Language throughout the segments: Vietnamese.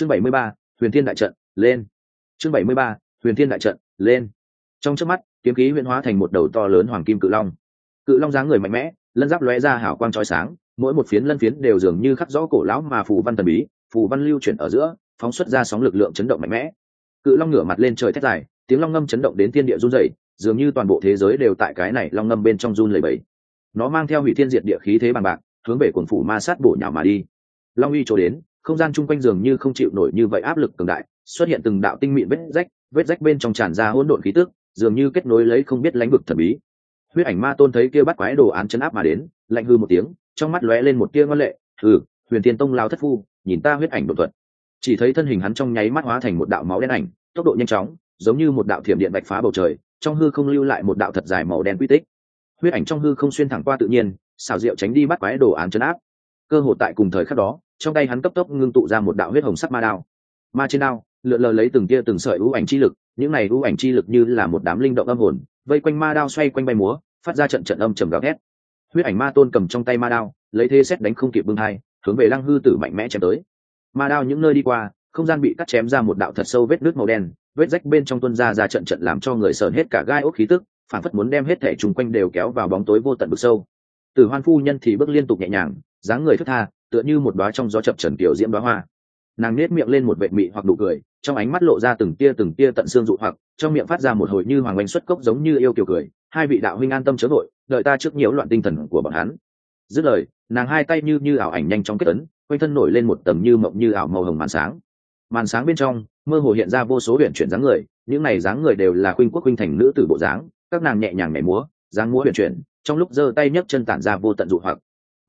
chương bảy mươi ba, huyền thiên đại trận, lên. Chương bảy mươi ba, huyền thiên đại trận, lên. Trong trước mắt, kiếm khí huyền hóa thành một đầu to lớn hoàng kim cự long. Cự long dáng người mạnh mẽ, lân giáp lóe ra hảo quang trói sáng, mỗi một phiến lân phiến đều dường như khắc rõ cổ lão mà phù văn thần bí, phù văn lưu chuyển ở giữa, phóng xuất ra sóng lực lượng chấn động mạnh mẽ. Cự long ngửa mặt lên trời thét dài, tiếng long ngâm chấn động đến thiên địa run rẩy, dường như toàn bộ thế giới đều tại cái này long ngâm bên trong run lẩy bẩy. Nó mang theo hủy thiên diệt địa khí thế bằng bạc, hướng về quần phủ ma sát bổ nhào mà đi. Long uy trổ đến không gian chung quanh dường như không chịu nổi như vậy áp lực cường đại, xuất hiện từng đạo tinh mịn vết rách vết rách bên trong tràn ra hỗn độn khí tức, dường như kết nối lấy không biết lãnh vực thần bí. Huyết ảnh ma tôn thấy kia bắt quái đồ án chấn áp mà đến, lạnh hư một tiếng, trong mắt lóe lên một tia ngoan lệ, hừ, huyền tiên tông lao thất phu, nhìn ta huyết ảnh đột thuật. Chỉ thấy thân hình hắn trong nháy mắt hóa thành một đạo máu đen ảnh, tốc độ nhanh chóng, giống như một đạo thiểm điện bạch phá bầu trời, trong hư không lưu lại một đạo thật dài màu đen quy tích. Huyết ảnh trong hư không xuyên thẳng qua tự nhiên, xảo diệu tránh đi bắt quái đồ án chấn áp. Cơ hội tại cùng thời khắc đó trong tay hắn cấp tốc ngưng tụ ra một đạo huyết hồng sắc ma đao. Ma trên đao, lượn lờ lấy từng tia từng sợi ưu ảnh chi lực, những này ưu ảnh chi lực như là một đám linh động âm hồn, vây quanh ma đao xoay quanh bay múa, phát ra trận trận âm trầm gào thét. Huyết ảnh ma tôn cầm trong tay ma đao, lấy thế xét đánh không kịp bưng hai hướng về lăng hư tử mạnh mẽ chém tới. Ma đao những nơi đi qua, không gian bị cắt chém ra một đạo thật sâu vết nước màu đen, vết rách bên trong tuân ra ra trận trận làm cho người sờn hết cả gai ốc khí tức, phản phất muốn đem hết thể chung quanh đều kéo vào bóng tối vô tận bực sâu. Tử hoan phu nhân thì bước liên tục nhẹ nhàng, dáng người thức tha tựa như một đoá trong gió chập trần tiểu diễm đoá hoa. Nàng nết miệng lên một vệ mị hoặc nụ cười, trong ánh mắt lộ ra từng tia từng tia tận xương dụ hoặc, trong miệng phát ra một hồi như hoàng oanh xuất cốc giống như yêu kiều cười, hai vị đạo huynh an tâm chớ vội, đợi ta trước nhiễu loạn tinh thần của bọn hắn. Dứt lời, nàng hai tay như như ảo ảnh nhanh chóng kết ấn, quanh thân nổi lên một tầm như mộng như ảo màu hồng màn sáng. Màn sáng bên trong, mơ hồ hiện ra vô số huyện chuyển dáng người, những này dáng người đều là khuynh quốc khuynh thành nữ tử bộ dáng, các nàng nhẹ nhàng nhảy múa, dáng múa huyện chuyển, trong lúc giơ tay nhấc chân tản ra vô tận dụ hoặc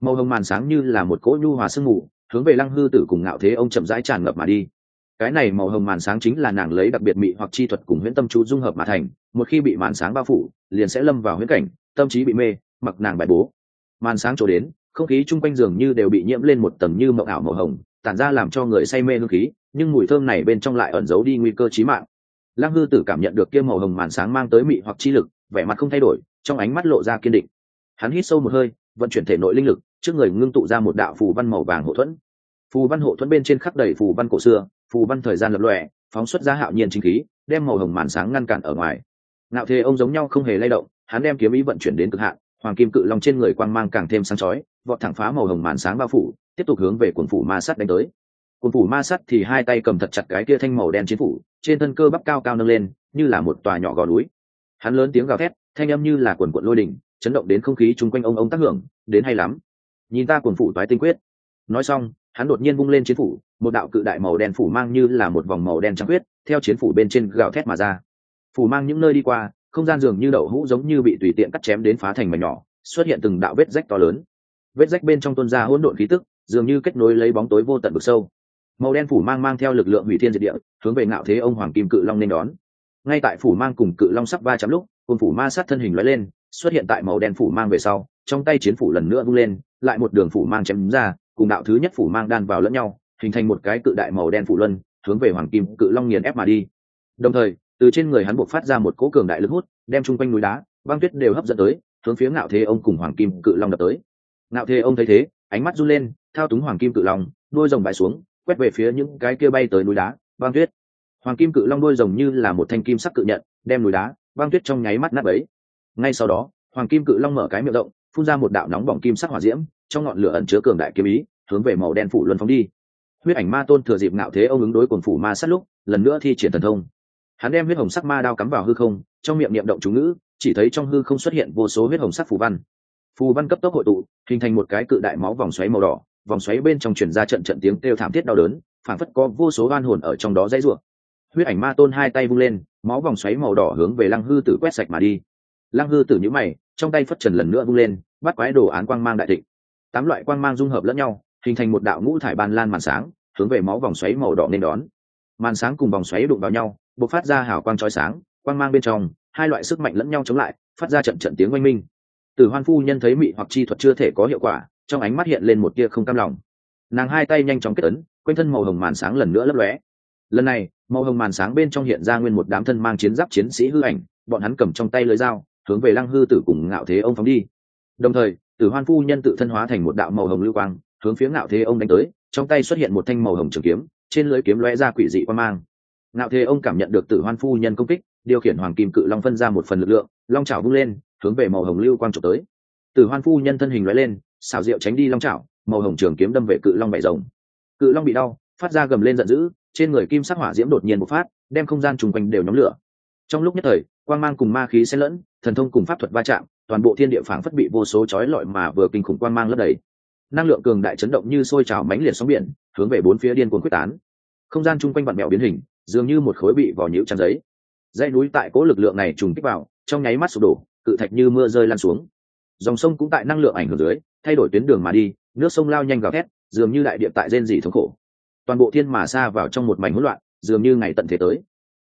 màu hồng màn sáng như là một cỗ nhu hòa sương mù, hướng về lăng hư tử cùng ngạo thế ông chậm rãi tràn ngập mà đi. Cái này màu hồng màn sáng chính là nàng lấy đặc biệt mị hoặc chi thuật cùng huyễn tâm chú dung hợp mà thành, một khi bị màn sáng bao phủ, liền sẽ lâm vào huyễn cảnh, tâm trí bị mê, mặc nàng bài bố. Màn sáng trổ đến, không khí chung quanh giường như đều bị nhiễm lên một tầng như mộng ảo màu hồng, tản ra làm cho người say mê hương khí, nhưng mùi thơm này bên trong lại ẩn giấu đi nguy cơ chí mạng. Lăng hư tử cảm nhận được kia màu hồng màn sáng mang tới mị hoặc chi lực, vẻ mặt không thay đổi, trong ánh mắt lộ ra kiên định. Hắn hít sâu một hơi, vận chuyển thể nội linh lực trước người ngưng tụ ra một đạo phù văn màu vàng hộ thuẫn. Phù văn hộ thuẫn bên trên khắc đầy phù văn cổ xưa, phù văn thời gian lập lòe, phóng xuất ra hạo nhiên chính khí, đem màu hồng màn sáng ngăn cản ở ngoài. Ngạo thế ông giống nhau không hề lay động, hắn đem kiếm ý vận chuyển đến cực hạn, hoàng kim cự long trên người quang mang càng thêm sáng chói, vọt thẳng phá màu hồng màn sáng bao phủ, tiếp tục hướng về quần phủ ma sắt đánh tới. Quần phủ ma sắt thì hai tay cầm thật chặt cái kia thanh màu đen chiến phủ, trên thân cơ bắp cao cao nâng lên, như là một tòa nhỏ gò núi. Hắn lớn tiếng gào thét, thanh âm như là quần quận lôi đỉnh chấn động đến không khí chung quanh ông ông tác hưởng, đến hay lắm nhìn ta quần phủ toái tinh quyết. Nói xong, hắn đột nhiên bung lên chiến phủ, một đạo cự đại màu đen phủ mang như là một vòng màu đen trắng huyết theo chiến phủ bên trên gào thét mà ra. Phủ mang những nơi đi qua, không gian dường như đậu hũ giống như bị tùy tiện cắt chém đến phá thành mảnh nhỏ, xuất hiện từng đạo vết rách to lớn. Vết rách bên trong tuôn ra hỗn độn khí tức, dường như kết nối lấy bóng tối vô tận vực sâu. Màu đen phủ mang mang theo lực lượng hủy thiên diệt địa, hướng về ngạo thế ông hoàng kim cự long nên đón. Ngay tại phủ mang cùng cự long sắp ba chấm lúc cùng phủ ma sát thân hình lóe lên, xuất hiện tại màu đen phủ mang về sau trong tay chiến phủ lần nữa vung lên, lại một đường phủ mang chém ra, cùng đạo thứ nhất phủ mang đan vào lẫn nhau, hình thành một cái cự đại màu đen phủ luân, hướng về hoàng kim cự long nghiền ép mà đi. Đồng thời, từ trên người hắn buộc phát ra một cỗ cường đại lực hút, đem chung quanh núi đá, băng tuyết đều hấp dẫn tới, hướng phía ngạo thế ông cùng hoàng kim cự long đập tới. Ngạo thế ông thấy thế, ánh mắt run lên, thao túng hoàng kim cự long, đôi rồng bại xuống, quét về phía những cái kia bay tới núi đá, băng tuyết. Hoàng kim cự long đôi rồng như là một thanh kim sắc cự nhận, đem núi đá, băng tuyết trong nháy mắt nát ấy ngay sau đó, hoàng kim cự long mở cái miệng rộng phun ra một đạo nóng bỏng kim sắc hỏa diễm, trong ngọn lửa ẩn chứa cường đại kiếm ý, hướng về màu đen phủ luân phóng đi. Huyết ảnh ma tôn thừa dịp ngạo thế ông ứng đối cuồng phủ ma sát lúc, lần nữa thi triển thần thông. Hắn đem huyết hồng sắc ma đao cắm vào hư không, trong miệng niệm động chú ngữ, chỉ thấy trong hư không xuất hiện vô số huyết hồng sắc phù văn. Phù văn cấp tốc hội tụ, hình thành một cái cự đại máu vòng xoáy màu đỏ, vòng xoáy bên trong truyền ra trận trận tiếng kêu thảm thiết đau đớn phản phất có vô số oan hồn ở trong đó dãy rủa. Huyết ảnh ma tôn hai tay vung lên, máu vòng xoáy màu đỏ hướng về lăng hư tử quét sạch mà đi. Lăng hư tử nhữ mày trong tay phất trần lần nữa vung lên, bắt quái đồ án quang mang đại thịnh. Tám loại quang mang dung hợp lẫn nhau, hình thành một đạo ngũ thải ban lan màn sáng, hướng về máu vòng xoáy màu đỏ nên đón. Màn sáng cùng vòng xoáy đụng vào nhau b ộ c phát ra hào quang trói sáng, quang mang bên trong, hai loại sức mạnh lẫn nhau chống lại, phát ra trận trận tiếng oanh minh. Từ hoan phu nhân thấy mị hoặc chi thuật chưa thể có hiệu quả, trong ánh mắt hiện lên một tia không cam lòng. Nàng hai tay nhanh chóng kết ấn, quanh thân màu hồng màn sáng lần nữa lấp lóe. Lần này, màu hồng màn sáng bên trong hiện ra nguyên một đám thân mang chiến giáp chiến sĩ hư ảnh, bọn hắn cầm trong tay lưới dao hướng về lăng hư tử cùng ngạo thế ông phóng đi. Đồng thời, tử hoan phu nhân tự thân hóa thành một đạo màu hồng lưu quang, hướng phía ngạo thế ông đánh tới, trong tay xuất hiện một thanh màu hồng trường kiếm, trên lưới kiếm lóe ra quỷ dị quan mang. Ngạo thế ông cảm nhận được tử hoan phu nhân công kích, điều khiển hoàng kim cự long phân ra một phần lực lượng, long trào vung lên, hướng về màu hồng lưu quang trục tới. Tử hoan phu nhân thân hình lóe lên, xảo diệu tránh đi long trào màu hồng trường kiếm đâm về cự long bảy rồng. Cự long bị đau, phát ra gầm lên giận dữ, trên người kim sắc hỏa diễm đột nhiên một phát, đem không gian chung quanh đều nhóm lửa. Trong lúc nhất thời quang mang cùng ma khí xen lẫn, thần thông cùng pháp thuật va chạm, toàn bộ thiên địa phảng phất bị vô số chói lọi mà vừa kinh khủng quang mang lấp đầy. Năng lượng cường đại chấn động như sôi trào mánh liệt sóng biển, hướng về bốn phía điên cuồng quyết tán. Không gian chung quanh vặn mèo biến hình, dường như một khối bị vỏ nhũ tràn giấy. Dãy núi tại cố lực lượng này trùng kích vào, trong nháy mắt sụp đổ, cự thạch như mưa rơi lan xuống. Dòng sông cũng tại năng lượng ảnh hưởng dưới, thay đổi tuyến đường mà đi, nước sông lao nhanh gào thét, dường như đại địa tại rên rỉ thống khổ. Toàn bộ thiên mà xa vào trong một mảnh hỗn loạn, dường như ngày tận thế tới.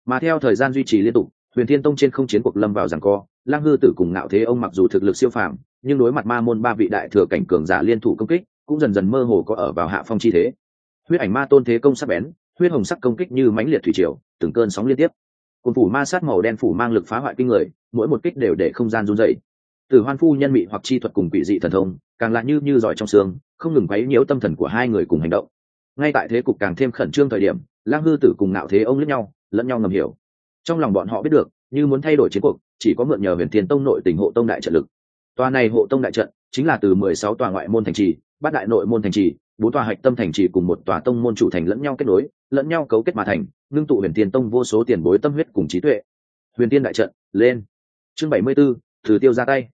Mà theo thời gian duy trì liên tục huyền thiên tông trên không chiến cuộc lâm vào rằng co, lang hư tử cùng ngạo thế ông mặc dù thực lực siêu phàm, nhưng đối mặt ma môn ba vị đại thừa cảnh cường giả liên thủ công kích, cũng dần dần mơ hồ có ở vào hạ phong chi thế. Huyết ảnh ma tôn thế công sắc bén, huyết hồng sắc công kích như mãnh liệt thủy triều, từng cơn sóng liên tiếp. Cùng phủ ma sát màu đen phủ mang lực phá hoại kinh người, mỗi một kích đều để không gian run dậy từ hoan phu nhân mị hoặc chi thuật cùng quỷ dị thần thông, càng lạ như như giỏi trong xương, không ngừng quấy nhiễu tâm thần của hai người cùng hành động. Ngay tại thế cục càng thêm khẩn trương thời điểm, lang hư tử cùng ngạo thế ông lẫn nhau lẫn nhau ngầm hiểu trong lòng bọn họ biết được như muốn thay đổi chiến cuộc chỉ có mượn nhờ huyền thiên tông nội tỉnh hộ tông đại trận lực. Tòa này hộ tông đại trận chính là từ mười sáu tòa ngoại môn thành trì bát đại nội môn thành trì bốn tòa hạch tâm thành trì cùng một tòa tông môn chủ thành lẫn nhau kết nối lẫn nhau cấu kết mà thành ngưng tụ huyền thiên tông vô số tiền bối tâm huyết cùng trí tuệ. Huyền tiên đại trận lên. Chương bảy mươi 74, thử tiêu ra tay.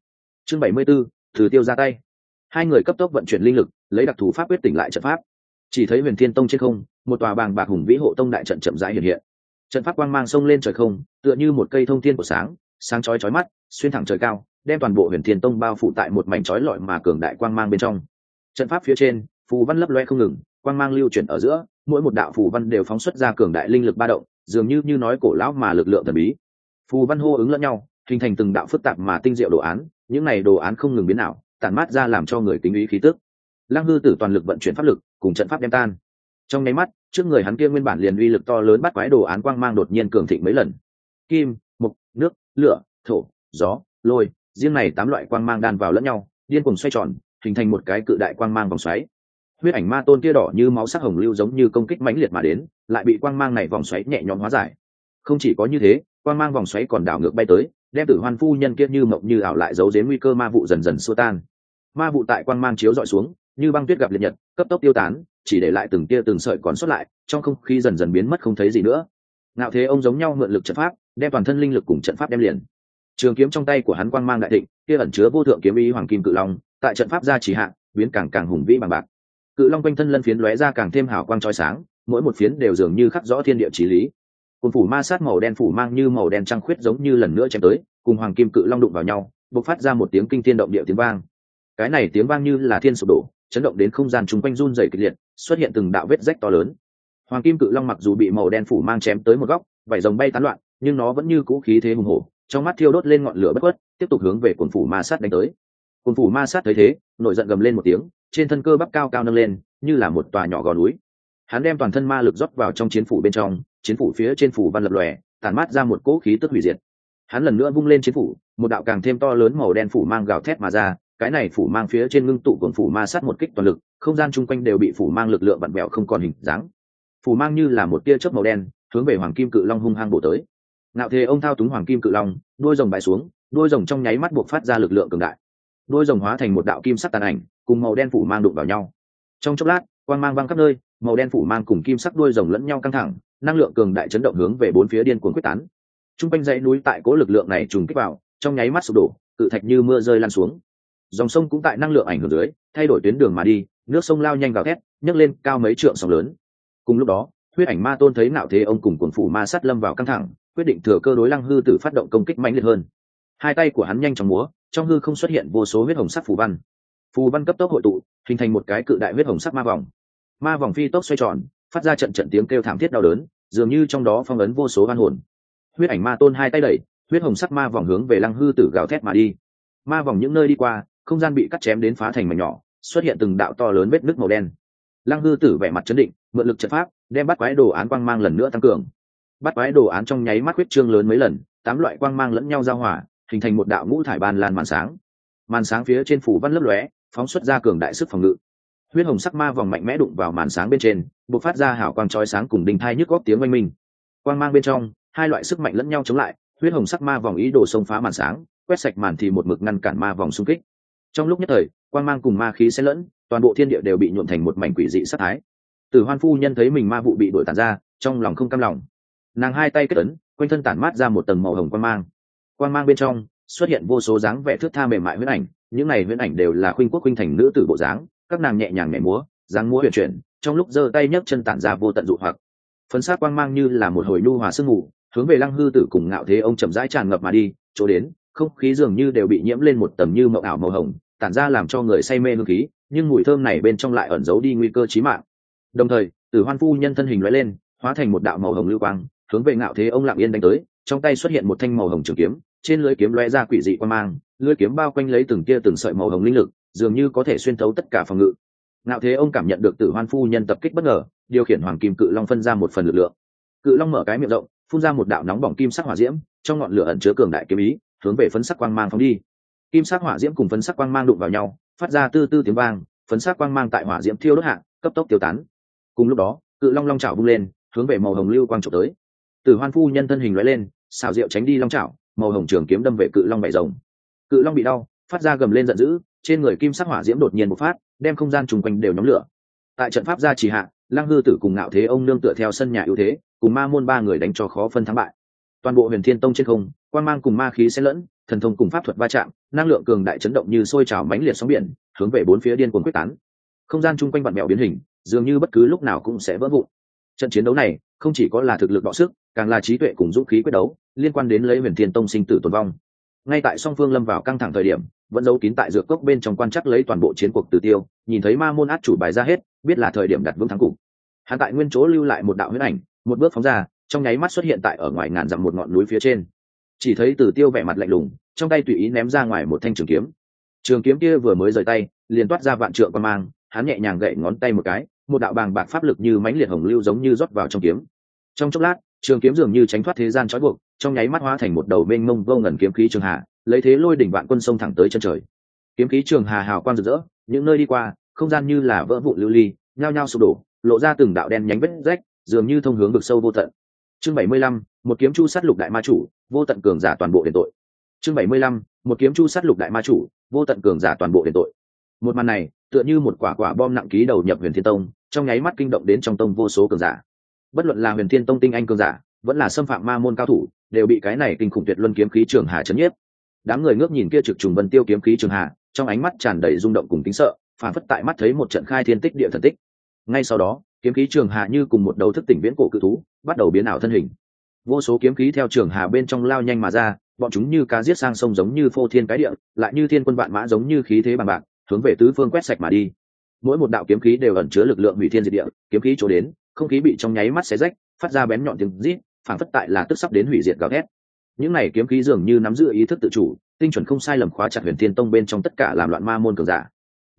Chương bảy mươi 74, thử tiêu ra tay. Hai người cấp tốc vận chuyển linh lực lấy đặc thù pháp quyết tỉnh lại trận pháp. Chỉ thấy huyền thiên tông trên không một tòa bàng bạc hùng vĩ hộ tông đại trận chậm rãi hiện hiện trận pháp quang mang sông lên trời không, tựa như một cây thông thiên của sáng sáng chói chói mắt, xuyên thẳng trời cao, đem toàn bộ huyền thiên tông bao phủ tại một mảnh chói lọi mà cường đại quang mang bên trong. Trận pháp phía trên, phù văn lấp loe không ngừng, quang mang lưu chuyển ở giữa, mỗi một đạo phù văn đều phóng xuất ra cường đại linh lực ba động, dường như như nói cổ lão mà lực lượng thần bí. Phù văn hô ứng lẫn nhau, hình thành từng đạo phức tạp mà tinh diệu đồ án, những này đồ án không ngừng biến nào tản mát ra làm cho người kính ý khí tức. Lăng hư tử toàn lực vận chuyển pháp lực, cùng trận pháp đem tan trong nháy mắt, trước người hắn kia nguyên bản liền uy lực to lớn bắt quái đồ án quang mang đột nhiên cường thịnh mấy lần. Kim, mục, nước, lửa, thổ, gió, lôi, riêng này tám loại quang mang đan vào lẫn nhau, điên cùng xoay tròn, hình thành một cái cự đại quang mang vòng xoáy. Huyết ảnh ma tôn kia đỏ như máu sắc hồng lưu giống như công kích mãnh liệt mà đến, lại bị quang mang này vòng xoáy nhẹ nhõm hóa giải. Không chỉ có như thế, quang mang vòng xoáy còn đảo ngược bay tới, đem tử hoan phu nhân kia như mộng như ảo lại giấu giếm nguy cơ ma vụ dần dần xua tan. Ma vụ tại quang mang chiếu dọi xuống, như băng tuyết gặp liệt nhật, cấp tốc tiêu tán chỉ để lại từng tia từng sợi còn xuất lại, trong không khí dần dần biến mất không thấy gì nữa. Ngạo thế ông giống nhau mượn lực trận pháp, đem toàn thân linh lực cùng trận pháp đem liền. Trường kiếm trong tay của hắn quang mang đại thịnh, kia ẩn chứa vô thượng kiếm ý hoàng kim cự long, tại trận pháp gia chỉ hạ, biến càng càng hùng vĩ bằng bạc. Cự long quanh thân lân phiến lóe ra càng thêm hào quang trói sáng, mỗi một phiến đều dường như khắc rõ thiên địa trí lý. Cùng phủ ma sát màu đen phủ mang như màu đen trăng khuyết giống như lần nữa chém tới, cùng hoàng kim cự long đụng vào nhau, bộc phát ra một tiếng kinh thiên động địa tiếng vang. Cái này tiếng vang như là thiên sụp đổ, chấn động đến không gian chung quanh run dày kịch liệt xuất hiện từng đạo vết rách to lớn. Hoàng kim cự long mặc dù bị màu đen phủ mang chém tới một góc vảy rồng bay tán loạn, nhưng nó vẫn như cũ khí thế hùng hổ, trong mắt thiêu đốt lên ngọn lửa bất khuất, tiếp tục hướng về quần phủ ma sát đánh tới. Quần phủ ma sát thấy thế, nổi giận gầm lên một tiếng, trên thân cơ bắp cao cao nâng lên, như là một tòa nhỏ gò núi. Hắn đem toàn thân ma lực rót vào trong chiến phủ bên trong, chiến phủ phía trên phủ văn lập lòe tàn mát ra một cỗ khí tức hủy diệt. Hắn lần nữa vung lên chiến phủ, một đạo càng thêm to lớn màu đen phủ mang gào thét mà ra cái này phủ mang phía trên ngưng tụ cồn phủ ma sát một kích toàn lực, không gian chung quanh đều bị phủ mang lực lượng vặn vẹo không còn hình dáng. Phủ mang như là một tia chớp màu đen, hướng về hoàng kim cự long hung hăng bổ tới. Ngạo thế ông thao túng hoàng kim cự long, đôi rồng bại xuống, đôi rồng trong nháy mắt buộc phát ra lực lượng cường đại. Đôi rồng hóa thành một đạo kim sắc tàn ảnh, cùng màu đen phủ mang đụng vào nhau. Trong chốc lát, quang mang văng khắp nơi, màu đen phủ mang cùng kim sắc đuôi rồng lẫn nhau căng thẳng, năng lượng cường đại chấn động hướng về bốn phía điên cuồng quyết tán. T r u n g quanh dãy núi tại cố lực lượng này trùng kích vào, trong nháy mắt sụp đổ, cự thạch như mưa rơi lan xuống dòng sông cũng tại năng lượng ảnh hưởng dưới, thay đổi tuyến đường mà đi, nước sông lao nhanh gào thét, nhấc lên cao mấy trượng sóng lớn. Cùng lúc đó, huyết ảnh ma tôn thấy nạo thế ông cùng quần phủ ma sát lâm vào căng thẳng, quyết định thừa cơ đối lăng hư tử phát động công kích mạnh liệt hơn. Hai tay của hắn nhanh chóng múa, trong hư không xuất hiện vô số huyết hồng sắc phù văn. Phù văn cấp tốc hội tụ, hình thành một cái cự đại huyết hồng sắc ma vòng. Ma vòng phi tốc xoay tròn, phát ra trận trận tiếng kêu thảm thiết đau đớn, dường như trong đó phong ấn vô số văn hồn. Huyết ảnh ma tôn hai tay đẩy, huyết hồng sắc ma vòng hướng về lăng hư tử gào thét mà đi. Ma vòng những nơi đi qua không gian bị cắt chém đến phá thành mảnh nhỏ, xuất hiện từng đạo to lớn vết nước màu đen. Lăng hư tử vẻ mặt chấn định, mượn lực trận pháp, đem bắt quái đồ án quang mang lần nữa tăng cường. Bắt quái đồ án trong nháy mắt huyết trương lớn mấy lần, tám loại quang mang lẫn nhau giao hòa, hình thành một đạo ngũ thải ban lan màn sáng. Màn sáng phía trên phủ văn lấp lóe, phóng xuất ra cường đại sức phòng ngự. Huyết hồng sắc ma vòng mạnh mẽ đụng vào màn sáng bên trên b ộ c phát ra hảo quang trói sáng cùng đinh thai nhức góc tiếng oanh minh. Quang mang bên trong, hai loại sức mạnh lẫn nhau chống lại, huyết hồng sắc ma vòng ý đồ xông phá màn sáng, quét sạch màn thì một mực ngăn cản ma vòng xung kích trong lúc nhất thời, quang mang cùng ma khí xen lẫn, toàn bộ thiên địa đều bị nhuộm thành một mảnh quỷ dị sắc thái. Từ hoan phu nhân thấy mình ma vụ bị đổi tàn ra, trong lòng không cam lòng. Nàng hai tay kết ấn, quanh thân tản mát ra một tầng màu hồng quang mang. Quang mang bên trong, xuất hiện vô số dáng vẻ thước tha mềm mại huyễn ảnh, những này huyễn ảnh đều là khuynh quốc khuynh thành nữ tử bộ dáng, các nàng nhẹ nhàng nhảy múa, dáng múa huyền chuyển, trong lúc giơ tay nhấc chân tản ra vô tận dụ hoặc. Phấn sát quang mang như là một hồi nhu hòa sương mù, hướng về lăng hư tử cùng ngạo thế ông chậm rãi tràn ngập mà đi, chỗ đến, không khí dường như đều bị nhiễm lên một tầm như mậu ảo màu hồng tản ra làm cho người say mê hương khí, nhưng mùi thơm này bên trong lại ẩn giấu đi nguy cơ chí mạng. Đồng thời, tử hoan phu nhân thân hình lóe lên, hóa thành một đạo màu hồng lưu quang, hướng về ngạo thế ông lặng yên đánh tới, trong tay xuất hiện một thanh màu hồng trường kiếm, trên lưỡi kiếm lóe ra quỷ dị quan mang lưỡi kiếm bao quanh lấy từng tia từng sợi màu hồng linh lực, dường như có thể xuyên thấu tất cả phòng ngự. Ngạo thế ông cảm nhận được tử hoan phu nhân tập kích bất ngờ, điều khiển hoàng kim cự long phân ra một phần lực lượng. Cự long mở cái miệng rộng, phun ra một đạo nóng bỏng kim sắc hỏa diễm, trong ngọn lửa ẩn chứa cường đại kiếm ý, hướng về phấn sắc quang mang phóng đi kim sắc hỏa diễm cùng phấn sắc quang mang đụng vào nhau, phát ra tư tư tiếng vang, phấn sắc quang mang tại hỏa diễm thiêu đốt hạ, cấp tốc tiêu tán. Cùng lúc đó, cự long long chảo bung lên, hướng về màu hồng lưu quang trộm tới. Từ hoan phu nhân thân hình lóe lên xào rượu tránh đi long chảo, màu hồng trường kiếm đâm về cự long bảy rồng. Cự long bị đau, phát ra gầm lên giận dữ, trên người kim sắc hỏa diễm đột nhiên một phát, đem không gian chung quanh đều nhóm lửa. Tại trận pháp gia trì hạ, lăng hư tử cùng ngạo thế ông nương tựa theo sân nhà ưu thế, cùng ma môn ba người đánh cho khó phân thắng bại. Toàn bộ huyền thiên tông trên không quan mang cùng ma khí xen lẫn thần thông cùng pháp thuật va chạm, năng lượng cường đại chấn động như sôi trào mãnh liệt sóng biển, hướng về bốn phía điên cuồng quyết tán. Không gian chung quanh vặn mẹo biến hình, dường như bất cứ lúc nào cũng sẽ vỡ vụn. Trận chiến đấu này, không chỉ có là thực lực bọ sức, càng là trí tuệ cùng dũng khí quyết đấu, liên quan đến lấy huyền thiên tông sinh tử tồn vong. Ngay tại song phương lâm vào căng thẳng thời điểm, vẫn giấu kín tại dược cốc bên trong quan chắc lấy toàn bộ chiến cuộc từ tiêu, nhìn thấy ma môn át chủ bài ra hết, biết là thời điểm đặt vững thắng cục. Hắn tại nguyên chỗ lưu lại một đạo huyết ảnh, một bước phóng ra, trong nháy mắt xuất hiện tại ở ngoài ngàn dặm một ngọn núi phía trên chỉ thấy từ tiêu vẻ mặt lạnh lùng, trong tay tùy ý ném ra ngoài một thanh trường kiếm. Trường kiếm kia vừa mới rời tay, liền toát ra vạn trượng quan mang, hắn nhẹ nhàng gậy ngón tay một cái, một đạo bàng bạc pháp lực như mãnh liệt hồng lưu giống như rót vào trong kiếm. Trong chốc lát, trường kiếm dường như tránh thoát thế gian trói buộc, trong nháy mắt hóa thành một đầu mênh mông vô ngần kiếm khí trường hà lấy thế lôi đỉnh vạn quân sông thẳng tới chân trời. Kiếm khí trường hà hào quang rực rỡ, những nơi đi qua, không gian như là vỡ vụn lưu ly, nhao nhao sụp đổ, lộ ra từng đạo đen nhánh vết rách, dường như thông hướng vực sâu vô tận. Chương bảy mươi lăm một kiếm chu sát lục đại ma chủ, vô tận cường giả toàn bộ đền tội. Chương bảy mươi lăm, một kiếm chu sát lục đại ma chủ, vô tận cường giả toàn bộ đền tội. Một màn này, tựa như một quả quả bom nặng ký đầu nhập huyền thiên tông, trong nháy mắt kinh động đến trong tông vô số cường giả. Bất luận là huyền thiên tông tinh anh cường giả, vẫn là xâm phạm ma môn cao thủ, đều bị cái này kinh khủng tuyệt luân kiếm khí trường hà chấn nhiếp. Đám người ngước nhìn kia trực trùng vân tiêu kiếm khí trường hà, trong ánh mắt tràn đầy rung động cùng tính sợ, phản phất tại mắt thấy một trận khai thiên tích địa thần tích. Ngay sau đó, kiếm khí trường hà như cùng một đầu thức tỉnh viễn cổ cự thú, bắt đầu biến ảo thân hình vô số kiếm khí theo trường hà bên trong lao nhanh mà ra, bọn chúng như cá giết sang sông giống như phô thiên cái địa, lại như thiên quân vạn mã giống như khí thế bằng bạc, hướng về tứ phương quét sạch mà đi. Mỗi một đạo kiếm khí đều ẩn chứa lực lượng hủy thiên diệt địa, kiếm khí chỗ đến, không khí bị trong nháy mắt xé rách, phát ra bén nhọn tiếng rít phản phất tại là tức sắp đến hủy diệt gào thét. Những này kiếm khí dường như nắm giữ ý thức tự chủ, tinh chuẩn không sai lầm khóa chặt huyền thiên tông bên trong tất cả làm loạn ma môn cường giả.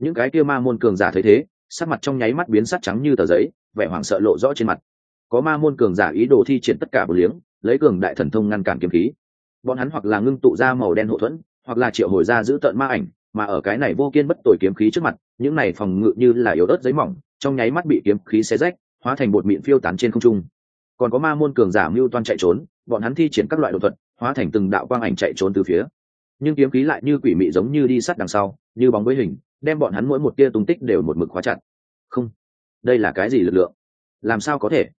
Những cái kia ma môn cường giả thấy thế, sắc mặt trong nháy mắt biến sắc trắng như tờ giấy, vẻ hoảng sợ lộ rõ trên mặt có ma môn cường giả ý đồ thi triển tất cả bờ liếng, lấy cường đại thần thông ngăn cản kiếm khí. Bọn hắn hoặc là ngưng tụ ra màu đen hậu thuẫn, hoặc là triệu hồi ra giữ tợn ma ảnh, mà ở cái này vô kiên bất tội kiếm khí trước mặt, những này phòng ngự như là yếu ớt giấy mỏng, trong nháy mắt bị kiếm khí xé rách, hóa thành bột mịn phiêu tán trên không trung. Còn có ma môn cường giả mưu toan chạy trốn, bọn hắn thi triển các loại đột thuật, hóa thành từng đạo quang ảnh chạy trốn từ phía. Nhưng kiếm khí lại như quỷ mị giống như đi sát đằng sau, như bóng với hình, đem bọn hắn mỗi một tia tung tích đều một mực khóa chặt. Không, đây là cái gì lực lượng? Làm sao có thể?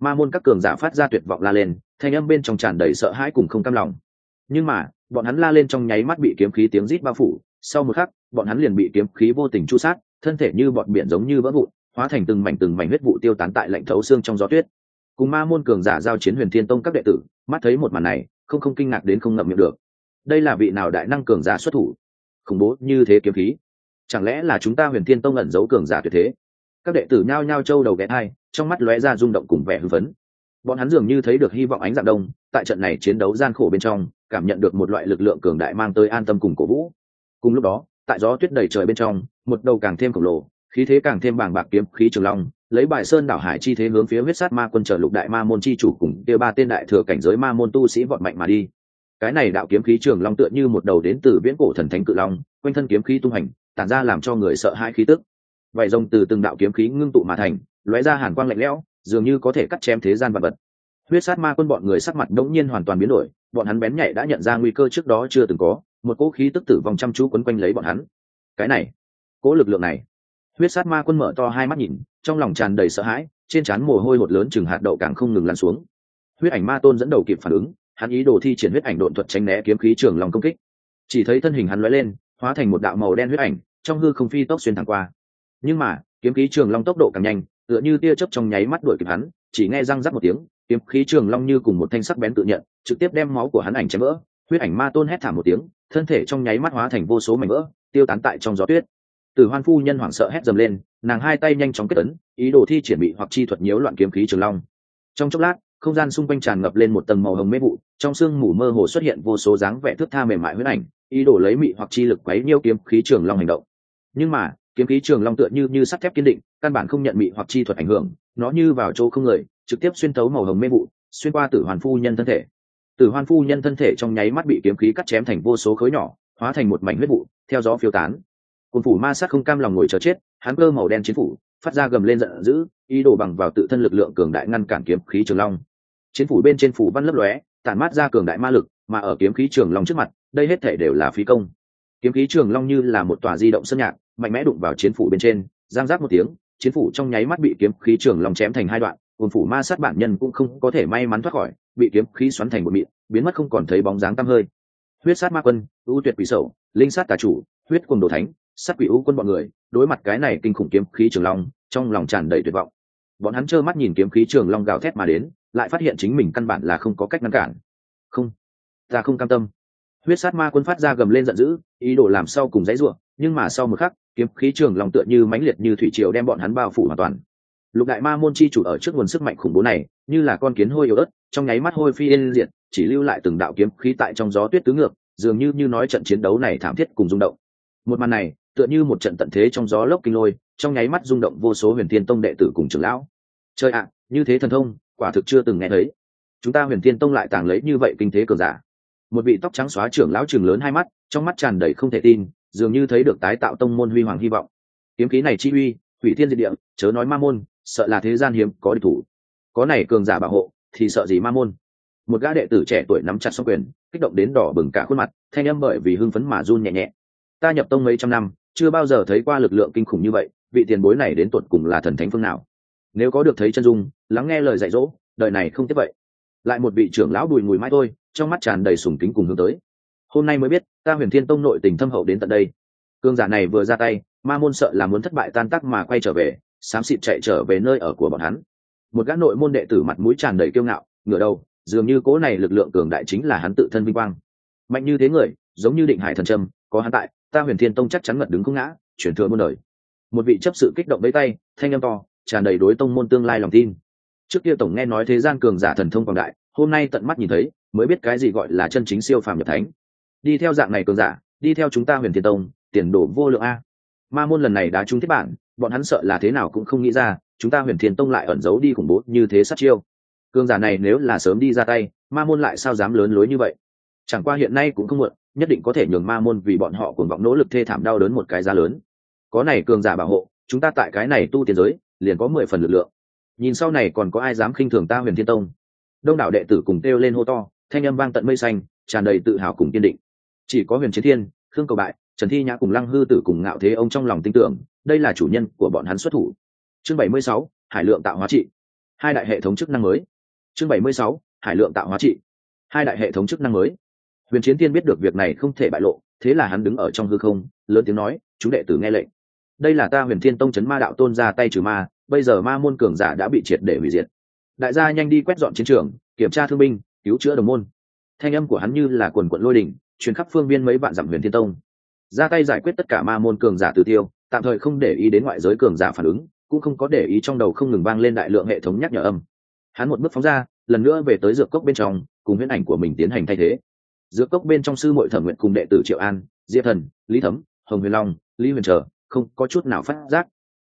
Ma môn các cường giả phát ra tuyệt vọng la lên, thanh âm bên trong tràn đầy sợ hãi cùng không cam lòng. Nhưng mà, bọn hắn la lên trong nháy mắt bị kiếm khí tiếng rít bao phủ. Sau một khắc, bọn hắn liền bị kiếm khí vô tình chu sát, thân thể như bọn biển giống như vỡ vụn, hóa thành từng mảnh từng mảnh huyết vụ tiêu tán tại lạnh thấu xương trong gió tuyết. Cùng ma môn cường giả giao chiến huyền thiên tông các đệ tử, mắt thấy một màn này, không không kinh ngạc đến không ngậm miệng được. Đây là vị nào đại năng cường giả xuất thủ? Khủng bố như thế kiếm khí. Chẳng lẽ là chúng ta huyền thiên tông ẩn giấu cường giả tuyệt thế? Các đệ tử nhao nhao châu đầu ghé hai trong mắt lóe ra rung động cùng vẻ hưng phấn. Bọn hắn dường như thấy được hy vọng ánh dạng đông, tại trận này chiến đấu gian khổ bên trong, cảm nhận được một loại lực lượng cường đại mang tới an tâm cùng cổ vũ. Cùng lúc đó, tại gió tuyết đầy trời bên trong, một đầu càng thêm khổng lồ, khí thế càng thêm bàng bạc kiếm khí trường long, lấy bài sơn đảo hải chi thế hướng phía huyết sát ma quân trở lục đại ma môn chi chủ cùng kia ba tên đại thừa cảnh giới ma môn tu sĩ vọt mạnh mà đi. Cái này đạo kiếm khí trường long tựa như một đầu đến từ viễn cổ thần thánh cự long, quanh thân kiếm khí tung hành, tản ra làm cho người sợ hãi khí tức vảy rồng từ từng đạo kiếm khí ngưng tụ mà thành, lóe ra hàn quang lạnh lẽo, dường như có thể cắt chém thế gian vật vật. Huyết sát ma quân bọn người sắc mặt đống nhiên hoàn toàn biến đổi, bọn hắn bén nhạy đã nhận ra nguy cơ trước đó chưa từng có, một cỗ khí tức tử vong chăm chú quấn quanh lấy bọn hắn. Cái này, cỗ lực lượng này. Huyết sát ma quân mở to hai mắt nhìn, trong lòng tràn đầy sợ hãi, trên trán mồ hôi hột lớn chừng hạt đậu càng không ngừng lăn xuống. Huyết ảnh ma tôn dẫn đầu kịp phản ứng, hắn ý đồ thi triển huyết ảnh độn thuật tránh né kiếm khí trường lòng công kích. Chỉ thấy thân hình hắn lóe lên, hóa thành một đạo màu đen huyết ảnh, trong hư không phi tốc xuyên thẳng qua nhưng mà, kiếm khí trường long tốc độ càng nhanh, tựa như tia chớp trong nháy mắt đuổi kịp hắn, chỉ nghe răng rắc một tiếng, kiếm khí trường long như cùng một thanh sắc bén tự nhận, trực tiếp đem máu của hắn ảnh chém vỡ. Huyết ảnh ma tôn hét thảm một tiếng, thân thể trong nháy mắt hóa thành vô số mảnh vỡ, tiêu tán tại trong gió tuyết. Từ hoan phu nhân hoảng sợ hét dầm lên, nàng hai tay nhanh chóng kết ấn, ý đồ thi triển bị hoặc chi thuật nhiễu loạn kiếm khí trường long. Trong chốc lát, không gian xung quanh tràn ngập lên một tầng màu hồng mê vụ, trong sương mù mơ hồ xuất hiện vô số dáng vẻ thước tha mềm mại huyết ảnh, ý đồ lấy mị hoặc chi lực quấy nhiêu kiếm khí trường long hành động. Nhưng mà kiếm khí trường long tựa như như sắt thép kiên định, căn bản không nhận mị hoặc chi thuật ảnh hưởng, nó như vào chỗ không người, trực tiếp xuyên tấu màu hồng mê vụ, xuyên qua tử hoàn phu nhân thân thể. Tử hoàn phu nhân thân thể trong nháy mắt bị kiếm khí cắt chém thành vô số khối nhỏ, hóa thành một mảnh huyết vụ, theo gió phiêu tán. Cồn phủ ma sát không cam lòng ngồi chờ chết, hắn cơ màu đen chiến phủ, phát ra gầm lên giận dữ, ý đồ bằng vào tự thân lực lượng cường đại ngăn cản kiếm khí trường long. Chiến phủ bên trên phủ văn lấp lóe, tản mát ra cường đại ma lực, mà ở kiếm khí trường long trước mặt, đây hết thể đều là phí công kiếm khí trường long như là một tòa di động sân nhạc, mạnh mẽ đụng vào chiến phủ bên trên, giang giác một tiếng, chiến phủ trong nháy mắt bị kiếm khí trường long chém thành hai đoạn hồn phủ ma sát bản nhân cũng không có thể may mắn thoát khỏi, bị kiếm khí xoắn thành một mịn, biến mất không còn thấy bóng dáng tăm hơi. Huyết sát ma quân, ưu tuyệt quỷ sầu, linh sát tà chủ, huyết quân đồ thánh, sát quỷ ưu quân bọn người, đối mặt cái này kinh khủng kiếm khí trường long, trong lòng tràn đầy tuyệt vọng. Bọn hắn trơ mắt nhìn kiếm khí trường long gào thét mà đến, lại phát hiện chính mình căn bản là không có cách ngăn cản. Không, ta không cam tâm huyết sát ma quân phát ra gầm lên giận dữ, ý đồ làm sau cùng dãy ruộng nhưng mà sau một khắc, kiếm khí trường lòng tựa như mãnh liệt như thủy triều đem bọn hắn bao phủ hoàn toàn. Lục đại ma môn chi chủ ở trước nguồn sức mạnh khủng bố này, như là con kiến hôi yếu ớt, trong nháy mắt hôi phi yên diệt, chỉ lưu lại từng đạo kiếm khí tại trong gió tuyết tứ ngược, dường như như nói trận chiến đấu này thảm thiết cùng rung động. Một màn này, tựa như một trận tận thế trong gió lốc kinh lôi, trong nháy mắt rung động vô số huyền thiên tông đệ tử cùng trưởng lão. Trời ạ, như thế thần thông, quả thực chưa từng nghe thấy. Chúng ta huyền thiên tông lại tàng lấy như vậy kinh thế cường giả một vị tóc trắng xóa trưởng lão trường lớn hai mắt, trong mắt tràn đầy không thể tin, dường như thấy được tái tạo tông môn huy hoàng hy vọng. Kiếm khí này chi uy, hủy thiên diệt địa, chớ nói ma môn, sợ là thế gian hiếm có địch thủ. Có này cường giả bảo hộ, thì sợ gì ma môn? Một gã đệ tử trẻ tuổi nắm chặt xong quyền, kích động đến đỏ bừng cả khuôn mặt, thanh âm bởi vì hưng phấn mà run nhẹ nhẹ. Ta nhập tông mấy trăm năm, chưa bao giờ thấy qua lực lượng kinh khủng như vậy, vị tiền bối này đến tuột cùng là thần thánh phương nào? Nếu có được thấy chân dung, lắng nghe lời dạy dỗ, đời này không tiếp vậy lại một vị trưởng lão bùi mùi mãi thôi, trong mắt tràn đầy sùng kính cùng hướng tới. Hôm nay mới biết, ta huyền thiên tông nội tình thâm hậu đến tận đây. Cương giả này vừa ra tay, ma môn sợ là muốn thất bại tan tác mà quay trở về, xám xịt chạy trở về nơi ở của bọn hắn. Một gã nội môn đệ tử mặt mũi tràn đầy kiêu ngạo, ngửa đầu, dường như cố này lực lượng cường đại chính là hắn tự thân vinh quang. Mạnh như thế người, giống như định hải thần trâm, có hắn tại, ta huyền thiên tông chắc chắn ngật đứng không ngã, chuyển thừa muôn đời. Một vị chấp sự kích động lấy tay, thanh âm to, tràn đầy đối tông môn tương lai lòng tin trước kia tổng nghe nói thế gian cường giả thần thông quảng đại, hôm nay tận mắt nhìn thấy, mới biết cái gì gọi là chân chính siêu phàm nhập thánh. Đi theo dạng này cường giả, đi theo chúng ta huyền thiên tông, tiền đổ vô lượng a. Ma môn lần này đã trúng thiết bản, bọn hắn sợ là thế nào cũng không nghĩ ra, chúng ta huyền thiên tông lại ẩn giấu đi khủng bố như thế sát chiêu. Cường giả này nếu là sớm đi ra tay, ma môn lại sao dám lớn lối như vậy? Chẳng qua hiện nay cũng không muộn, nhất định có thể nhường ma môn vì bọn họ cuồng vọng nỗ lực thê thảm đau đớn một cái giá lớn. Có này cường giả bảo hộ, chúng ta tại cái này tu tiền giới, liền có mười phần lực lượng nhìn sau này còn có ai dám khinh thường ta huyền thiên tông? Đông đảo đệ tử cùng kêu lên hô to, thanh âm vang tận mây xanh, tràn đầy tự hào cùng kiên định. Chỉ có huyền chiến thiên, khương cầu bại, trần thi nhã cùng lăng hư tử cùng ngạo thế ông trong lòng tin tưởng, đây là chủ nhân của bọn hắn xuất thủ. Chương bảy mươi sáu, hải lượng tạo hóa trị. Hai đại hệ thống chức năng mới. Chương bảy mươi sáu, hải lượng tạo hóa trị. Hai đại hệ thống chức năng mới. Huyền chiến tiên biết được việc này không thể bại lộ, thế là hắn đứng ở trong hư không, lớn tiếng nói, chúng đệ tử nghe lệnh. Đây là ta huyền thiên tông c h ấ n ma đạo tôn ra tay trừ ma bây giờ ma môn cường giả đã bị triệt để hủy diệt. Đại gia nhanh đi quét dọn chiến trường, kiểm tra thương binh, cứu chữa đồng môn. Thanh âm của hắn như là quần quận lôi đình chuyến khắp phương viên mấy vạn dặm huyền thiên tông. Ra tay giải quyết tất cả ma môn cường giả từ tiêu, tạm thời không để ý đến ngoại giới cường giả phản ứng, cũng không có để ý trong đầu không ngừng vang lên đại lượng hệ thống nhắc nhở âm. Hắn một bước phóng ra, lần nữa về tới dược cốc bên trong, cùng huyễn ảnh của mình tiến hành thay thế. Dược cốc bên trong sư mội thẩm nguyện cùng đệ tử triệu an, diệp thần, lý thấm, hồng huyền long, lý huyền trở, không có chút nào phát giác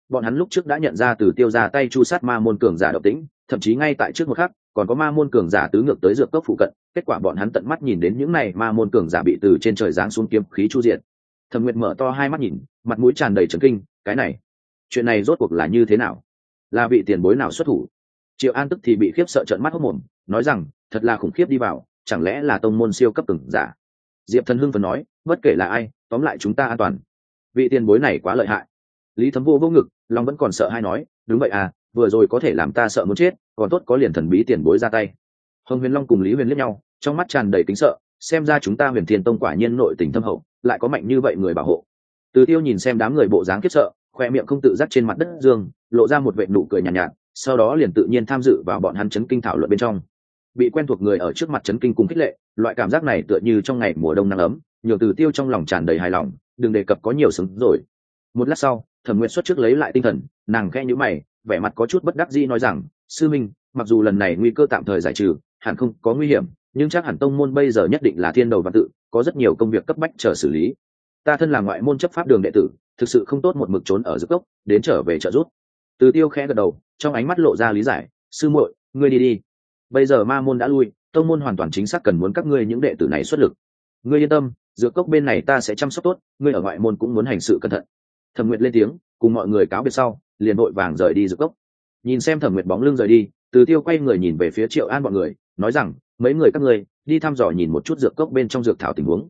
bọn hắn lúc trước đã nhận ra từ tiêu ra tay chu sát ma môn cường giả độc tính, thậm chí ngay tại trước một khắc, còn có ma môn cường giả tứ ngược tới dược cốc phụ cận, kết quả bọn hắn tận mắt nhìn đến những này ma môn cường giả bị từ trên trời giáng xuống kiếm khí chu diện thẩm nguyệt mở to hai mắt nhìn, mặt mũi tràn đầy trấn kinh, cái này, chuyện này rốt cuộc là như thế nào? Là vị tiền bối nào xuất thủ? Triệu an tức thì bị khiếp sợ trợn mắt hốc mồm, nói rằng, thật là khủng khiếp đi vào, chẳng lẽ là tông môn siêu cấp từng giả? Diệp thần hưng phần nói, bất kể là ai, tóm lại chúng ta an toàn. Vị tiền bối này quá lợi hại. Lý thấm vô vô ngực long vẫn còn sợ hay nói đúng vậy à vừa rồi có thể làm ta sợ muốn chết còn tốt có liền thần bí tiền bối ra tay. Hồng huyền long cùng lý huyền liếc nhau trong mắt tràn đầy kính sợ xem ra chúng ta huyền thiên tông quả nhiên nội tình thâm hậu lại có mạnh như vậy người bảo hộ. Từ tiêu nhìn xem đám người bộ dáng kiếp sợ khoe miệng không tự giác trên mặt đất dương lộ ra một vệ nụ cười nhàn nhạt, nhạt sau đó liền tự nhiên tham dự vào bọn hắn chấn kinh thảo luận bên trong. Bị quen thuộc người ở trước mặt chấn kinh cùng khích lệ loại cảm giác này tựa như trong ngày mùa đông nắng ấm nhiều từ tiêu trong lòng tràn đầy hài lòng đừng đề cập có nhiều sứng rồi. Một lát sau thẩm nguyện xuất trước lấy lại tinh thần, nàng khe nhữ mày, vẻ mặt có chút bất đắc dĩ nói rằng, sư minh, mặc dù lần này nguy cơ tạm thời giải trừ, hẳn không có nguy hiểm, nhưng chắc hẳn tông môn bây giờ nhất định là thiên đầu và tự, có rất nhiều công việc cấp bách chờ xử lý. Ta thân là ngoại môn chấp pháp đường đệ tử, thực sự không tốt một mực trốn ở giữa cốc đến trở về trợ giúp. Từ tiêu khẽ gật đầu, trong ánh mắt lộ ra lý giải, sư muội, ngươi đi đi. Bây giờ ma môn đã lui, tông môn hoàn toàn chính xác cần muốn các ngươi những đệ tử này xuất lực. Ngươi yên tâm giữa cốc bên này ta sẽ chăm sóc tốt, ngươi ở ngoại môn cũng muốn hành sự cẩn thận thẩm nguyệt lên tiếng, cùng mọi người cáo biệt sau, liền vội vàng rời đi dược cốc. Nhìn xem thẩm nguyệt bóng lưng rời đi, từ tiêu quay người nhìn về phía triệu an bọn người, nói rằng, mấy người các ngươi, đi thăm dò nhìn một chút dược cốc bên trong dược thảo tình huống.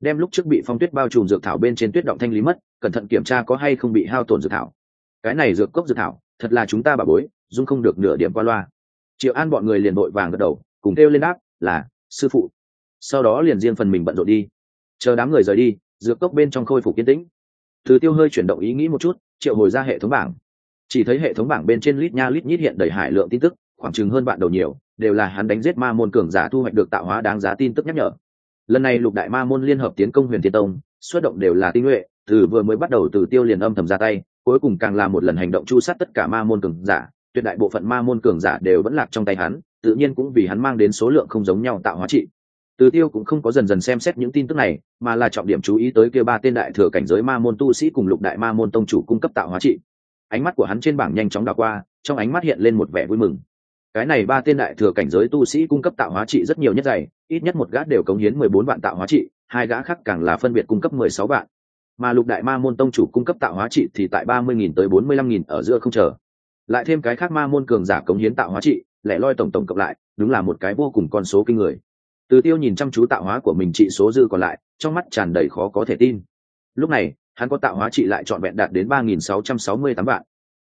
Đem lúc trước bị phong tuyết bao trùm dược thảo bên trên tuyết động thanh lý mất, cẩn thận kiểm tra có hay không bị hao tổn dược thảo. Cái này dược cốc dược thảo, thật là chúng ta bà bối, dung không được nửa điểm qua loa. Triệu an bọn người liền vội vàng gật đầu, cùng kêu lên đáp, là, sư phụ. Sau đó liền riêng phần mình bận rộn đi. Chờ đám người rời đi, dược cốc bên trong khôi phục yên tĩnh từ tiêu hơi chuyển động ý nghĩ một chút, triệu hồi ra hệ thống bảng. Chỉ thấy hệ thống bảng bên trên lít nha lít nhít hiện đầy hải lượng tin tức, khoảng chừng hơn bạn đầu nhiều, đều là hắn đánh giết ma môn cường giả thu hoạch được tạo hóa đáng giá tin tức nhắc nhở. Lần này lục đại ma môn liên hợp tiến công huyền thiên tông, xuất động đều là tinh nhuệ, từ vừa mới bắt đầu từ tiêu liền âm thầm ra tay, cuối cùng càng là một lần hành động chu sát tất cả ma môn cường giả, tuyệt đại bộ phận ma môn cường giả đều vẫn lạc trong tay hắn, tự nhiên cũng vì hắn mang đến số lượng không giống nhau tạo hóa trị từ tiêu cũng không có dần dần xem xét những tin tức này, mà là trọng điểm chú ý tới kia ba tên đại thừa cảnh giới ma môn tu sĩ cùng lục đại ma môn tông chủ cung cấp tạo hóa trị. Ánh mắt của hắn trên bảng nhanh chóng đảo qua, trong ánh mắt hiện lên một vẻ vui mừng. Cái này ba tên đại thừa cảnh giới tu sĩ cung cấp tạo hóa trị rất nhiều nhất dày, ít nhất một gã đều cống hiến mười bốn vạn tạo hóa trị, hai gã khác càng là phân biệt cung cấp mười sáu vạn. Mà lục đại ma môn tông chủ cung cấp tạo hóa trị thì tại ba mươi nghìn tới bốn mươi lăm nghìn ở giữa không chờ. Lại thêm cái khác ma môn cường giả cống hiến tạo hóa trị, lẻ loi tổng tổng cộng lại, đúng là một cái vô cùng con số kinh người từ tiêu nhìn chăm chú tạo hóa của mình trị số dư còn lại, trong mắt tràn đầy khó có thể tin. Lúc này, hắn có tạo hóa trị lại trọn vẹn đạt đến ba nghìn sáu trăm sáu mươi tám vạn.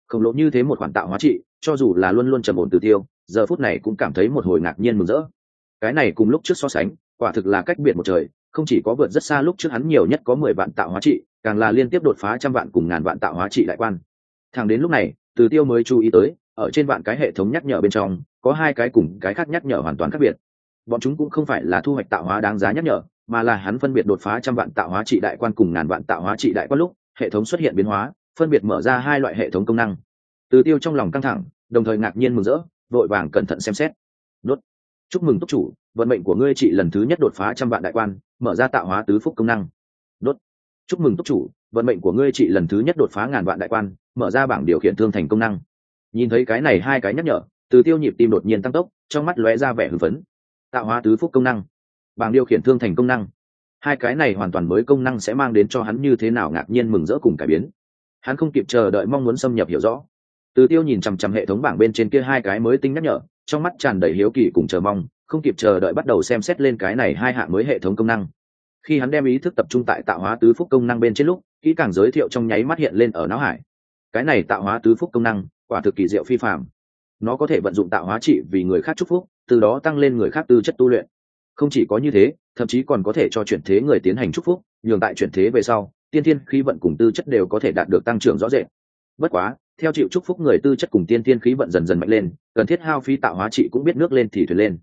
Khổng lồ như thế một khoản tạo hóa trị, cho dù là luôn luôn trầm ổn từ tiêu, giờ phút này cũng cảm thấy một hồi ngạc nhiên mừng rỡ. Cái này cùng lúc trước so sánh, quả thực là cách biệt một trời, không chỉ có vượt rất xa lúc trước hắn nhiều nhất có mười vạn tạo hóa trị, càng là liên tiếp đột phá trăm vạn cùng ngàn vạn tạo hóa trị đại quan. Thẳng đến lúc này, từ tiêu mới chú ý tới, ở trên vạn cái hệ thống nhắc nhở bên trong, có hai cái cùng cái khác nhắc nhở hoàn toàn khác biệt bọn chúng cũng không phải là thu hoạch tạo hóa đáng giá nhắc nhở, mà là hắn phân biệt đột phá trăm vạn tạo hóa trị đại quan cùng ngàn vạn tạo hóa trị đại quan lúc, hệ thống xuất hiện biến hóa, phân biệt mở ra hai loại hệ thống công năng. Từ tiêu trong lòng căng thẳng, đồng thời ngạc nhiên mừng rỡ, vội vàng cẩn thận xem xét. Nốt chúc mừng túc chủ, vận mệnh của ngươi trị lần thứ nhất đột phá trăm vạn đại quan, mở ra tạo hóa tứ phúc công năng. Nốt chúc mừng túc chủ, vận mệnh của ngươi trị lần thứ nhất đột phá ngàn vạn đại quan, mở ra bảng điều khiển thương thành công năng. Nhìn thấy cái này hai cái nhắc nhở, từ tiêu nhịp tim đột nhiên tăng tốc, trong mắt lóe ra vẻ hưng phấn tạo hóa tứ phúc công năng, bảng điều khiển thương thành công năng. Hai cái này hoàn toàn mới công năng sẽ mang đến cho hắn như thế nào ngạc nhiên mừng rỡ cùng cải biến. Hắn không kịp chờ đợi mong muốn xâm nhập hiểu rõ. Từ tiêu nhìn chằm chằm hệ thống bảng bên trên kia hai cái mới tinh nhắc nhở, trong mắt tràn đầy hiếu kỳ cùng chờ mong, không kịp chờ đợi bắt đầu xem xét lên cái này hai hạng mới hệ thống công năng. Khi hắn đem ý thức tập trung tại tạo hóa tứ phúc công năng bên trên lúc, kỹ càng giới thiệu trong nháy mắt hiện lên ở não hải. Cái này tạo hóa tứ phúc công năng, quả thực kỳ diệu phi phạm nó có thể vận dụng tạo hóa trị vì người khác chúc phúc, từ đó tăng lên người khác tư chất tu luyện. Không chỉ có như thế, thậm chí còn có thể cho chuyển thế người tiến hành chúc phúc, nhường tại chuyển thế về sau, tiên thiên khí vận cùng tư chất đều có thể đạt được tăng trưởng rõ rệt. Bất quá, theo chịu chúc phúc người tư chất cùng tiên thiên khí vận dần dần mạnh lên, cần thiết hao phí tạo hóa trị cũng biết nước lên thì thuyền lên.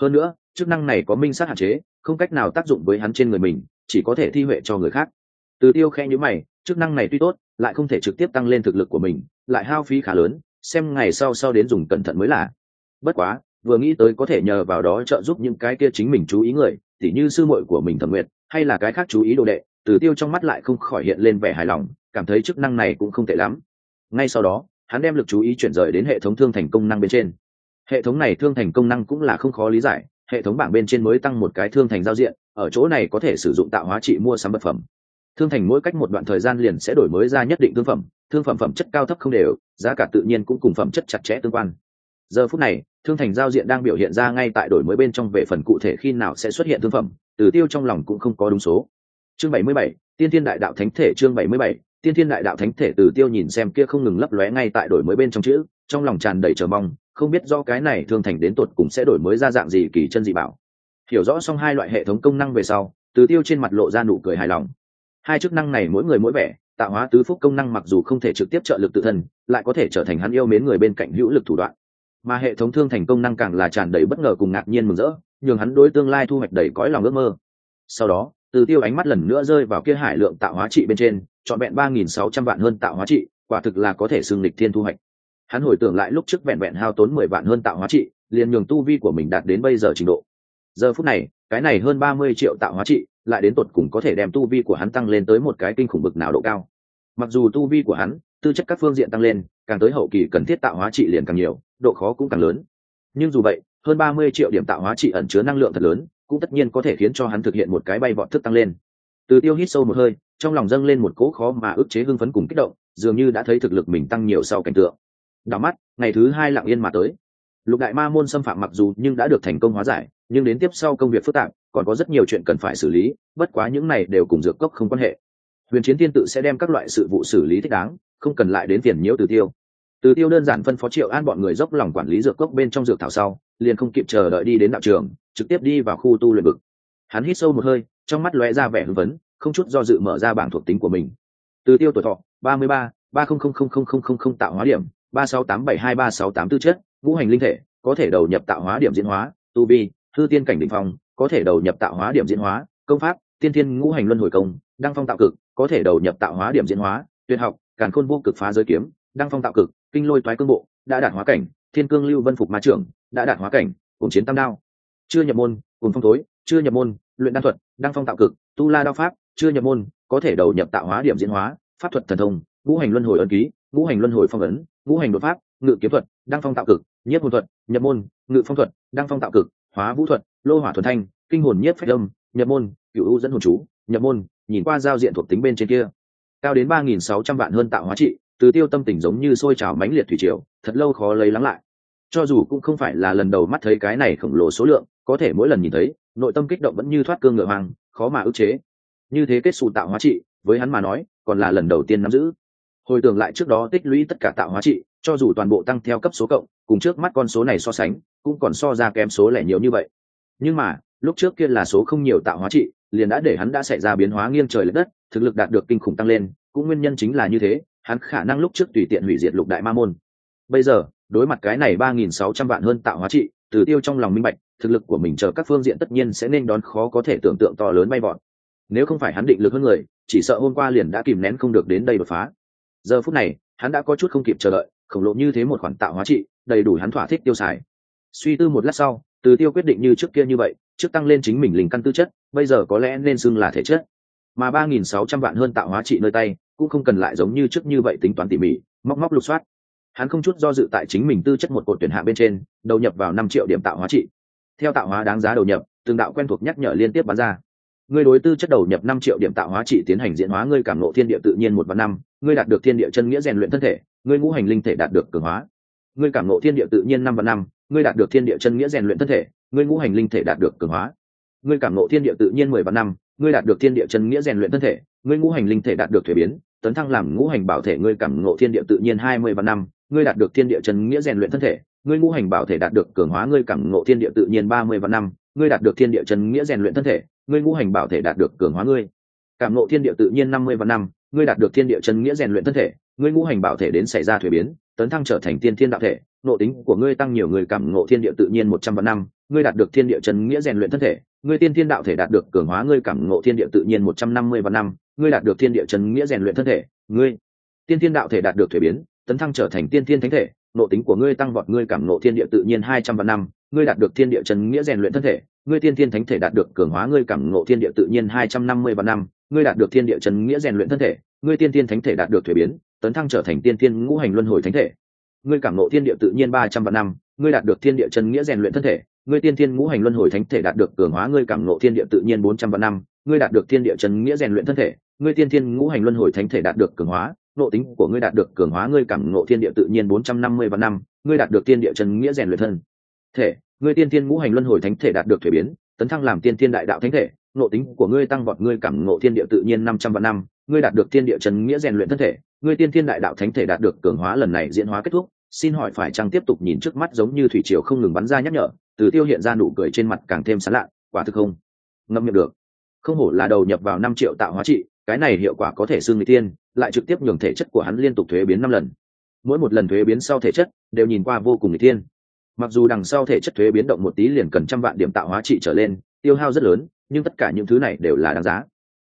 Hơn nữa, chức năng này có minh sát hạn chế, không cách nào tác dụng với hắn trên người mình, chỉ có thể thi huệ cho người khác. Từ tiêu khe nhữ mày, chức năng này tuy tốt, lại không thể trực tiếp tăng lên thực lực của mình, lại hao phí khá lớn xem ngày sau sau đến dùng cẩn thận mới là. Bất quá, vừa nghĩ tới có thể nhờ vào đó trợ giúp những cái kia chính mình chú ý người, tỉ như sư muội của mình thẩm nguyệt, hay là cái khác chú ý đồ đệ, từ tiêu trong mắt lại không khỏi hiện lên vẻ hài lòng, cảm thấy chức năng này cũng không tệ lắm. Ngay sau đó, hắn đem lực chú ý chuyển rời đến hệ thống thương thành công năng bên trên. Hệ thống này thương thành công năng cũng là không khó lý giải, hệ thống bảng bên trên mới tăng một cái thương thành giao diện, ở chỗ này có thể sử dụng tạo hóa trị mua sắm vật phẩm. Thương thành mỗi cách một đoạn thời gian liền sẽ đổi mới ra nhất định thương phẩm thương phẩm phẩm chất cao thấp không đều giá cả tự nhiên cũng cùng phẩm chất chặt chẽ tương quan. Giờ phút này thương thành giao diện đang biểu hiện ra ngay tại đổi mới bên trong về phần cụ thể khi nào sẽ xuất hiện thương phẩm từ tiêu trong lòng cũng không có đúng số. Chương 77, tiên thiên đại đạo thánh thể chương 77, tiên thiên đại đạo thánh thể từ tiêu nhìn xem kia không ngừng lấp lóe ngay tại đổi mới bên trong chữ trong lòng tràn đầy chờ mong không biết do cái này thương thành đến tột cùng sẽ đổi mới ra dạng gì kỳ chân dị bảo. Hiểu rõ xong hai loại hệ thống công năng về sau từ tiêu trên mặt lộ ra nụ cười hài lòng. Hai chức năng này mỗi người mỗi vẻ tạo hóa tứ phúc công năng mặc dù không thể trực tiếp trợ lực tự thân, lại có thể trở thành hắn yêu mến người bên cạnh hữu lực thủ đoạn. Mà hệ thống thương thành công năng càng là tràn đầy bất ngờ cùng ngạc nhiên mừng rỡ, nhường hắn đối tương lai thu hoạch đầy cõi lòng ước mơ. Sau đó, từ tiêu ánh mắt lần nữa rơi vào kia hải lượng tạo hóa trị bên trên, trọn vẹn ba nghìn sáu trăm vạn hơn tạo hóa trị, quả thực là có thể xưng lịch thiên thu hoạch. Hắn hồi tưởng lại lúc trước vẹn vẹn hao tốn mười vạn hơn tạo hóa trị, liền nhường tu vi của mình đạt đến bây giờ trình độ. Giờ phút này, cái này hơn ba mươi triệu tạo hóa trị lại đến tột cùng có thể đem tu vi của hắn tăng lên tới một cái kinh khủng bực nào độ cao. Mặc dù tu vi của hắn, tư chất các phương diện tăng lên, càng tới hậu kỳ cần thiết tạo hóa trị liền càng nhiều, độ khó cũng càng lớn. Nhưng dù vậy, hơn ba mươi triệu điểm tạo hóa trị ẩn chứa năng lượng thật lớn, cũng tất nhiên có thể khiến cho hắn thực hiện một cái bay vọt thức tăng lên. Từ tiêu hít sâu một hơi, trong lòng dâng lên một cỗ khó mà ức chế hưng phấn cùng kích động, dường như đã thấy thực lực mình tăng nhiều sau cảnh tượng. Đảo mắt, ngày thứ hai lặng yên mà tới lục đại ma môn xâm phạm mặc dù nhưng đã được thành công hóa giải, nhưng đến tiếp sau công việc phức tạp, còn có rất nhiều chuyện cần phải xử lý, bất quá những này đều cùng dược cốc không quan hệ. Huyền chiến tiên tự sẽ đem các loại sự vụ xử lý thích đáng, không cần lại đến tiền nhiễu từ tiêu. Từ tiêu đơn giản phân phó triệu an bọn người dốc lòng quản lý dược cốc bên trong dược thảo sau, liền không kịp chờ đợi đi đến đạo trường, trực tiếp đi vào khu tu luyện vực. Hắn hít sâu một hơi, trong mắt lóe ra vẻ hưng vấn không chút do dự mở ra bảng thuộc tính của mình. Từ tiêu tuổi thọ, ba mươi ba ba không không không không không không không tạo hóa điểm, ba sáu tám bảy hai ba sáu tám tư chất ngũ hành linh thể, có thể đầu nhập tạo hóa điểm diễn hóa, tu vi thư tiên cảnh đ ỉ n h phong, có thể đầu nhập tạo hóa điểm diễn hóa, công pháp, tiên thiên ngũ hành luân hồi công, đăng phong tạo cực, có thể đầu nhập tạo hóa điểm diễn hóa, tuyệt học, càn khôn vô cực phá giới kiếm, đăng phong tạo cực, kinh lôi toái cương bộ, đã đạt hóa cảnh, thiên cương lưu vân phục ma trưởng, đã đạt hóa cảnh, cùng chiến tam đao. Chưa nhập môn, cùng phong tối chưa nhập môn, luyện đan thuật, đăng phong tạo cực, tu la đao pháp, chưa nhập môn, có thể đầu nhập tạo hóa điểm diễn hóa, pháp thuật thần thông, ngũ hành luân hồi ấn ký, ngũ hành luân hồi phong ấn, ngũ hành đột pháp, ngự kiếm thuật, đăng phong tạo cực nhất hồn thuật, nhập môn, ngự phong thuật, đăng phong tạo cực, hóa vũ thuật, lô hỏa thuần thanh, kinh hồn nhất phách đông nhập môn cựu u dẫn hồn chú, nhập môn, nhìn qua giao diện thuộc tính bên trên kia. Cao đến ba nghìn sáu trăm vạn hơn tạo hóa trị, từ tiêu tâm tình giống như sôi trào mãnh liệt thủy triều, thật lâu khó lấy lắng lại. Cho dù cũng không phải là lần đầu mắt thấy cái này khổng lồ số lượng, có thể mỗi lần nhìn thấy, nội tâm kích động vẫn như thoát cương ngựa hoang, khó mà ức chế. Như thế kết xù tạo hóa trị, với hắn mà nói, còn là lần đầu tiên nắm giữ. Hồi tưởng lại trước đó tích lũy tất cả tạo hóa trị, cho dù toàn bộ tăng theo cấp số cộng cùng trước mắt con số này so sánh, cũng còn so ra kém số lẻ nhiều như vậy. Nhưng mà, lúc trước kia là số không nhiều tạo hóa trị, liền đã để hắn đã xảy ra biến hóa nghiêng trời lệch đất, thực lực đạt được kinh khủng tăng lên, cũng nguyên nhân chính là như thế, hắn khả năng lúc trước tùy tiện hủy diệt lục đại ma môn. Bây giờ, đối mặt cái này ba nghìn sáu trăm vạn hơn tạo hóa trị, từ tiêu trong lòng minh bạch, thực lực của mình chờ các phương diện tất nhiên sẽ nên đón khó có thể tưởng tượng to lớn bay bọn nếu không phải hắn định lực hơn người, chỉ sợ hôm qua liền đã kìm nén không được đến đây đột phá. Giờ phút này, hắn đã có chút không kịp chờ đợi, khổng lồ như thế một khoản tạo hóa trị đầy đủ hắn thỏa thích tiêu xài. Suy tư một lát sau, từ tiêu quyết định như trước kia như vậy, trước tăng lên chính mình linh căn tư chất, bây giờ có lẽ nên xưng là thể chất. Mà ba nghìn sáu trăm vạn hơn tạo hóa trị nơi tay, cũng không cần lại giống như trước như vậy tính toán tỉ mỉ, móc móc lục soát. Hắn không chút do dự tại chính mình tư chất một cột tuyển hạ bên trên, đầu nhập vào năm triệu điểm tạo hóa trị. Theo tạo hóa đáng giá đầu nhập, từng đạo quen thuộc nhắc nhở liên tiếp bán ra. Ngươi đối tư chất đầu nhập năm triệu điểm tạo hóa trị tiến hành diễn hóa, ngươi cảm nộ thiên địa tự nhiên một và năm, ngươi đạt được thiên địa chân nghĩa rèn luyện thân thể, ngươi ngũ hành linh thể đạt được cường hóa ngươi cảm ngộ thiên địa tự nhiên năm và năm ngươi đạt được thiên địa chân nghĩa rèn luyện thân thể ngươi ngũ hành linh thể đạt được cường hóa ngươi cảm ngộ thiên địa tự nhiên mười và năm ngươi đạt được thiên địa chân nghĩa rèn luyện thân thể ngươi ngũ hành linh thể đạt được thuế biến tấn thăng làm ngũ hành bảo thể ngươi cảm ngộ thiên địa tự nhiên hai mươi và năm ngươi đạt được thiên địa chân nghĩa rèn luyện thân thể ngươi ngũ hành bảo thể đạt được cường hóa ngươi cảm ngộ thiên địa tự nhiên ba mươi và năm ngươi đạt được thiên địa chân nghĩa rèn luyện thân thể ngươi ngũ hành bảo thể đạt được cường hóa ngươi cảm ngộ thiên địa tự nhiên năm mươi và năm ngươi đạt được thiên địa chân nghĩa rèn luyện thân thể ngươi ngũ hành bảo thể đến xảy ra thuế biến tấn thăng trở thành tiên thiên đạo thể, nội tính của ngươi tăng nhiều người cảm ngộ thiên địa tự nhiên một trăm vạn năm, ngươi đạt được thiên địa chân nghĩa rèn luyện thân thể, ngươi tiên thiên đạo thể đạt được cường hóa ngươi cảm ngộ thiên địa tự nhiên một trăm năm mươi vạn năm, ngươi đạt được thiên địa chân nghĩa rèn luyện thân thể, ngươi tiên thiên đạo thể đạt được thuế biến, tấn thăng trở thành tiên thiên thánh thể, nội tính của ngươi tăng vọt ngươi cảm ngộ thiên địa tự nhiên hai trăm vạn năm, ngươi đạt được thiên địa chân nghĩa rèn luyện thân thể, ngươi tiên thiên thánh thể đạt được cường hóa ngươi cảm ngộ thiên địa tự nhiên hai trăm năm mươi vạn năm, ngươi đạt được thiên địa chân nghĩa rèn luyện thân thể, ngươi tiên thiên thánh thể đạt được thuế biến tấn thăng trở thành tiên thiên ngũ hành luân hồi thánh thể. Ngươi cảm ngộ thiên địa tự nhiên ba trăm vạn năm, ngươi đạt được thiên địa chân nghĩa rèn luyện thân thể. Ngươi tiên thiên ngũ hành luân hồi thánh thể đạt được cường hóa, ngươi cảm ngộ thiên địa tự nhiên bốn trăm vạn năm, ngươi đạt được thiên địa chân nghĩa rèn luyện thân thể. Ngươi tiên thiên ngũ hành luân hồi thánh thể đạt được cường hóa nộ tính của ngươi đạt được cường hóa, ngươi cảm ngộ thiên địa tự nhiên bốn trăm năm mươi vạn năm, ngươi đạt được tiên địa chân nghĩa rèn luyện thân thể. Ngươi tiên tiên ngũ hành luân hồi thánh thể đạt được thuế biến, tấn thăng làm tiên tiên đại đạo thánh thể. Nội tính của ngươi tăng vọt ngươi cảm ngộ thiên địa tự nhiên năm trăm vạn năm, ngươi đạt được thiên địa chân nghĩa rèn luyện thân thể, ngươi tiên thiên đại đạo thánh thể đạt được cường hóa lần này diễn hóa kết thúc. Xin hỏi phải chăng tiếp tục nhìn trước mắt giống như thủy triều không ngừng bắn ra nhắc nhở, từ tiêu hiện ra nụ cười trên mặt càng thêm sán lạ, quả thực không ngâm miệng được. Không hổ là đầu nhập vào năm triệu tạo hóa trị, cái này hiệu quả có thể xưng người tiên, lại trực tiếp nhường thể chất của hắn liên tục thuế biến năm lần. Mỗi một lần thuế biến sau thể chất đều nhìn qua vô cùng người tiên mặc dù đằng sau thể chất thuế biến động một tí liền cần trăm vạn điểm tạo hóa trị trở lên, tiêu hao rất lớn nhưng tất cả những thứ này đều là đáng giá.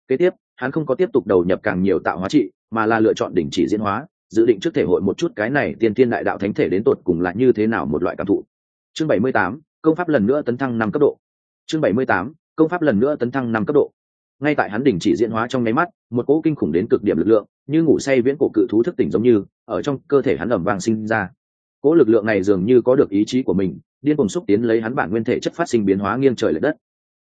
Kế tiếp, hắn không có tiếp tục đầu nhập càng nhiều tạo hóa trị, mà là lựa chọn đỉnh chỉ diễn hóa, dự định trước thể hội một chút cái này tiên tiên đại đạo thánh thể đến tột cùng là như thế nào một loại cảm thụ. Chương bảy mươi tám, công pháp lần nữa tấn thăng năm cấp độ. Chương bảy mươi tám, công pháp lần nữa tấn thăng năm cấp độ. Ngay tại hắn đỉnh chỉ diễn hóa trong nháy mắt, một cỗ kinh khủng đến cực điểm lực lượng, như ngủ say viễn cổ cự thú thức tỉnh giống như, ở trong cơ thể hắn ẩm vang sinh ra. Cỗ lực lượng này dường như có được ý chí của mình, điên cùng xúc tiến lấy hắn bản nguyên thể chất phát sinh biến hóa nghiêng trời l ệ đất.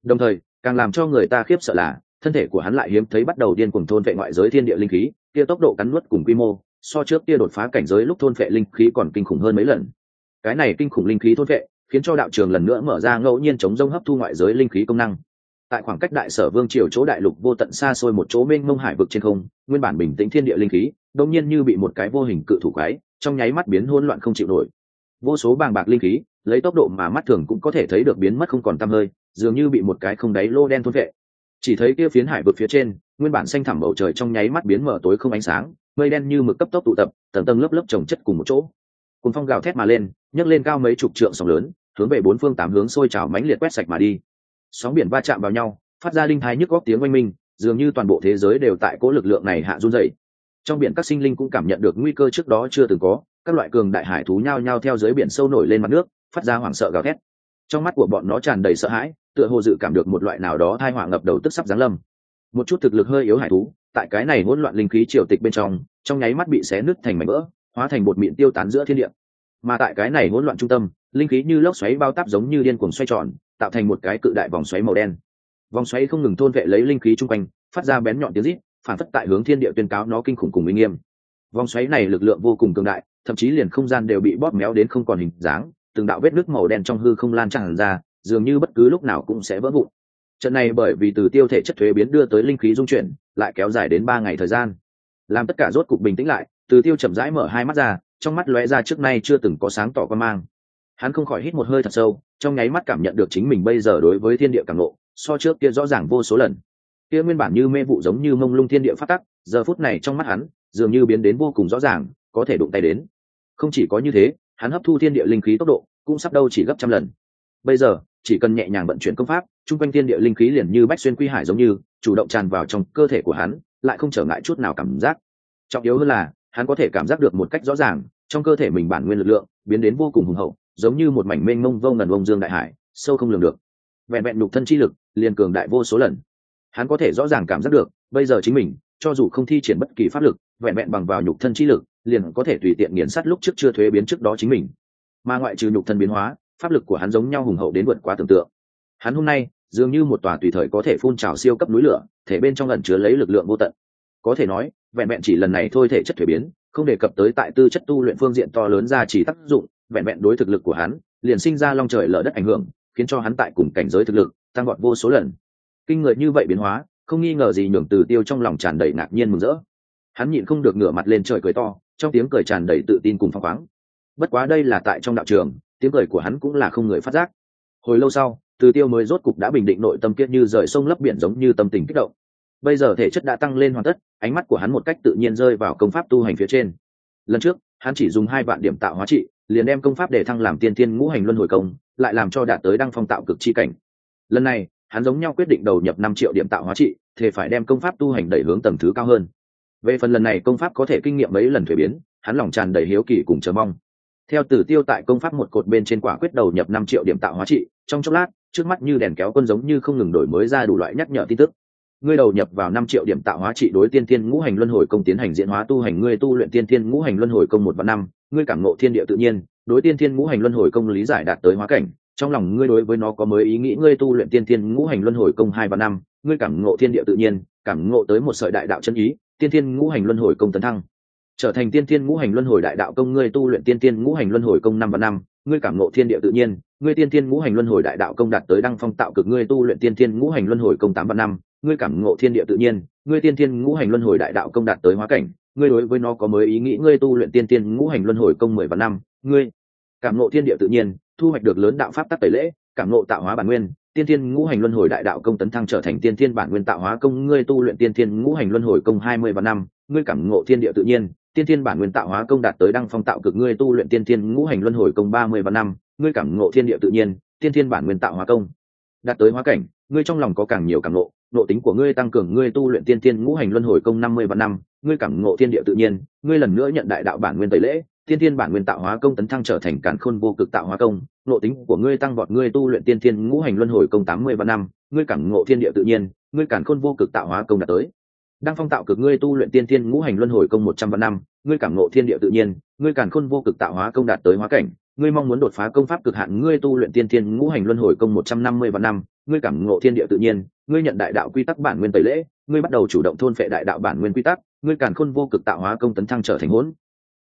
Đồng thời càng làm cho người ta khiếp sợ là, thân thể của hắn lại hiếm thấy bắt đầu điên cùng thôn vệ ngoại giới thiên địa linh khí, kia tốc độ cắn nuốt cùng quy mô, so trước kia đột phá cảnh giới lúc thôn vệ linh khí còn kinh khủng hơn mấy lần. Cái này kinh khủng linh khí thôn vệ khiến cho đạo trường lần nữa mở ra ngẫu nhiên chống rông hấp thu ngoại giới linh khí công năng. Tại khoảng cách đại sở vương triều chỗ đại lục vô tận xa xôi một chỗ mênh mông hải vực trên không, nguyên bản bình tĩnh thiên địa linh khí đông nhiên như bị một cái vô hình cự thủ quái, trong nháy mắt biến hỗn loạn không chịu nổi. Vô số bàng bạc linh khí, lấy tốc độ mà mắt thường cũng có thể thấy được biến mất không còn tăm hơi dường như bị một cái không đáy lô đen thôn vệ. Chỉ thấy kia phiến hải vực phía trên, nguyên bản xanh thẳm bầu trời trong nháy mắt biến mở tối không ánh sáng, mây đen như mực cấp tốc tụ tập, tầng tầng lớp lớp trồng chất cùng một chỗ. Cùng phong gào thét mà lên, nhấc lên cao mấy chục trượng sóng lớn, hướng về bốn phương tám hướng sôi trào mãnh liệt quét sạch mà đi. Sóng biển va chạm vào nhau, phát ra linh thái nhức góc tiếng oanh minh, dường như toàn bộ thế giới đều tại cố lực lượng này hạ run dậy trong biển các sinh linh cũng cảm nhận được nguy cơ trước đó chưa từng có, các loại cường đại hải thú nhao nhao theo dưới biển sâu nổi lên mặt nước, phát ra hoảng sợ gào thét. Trong mắt của bọn nó tràn đầy sợ hãi tựa hồ dự cảm được một loại nào đó thai họa ngập đầu tức sắp giáng lâm. Một chút thực lực hơi yếu hải thú, tại cái này hỗn loạn linh khí triều tịch bên trong trong nháy mắt bị xé nứt thành mảnh vỡ, hóa thành bột mịn tiêu tán giữa thiên địa. Mà tại cái này hỗn loạn trung tâm, linh khí như lốc xoáy bao táp giống như điên cuồng xoay tròn, tạo thành một cái cự đại vòng xoáy màu đen. Vòng xoáy không ngừng thôn vệ lấy linh khí chung quanh, phát ra bén nhọn tiếng rít, phản phất tại hướng thiên địa tuyên cáo nó kinh khủng cùng uy nghiêm. Vòng xoáy này lực lượng vô cùng cường đại, thậm chí liền không gian đều bị bóp méo đến không còn hình dáng, từng đạo vết nước màu đen trong hư không lan tràn ra dường như bất cứ lúc nào cũng sẽ vỡ vụn. Trận này bởi vì từ tiêu thể chất thuế biến đưa tới linh khí dung chuyển, lại kéo dài đến ba ngày thời gian. Làm tất cả rốt cục bình tĩnh lại, từ tiêu chậm rãi mở hai mắt ra, trong mắt lóe ra trước nay chưa từng có sáng tỏ quan mang. Hắn không khỏi hít một hơi thật sâu, trong nháy mắt cảm nhận được chính mình bây giờ đối với thiên địa càng lộ so trước kia rõ ràng vô số lần. Kia nguyên bản như mê vụ giống như mông lung thiên địa phát tắc, giờ phút này trong mắt hắn, dường như biến đến vô cùng rõ ràng, có thể đụng tay đến. Không chỉ có như thế, hắn hấp thu thiên địa linh khí tốc độ, cũng sắp đâu chỉ gấp trăm lần. Bây giờ chỉ cần nhẹ nhàng vận chuyển công pháp, chung quanh thiên địa linh khí liền như bách xuyên quy hải giống như, chủ động tràn vào trong cơ thể của hắn, lại không trở ngại chút nào cảm giác. Trọng yếu hơn là, hắn có thể cảm giác được một cách rõ ràng, trong cơ thể mình bản nguyên lực lượng biến đến vô cùng hùng hậu, giống như một mảnh mênh mông vô ngần vông dương đại hải, sâu không lường được. Vẹn vẹn nhục thân chi lực, liền cường đại vô số lần. Hắn có thể rõ ràng cảm giác được, bây giờ chính mình, cho dù không thi triển bất kỳ pháp lực, vẹn vẹn bằng vào nhục thân chi lực, liền có thể tùy tiện nghiền sát lúc trước chưa thuế biến trước đó chính mình. Mà ngoại trừ nhục thân biến hóa pháp lực của hắn giống nhau hùng hậu đến vượt quá tưởng tượng. Hắn hôm nay, dường như một tòa tùy thời có thể phun trào siêu cấp núi lửa, thể bên trong ẩn chứa lấy lực lượng vô tận. Có thể nói, vẹn vẹn chỉ lần này thôi thể chất thuế biến, không đề cập tới tại tư chất tu luyện phương diện to lớn ra chỉ tác dụng, vẹn vẹn đối thực lực của hắn, liền sinh ra long trời lở đất ảnh hưởng, khiến cho hắn tại cùng cảnh giới thực lực, tăng gọn vô số lần. Kinh người như vậy biến hóa, không nghi ngờ gì nhường từ tiêu trong lòng tràn đầy ngạc nhiên mừng rỡ. Hắn nhịn không được ngửa mặt lên trời cười to, trong tiếng cười tràn đầy tự tin cùng phăng khoáng. Bất quá đây là tại trong đạo trường tiếng cười của hắn cũng là không người phát giác. Hồi lâu sau, từ tiêu mới rốt cục đã bình định nội tâm kiết như rời sông lấp biển giống như tâm tình kích động. Bây giờ thể chất đã tăng lên hoàn tất, ánh mắt của hắn một cách tự nhiên rơi vào công pháp tu hành phía trên. Lần trước, hắn chỉ dùng hai vạn điểm tạo hóa trị, liền đem công pháp để thăng làm tiên thiên ngũ hành luân hồi công, lại làm cho đạt tới đăng phong tạo cực chi cảnh. Lần này, hắn giống nhau quyết định đầu nhập năm triệu điểm tạo hóa trị thì phải đem công pháp tu hành đẩy hướng tầm thứ cao hơn. Về phần lần này công pháp có thể kinh nghiệm mấy lần thuế biến, hắn lòng tràn đầy hiếu kỳ cùng chờ mong theo tử tiêu tại công pháp một cột bên trên quả quyết đầu nhập năm triệu điểm tạo hóa trị, trong chốc lát, trước mắt như đèn kéo quân giống như không ngừng đổi mới ra đủ loại nhắc nhở tin tức. Ngươi đầu nhập vào năm triệu điểm tạo hóa trị đối tiên thiên ngũ hành luân hồi công tiến hành diễn hóa tu hành, ngươi tu luyện tiên thiên ngũ hành luân hồi công một và năm, ngươi cảm ngộ thiên địa tự nhiên, đối tiên thiên ngũ hành luân hồi công lý giải đạt tới hóa cảnh, trong lòng ngươi đối với nó có mới ý nghĩ, ngươi tu luyện tiên thiên ngũ hành luân hồi công hai và năm, ngươi cảm ngộ thiên địa tự nhiên, cảm ngộ tới một sợi đại đạo chân ý, tiên thiên ngũ hành luân hồi công tấn thăng trở thành tiên tiên ngũ hành luân hồi đại đạo công, ngươi tu luyện tiên tiên ngũ hành luân hồi công năm và năm, ngươi cảm ngộ thiên địa tự nhiên, ngươi tiên tiên ngũ hành luân hồi đại đạo công đạt tới đăng phong tạo cực, ngươi tu luyện tiên tiên ngũ hành luân hồi công tám và năm, ngươi cảm ngộ thiên địa tự nhiên, ngươi tiên tiên ngũ hành luân hồi đại đạo công đạt tới hóa cảnh, ngươi đối với nó có mới ý nghĩ, ngươi tu luyện tiên tiên ngũ hành luân hồi công mười và năm, ngươi cảm ngộ thiên địa tự nhiên, thu hoạch được lớn đạo pháp tắc tẩy lễ, cảm ngộ tạo hóa bản nguyên, tiên tiên ngũ hành luân hồi đại đạo công tấn thăng trở thành tiên tiên bản nguyên tạo hóa công, ngươi tu luyện tiên tiên ngũ hành luân hồi công hai mươi và năm, ngươi cảm ngộ thiên địa tự nhiên tiên Thiên bản nguyên tạo hóa công đạt tới đăng phong tạo cực ngươi tu luyện tiên Thiên ngũ hành luân hồi công ba mươi và năm, ngươi cảm ngộ thiên địa tự nhiên, tiên Thiên bản nguyên tạo hóa công. Đạt tới hóa cảnh, ngươi trong lòng có càng nhiều cảm ngộ nộ tính của ngươi tăng cường ngươi tu luyện tiên Thiên ngũ hành luân hồi công năm mươi và năm, ngươi cảm ngộ thiên địa tự nhiên, ngươi lần nữa nhận đại đạo bản nguyên tẩy lễ, tiên Thiên bản nguyên tạo hóa công tấn thăng trở thành cản khôn vô cực tạo hóa công nộ tính của ngươi tăng vọt ngươi tu luyện tiên Thiên ngũ hành luân hồi công tám mươi và năm, ngươi cảm ngộ thiên địa tự nhiên, ngươi cản khôn vô cực tạo hóa công đạt tới đang phong tạo cực ngươi tu luyện tiên thiên ngũ hành luân hồi công một trăm vạn năm, ngươi cảm ngộ thiên địa tự nhiên, ngươi càn khôn vô cực tạo hóa công đạt tới hóa cảnh, ngươi mong muốn đột phá công pháp cực hạn, ngươi tu luyện tiên thiên ngũ hành luân hồi công một trăm năm mươi vạn năm, ngươi cảm ngộ thiên địa tự nhiên, ngươi nhận đại đạo quy tắc bản nguyên tẩy lễ, ngươi bắt đầu chủ động thôn phệ đại đạo bản nguyên quy tắc, ngươi càn khôn vô cực tạo hóa công tấn thăng trở thành hỗn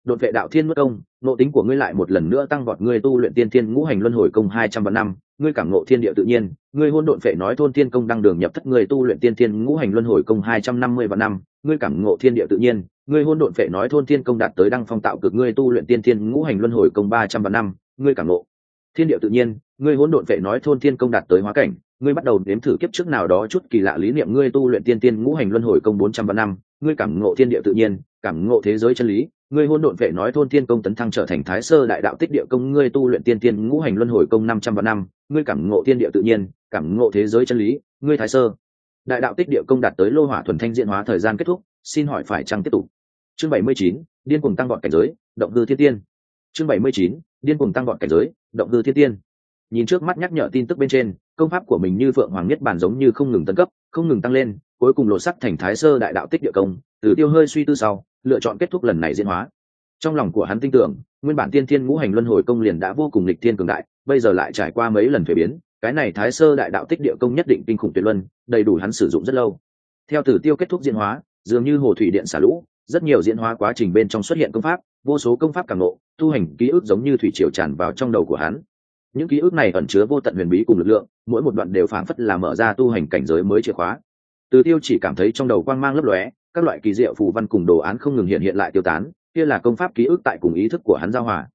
đột vệ đạo thiên mất công, nộ tính của ngươi lại một lần nữa tăng vọt ngươi tu luyện tiên thiên ngũ hành luân hồi công hai trăm vạn năm, ngươi cảm ngộ thiên địa tự nhiên, ngươi hôn độn phệ nói thôn thiên công đăng đường nhập thất ngươi tu luyện tiên thiên ngũ hành luân hồi công hai trăm năm mươi vạn năm, ngươi cảm ngộ thiên địa tự nhiên, ngươi hôn độn phệ nói thôn thiên công đạt tới đăng phong tạo cực ngươi tu luyện tiên thiên ngũ hành luân hồi công ba trăm vạn năm, ngươi cảm ngộ thiên địa tự nhiên, ngươi hôn độn phệ nói thôn thiên công đạt tới hóa cảnh, ngươi bắt đầu nếm thử kiếp trước nào đó chút kỳ lạ lý niệm ngươi tu luyện tiên tiên ngũ hành luân hồi công bốn trăm vạn năm, ngươi cảm ngộ thiên địa tự nhiên, cảm ngộ thế giới chân lý ngươi hôn độn vệ nói thôn thiên công tấn thăng trở thành thái sơ đại đạo tích địa công, ngươi tu luyện tiên tiên ngũ hành luân hồi công năm trăm vạn năm, ngươi cảm ngộ tiên địa tự nhiên, cảm ngộ thế giới chân lý, ngươi thái sơ đại đạo tích địa công đạt tới lô hỏa thuần thanh diện hóa thời gian kết thúc, xin hỏi phải chăng tiếp tục? Chương bảy mươi chín, điên cùng tăng gọn cảnh giới, động hư thiên tiên. Chương bảy mươi chín, điên cùng tăng gọn cảnh giới, động hư thiên tiên. Nhìn trước mắt nhắc nhở tin tức bên trên, công pháp của mình như phượng hoàng nhất bản giống như không ngừng tấn cấp, không ngừng tăng lên cuối cùng lộ sắc thành thái sơ đại đạo tích địa công, từ tiêu hơi suy tư sau, lựa chọn kết thúc lần này diễn hóa. Trong lòng của hắn tin tưởng, nguyên bản tiên thiên ngũ hành luân hồi công liền đã vô cùng lịch thiên cường đại, bây giờ lại trải qua mấy lần thuế biến, cái này thái sơ đại đạo tích địa công nhất định kinh khủng tuyệt luân, đầy đủ hắn sử dụng rất lâu. Theo tử tiêu kết thúc diễn hóa, dường như hồ thủy điện xả lũ, rất nhiều diễn hóa quá trình bên trong xuất hiện công pháp, vô số công pháp càng ngộ tu hành ký ức giống như thủy triều tràn vào trong đầu của hắn. Những ký ức này ẩn chứa vô tận huyền bí cùng lực lượng, mỗi một đoạn đều phảng phất là mở ra tu hành cảnh giới mới chìa khóa từ tiêu chỉ cảm thấy trong đầu quang mang lấp lóe, các loại kỳ diệu phù văn cùng đồ án không ngừng hiện hiện lại tiêu tán, kia là công pháp ký ức tại cùng ý thức của hắn giao hòa.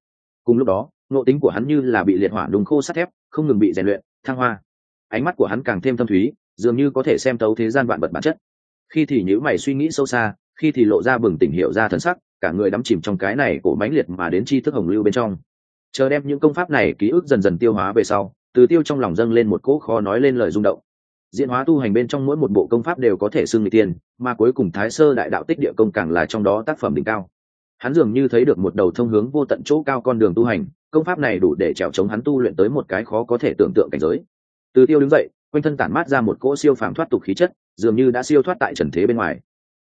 Cùng lúc đó nộ tính của hắn như là bị liệt hỏa đùng khô sắt thép, không ngừng bị rèn luyện, thăng hoa. Ánh mắt của hắn càng thêm thâm thúy, dường như có thể xem tấu thế gian vạn vật bản chất. Khi thì nhữ mày suy nghĩ sâu xa, khi thì lộ ra bừng tỉnh hiệu ra thần sắc, cả người đắm chìm trong cái này của mãnh liệt mà đến tri thức hồng lưu bên trong. Chờ đem những công pháp này ký ức dần dần tiêu hóa về sau, từ tiêu trong lòng dâng lên một cỗ khó nói lên lời rung động diễn hóa tu hành bên trong mỗi một bộ công pháp đều có thể xưng người tiên, mà cuối cùng thái sơ đại đạo tích địa công càng là trong đó tác phẩm đỉnh cao. Hắn dường như thấy được một đầu thông hướng vô tận chỗ cao con đường tu hành, công pháp này đủ để trèo chống hắn tu luyện tới một cái khó có thể tưởng tượng cảnh giới. Từ tiêu đứng dậy, quanh thân tản mát ra một cỗ siêu phàm thoát tục khí chất, dường như đã siêu thoát tại trần thế bên ngoài.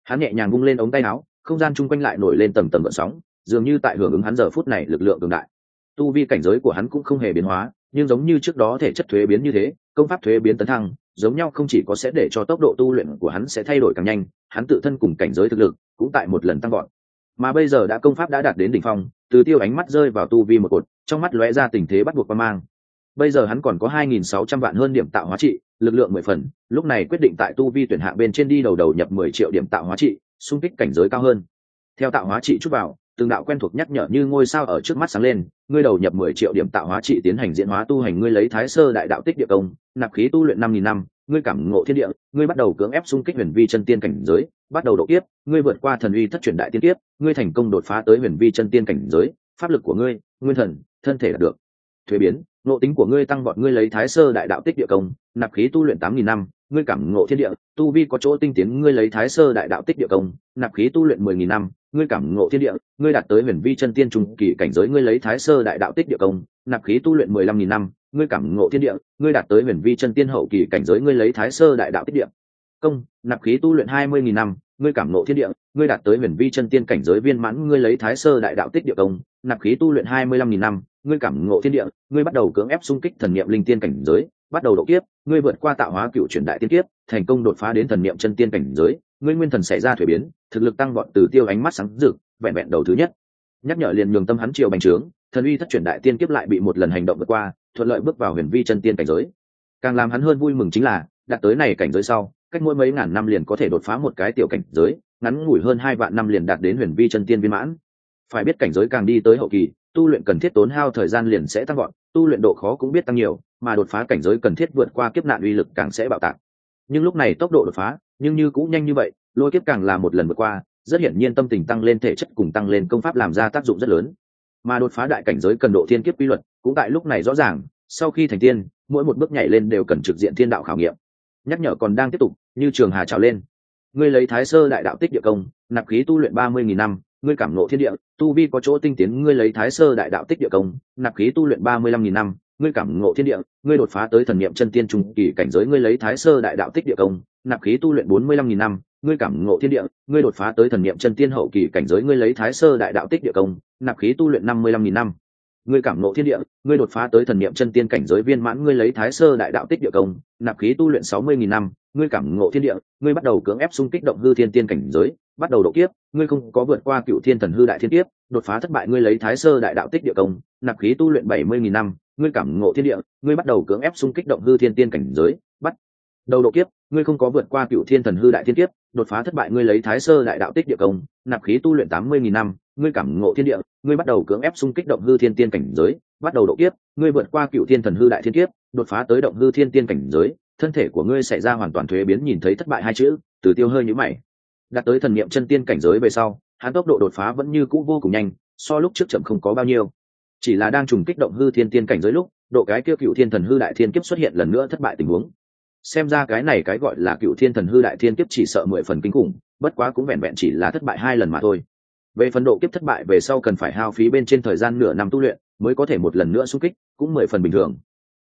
Hắn nhẹ nhàng vung lên ống tay áo, không gian chung quanh lại nổi lên tầng tầng vận sóng, dường như tại hưởng ứng hắn giờ phút này lực lượng cường đại. Tu vi cảnh giới của hắn cũng không hề biến hóa, nhưng giống như trước đó thể chất thuế biến như thế, công pháp thuế biến tấn thăng giống nhau không chỉ có sẽ để cho tốc độ tu luyện của hắn sẽ thay đổi càng nhanh, hắn tự thân cùng cảnh giới thực lực cũng tại một lần tăng gọn mà bây giờ đã công pháp đã đạt đến đỉnh phong, từ tiêu ánh mắt rơi vào tu vi một cột, trong mắt lóe ra tình thế bắt buộc quan mang. Bây giờ hắn còn có 2.600 vạn hơn điểm tạo hóa trị, lực lượng mười phần, lúc này quyết định tại tu vi tuyển hạng bên trên đi đầu đầu nhập 10 triệu điểm tạo hóa trị, xung kích cảnh giới cao hơn. Theo tạo hóa trị chút vào từng đạo quen thuộc nhắc nhở như ngôi sao ở trước mắt sáng lên, ngươi đầu nhập mười triệu điểm tạo hóa trị tiến hành diễn hóa tu hành, ngươi lấy thái sơ đại đạo tích địa công, nạp khí tu luyện năm nghìn năm, ngươi cảm ngộ thiên địa, ngươi bắt đầu cưỡng ép xung kích huyền vi chân tiên cảnh giới, bắt đầu độ kiếp, ngươi vượt qua thần uy thất truyền đại tiên kiếp, ngươi thành công đột phá tới huyền vi chân tiên cảnh giới, pháp lực của ngươi, nguyên thần, thân thể đạt được. Thuế biến nộ tính của ngươi tăng vọt, ngươi lấy thái sơ đại đạo tích địa công, nạp khí tu luyện tám nghìn năm ngươi cảm ngộ thiên địa, tu vi có chỗ tinh tiến, ngươi lấy thái sơ đại đạo tích địa công, nạp khí tu luyện mười nghìn năm, ngươi cảm ngộ thiên địa, ngươi đạt tới huyền vi chân tiên trung kỳ cảnh giới, ngươi lấy thái sơ đại đạo tích địa công, nạp khí tu luyện mười lăm nghìn năm, ngươi cảm ngộ thiên địa, ngươi đạt tới huyền vi chân tiên hậu kỳ cảnh giới, ngươi lấy thái sơ đại đạo tích địa công, nạp khí tu luyện hai mươi nghìn năm, ngươi cảm ngộ thiên địa, ngươi đạt tới huyền vi chân tiên cảnh giới viên mãn, ngươi lấy thái sơ đại đạo tích địa công, nạp khí tu luyện hai mươi lăm nghìn năm, ngươi cảm ngộ thiên địa, ngươi bắt đầu cưỡng ép xung kích thần niệm linh tiên cảnh giới bắt đầu độ kiếp, ngươi vượt qua tạo hóa cựu truyền đại tiên kiếp, thành công đột phá đến thần niệm chân tiên cảnh giới, ngươi nguyên thần xảy ra thuế biến, thực lực tăng vọt từ tiêu ánh mắt sáng rực, vẹn vẹn đầu thứ nhất. Nhắc nhở liền nhường tâm hắn chiều bành trướng, thần uy thất chuyển đại tiên kiếp lại bị một lần hành động vượt qua, thuận lợi bước vào huyền vi chân tiên cảnh giới. Càng làm hắn hơn vui mừng chính là, đạt tới này cảnh giới sau, cách mỗi mấy ngàn năm liền có thể đột phá một cái tiểu cảnh giới, ngắn ngủi hơn hai vạn năm liền đạt đến huyền vi chân tiên viên mãn. Phải biết cảnh giới càng đi tới hậu kỳ, tu luyện cần thiết tốn hao thời gian liền sẽ tăng gọn tu luyện độ khó cũng biết tăng nhiều mà đột phá cảnh giới cần thiết vượt qua kiếp nạn uy lực càng sẽ bạo tạc. Nhưng lúc này tốc độ đột phá, nhưng như cũng nhanh như vậy, lôi kiếp càng là một lần vượt qua, rất hiển nhiên tâm tình tăng lên, thể chất cùng tăng lên, công pháp làm ra tác dụng rất lớn. Mà đột phá đại cảnh giới cần độ thiên kiếp quy luật, cũng tại lúc này rõ ràng, sau khi thành tiên, mỗi một bước nhảy lên đều cần trực diện thiên đạo khảo nghiệm. Nhắc nhở còn đang tiếp tục, như trường hà trào lên. Ngươi lấy thái sơ đại đạo tích địa công, nạp khí tu luyện ba mươi nghìn năm, ngươi cảm nộ thiên địa, tu vi có chỗ tinh tiến, ngươi lấy thái sơ đại đạo tích địa công, nạp khí tu luyện ba mươi lăm nghìn năm ngươi cảm ngộ thiên địa, ngươi đột phá tới thần niệm chân tiên trung kỳ cảnh giới, ngươi lấy thái sơ đại đạo tích địa công, nạp khí tu luyện bốn mươi lăm nghìn năm, ngươi cảm ngộ thiên địa, ngươi đột phá tới thần niệm chân tiên hậu kỳ cảnh giới, ngươi lấy thái sơ đại đạo tích địa công, nạp khí tu luyện năm mươi lăm nghìn năm. Ngươi cảm ngộ thiên địa, ngươi đột phá tới thần niệm chân tiên cảnh giới viên mãn, ngươi lấy thái sơ đại đạo tích địa công, nạp khí tu luyện sáu mươi nghìn năm, ngươi cảm ngộ thiên địa, ngươi bắt đầu cưỡng ép xung kích động hư thiên tiên cảnh giới, bắt đầu độ kiếp, ngươi không có vượt qua cựu thiên thần hư đại thiên kiếp, đột phá thất bại, ngươi lấy thái sơ đại đạo tích địa công, nạp khí tu luyện bảy mươi nghìn năm ngươi cảm ngộ thiên địa, ngươi bắt đầu cưỡng ép xung kích động hư thiên tiên cảnh giới, bắt đầu độ kiếp, ngươi không có vượt qua cựu thiên thần hư đại thiên kiếp, đột phá thất bại ngươi lấy thái sơ đại đạo tích địa công, nạp khí tu luyện tám mươi nghìn năm, ngươi cảm ngộ thiên địa, ngươi bắt đầu cưỡng ép xung kích động hư thiên tiên cảnh giới, bắt đầu độ kiếp, ngươi vượt qua cựu thiên thần hư đại thiên kiếp, đột phá tới động hư thiên tiên cảnh giới, thân thể của ngươi xảy ra hoàn toàn thuế biến nhìn thấy thất bại hai chữ, từ tiêu hơi nhữ mày. Đạt tới thần niệm chân tiên cảnh giới về sau, hắn tốc độ đột phá vẫn như cũ vô cùng nhanh, so lúc trước chậm không có bao nhiêu chỉ là đang trùng kích động hư thiên tiên cảnh giới lúc, độ cái kia cựu thiên thần hư đại thiên kiếp xuất hiện lần nữa thất bại tình huống. Xem ra cái này cái gọi là cựu thiên thần hư đại thiên kiếp chỉ sợ mười phần kinh khủng, bất quá cũng vẹn vẹn chỉ là thất bại hai lần mà thôi. Về phần độ kiếp thất bại về sau cần phải hao phí bên trên thời gian nửa năm tu luyện, mới có thể một lần nữa xung kích, cũng mười phần bình thường.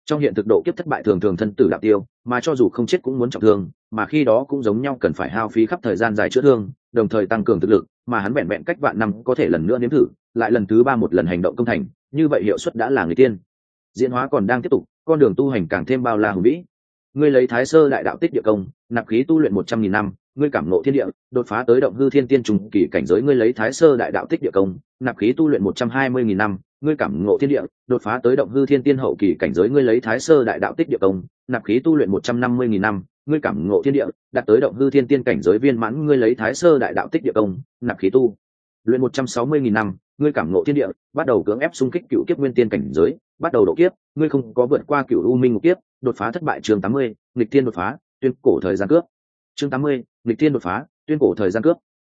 Trong hiện thực độ kiếp thất bại thường thường thân tử đạo tiêu, mà cho dù không chết cũng muốn trọng thương, mà khi đó cũng giống nhau cần phải hao phí khắp thời gian dài chữa thương, đồng thời tăng cường thực lực, mà hắn vẹn vẹn cách vạn năm có thể lần nữa nếm thử, lại lần thứ ba một lần hành động công thành như vậy hiệu suất đã là người tiên. Diễn hóa còn đang tiếp tục, con đường tu hành càng thêm bao la hùng vĩ. Ngươi lấy thái sơ đại đạo tích địa công, nạp khí tu luyện một trăm nghìn năm, ngươi cảm nộ thiên địa, đột phá tới động hư thiên tiên trùng kỳ cảnh giới, ngươi lấy thái sơ đại đạo tích địa công, nạp khí tu luyện một trăm hai mươi nghìn năm, ngươi cảm ngộ thiên địa, đột phá tới động hư thiên tiên hậu kỳ cảnh giới, ngươi lấy thái sơ đại đạo tích địa công, nạp khí tu luyện một trăm năm mươi nghìn năm, ngươi cảm ngộ thiên địa, đạt tới động hư thiên tiên cảnh giới viên mãn, ngươi lấy thái sơ đại đạo tích địa công, nạp khí tu luyện một trăm sáu mươi nghìn năm ngươi cảm ngộ thiên địa, bắt đầu cưỡng ép xung kích cựu kiếp nguyên tiên cảnh giới, bắt đầu độ kiếp, ngươi không có vượt qua cựu u minh ngục kiếp, đột phá thất bại chương tám mươi, nghịch thiên đột phá, tuyên cổ thời gian cướp. Chương tám mươi, nghịch thiên đột phá, tuyên cổ thời gian cướp.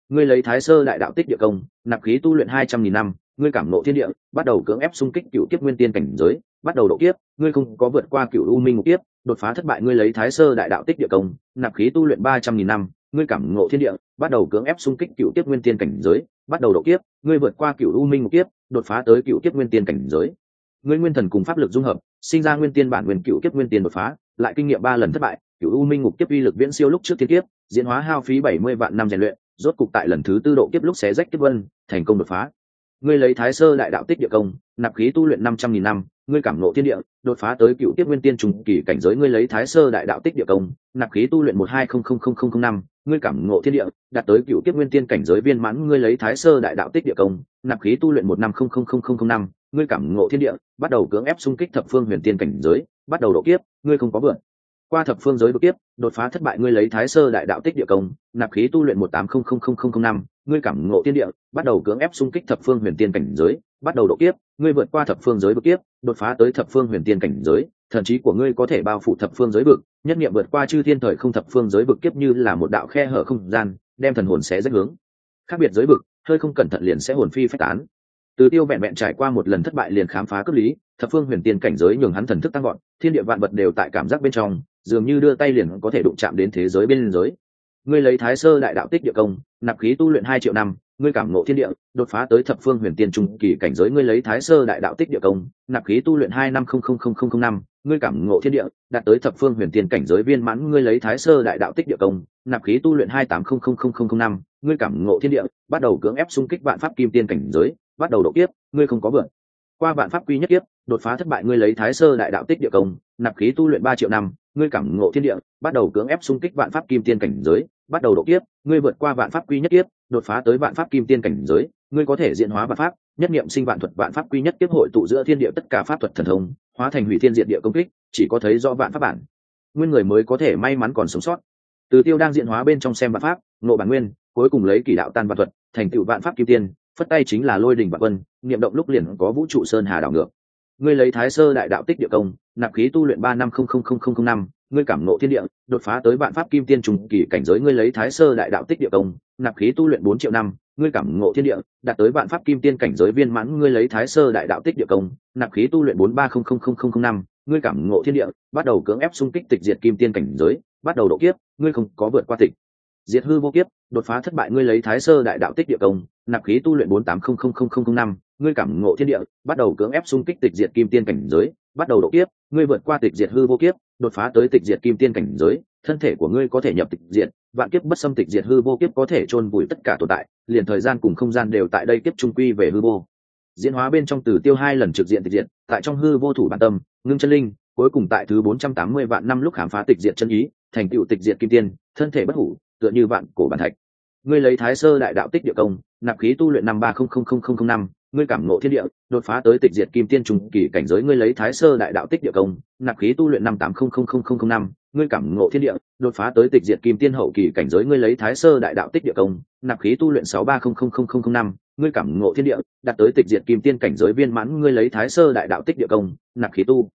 Ngươi lấy thái sơ đại đạo tích địa công, nạp khí tu luyện hai trăm nghìn năm, ngươi cảm nộ thiên địa, bắt đầu cưỡng ép xung kích cựu kiếp nguyên tiên cảnh giới, bắt đầu độ kiếp, ngươi không có vượt qua cựu u minh ngục kiếp, đột phá thất bại, ngươi lấy thái sơ đại đạo tích địa công, nạp khí tu luyện ba trăm nghìn năm ngươi cảm ngộ thiên địa, bắt đầu cưỡng ép xung kích cựu kiếp nguyên tiên cảnh giới, bắt đầu độ kiếp, ngươi vượt qua cựu u minh một kiếp, đột phá tới cựu kiếp nguyên tiên cảnh giới. Ngươi nguyên thần cùng pháp lực dung hợp, sinh ra nguyên tiên bản nguyên cựu kiếp nguyên tiên đột phá, lại kinh nghiệm ba lần thất bại, cựu u minh ngục kiếp uy lực viễn siêu lúc trước thiên kiếp, diễn hóa hao phí bảy mươi vạn năm rèn luyện, rốt cục tại lần thứ tư độ kiếp lúc xé rách kiếp vân, thành công đột phá ngươi lấy thái sơ đại đạo tích địa công, nạp khí tu luyện năm trăm nghìn năm, ngươi cảm nộ thiên địa, đột phá tới cựu tiếp nguyên tiên trùng kỳ cảnh giới, ngươi lấy thái sơ đại đạo tích địa công, nạp khí tu luyện một hai không không không không năm, ngươi cảm ngộ thiên địa, đạt tới cựu tiếp nguyên tiên cảnh giới viên mãn, ngươi lấy thái sơ đại đạo tích địa công, nạp khí tu luyện một năm không không không không năm, ngươi cảm ngộ thiên địa, bắt đầu cưỡng ép xung kích thập phương huyền tiên cảnh giới, bắt đầu độ kiếp, ngươi không có vượt qua thập phương giới độ kiếp, đột phá thất bại ngươi lấy thái sơ đại đạo tích địa công, nạp khí tu luyện một tám không không không không năm, ngươi cảm ngộ tiên địa, bắt đầu cưỡng ép xung kích thập phương huyền tiên cảnh giới, bắt đầu độ kiếp, ngươi vượt qua thập phương giới vực kiếp, đột phá tới thập phương huyền tiên cảnh giới, thần trí của ngươi có thể bao phủ thập phương giới vực, nhất nghiệm vượt qua chư thiên thời không thập phương giới vực kiếp như là một đạo khe hở không gian, đem thần hồn sẽ rách hướng. Khác biệt giới vực, hơi không cẩn thận liền sẽ hồn phi phách tán từ tiêu vẹn vẹn trải qua một lần thất bại liền khám phá cấp lý, thập phương huyền tiên cảnh giới nhường hắn thần thức tăng gọn thiên địa vạn vật đều tại cảm giác bên trong, dường như đưa tay liền có thể đụng chạm đến thế giới bên giới ngươi lấy thái sơ đại đạo tích địa công, nạp khí tu luyện hai triệu năm, ngươi cảm ngộ thiên địa, đột phá tới thập phương huyền tiên trung kỳ cảnh giới, ngươi lấy thái sơ đại đạo tích địa công, nạp khí tu luyện hai năm không không không không năm, ngươi cảm ngộ thiên địa, đạt tới thập phương huyền tiên cảnh giới viên mãn, ngươi lấy thái sơ đại đạo tích địa công, nạp khí tu luyện hai tám không không không không năm, ngươi cảm ngộ thiên địa, bắt đầu cưỡng ép xung kích vạn pháp kim tiên cảnh giới bắt đầu độ kiếp, ngươi không có vượt qua vạn pháp quy nhất kiếp, đột phá thất bại ngươi lấy thái sơ đại đạo tích địa công, nạp khí tu luyện ba triệu năm, ngươi cảm ngộ thiên địa, bắt đầu cưỡng ép xung kích vạn pháp kim tiên cảnh giới, bắt đầu độ kiếp, ngươi vượt qua vạn pháp quy nhất kiếp, đột phá tới vạn pháp kim tiên cảnh giới, ngươi có thể diễn hóa vạn pháp, nhất niệm sinh vạn thuật vạn pháp quy nhất tiếp hội tụ giữa thiên địa tất cả pháp thuật thần thông, hóa thành hủy thiên diện địa công kích, chỉ có thấy do vạn pháp bản. Nguyên người mới có thể may mắn còn sống sót. Từ tiêu đang diễn hóa bên trong xem vạn pháp nộ bản nguyên, cuối cùng lấy kỳ đạo tan vạn thuật, thành tựu vạn pháp kim tiên phất tay chính là lôi đình và quân niệm động lúc liền có vũ trụ sơn hà đảo ngược. Ngươi lấy thái sơ đại đạo tích địa công, nạp khí tu luyện ba năm không không không không không năm, ngươi cảm nộ thiên địa, đột phá tới vạn pháp kim tiên trùng kỳ cảnh giới, ngươi lấy thái sơ đại đạo tích địa công, nạp khí tu luyện bốn triệu năm, ngươi cảm ngộ thiên địa, đạt tới vạn pháp kim tiên cảnh giới viên mãn, ngươi lấy thái sơ đại đạo tích địa công, nạp khí tu luyện bốn ba không không không không năm, ngươi cảm ngộ thiên địa, bắt đầu cưỡng ép xung kích tịch diệt kim tiên cảnh giới, bắt đầu độ kiếp, ngươi không có vượt qua tịch. Diệt hư vô kiếp, đột phá thất bại, ngươi lấy thái sơ đại đạo tích địa công nạp khí tu luyện bốn tám không không không không năm, ngươi cảm ngộ thiên địa, bắt đầu cưỡng ép xung kích tịch diệt kim tiên cảnh giới, bắt đầu độ kiếp, ngươi vượt qua tịch diệt hư vô kiếp, đột phá tới tịch diệt kim tiên cảnh giới, thân thể của ngươi có thể nhập tịch diệt, vạn kiếp bất xâm tịch diệt hư vô kiếp có thể chôn vùi tất cả tồn tại, liền thời gian cùng không gian đều tại đây kiếp trung quy về hư vô. Diễn hóa bên trong từ tiêu hai lần trực diện tịch diệt, tại trong hư vô thủ bản tâm, ngưng chân linh, cuối cùng tại thứ bốn trăm tám mươi vạn năm lúc khám phá tịch diệt chân ý, thành tựu tịch diệt kim tiên, thân thể bất hủ, tựa như vạn cổ bản thạch ngươi lấy thái sơ đại đạo tích địa công nạp khí tu luyện năm ba không không không không năm ngươi cảm ngộ thiên địa đột phá tới tịch diệt kim tiên trùng kỳ cảnh giới ngươi lấy thái sơ đại đạo tích địa công nạp khí tu luyện năm tám không không không không năm ngươi cảm ngộ thiên địa đột phá tới tịch diệt kim tiên hậu kỳ cảnh giới ngươi lấy thái sơ đại đạo tích địa công nạp khí tu luyện sáu ba không không không không năm ngươi cảm ngộ thiên địa đạt tới tịch diệt kim tiên cảnh giới viên mãn ngươi lấy thái sơ đại đạo tích địa công nạp khí tu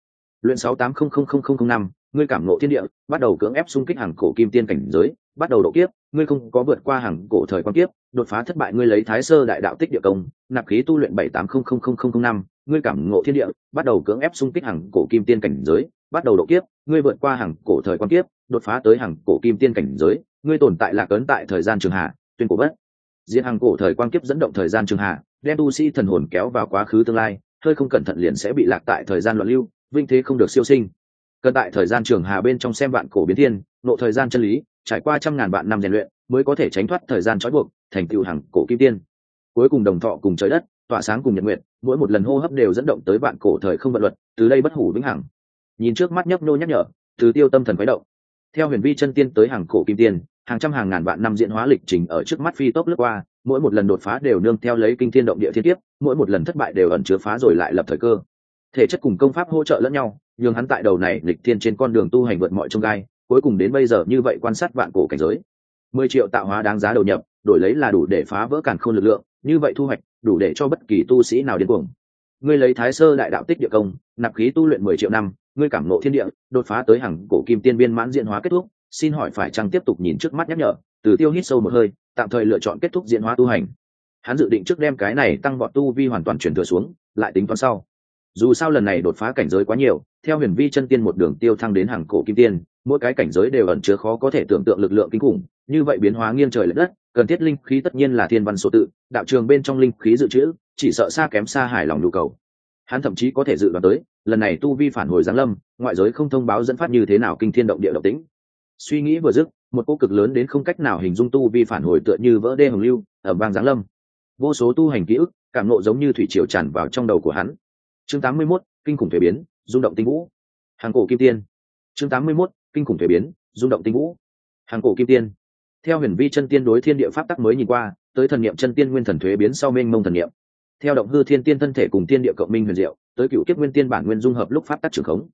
luyện sáu tám không không không không năm ngươi cảm ngộ thiên địa bắt đầu cưỡng ép xung kích hàng cổ kim tiên cảnh giới bắt đầu độ kiếp ngươi không có vượt qua hàng cổ thời quan kiếp, đột phá thất bại ngươi lấy thái sơ đại đạo tích địa công, nạp khí tu luyện bảy tám không không không không năm, ngươi cảm ngộ thiên địa, bắt đầu cưỡng ép xung kích hàng cổ kim tiên cảnh giới, bắt đầu độ kiếp, ngươi vượt qua hàng cổ thời quan kiếp, đột phá tới hàng cổ kim tiên cảnh giới, ngươi tồn tại là cấn tại thời gian trường hạ, tuyên cổ bất. Diễn hàng cổ thời quan kiếp dẫn động thời gian trường hạ, đem tu sĩ thần hồn kéo vào quá khứ tương lai, hơi không cẩn thận liền sẽ bị lạc tại thời gian loạn lưu, vinh thế không được siêu sinh. Cần tại thời gian trường hà bên trong xem vạn cổ biến thiên, nộ thời gian chân lý trải qua trăm ngàn vạn năm rèn luyện mới có thể tránh thoát thời gian trói buộc, thành tựu hàng cổ kim tiên. Cuối cùng đồng thọ cùng trời đất, tỏa sáng cùng nhật nguyện, mỗi một lần hô hấp đều dẫn động tới vạn cổ thời không vận luật, từ đây bất hủ vĩnh hằng. Nhìn trước mắt nhấp nô nhắc nhở, từ tiêu tâm thần quấy động. Theo huyền vi chân tiên tới hàng cổ kim tiên, hàng trăm hàng ngàn vạn năm diễn hóa lịch trình ở trước mắt phi tốc lướt qua, mỗi một lần đột phá đều nương theo lấy kinh thiên động địa thiên tiếp mỗi một lần thất bại đều ẩn chứa phá rồi lại lập thời cơ. Thể chất cùng công pháp hỗ trợ lẫn nhau nhưng hắn tại đầu này lịch thiên trên con đường tu hành vượt mọi trông gai cuối cùng đến bây giờ như vậy quan sát vạn cổ cảnh giới. Mười triệu tạo hóa đáng giá đầu nhập, đổi lấy là đủ để phá vỡ cản khôn lực lượng, như vậy thu hoạch, đủ để cho bất kỳ tu sĩ nào điên cuồng. Ngươi lấy thái sơ đại đạo tích địa công, nạp khí tu luyện mười triệu năm, ngươi cảm nộ thiên địa, đột phá tới hàng cổ kim tiên viên mãn diễn hóa kết thúc, xin hỏi phải chăng tiếp tục nhìn trước mắt nhắc nhở, từ tiêu hít sâu một hơi, tạm thời lựa chọn kết thúc diễn hóa tu hành. Hắn dự định trước đem cái này tăng vọt tu vi hoàn toàn chuyển thừa xuống, lại tính toán sau. Dù sao lần này đột phá cảnh giới quá nhiều, theo huyền vi chân tiên một đường tiêu thăng đến hàng cổ kim tiên mỗi cái cảnh giới đều ẩn chứa khó có thể tưởng tượng lực lượng kinh khủng như vậy biến hóa nghiêng trời l ệ đất cần thiết linh khí tất nhiên là thiên văn số tự đạo trường bên trong linh khí dự trữ chỉ sợ xa kém xa hài lòng nhu cầu. Hắn thậm chí có thể dự đoán tới lần này tu vi phản hồi giáng lâm ngoại giới không thông báo dẫn phát như thế nào kinh thiên động địa động tĩnh suy nghĩ vừa dứt một cô cực lớn đến không cách nào hình dung tu vi phản hồi tựa như vỡ đê hồng lưu ở bang giáng lâm. Vô số tu hành ký ức cảm nộ giống như thủy triều tràn vào trong đầu của hắn. Chương 81, kinh khủng thể biến rung động tinh vũ. Hàng cổ kim tiên. Chương 81, kinh khủng thể biến, rung động tinh vũ. Hàng cổ kim tiên. Theo huyền vi chân tiên đối thiên địa pháp tắc mới nhìn qua, tới thần niệm chân tiên nguyên thần thuế biến sau mênh mông thần niệm. Theo động hư thiên tiên thân thể cùng tiên địa cộng minh huyền diệu, tới cựu kiếp nguyên tiên bản nguyên dung hợp lúc pháp tắc trường khống.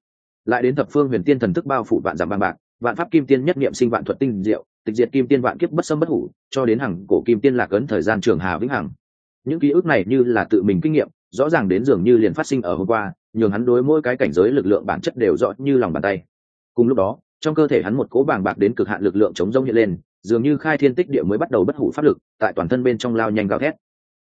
Lại đến thập phương huyền tiên thần thức bao phủ vạn giảm bàng bạc, vạn pháp kim tiên nhất niệm sinh vạn thuật tinh diệu, tịch diệt kim tiên vạn kiếp bất sâm bất hủ, cho đến hằng cổ kim tiên lạc ấn thời gian trường hà vĩnh hằng. Những ký ức này như là tự mình kinh nghiệm, rõ ràng đến dường như liền phát sinh ở hôm qua, nhường hắn đối mỗi cái cảnh giới lực lượng bản chất đều rõ như lòng bàn tay. Cùng lúc đó trong cơ thể hắn một cố bàng bạc đến cực hạn lực lượng chống rông hiện lên, dường như khai thiên tích địa mới bắt đầu bất hủ pháp lực, tại toàn thân bên trong lao nhanh gào thét.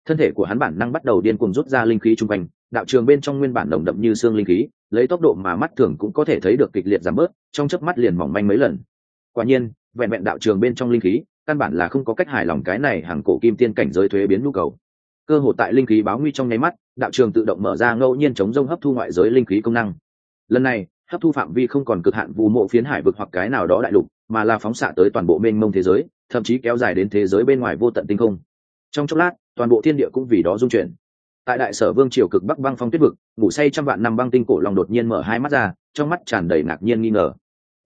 Thân thể của hắn bản năng bắt đầu điên cuồng rút ra linh khí chung quanh, đạo trường bên trong nguyên bản đồng đậm như xương linh khí, lấy tốc độ mà mắt thường cũng có thể thấy được kịch liệt giảm bớt, trong chớp mắt liền mỏng manh mấy lần. Quả nhiên, vẹn vẹn đạo trường bên trong linh khí, căn bản là không có cách hài lòng cái này hàng cổ kim tiên cảnh giới thuế biến nhu cầu. Cơ hội tại linh khí báo nguy trong nháy mắt, đạo trường tự động mở ra ngẫu nhiên chống rông hấp thu ngoại giới linh khí công năng. Lần này hấp thu phạm vi không còn cực hạn vù mộ phiến hải vực hoặc cái nào đó đại lục, mà là phóng xạ tới toàn bộ mênh mông thế giới, thậm chí kéo dài đến thế giới bên ngoài vô tận tinh không. Trong chốc lát, toàn bộ thiên địa cũng vì đó dung chuyển. Tại đại sở vương triều cực bắc băng phong tuyết vực, ngủ say trăm vạn năm băng tinh cổ lòng đột nhiên mở hai mắt ra, trong mắt tràn đầy ngạc nhiên nghi ngờ.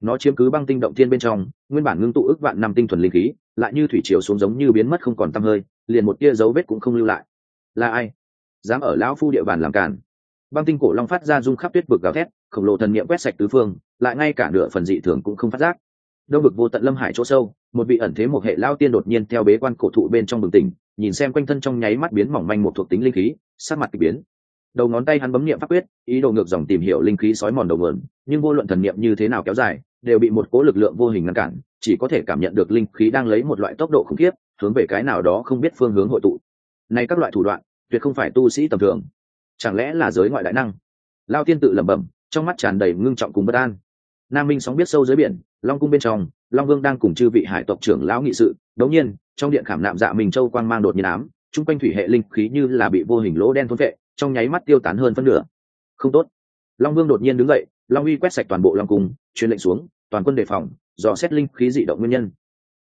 Nó chiếm cứ băng tinh động thiên bên trong, nguyên bản ngưng tụ ước vạn năm tinh thuần linh khí, lại như thủy triều xuống giống như biến mất không còn tăm hơi, liền một tia dấu vết cũng không lưu lại. Là ai? Dám ở lão phu địa bàn làm càn. Băng tinh cổ long phát ra rung khắp tuyết vực gào thét khổng lồ thần niệm quét sạch tứ phương, lại ngay cả nửa phần dị thường cũng không phát giác. Đông vực vô tận lâm hải chỗ sâu, một vị ẩn thế một hệ lao tiên đột nhiên theo bế quan cổ thụ bên trong bừng tỉnh, nhìn xem quanh thân trong nháy mắt biến mỏng manh một thuộc tính linh khí sát mặt k ỳ biến. Đầu ngón tay hắn bấm niệm pháp quyết, ý đồ ngược dòng tìm hiểu linh khí sói mòn đầu mượn nhưng vô luận thần niệm như thế nào kéo dài, đều bị một cố lực lượng vô hình ngăn cản, chỉ có thể cảm nhận được linh khí đang lấy một loại tốc độ khủng khiếp, hướng về cái nào đó không biết phương hướng hội tụ. Nay các loại thủ đoạn, tuyệt không phải tu sĩ tầm thường. Chẳng lẽ là giới ngoại đại năng? Lao tiên tự lẩm bẩm trong mắt tràn đầy ngưng trọng cùng bất an. Nam minh sóng biết sâu dưới biển, long cung bên trong, long vương đang cùng chư vị hải tộc trưởng lão nghị sự. Đống nhiên, trong điện khảm nạm dạ mình châu quang mang đột nhiên ám, chung quanh thủy hệ linh khí như là bị vô hình lỗ đen thôn vệ trong nháy mắt tiêu tán hơn phân nửa. Không tốt. Long vương đột nhiên đứng dậy, long uy quét sạch toàn bộ long cung, truyền lệnh xuống, toàn quân đề phòng, dò xét linh khí dị động nguyên nhân.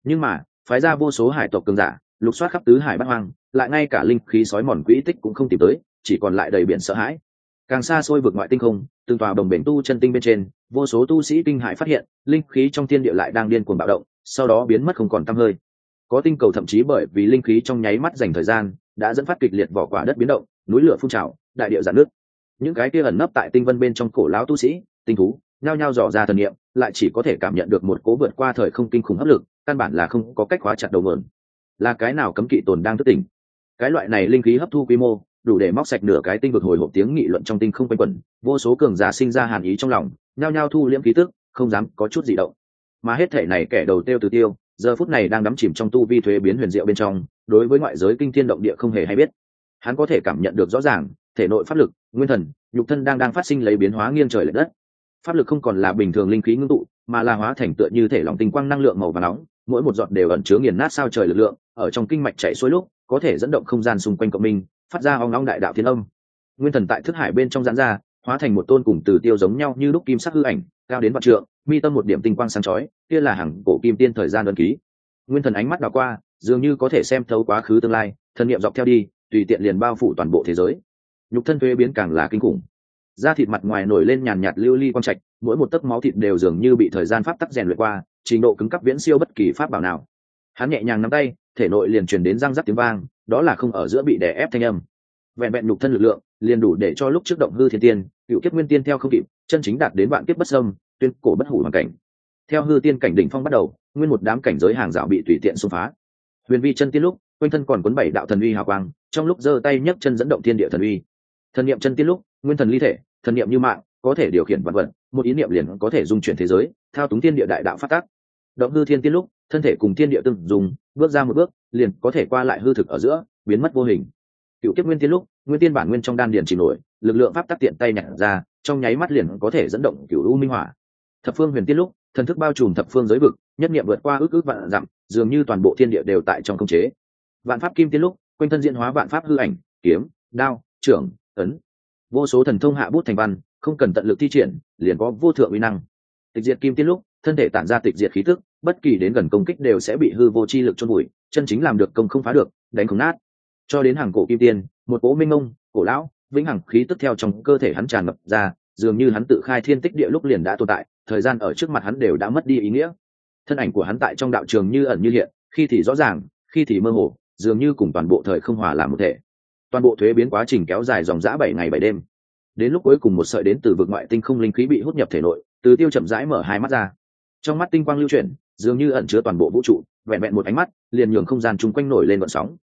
Nhưng mà, phái ra vô số hải tộc cường giả, lục soát khắp tứ hải bát hoang, lại ngay cả linh khí sói mòn quỹ tích cũng không tìm tới, chỉ còn lại đầy biển sợ hãi càng xa xôi vượt ngoại tinh không, từng tòa đồng bền tu chân tinh bên trên, vô số tu sĩ kinh hại phát hiện, linh khí trong thiên địa lại đang điên cuồng bạo động, sau đó biến mất không còn tăm hơi. Có tinh cầu thậm chí bởi vì linh khí trong nháy mắt dành thời gian, đã dẫn phát kịch liệt vỏ quả đất biến động, núi lửa phun trào, đại địa giãn nước những cái kia ẩn nấp tại tinh vân bên trong cổ lão tu sĩ, tinh thú, nhao nhao dò ra thần niệm, lại chỉ có thể cảm nhận được một cố vượt qua thời không kinh khủng hấp lực, căn bản là không có cách khóa chặt đầu mượn là cái nào cấm kỵ tồn đang thức tỉnh? Cái loại này linh khí hấp thu quy mô đủ để móc sạch nửa cái tinh vực hồi hộp tiếng nghị luận trong tinh không quanh quẩn, vô số cường giả sinh ra hàn ý trong lòng, nhao nhao thu liễm khí tức, không dám có chút gì động. Mà hết thể này kẻ đầu tiêu từ tiêu, giờ phút này đang đắm chìm trong tu vi thuế biến huyền diệu bên trong, đối với ngoại giới kinh thiên động địa không hề hay biết. Hắn có thể cảm nhận được rõ ràng, thể nội pháp lực, nguyên thần, nhục thân đang đang phát sinh lấy biến hóa nghiêng trời lệch đất. Pháp lực không còn là bình thường linh khí ngưng tụ, mà là hóa thành tựa như thể lòng tinh quang năng lượng màu và nóng, mỗi một giọt đều ẩn chứa nghiền nát sao trời lực lượng ở trong kinh mạch chạy xuôi lúc, có thể dẫn động không gian xung quanh cộng minh, phát ra hoang long đại đạo thiên âm. Nguyên thần tại thức hải bên trong giãn ra, hóa thành một tôn cùng từ tiêu giống nhau như lúc kim sắc hư ảnh, cao đến vạn trượng, mi tâm một điểm tinh quang sáng chói, kia là hàng cổ kim tiên thời gian đơn ký. Nguyên thần ánh mắt đảo qua, dường như có thể xem thấu quá khứ tương lai, thần niệm dọc theo đi, tùy tiện liền bao phủ toàn bộ thế giới. Nhục thân thuế biến càng là kinh khủng. Da thịt mặt ngoài nổi lên nhàn nhạt lưu ly quang trạch, mỗi một tấc máu thịt đều dường như bị thời gian pháp tắc rèn luyện qua, trình độ cứng cấp viễn siêu bất kỳ pháp bảo nào. Hắn nhẹ nhàng nắm tay thể nội liền truyền đến răng rắc tiếng vang, đó là không ở giữa bị đè ép thanh âm. Vẹn vẹn nhục thân lực lượng, liền đủ để cho lúc trước động hư thiên tiên, cựu kiếp nguyên tiên theo không kịp, chân chính đạt đến vạn kiếp bất sâm tuyên cổ bất hủ hoàn cảnh. Theo hư tiên cảnh đỉnh phong bắt đầu, nguyên một đám cảnh giới hàng rào bị tùy tiện xung phá. Huyền vi chân tiên lúc, quanh thân còn cuốn bảy đạo thần uy hào quang, trong lúc giơ tay nhấc chân dẫn động thiên địa thần uy. Thần niệm chân tiên lúc, nguyên thần ly thể, thần niệm như mạng, có thể điều khiển vật vật, một ý niệm liền có thể dung chuyển thế giới, thao túng thiên địa đại đạo phát tác. Động hư thiên tiên lúc thân thể cùng thiên địa từng dùng, bước ra một bước, liền có thể qua lại hư thực ở giữa, biến mất vô hình. Cựu kiếp nguyên tiên lúc, nguyên tiên bản nguyên trong đan điền chìm nổi, lực lượng pháp tắc tiện tay nhặt ra, trong nháy mắt liền có thể dẫn động cựu u minh hỏa. Thập phương huyền tiên lúc, thần thức bao trùm thập phương giới vực, nhất nghiệm vượt qua ước ước vạn dặm, dường như toàn bộ thiên địa đều tại trong công chế. Vạn pháp kim tiên lúc, quanh thân diễn hóa vạn pháp hư ảnh, kiếm, đao, trưởng, ấn. Vô số thần thông hạ bút thành văn, không cần tận lực thi triển, liền có vô thượng uy năng. Tịch diệt kim tiên lúc, thân thể tản ra tịch diệt khí tức bất kỳ đến gần công kích đều sẽ bị hư vô chi lực chôn bụi chân chính làm được công không phá được, đánh không nát. Cho đến hàng cổ kim tiên, một cố minh ông, cổ lão, vĩnh hằng khí tức theo trong cơ thể hắn tràn ngập ra, dường như hắn tự khai thiên tích địa lúc liền đã tồn tại, thời gian ở trước mặt hắn đều đã mất đi ý nghĩa. Thân ảnh của hắn tại trong đạo trường như ẩn như hiện, khi thì rõ ràng, khi thì mơ hồ, dường như cùng toàn bộ thời không hòa làm một thể. Toàn bộ thuế biến quá trình kéo dài dòng dã bảy ngày bảy đêm. Đến lúc cuối cùng một sợi đến từ vực ngoại tinh không linh khí bị hút nhập thể nội, từ tiêu chậm rãi mở hai mắt ra. Trong mắt tinh quang lưu chuyển dường như ẩn chứa toàn bộ vũ trụ, vẹn vẹn một ánh mắt, liền nhường không gian chung quanh nổi lên vận sóng.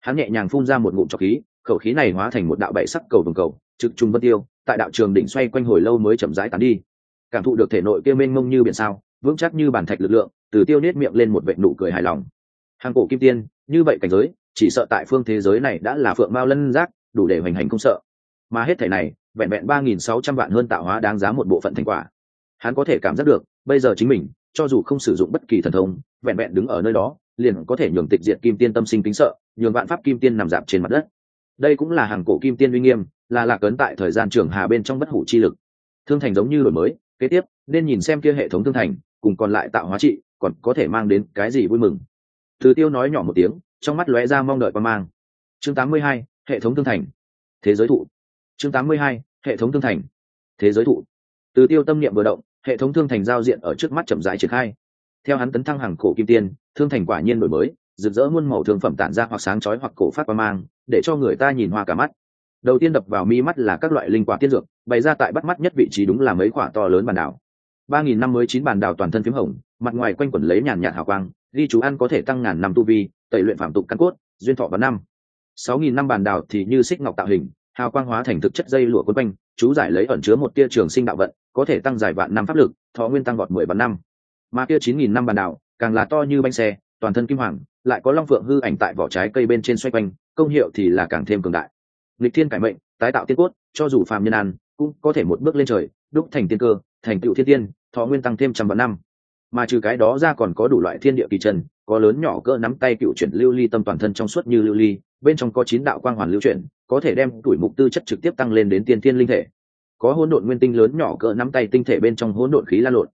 Hắn nhẹ nhàng phun ra một ngụm trọc khí, khẩu khí này hóa thành một đạo bảy sắc cầu vồng cầu, trực trung vân tiêu, tại đạo trường đỉnh xoay quanh hồi lâu mới chậm rãi tán đi. Cảm thụ được thể nội kia mênh mông như biển sao, vững chắc như bản thạch lực lượng, từ tiêu nết miệng lên một vệ nụ cười hài lòng. Hàng cổ kim tiên, như vậy cảnh giới, chỉ sợ tại phương thế giới này đã là phượng mao lân giác, đủ để hoành hành không sợ. Mà hết thể này, vẹn vẹn ba nghìn sáu trăm vạn hơn tạo hóa đáng giá một bộ phận thành quả. Hắn có thể cảm giác được, bây giờ chính mình cho dù không sử dụng bất kỳ thần thông vẹn vẹn đứng ở nơi đó liền có thể nhường tịch diệt kim tiên tâm sinh kính sợ nhường vạn pháp kim tiên nằm dạp trên mặt đất. Đây cũng là hàng cổ kim tiên uy nghiêm là lạc ấn tại thời gian trường hà bên trong bất hủ chi lực. Thương thành giống như đổi mới kế tiếp nên nhìn xem kia hệ thống thương thành cùng còn lại tạo hóa trị còn có thể mang đến cái gì vui mừng. Từ tiêu nói nhỏ một tiếng trong mắt lóe ra mong đợi và mang. Chương 82, hệ thống thương thành. Thế giới thụ. Chương 82, hệ thống thương thành. Thế giới thụ. Từ tiêu tâm niệm vừa động hệ thống thương thành giao diện ở trước mắt chậm rãi triển khai. Theo hắn tấn thăng hàng cổ kim tiên, thương thành quả nhiên đổi mới, rực rỡ muôn màu thương phẩm tản ra hoặc sáng chói hoặc cổ phát qua mang, để cho người ta nhìn hoa cả mắt. Đầu tiên đập vào mi mắt là các loại linh quả tiên dược, bày ra tại bắt mắt nhất vị trí đúng là mấy quả to lớn bàn đảo. ba nghìn năm mới chín bàn đảo toàn thân p hồng, mặt ngoài quanh quẩn lấy nhàn nhạt hào quang, ghi chú ăn có thể tăng ngàn năm tu vi, tẩy luyện phạm tục căn cốt, duyên thọ và năm. sáu nghìn năm bàn đảo thì như xích ngọc tạo hình hào quang hóa thành thực chất dây lụa quấn quanh, chú giải lấy ẩn chứa một tia trường sinh đạo vận, có thể tăng dài vạn năm pháp lực, thọ nguyên tăng vọt mười vạn năm. Mà kia chín nghìn năm bàn đảo, càng là to như bánh xe, toàn thân kim hoàng, lại có long phượng hư ảnh tại vỏ trái cây bên trên xoay quanh, công hiệu thì là càng thêm cường đại. Lịch thiên cải mệnh, tái tạo tiên cốt, cho dù phàm nhân ăn, cũng có thể một bước lên trời, đúc thành tiên cơ, thành tựu thiên tiên, thọ nguyên tăng thêm trăm vạn năm. Mà trừ cái đó ra còn có đủ loại thiên địa kỳ trần, có lớn nhỏ cỡ nắm tay cựu chuyển lưu ly tâm toàn thân trong suốt như lưu ly, bên trong có chín đạo quang hoàn lưu chuyển có thể đem tuổi mục tư chất trực tiếp tăng lên đến tiên thiên linh thể. Có hỗn độn nguyên tinh lớn nhỏ cỡ nắm tay tinh thể bên trong hỗn độn khí lan lộn.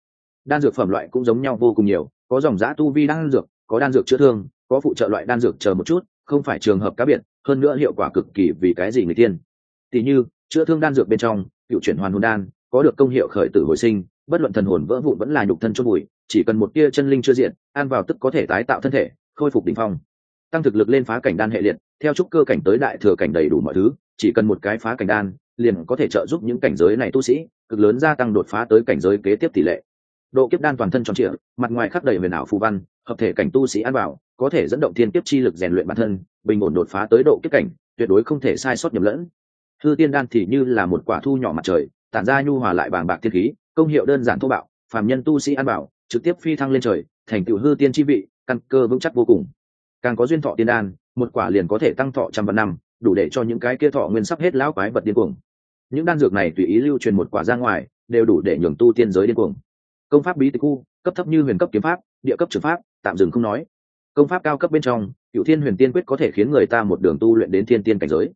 Đan dược phẩm loại cũng giống nhau vô cùng nhiều, có dòng giã tu vi đan dược, có đan dược chữa thương, có phụ trợ loại đan dược chờ một chút, không phải trường hợp cá biệt, hơn nữa hiệu quả cực kỳ vì cái gì người tiên. Tỷ như, chữa thương đan dược bên trong, cựu chuyển hoàn hồn đan, có được công hiệu khởi tử hồi sinh, bất luận thần hồn vỡ vụn vẫn là nhục thân chôn bụi, chỉ cần một tia chân linh chưa diện an vào tức có thể tái tạo thân thể, khôi phục đỉnh phong tăng thực lực lên phá cảnh đan hệ liệt, theo trúc cơ cảnh tới đại thừa cảnh đầy đủ mọi thứ, chỉ cần một cái phá cảnh đan, liền có thể trợ giúp những cảnh giới này tu sĩ, cực lớn gia tăng đột phá tới cảnh giới kế tiếp tỷ lệ. Độ kiếp đan toàn thân tròn trịa, mặt ngoài khắc đầy huyền ảo phù văn, hợp thể cảnh tu sĩ ăn vào có thể dẫn động thiên kiếp chi lực rèn luyện bản thân, bình ổn đột phá tới độ kiếp cảnh, tuyệt đối không thể sai sót nhầm lẫn. Thư tiên đan thì như là một quả thu nhỏ mặt trời, tản ra nhu hòa lại bàng bạc thiên khí, công hiệu đơn giản thô bạo, phàm nhân tu sĩ ăn bảo, trực tiếp phi thăng lên trời, thành tựu hư tiên chi vị, căn cơ vững chắc vô cùng càng có duyên thọ tiên đan, một quả liền có thể tăng thọ trăm vạn năm, đủ để cho những cái kia thọ nguyên sắp hết lão quái vật điên cuồng. Những đan dược này tùy ý lưu truyền một quả ra ngoài, đều đủ để nhường tu tiên giới điên cuồng. Công pháp bí tịch khu cấp thấp như huyền cấp kiếm pháp, địa cấp trường pháp, tạm dừng không nói. Công pháp cao cấp bên trong cựu thiên huyền tiên quyết có thể khiến người ta một đường tu luyện đến thiên tiên cảnh giới.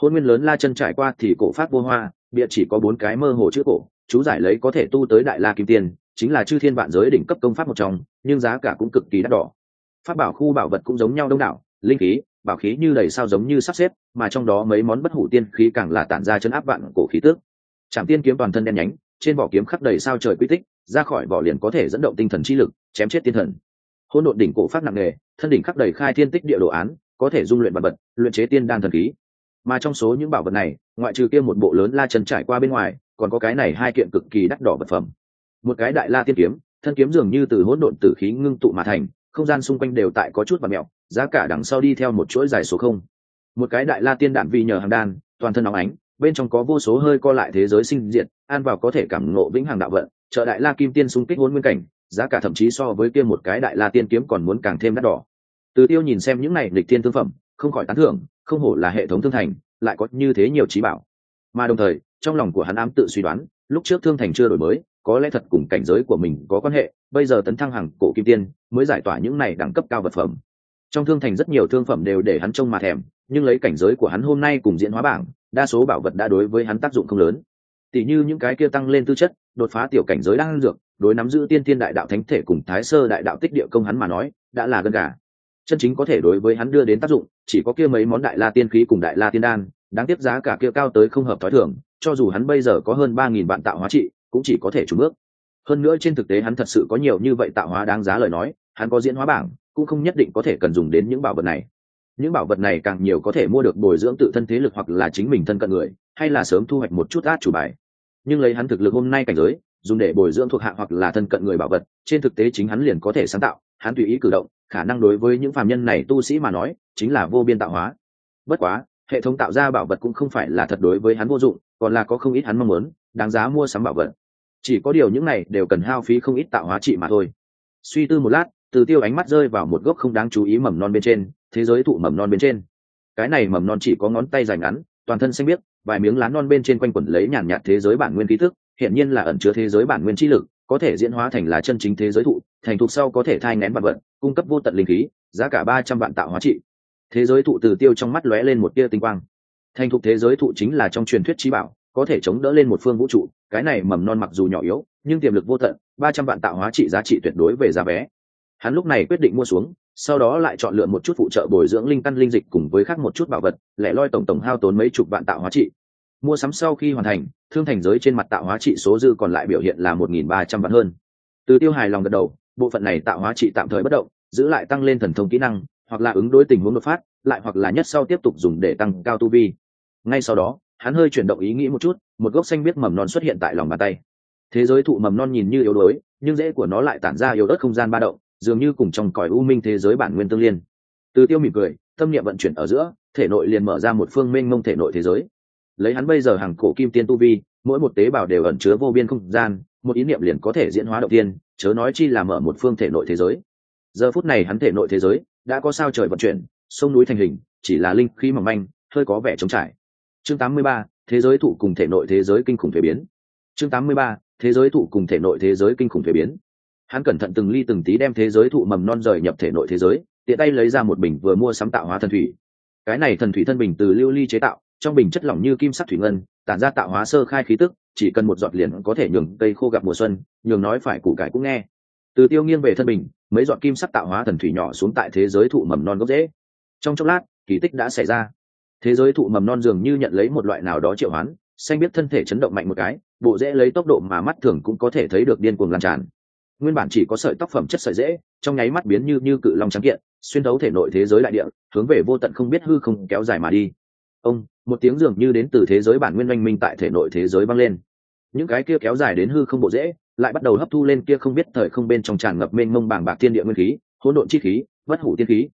Hôn nguyên lớn la chân trải qua thì cổ pháp vô hoa địa chỉ có bốn cái mơ hồ chữ cổ, chú giải lấy có thể tu tới đại la kim tiên, chính là chư thiên vạn giới đỉnh cấp công pháp một trong, nhưng giá cả cũng cực kỳ đắt đỏ pháp bảo khu bảo vật cũng giống nhau đông đảo, linh khí, bảo khí như đầy sao giống như sắp xếp, mà trong đó mấy món bất hủ tiên khí càng là tản ra chân áp vạn cổ khí tước. Trạm tiên kiếm toàn thân đen nhánh, trên vỏ kiếm khắc đầy sao trời quy tích, ra khỏi vỏ liền có thể dẫn động tinh thần chi lực, chém chết tiên thần. Hôn độn đỉnh cổ phát nặng nề, thân đỉnh khắc đầy khai thiên tích địa đồ án, có thể dung luyện vật vật, luyện chế tiên đan thần khí. Mà trong số những bảo vật này, ngoại trừ kia một bộ lớn la chân trải qua bên ngoài, còn có cái này hai kiện cực kỳ đắt đỏ vật phẩm. Một cái đại la tiên kiếm, thân kiếm dường như từ hỗn độn tử khí ngưng tụ mà thành không gian xung quanh đều tại có chút và mẹo, giá cả đằng sau đi theo một chuỗi dài số không. Một cái đại la tiên đạn vì nhờ hàng đan, toàn thân nóng ánh, bên trong có vô số hơi co lại thế giới sinh diệt an vào có thể cảm ngộ vĩnh hằng đạo vận trợ đại la kim tiên xung kích hôn nguyên cảnh, giá cả thậm chí so với kia một cái đại la tiên kiếm còn muốn càng thêm đắt đỏ. Từ tiêu nhìn xem những này lịch tiên thương phẩm, không khỏi tán thưởng, không hổ là hệ thống thương thành, lại có như thế nhiều trí bảo. Mà đồng thời, trong lòng của hắn ám tự suy đoán, lúc trước thương thành chưa đổi mới có lẽ thật cùng cảnh giới của mình có quan hệ, bây giờ tấn thăng hàng cổ kim tiên mới giải tỏa những này đẳng cấp cao vật phẩm. Trong thương thành rất nhiều thương phẩm đều để hắn trông mà thèm, nhưng lấy cảnh giới của hắn hôm nay cùng diễn hóa bảng, đa số bảo vật đã đối với hắn tác dụng không lớn. Tỉ như những cái kia tăng lên tư chất, đột phá tiểu cảnh giới đang dược, đối nắm giữ tiên tiên đại đạo thánh thể cùng thái sơ đại đạo tích địa công hắn mà nói, đã là gần gà chân chính có thể đối với hắn đưa đến tác dụng, chỉ có kia mấy món đại la tiên khí cùng đại la tiên đan, đáng tiếc giá cả kia cao tới không hợp thói thường, cho dù hắn bây giờ có hơn ba nghìn vạn tạo hóa trị cũng chỉ có thể trùng bước. Hơn nữa trên thực tế hắn thật sự có nhiều như vậy tạo hóa đáng giá lời nói, hắn có diễn hóa bảng, cũng không nhất định có thể cần dùng đến những bảo vật này. Những bảo vật này càng nhiều có thể mua được bồi dưỡng tự thân thế lực hoặc là chính mình thân cận người, hay là sớm thu hoạch một chút át chủ bài. Nhưng lấy hắn thực lực hôm nay cảnh giới, dùng để bồi dưỡng thuộc hạ hoặc là thân cận người bảo vật, trên thực tế chính hắn liền có thể sáng tạo, hắn tùy ý cử động, khả năng đối với những phàm nhân này tu sĩ mà nói, chính là vô biên tạo hóa. Bất quá, hệ thống tạo ra bảo vật cũng không phải là thật đối với hắn vô dụng, còn là có không ít hắn mong muốn đáng giá mua sắm bảo vật. Chỉ có điều những này đều cần hao phí không ít tạo hóa trị mà thôi. Suy tư một lát, từ tiêu ánh mắt rơi vào một gốc không đáng chú ý mầm non bên trên, thế giới thụ mầm non bên trên. Cái này mầm non chỉ có ngón tay dài ngắn, toàn thân xanh biếc, vài miếng lá non bên trên quanh quẩn lấy nhàn nhạt thế giới bản nguyên ký thức hiện nhiên là ẩn chứa thế giới bản nguyên trí lực, có thể diễn hóa thành là chân chính thế giới thụ, thành thục sau có thể thai ngén vật vận cung cấp vô tận linh khí, giá cả ba trăm vạn tạo hóa trị. Thế giới thụ từ tiêu trong mắt lóe lên một tia tinh quang. Thành thục thế giới thụ chính là trong truyền thuyết trí bảo có thể chống đỡ lên một phương vũ trụ, cái này mầm non mặc dù nhỏ yếu, nhưng tiềm lực vô tận, ba trăm vạn tạo hóa trị giá trị tuyệt đối về giá vé. Hắn lúc này quyết định mua xuống, sau đó lại chọn lựa một chút phụ trợ bồi dưỡng linh căn linh dịch cùng với khác một chút bảo vật, lẻ loi tổng tổng hao tốn mấy chục vạn tạo hóa trị. Mua sắm sau khi hoàn thành, thương thành giới trên mặt tạo hóa trị số dư còn lại biểu hiện là một nghìn ba trăm vạn hơn. Từ tiêu hài lòng gật đầu, bộ phận này tạo hóa trị tạm thời bất động, giữ lại tăng lên thần thông kỹ năng, hoặc là ứng đối tình huống đột phát, lại hoặc là nhất sau tiếp tục dùng để tăng cao tu vi. Ngay sau đó hắn hơi chuyển động ý nghĩ một chút, một gốc xanh biết mầm non xuất hiện tại lòng bàn tay. Thế giới thụ mầm non nhìn như yếu đuối, nhưng rễ của nó lại tản ra yếu ớt không gian ba động, dường như cùng trong cõi u minh thế giới bản nguyên tương liên. Từ tiêu mỉm cười, tâm niệm vận chuyển ở giữa, thể nội liền mở ra một phương mênh mông thể nội thế giới. Lấy hắn bây giờ hàng cổ kim tiên tu vi, mỗi một tế bào đều ẩn chứa vô biên không gian, một ý niệm liền có thể diễn hóa động tiên, chớ nói chi là mở một phương thể nội thế giới. Giờ phút này hắn thể nội thế giới đã có sao trời vận chuyển, sông núi thành hình, chỉ là linh khí mỏng manh, hơi có vẻ trống trải chương 83, thế giới thụ cùng thể nội thế giới kinh khủng thể biến. Chương 83, thế giới thụ cùng thể nội thế giới kinh khủng thể biến. Hắn cẩn thận từng ly từng tí đem thế giới thụ mầm non rời nhập thể nội thế giới tiện tay lấy ra một bình vừa mua sắm tạo hóa thần thủy. Cái này thần thủy thân bình từ lưu ly chế tạo trong bình chất lỏng như kim sắc thủy ngân tản ra tạo hóa sơ khai khí tức chỉ cần một giọt liền có thể nhường cây khô gặp mùa xuân nhường nói phải củ cải cũng nghe. Từ tiêu nghiêng về thân bình mấy giọt kim sắc tạo hóa thần thủy nhỏ xuống tại thế giới thụ mầm non gốc dễ. trong chốc lát kỳ tích đã xảy ra thế giới thụ mầm non dường như nhận lấy một loại nào đó triệu hoán, xanh biết thân thể chấn động mạnh một cái, bộ rễ lấy tốc độ mà mắt thường cũng có thể thấy được điên cuồng lan tràn. Nguyên bản chỉ có sợi tóc phẩm chất sợi dễ trong nháy mắt biến như như cự long trắng kiện, xuyên thấu thể nội thế giới đại địa, hướng về vô tận không biết hư không kéo dài mà đi. Ông, một tiếng dường như đến từ thế giới bản nguyên oanh minh tại thể nội thế giới băng lên. Những cái kia kéo dài đến hư không bộ dễ lại bắt đầu hấp thu lên kia không biết thời không bên trong tràn ngập mênh mông bàng bạc thiên địa nguyên khí, hỗn độn chi khí, bất hủ tiên khí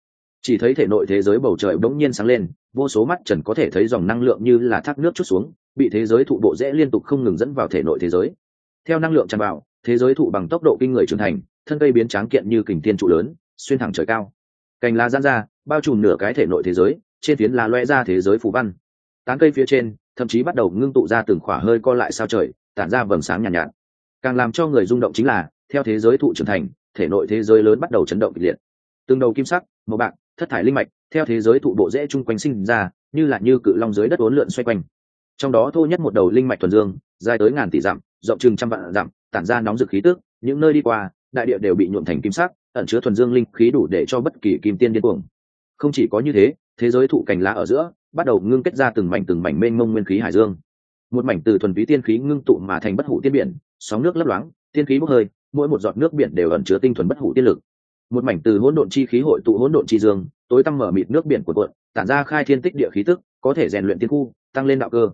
chỉ thấy thể nội thế giới bầu trời bỗng nhiên sáng lên vô số mắt trần có thể thấy dòng năng lượng như là thác nước chút xuống bị thế giới thụ bộ dễ liên tục không ngừng dẫn vào thể nội thế giới. Theo năng lượng tràn vào thế giới thụ bằng tốc độ kinh người trưởng thành thân cây biến tráng kiện như kình tiên trụ lớn xuyên thẳng trời cao. Cành lá giãn ra bao trùm nửa cái thể nội thế giới trên phiến lá loe ra thế giới phù văn. Tán cây phía trên thậm chí bắt đầu ngưng tụ ra từng khỏa hơi co lại sao trời tản ra vầng sáng nhàn nhạt, nhạt. Càng làm cho người rung động chính là theo thế giới thụ trưởng thành thể nội thế giới lớn bắt đầu chấn động kịch liệt. Từng đầu kim sắc màu bạc thất thải linh mạch, theo thế giới thụ bộ dễ chung quanh sinh ra, như là như cự long dưới đất uốn lượn xoay quanh. Trong đó thô nhất một đầu linh mạch thuần dương, dài tới ngàn tỷ dặm, rộng chừng trăm vạn dặm, tản ra nóng rực khí tức, những nơi đi qua, đại địa đều bị nhuộm thành kim sắc, ẩn chứa thuần dương linh khí đủ để cho bất kỳ kim tiên điên cuồng. Không chỉ có như thế thế giới thụ cành lá ở giữa, bắt đầu ngưng kết ra từng mảnh từng mảnh mênh mông nguyên khí hải dương. Một mảnh từ thuần túy tiên khí ngưng tụ mà thành bất hủ tiên biển, sóng nước lấp loáng, tiên khí bốc hơi, mỗi một giọt nước biển đều ẩn chứa tinh thuần bất hủ tiên lực một mảnh từ hỗn độn chi khí hội tụ hỗn độn chi dương, tối tăm mở mịt nước biển của cuộn tản ra khai thiên tích địa khí tức, có thể rèn luyện tiên khu, tăng lên đạo cơ.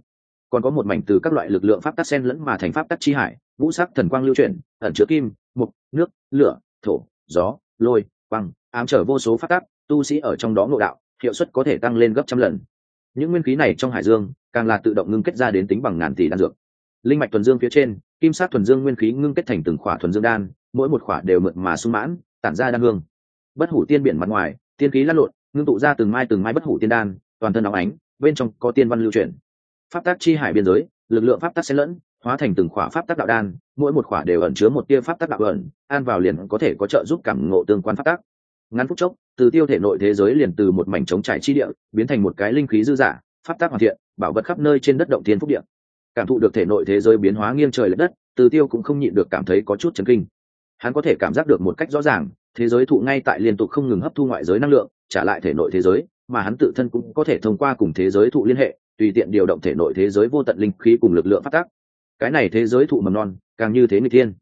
Còn có một mảnh từ các loại lực lượng pháp tắc sen lẫn mà thành pháp tắc chi hải vũ sắc thần quang lưu chuyển, ẩn chứa kim, mục, nước, lửa, thổ, gió, lôi quăng ám trở vô số pháp tắc, tu sĩ ở trong đó ngộ đạo, hiệu suất có thể tăng lên gấp trăm lần. Những nguyên khí này trong hải dương, càng là tự động ngưng kết ra đến tính bằng ngàn tỷ đan dược. Linh mạch thuần dương phía trên, kim sát thuần dương nguyên khí ngưng kết thành từng khỏa thuần dương đan, mỗi một khỏa đều mượn mà sung mãn tản ra đan hương. Bất hủ tiên biển mặt ngoài, tiên khí lăn lộn, ngưng tụ ra từng mai từng mai bất hủ tiên đan, toàn thân óng ánh, bên trong có tiên văn lưu truyền pháp tác chi hải biên giới, lực lượng pháp tác xen lẫn, hóa thành từng khỏa pháp tác đạo đan, mỗi một khỏa đều ẩn chứa một tia pháp tác đạo ẩn, an vào liền có thể có trợ giúp cảm ngộ tương quan pháp tác ngắn phút chốc, từ tiêu thể nội thế giới liền từ một mảnh trống trải chi địa, biến thành một cái linh khí dư giả pháp tác hoàn thiện, bảo vật khắp nơi trên đất động thiên phúc địa. Cảm thụ được thể nội thế giới biến hóa nghiêng trời lệch đất, từ tiêu cũng không nhịn được cảm thấy có chút chấn kinh hắn có thể cảm giác được một cách rõ ràng, thế giới thụ ngay tại liên tục không ngừng hấp thu ngoại giới năng lượng, trả lại thể nội thế giới, mà hắn tự thân cũng có thể thông qua cùng thế giới thụ liên hệ, tùy tiện điều động thể nội thế giới vô tận linh khí cùng lực lượng phát tác. Cái này thế giới thụ mầm non, càng như thế người thiên.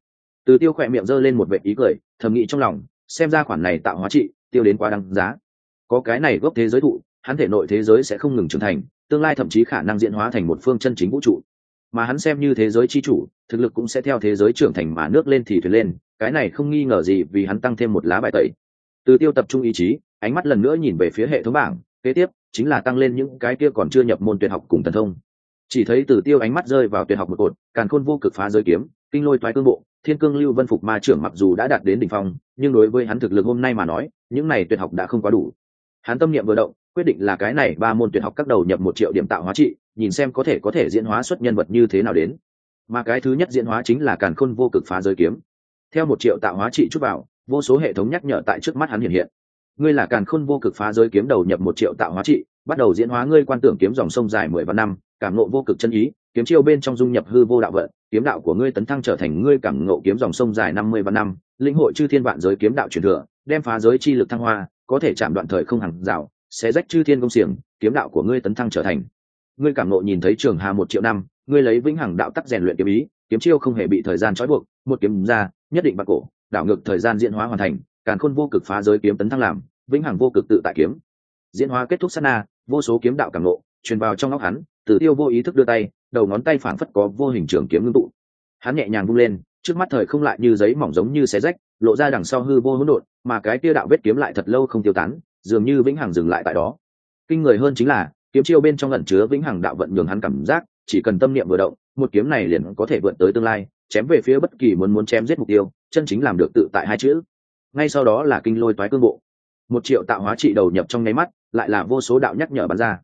từ tiêu khỏe miệng giơ lên một vệ ý cười, thầm nghĩ trong lòng, xem ra khoản này tạo hóa trị, tiêu đến quá đăng giá. Có cái này gốc thế giới thụ, hắn thể nội thế giới sẽ không ngừng trưởng thành, tương lai thậm chí khả năng diễn hóa thành một phương chân chính vũ trụ. Mà hắn xem như thế giới chi chủ, thực lực cũng sẽ theo thế giới trưởng thành mà nước lên thì thuyền lên cái này không nghi ngờ gì vì hắn tăng thêm một lá bài tẩy. Từ tiêu tập trung ý chí, ánh mắt lần nữa nhìn về phía hệ thống bảng, kế tiếp chính là tăng lên những cái kia còn chưa nhập môn tuyệt học cùng thần thông. Chỉ thấy từ tiêu ánh mắt rơi vào tuyệt học một cột, càn khôn vô cực phá giới kiếm, kinh lôi toái cương bộ, thiên cương lưu vân phục ma trưởng mặc dù đã đạt đến đỉnh phong, nhưng đối với hắn thực lực hôm nay mà nói, những này tuyệt học đã không quá đủ. Hắn tâm niệm vừa động, quyết định là cái này ba môn tuyệt học các đầu nhập một triệu điểm tạo hóa trị, nhìn xem có thể có thể diễn hóa xuất nhân vật như thế nào đến. Mà cái thứ nhất diễn hóa chính là càn khôn vô cực phá giới kiếm theo một triệu tạo hóa trị chút vào, vô số hệ thống nhắc nhở tại trước mắt hắn hiện hiện. Ngươi là càn khôn vô cực phá giới kiếm đầu nhập một triệu tạo hóa trị, bắt đầu diễn hóa ngươi quan tưởng kiếm dòng sông dài mười vạn năm, cảm nộ vô cực chân ý, kiếm chiêu bên trong dung nhập hư vô đạo vận, kiếm đạo của ngươi tấn thăng trở thành ngươi cảm nộ kiếm dòng sông dài năm mươi vạn năm lĩnh hội chư thiên vạn giới kiếm đạo truyền thừa, đem phá giới chi lực thăng hoa, có thể chạm đoạn thời không hàng rào, sẽ rách chư thiên công xiềng, kiếm đạo của ngươi tấn thăng trở thành. Ngươi cảm nộ nhìn thấy trường hà một triệu năm, ngươi lấy vĩnh hằng đạo tắc rèn luyện kiếm ý, kiếm chiêu không hề bị thời gian trói buộc, một kiếm ra nhất định bạc cổ, đảo ngược thời gian diễn hóa hoàn thành, càn khôn vô cực phá giới kiếm tấn thăng làm, vĩnh hằng vô cực tự tại kiếm. Diễn hóa kết thúc sát na, vô số kiếm đạo càng lộ truyền vào trong óc hắn, tử tiêu vô ý thức đưa tay, đầu ngón tay phảng phất có vô hình trường kiếm ngưng tụ. Hắn nhẹ nhàng vung lên, trước mắt thời không lại như giấy mỏng giống như xé rách, lộ ra đằng sau hư vô hỗn độn, mà cái kia đạo vết kiếm lại thật lâu không tiêu tán, dường như vĩnh hằng dừng lại tại đó. Kinh người hơn chính là, kiếm chiêu bên trong lẩn chứa vĩnh hằng đạo vận nhường hắn cảm giác, chỉ cần tâm niệm vừa động, một kiếm này liền có thể vượt tới tương lai chém về phía bất kỳ muốn muốn chém giết mục tiêu, chân chính làm được tự tại hai chữ. Ngay sau đó là kinh lôi toái cương bộ. Một triệu tạo hóa trị đầu nhập trong nháy mắt, lại là vô số đạo nhắc nhở bắn ra.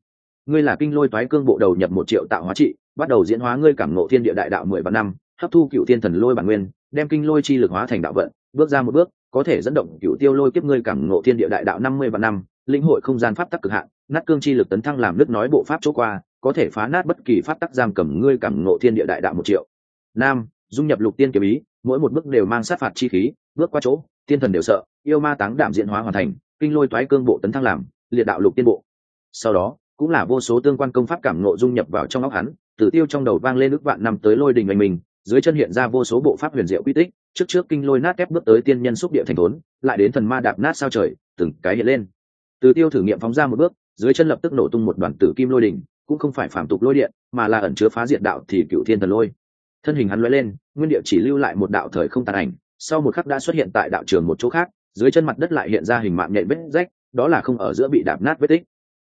Ngươi là kinh lôi toái cương bộ đầu nhập một triệu tạo hóa trị, bắt đầu diễn hóa ngươi cảm ngộ thiên địa đại đạo mười vạn năm, hấp thu cựu thiên thần lôi bản nguyên, đem kinh lôi chi lực hóa thành đạo vận, bước ra một bước, có thể dẫn động cựu tiêu lôi kiếp ngươi cảm ngộ thiên địa đại đạo năm mươi vạn năm, lĩnh hội không gian pháp tắc cực hạn, nát cương chi lực tấn thăng làm nước nói bộ pháp chỗ qua, có thể phá nát bất kỳ pháp tắc giam cầm ngươi cảm ngộ thiên địa đại đạo một triệu. Nam dung nhập lục tiên kiếm ý, mỗi một bước đều mang sát phạt chi khí, bước qua chỗ, tiên thần đều sợ, yêu ma táng đạm diện hóa hoàn thành, kinh lôi toái cương bộ tấn thăng làm, liệt đạo lục tiên bộ. Sau đó, cũng là vô số tương quan công pháp cảm ngộ dung nhập vào trong óc hắn, tử tiêu trong đầu vang lên ước vạn năm tới lôi đình anh mình, dưới chân hiện ra vô số bộ pháp huyền diệu quy tích, trước trước kinh lôi nát ép bước tới tiên nhân xúc địa thành thốn, lại đến thần ma đạp nát sao trời, từng cái hiện lên. Từ tiêu thử nghiệm phóng ra một bước, dưới chân lập tức nổ tung một đoàn tử kim lôi đỉnh cũng không phải phạm tục lôi điện, mà là ẩn chứa phá diệt đạo thì cựu thiên thần lôi thân hình hắn lóe lên nguyên địa chỉ lưu lại một đạo thời không tàn ảnh sau một khắc đã xuất hiện tại đạo trường một chỗ khác dưới chân mặt đất lại hiện ra hình mạng nhện vết rách đó là không ở giữa bị đạp nát vết tích.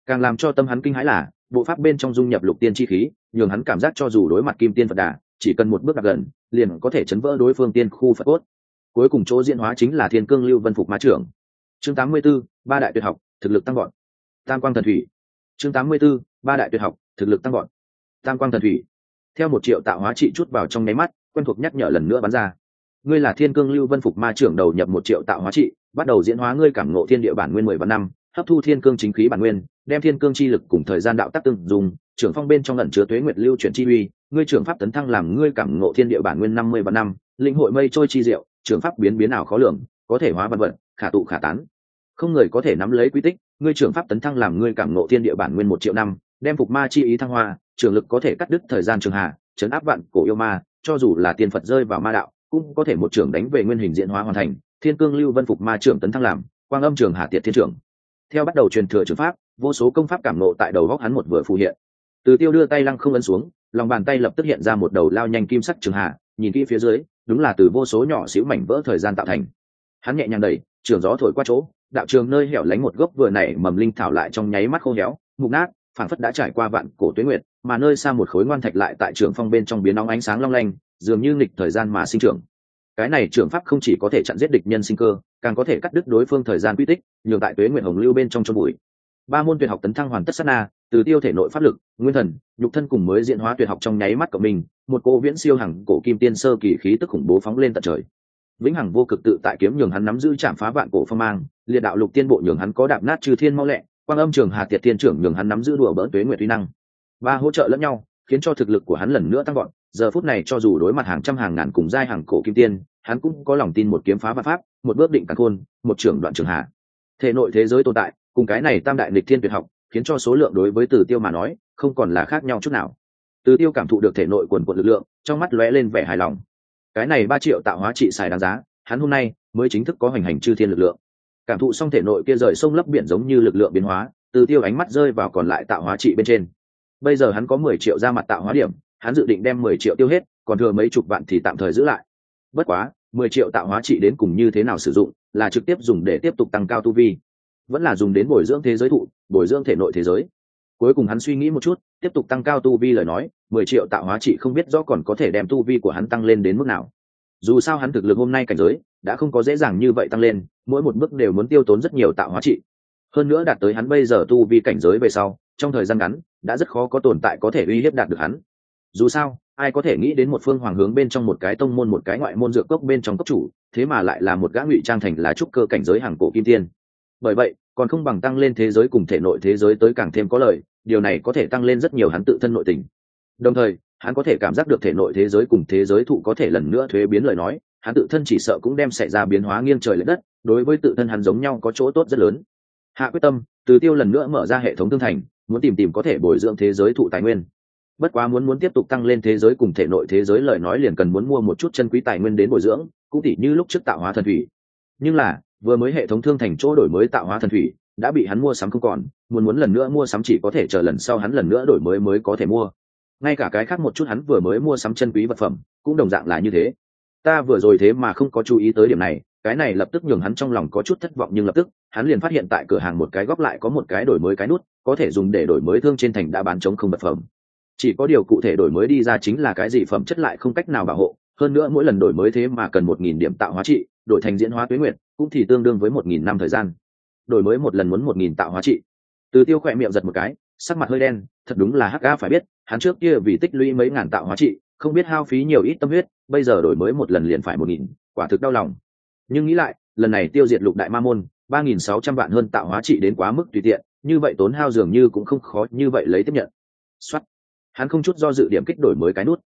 Càng làm cho tâm hắn kinh hãi là bộ pháp bên trong dung nhập lục tiên chi khí nhường hắn cảm giác cho dù đối mặt kim tiên phật đà chỉ cần một bước đặt gần liền có thể chấn vỡ đối phương tiên khu phật cốt. Cuối cùng chỗ diễn hóa chính là thiên cương lưu vân phục ma trưởng. Chương 84, ba đại tuyệt học thực lực tăng gọn tam quang thần thủy. Chương 84, ba đại tuyệt học thực lực tăng gọn tam quang thần thủy theo một triệu tạo hóa trị chút vào trong nháy mắt, quen thuộc nhắc nhở lần nữa bắn ra. Ngươi là thiên cương lưu vân phục ma trưởng đầu nhập một triệu tạo hóa trị, bắt đầu diễn hóa ngươi cảm ngộ thiên địa bản nguyên mười vạn năm, hấp thu thiên cương chính khí bản nguyên, đem thiên cương chi lực cùng thời gian đạo tác tương dùng, trưởng phong bên trong lần chứa tuế nguyệt lưu chuyển chi uy, ngươi trưởng pháp tấn thăng làm ngươi cảm ngộ thiên địa bản nguyên năm mươi vạn năm, linh hội mây trôi chi diệu, trưởng pháp biến biến nào khó lường, có thể hóa vân vận khả tụ khả tán. Không người có thể nắm lấy quy tích, ngươi trưởng pháp tấn thăng làm ngươi cảm ngộ thiên địa bản nguyên một triệu năm, đem phục ma chi ý thăng hoa trường lực có thể cắt đứt thời gian trường hạ chấn áp vạn cổ yêu ma, cho dù là tiên phật rơi vào ma đạo, cũng có thể một trường đánh về nguyên hình diện hóa hoàn thành, thiên cương lưu vân phục ma trưởng tấn thăng làm, quang âm trường hạ tiệt thiên trưởng. Theo bắt đầu truyền thừa trường pháp, vô số công pháp cảm nộ tại đầu góc hắn một vừa phù hiện. Từ tiêu đưa tay lăng không ấn xuống, lòng bàn tay lập tức hiện ra một đầu lao nhanh kim sắc trường hạ nhìn kỹ phía dưới, đúng là từ vô số nhỏ xíu mảnh vỡ thời gian tạo thành. Hắn nhẹ nhàng đẩy, trường gió thổi qua chỗ, đạo trường nơi hẻo lánh một gốc vừa nảy mầm linh thảo lại trong nháy mắt khô héo, mục nát phản phất đã trải qua vạn cổ tuyến nguyệt, mà nơi xa một khối ngoan thạch lại tại trường phong bên trong biến nóng ánh sáng long lanh, dường như nghịch thời gian mà sinh trưởng. Cái này trường pháp không chỉ có thể chặn giết địch nhân sinh cơ, càng có thể cắt đứt đối phương thời gian quy tích, nhường tại tuế nguyện hồng lưu bên trong cho bụi. Ba môn tuyệt học tấn thăng hoàn tất sát na, từ tiêu thể nội pháp lực, nguyên thần, nhục thân cùng mới diễn hóa tuyệt học trong nháy mắt của mình, một cô viễn siêu hằng cổ kim tiên sơ kỳ khí tức khủng bố phóng lên tận trời. Vĩnh hằng vô cực tự tại kiếm nhường hắn nắm giữ chạm phá vạn cổ phong mang, liệt đạo lục tiên bộ nhường hắn có đạp nát trừ thiên mau lẹ quang âm trường hà tiệt thiên trưởng nhường hắn nắm giữ đùa bỡn tuế nguyệt uy năng. Ba hỗ trợ lẫn nhau, khiến cho thực lực của hắn lần nữa tăng gọn giờ phút này cho dù đối mặt hàng trăm hàng ngàn cùng giai hàng cổ kim tiên, hắn cũng có lòng tin một kiếm phá và pháp, một bước định cả khôn, một trưởng đoạn trường hạ. Thể nội thế giới tồn tại, cùng cái này tam đại lịch thiên tuyệt học, khiến cho số lượng đối với từ tiêu mà nói, không còn là khác nhau chút nào. Từ tiêu cảm thụ được thể nội quần quận lực lượng, trong mắt lóe lên vẻ hài lòng. Cái này ba triệu tạo hóa trị xài đáng giá, hắn hôm nay mới chính thức có hoành hành chư thiên lực lượng cảm thụ xong thể nội kia rời sông lấp biển giống như lực lượng biến hóa, từ tiêu ánh mắt rơi vào còn lại tạo hóa trị bên trên. Bây giờ hắn có mười triệu ra mặt tạo hóa điểm, hắn dự định đem mười triệu tiêu hết, còn thừa mấy chục vạn thì tạm thời giữ lại. Bất quá, mười triệu tạo hóa trị đến cùng như thế nào sử dụng, là trực tiếp dùng để tiếp tục tăng cao tu vi. Vẫn là dùng đến bồi dưỡng thế giới thụ, bồi dưỡng thể nội thế giới. Cuối cùng hắn suy nghĩ một chút, tiếp tục tăng cao tu vi lời nói, mười triệu tạo hóa trị không biết rõ còn có thể đem tu vi của hắn tăng lên đến mức nào. Dù sao hắn thực lực hôm nay cảnh giới đã không có dễ dàng như vậy tăng lên, mỗi một bước đều muốn tiêu tốn rất nhiều tạo hóa trị. Hơn nữa đạt tới hắn bây giờ tu vi cảnh giới về sau, trong thời gian ngắn, đã rất khó có tồn tại có thể uy hiếp đạt được hắn. Dù sao, ai có thể nghĩ đến một phương hoàng hướng bên trong một cái tông môn, một cái ngoại môn dược cốc bên trong cốc chủ, thế mà lại là một gã ngụy trang thành là trúc cơ cảnh giới hàng cổ kim tiên. Bởi vậy, còn không bằng tăng lên thế giới cùng thể nội thế giới tới càng thêm có lợi, điều này có thể tăng lên rất nhiều hắn tự thân nội tình. Đồng thời, hắn có thể cảm giác được thể nội thế giới cùng thế giới thụ có thể lần nữa thuế biến lời nói hắn tự thân chỉ sợ cũng đem xảy ra biến hóa nghiêng trời l ệ đất, đối với tự thân hắn giống nhau có chỗ tốt rất lớn. Hạ quyết tâm, từ tiêu lần nữa mở ra hệ thống tương thành, muốn tìm tìm có thể bồi dưỡng thế giới thụ tài nguyên. Bất quá muốn muốn tiếp tục tăng lên thế giới cùng thể nội thế giới lời nói liền cần muốn mua một chút chân quý tài nguyên đến bồi dưỡng, cũng tỉ như lúc trước tạo hóa thần thủy. Nhưng là, vừa mới hệ thống thương thành chỗ đổi mới tạo hóa thần thủy, đã bị hắn mua sắm không còn, muốn muốn lần nữa mua sắm chỉ có thể chờ lần sau hắn lần nữa đổi mới mới có thể mua. Ngay cả cái khác một chút hắn vừa mới mua sắm chân quý vật phẩm, cũng đồng dạng là như thế ta vừa rồi thế mà không có chú ý tới điểm này, cái này lập tức nhường hắn trong lòng có chút thất vọng nhưng lập tức, hắn liền phát hiện tại cửa hàng một cái góc lại có một cái đổi mới cái nút, có thể dùng để đổi mới thương trên thành đã bán chống không vật phẩm. Chỉ có điều cụ thể đổi mới đi ra chính là cái gì phẩm chất lại không cách nào bảo hộ, hơn nữa mỗi lần đổi mới thế mà cần một nghìn điểm tạo hóa trị, đổi thành diễn hóa tuế nguyện cũng thì tương đương với một nghìn năm thời gian. Đổi mới một lần muốn một nghìn tạo hóa trị. Từ tiêu khỏe miệng giật một cái, sắc mặt hơi đen, thật đúng là hắc ga phải biết, hắn trước kia vì tích lũy mấy ngàn tạo hóa trị không biết hao phí nhiều ít tâm huyết, bây giờ đổi mới một lần liền phải một nghìn, quả thực đau lòng. Nhưng nghĩ lại, lần này tiêu diệt lục đại ma môn, ba nghìn sáu trăm vạn hơn tạo hóa trị đến quá mức tùy tiện, như vậy tốn hao dường như cũng không khó như vậy lấy tiếp nhận. Xuất hắn không chút do dự điểm kích đổi mới cái nút.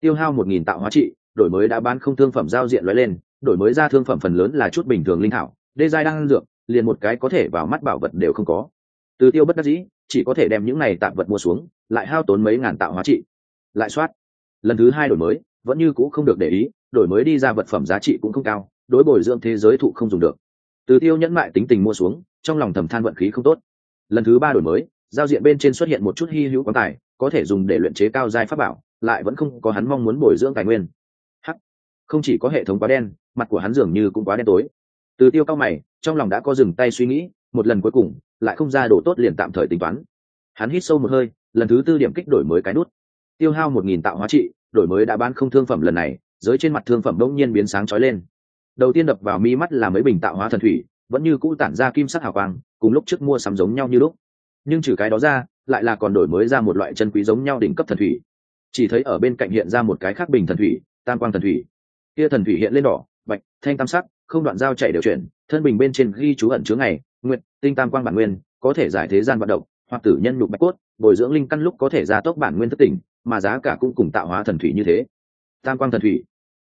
Tiêu hao một nghìn tạo hóa trị, đổi mới đã bán không thương phẩm giao diện lóe lên, đổi mới ra thương phẩm phần lớn là chút bình thường linh thảo, đê giai đang dược, liền một cái có thể vào mắt bảo vật đều không có. Từ tiêu bất đắc dĩ, chỉ có thể đem những này tạm vật mua xuống, lại hao tốn mấy ngàn tạo hóa trị. Lại soát lần thứ hai đổi mới, vẫn như cũ không được để ý, đổi mới đi ra vật phẩm giá trị cũng không cao, đối bồi dưỡng thế giới thụ không dùng được. Từ tiêu nhẫn mại tính tình mua xuống, trong lòng thầm than vận khí không tốt. Lần thứ ba đổi mới, giao diện bên trên xuất hiện một chút hy hữu quán tài, có thể dùng để luyện chế cao giai pháp bảo, lại vẫn không có hắn mong muốn bồi dưỡng tài nguyên. H không chỉ có hệ thống quá đen, mặt của hắn dường như cũng quá đen tối. Từ tiêu cao mày, trong lòng đã có dừng tay suy nghĩ, một lần cuối cùng, lại không ra đồ tốt liền tạm thời tính toán. Hắn hít sâu một hơi, lần thứ tư điểm kích đổi mới cái nút tiêu hao một nghìn tạo hóa trị, đổi mới đã bán không thương phẩm lần này, giới trên mặt thương phẩm đông nhiên biến sáng trói lên. Đầu tiên đập vào mi mắt là mấy bình tạo hóa thần thủy, vẫn như cũ tản ra kim sắc hào quang, cùng lúc trước mua sắm giống nhau như lúc. Nhưng trừ cái đó ra, lại là còn đổi mới ra một loại chân quý giống nhau đỉnh cấp thần thủy. Chỉ thấy ở bên cạnh hiện ra một cái khác bình thần thủy, tam quang thần thủy. Kia thần thủy hiện lên đỏ, bạch, thanh tam sắc, không đoạn dao chạy đều chuyển, thân bình bên trên ghi chú ẩn chứa ngày nguyện tinh tam quang bản nguyên, có thể giải thế gian vận động, hoặc tử nhân nhục bạch cốt, bồi dưỡng linh căn lúc có thể gia tốc bản nguyên thất tỉnh mà giá cả cũng cùng tạo hóa thần thủy như thế. Tam quang thần thủy.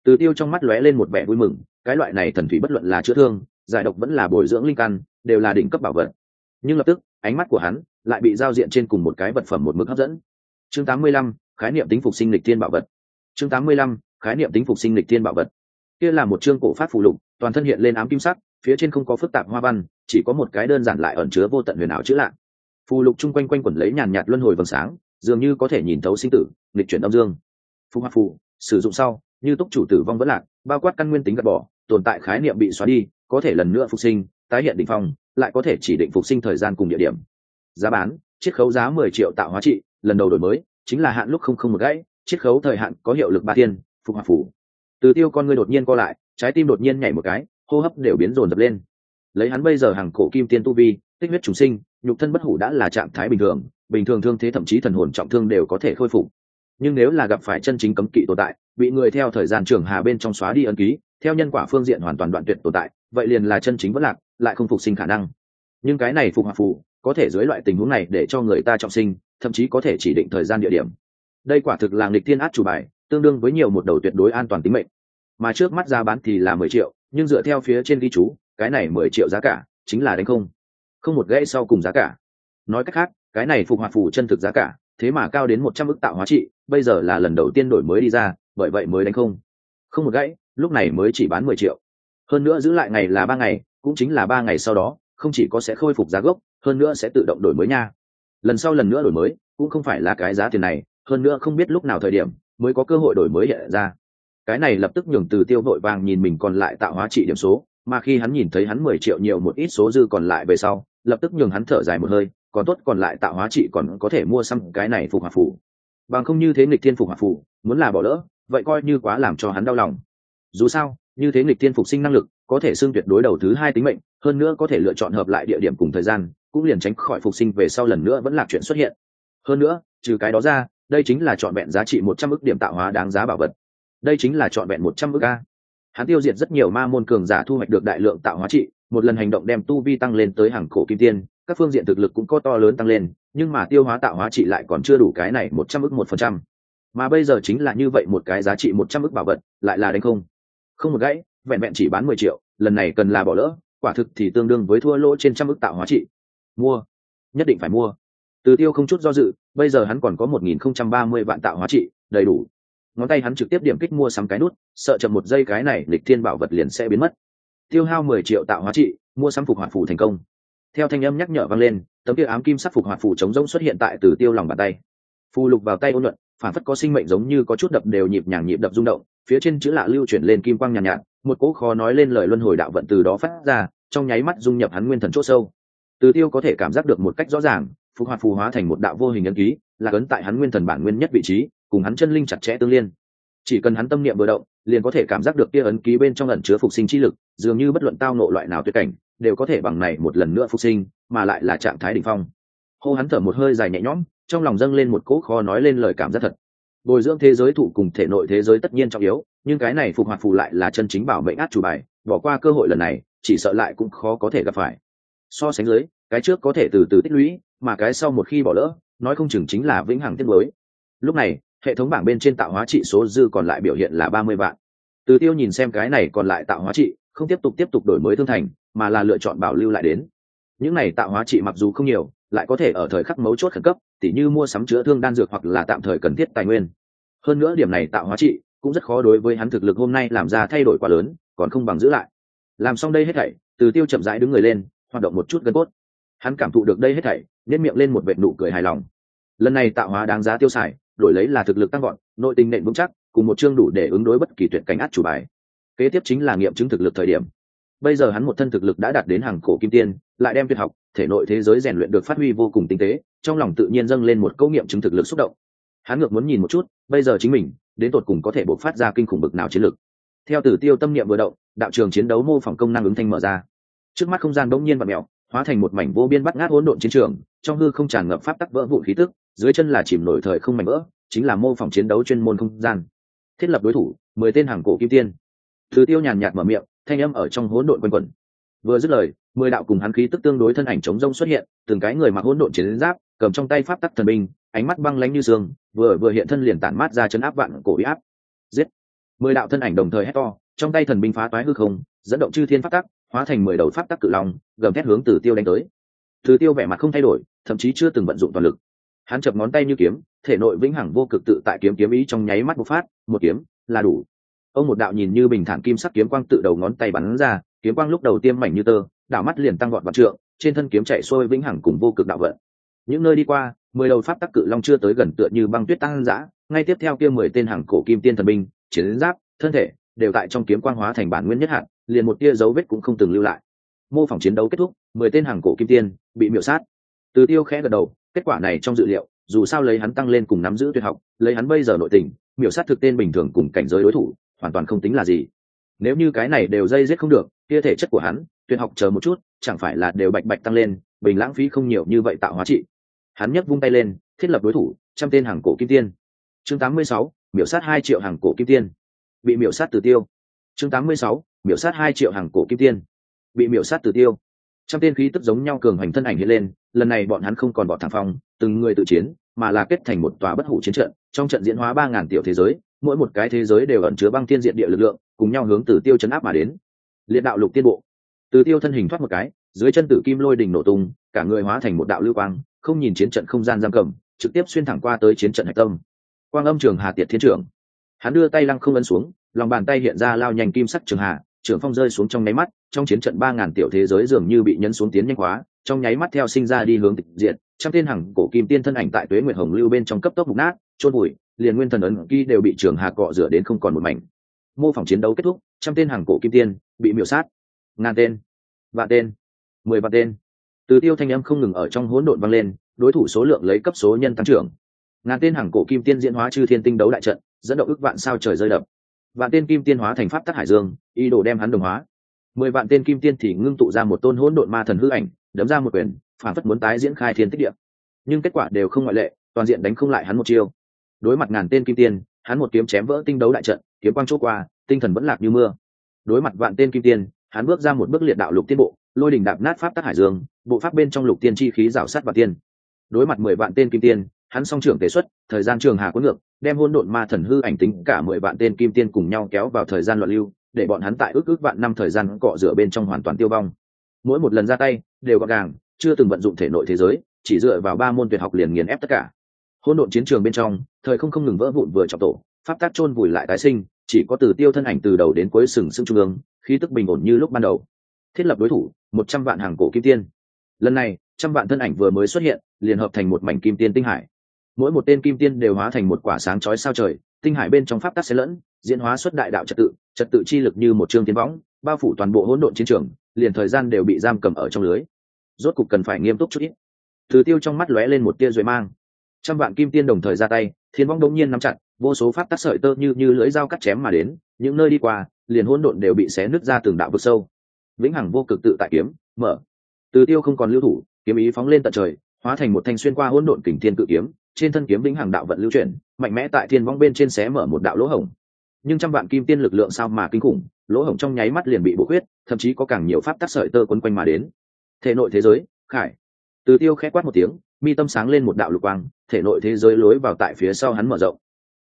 Từ tiêu trong mắt lóe lên một vẻ vui mừng cái loại này thần thủy bất luận là chữa thương giải độc vẫn là bồi dưỡng linh căn đều là đỉnh cấp bảo vật. Nhưng lập tức ánh mắt của hắn lại bị giao diện trên cùng một cái vật phẩm một mức hấp dẫn. Chương 85, khái niệm tính phục sinh lịch thiên bảo vật. Chương 85, khái niệm tính phục sinh lịch thiên bảo vật. Kia là một chương cổ phát phù lục toàn thân hiện lên ám kim sắc phía trên không có phức tạp hoa văn chỉ có một cái đơn giản lại ẩn chứa vô tận huyền ảo chữ lạ. Phù lục chung quanh quanh quẩn lấy nhàn nhạt luân hồi vầng sáng dường như có thể nhìn thấu sinh tử lịch chuyển âm dương. Phù hoa phù sử dụng sau, như túc chủ tử vong vẫn lạc, bao quát căn nguyên tính gạt bỏ, tồn tại khái niệm bị xóa đi, có thể lần nữa phục sinh, tái hiện định phong, lại có thể chỉ định phục sinh thời gian cùng địa điểm. Giá bán, chiết khấu giá mười triệu tạo hóa trị, lần đầu đổi mới, chính là hạn lúc không không một gãy, chiết khấu thời hạn có hiệu lực ba thiên phục hòa phủ từ tiêu con ngươi đột nhiên co lại, trái tim đột nhiên nhảy một cái, hô hấp đều biến rồn dập lên. Lấy hắn bây giờ hàng cổ kim tiên tu vi, tích huyết trùng sinh, nhục thân bất hủ đã là trạng thái bình thường bình thường thương thế thậm chí thần hồn trọng thương đều có thể khôi phục. Nhưng nếu là gặp phải chân chính cấm kỵ tồn tại, bị người theo thời gian trường hà bên trong xóa đi ân ký, theo nhân quả phương diện hoàn toàn đoạn tuyệt tồn tại, vậy liền là chân chính vẫn lạc, lại không phục sinh khả năng. Nhưng cái này phục hòa phù, có thể dưới loại tình huống này để cho người ta trọng sinh, thậm chí có thể chỉ định thời gian địa điểm. Đây quả thực là nghịch thiên át chủ bài, tương đương với nhiều một đầu tuyệt đối an toàn tính mệnh. Mà trước mắt giá bán thì là mười triệu, nhưng dựa theo phía trên ghi chú, cái này mười triệu giá cả chính là đánh không. Không một gãy sau cùng giá cả. Nói cách khác cái này phục hoạt phù chân thực giá cả, thế mà cao đến một trăm ức tạo hóa trị, bây giờ là lần đầu tiên đổi mới đi ra, bởi vậy mới đánh không. Không một gãy, lúc này mới chỉ bán mười triệu. Hơn nữa giữ lại ngày là ba ngày, cũng chính là ba ngày sau đó, không chỉ có sẽ khôi phục giá gốc, hơn nữa sẽ tự động đổi mới nha. Lần sau lần nữa đổi mới, cũng không phải là cái giá tiền này, hơn nữa không biết lúc nào thời điểm, mới có cơ hội đổi mới hiện ra. Cái này lập tức nhường từ tiêu vội vàng nhìn mình còn lại tạo hóa trị điểm số, mà khi hắn nhìn thấy hắn mười triệu nhiều một ít số dư còn lại về sau, lập tức nhường hắn thở dài một hơi còn tốt còn lại tạo hóa trị còn có thể mua xăm cái này phục hòa phủ. Bằng không như thế nghịch thiên phục hòa phủ, muốn là bỏ lỡ, vậy coi như quá làm cho hắn đau lòng. Dù sao, như thế nghịch thiên phục sinh năng lực, có thể xưng tuyệt đối đầu thứ hai tính mệnh, hơn nữa có thể lựa chọn hợp lại địa điểm cùng thời gian, cũng liền tránh khỏi phục sinh về sau lần nữa vẫn là chuyện xuất hiện. Hơn nữa, trừ cái đó ra, đây chính là trọn vẹn giá trị một trăm ước điểm tạo hóa đáng giá bảo vật. Đây chính là trọn vẹn một trăm ước a. Hắn tiêu diệt rất nhiều ma môn cường giả thu hoạch được đại lượng tạo hóa trị một lần hành động đem tu vi tăng lên tới hàng cổ kim tiên, các phương diện thực lực cũng có to lớn tăng lên, nhưng mà tiêu hóa tạo hóa trị lại còn chưa đủ cái này một trăm ước một phần trăm. Mà bây giờ chính là như vậy một cái giá trị một trăm ước bảo vật, lại là đánh không. Không một gãy, vẹn vẹn chỉ bán mười triệu, lần này cần là bỏ lỡ, quả thực thì tương đương với thua lỗ trên trăm ước tạo hóa trị. Mua. Nhất định phải mua. Từ tiêu không chút do dự, bây giờ hắn còn có một nghìn không trăm ba mươi vạn tạo hóa trị, đầy đủ. Ngón tay hắn trực tiếp điểm kích mua sắm cái nút, sợ chậm một giây cái này lịch thiên bảo vật liền sẽ biến mất tiêu hao mười triệu tạo hóa trị mua sắm phục hoạt phủ thành công. Theo thanh âm nhắc nhở vang lên tấm kia ám kim sắc phục hoạt phủ chống rỗng xuất hiện tại từ tiêu lòng bàn tay. Phù lục vào tay ôn luận phản phất có sinh mệnh giống như có chút đập đều nhịp nhàng nhịp đập rung động phía trên chữ lạ lưu chuyển lên kim quang nhàn nhạt, nhạt một cỗ khó nói lên lời luân hồi đạo vận từ đó phát ra trong nháy mắt dung nhập hắn nguyên thần c h ỗ sâu. Từ tiêu có thể cảm giác được một cách rõ ràng phục hoạt phù hóa thành một đạo vô hình ấn ký là ấn tại hắn nguyên thần bản nguyên nhất vị trí cùng hắn chân linh chặt chẽ tương liên. Chỉ cần hắn tâm niệm vừa động liền có thể cảm giác được kia ấn ký bên trong ẩn chứa phục sinh chi lực, dường như bất luận tao nộ loại nào tuyệt cảnh, đều có thể bằng này một lần nữa phục sinh, mà lại là trạng thái đ ỉ n h phong. Hô hắn thở một hơi dài nhẹ nhõm, trong lòng dâng lên một cỗ khó nói lên lời cảm giác thật. Bồi dưỡng thế giới thụ cùng thể nội thế giới tất nhiên trọng yếu, nhưng cái này phục hoạt phù lại là chân chính bảo mệnh át chủ bài, bỏ qua cơ hội lần này, chỉ sợ lại cũng khó có thể gặp phải. So sánh dưới, cái trước có thể từ từ tích lũy, mà cái sau một khi bỏ lỡ, nói không chừng chính là vĩnh hằng tiết mới lúc này hệ thống bảng bên trên tạo hóa trị số dư còn lại biểu hiện là ba mươi vạn. Từ tiêu nhìn xem cái này còn lại tạo hóa trị, không tiếp tục tiếp tục đổi mới thương thành, mà là lựa chọn bảo lưu lại đến. Những này tạo hóa trị mặc dù không nhiều, lại có thể ở thời khắc mấu chốt khẩn cấp, tỉ như mua sắm chữa thương đan dược hoặc là tạm thời cần thiết tài nguyên. Hơn nữa điểm này tạo hóa trị cũng rất khó đối với hắn thực lực hôm nay làm ra thay đổi quá lớn, còn không bằng giữ lại. Làm xong đây hết thảy, từ tiêu chậm rãi đứng người lên, hoạt động một chút gân cốt. Hắn cảm thụ được đây hết thảy nhét miệng lên một vệt nụ cười hài lòng. Lần này tạo hóa đáng giá tiêu xài đổi lấy là thực lực tăng gọn nội tình nện vững chắc, cùng một chương đủ để ứng đối bất kỳ tuyệt cảnh át chủ bài. Kế tiếp chính là nghiệm chứng thực lực thời điểm. Bây giờ hắn một thân thực lực đã đạt đến hàng cổ kim tiên, lại đem tuyệt học, thể nội thế giới rèn luyện được phát huy vô cùng tinh tế, trong lòng tự nhiên dâng lên một câu nghiệm chứng thực lực xúc động. Hắn ngược muốn nhìn một chút, bây giờ chính mình, đến tột cùng có thể bộc phát ra kinh khủng bực nào chiến lực. Theo tử tiêu tâm niệm vừa động, đạo trường chiến đấu mô phỏng công năng ứng thanh mở ra. Trước mắt không gian bỗng nhiên và mèo, hóa thành một mảnh vô biên bắt ngát hỗn độn chiến trường, trong hư không tràn ngập pháp tắc vỡ vụn khí tức dưới chân là chìm nổi thời không mảnh vỡ, chính là mô phỏng chiến đấu chuyên môn không gian. Thiết lập đối thủ, mười tên hàng cổ kim tiên. Thứ tiêu nhàn nhạt mở miệng, thanh âm ở trong hỗn độn quanh quẩn. Vừa dứt lời, mười đạo cùng hắn khí tức tương đối thân ảnh chống rông xuất hiện, từng cái người mặc hỗn độn chiến giáp, cầm trong tay pháp tắc thần binh, ánh mắt băng lánh như sương, vừa vừa hiện thân liền tản mát ra chấn áp vạn cổ bị áp. Giết! Mười đạo thân ảnh đồng thời hét to, trong tay thần binh phá toái hư không, dẫn động chư thiên pháp tắc, hóa thành mười đầu pháp tắc cự long, gầm thét hướng từ tiêu đánh tới. Từ tiêu vẻ mặt không thay đổi, thậm chí chưa từng vận dụng toàn lực hắn chập ngón tay như kiếm, thể nội vĩnh hằng vô cực tự tại kiếm kiếm ý trong nháy mắt bộc phát, một kiếm là đủ. Ông một đạo nhìn như bình thản kim sắc kiếm quang tự đầu ngón tay bắn ra, kiếm quang lúc đầu tiêm mảnh như tơ đảo mắt liền tăng gọn vạn trượng, trên thân kiếm chạy xuôi vĩnh hằng cùng vô cực đạo vận. Những nơi đi qua, mười đầu pháp tắc cự long chưa tới gần tựa như băng tuyết tăng dã, ngay tiếp theo kia mười tên hàng cổ kim tiên thần binh, chiến giáp, thân thể, đều tại trong kiếm quang hóa thành bản nguyên nhất hạn liền một tia dấu vết cũng không từng lưu lại. Mô phỏng chiến đấu kết thúc, mười tên hàng cổ kim tiên bị miểu sát. Từ tiêu khẽ gật đầu kết quả này trong dự liệu dù sao lấy hắn tăng lên cùng nắm giữ tuyệt học lấy hắn bây giờ nội tình miểu sát thực tên bình thường cùng cảnh giới đối thủ hoàn toàn không tính là gì. Nếu như cái này đều dây giết không được kia thể chất của hắn tuyệt học chờ một chút chẳng phải là đều bạch bạch tăng lên bình lãng phí không nhiều như vậy tạo hóa trị. Hắn nhấc vung tay lên thiết lập đối thủ trăm tên hàng cổ kim tiên. Chương 86, miểu sát hai triệu hàng cổ kim tiên. Bị miểu sát từ tiêu. Chương 86, miểu sát hai triệu hàng cổ kim tiên. Bị miểu sát từ tiêu. Trăm tên khí tức giống nhau cường hành thân ảnh hiện lên lần này bọn hắn không còn bọn thẳng phong, từng người tự chiến, mà là kết thành một tòa bất hủ chiến trận. Trong trận diễn hóa ba ngàn tiểu thế giới, mỗi một cái thế giới đều ẩn chứa băng thiên diện địa lực lượng, cùng nhau hướng từ tiêu chấn áp mà đến. Liệt đạo lục tiên bộ. Từ tiêu thân hình thoát một cái, dưới chân tử kim lôi đỉnh nổ tung, cả người hóa thành một đạo lưu quang, không nhìn chiến trận không gian giam cầm, trực tiếp xuyên thẳng qua tới chiến trận hạch tâm. Quang âm trường hà tiệt thiên trưởng. Hắn đưa tay lăng không ấn xuống, lòng bàn tay hiện ra lao nhanh kim sắc trường hà, trường phong rơi xuống trong nháy mắt trong chiến trận ba ngàn tiểu thế giới dường như bị nhấn xuống tiến nhanh quá, trong nháy mắt theo sinh ra đi hướng tịch diện trăm tên hằng cổ kim tiên thân ảnh tại tuế nguyệt hồng lưu bên trong cấp tốc mục nát trôn bụi liền nguyên thần ấn ký đều bị trường hà cọ rửa đến không còn một mảnh. Mô phỏng chiến đấu kết thúc, trăm tên hàng cổ kim tiên bị miểu sát. Ngàn tên, vạn tên, mười vạn tên. Từ tiêu thanh âm không ngừng ở trong hỗn độn vang lên, đối thủ số lượng lấy cấp số nhân tăng trưởng. Ngàn tên hàng cổ kim tiên diễn hóa chư thiên tinh đấu đại trận, dẫn động ức vạn sao trời rơi đập. Vạn tên kim tiên hóa thành pháp tắc hải dương, ý đồ đem hắn đồng hóa mười vạn tên kim tiên thì ngưng tụ ra một tôn hỗn độn ma thần hư ảnh, đấm ra một quyền, phản phất muốn tái diễn khai thiên tích địa. Nhưng kết quả đều không ngoại lệ, toàn diện đánh không lại hắn một chiêu. Đối mặt ngàn tên kim tiên, hắn một kiếm chém vỡ tinh đấu đại trận, kiếm quang chỗ qua, tinh thần vẫn lạc như mưa. Đối mặt vạn tên kim tiên, hắn bước ra một bước liệt đạo lục tiên bộ, lôi đỉnh đạp nát pháp tắc hải dương, bộ pháp bên trong lục tiên chi khí rào sát và tiên. Đối mặt mười vạn tên kim tiên, hắn song trưởng tế xuất, thời gian trường hà quấn ngược, đem hôn độn ma thần hư ảnh tính cả mười vạn tên kim tiên cùng nhau kéo vào thời gian loạn lưu để bọn hắn tại ước ước vạn năm thời gian cọ rửa bên trong hoàn toàn tiêu vong. Mỗi một lần ra tay, đều gọn gàng, chưa từng vận dụng thể nội thế giới, chỉ dựa vào ba môn tuyệt học liền nghiền ép tất cả. Hỗn độn chiến trường bên trong, thời không không ngừng vỡ vụn vừa trọng tổ, pháp tác chôn vùi lại tái sinh, chỉ có từ tiêu thân ảnh từ đầu đến cuối sừng sững trung ương, khí tức bình ổn như lúc ban đầu. Thiết lập đối thủ, một trăm vạn hàng cổ kim tiên. Lần này, trăm vạn thân ảnh vừa mới xuất hiện, liền hợp thành một mảnh kim tiên tinh hải mỗi một tên kim tiên đều hóa thành một quả sáng chói sao trời, tinh hải bên trong pháp tắc xen lẫn, diễn hóa xuất đại đạo trật tự trật tự chi lực như một chương tiến võng, bao phủ toàn bộ hỗn độn chiến trường, liền thời gian đều bị giam cầm ở trong lưới. Rốt cục cần phải nghiêm túc chút ít. Từ tiêu trong mắt lóe lên một tia rồi mang. Trăm vạn kim tiên đồng thời ra tay, thiên võng đống nhiên nắm chặt, vô số pháp tắc sợi tơ như như lưỡi dao cắt chém mà đến, những nơi đi qua, liền hỗn độn đều bị xé nứt ra từng đạo vực sâu. Vĩnh hằng vô cực tự tại kiếm, mở. Từ tiêu không còn lưu thủ, kiếm ý phóng lên tận trời, hóa thành một thanh xuyên qua hỗn độn kình thiên cự kiếm trên thân kiếm vĩnh hằng đạo vận lưu chuyển, mạnh mẽ tại thiên vong bên trên xé mở một đạo lỗ hổng. Nhưng trăm vạn kim tiên lực lượng sao mà kinh khủng, lỗ hổng trong nháy mắt liền bị bổ huyết thậm chí có càng nhiều pháp tắc sợi tơ quấn quanh mà đến. Thể nội thế giới, khải. Từ tiêu khẽ quát một tiếng, mi tâm sáng lên một đạo lục quang, thể nội thế giới lối vào tại phía sau hắn mở rộng.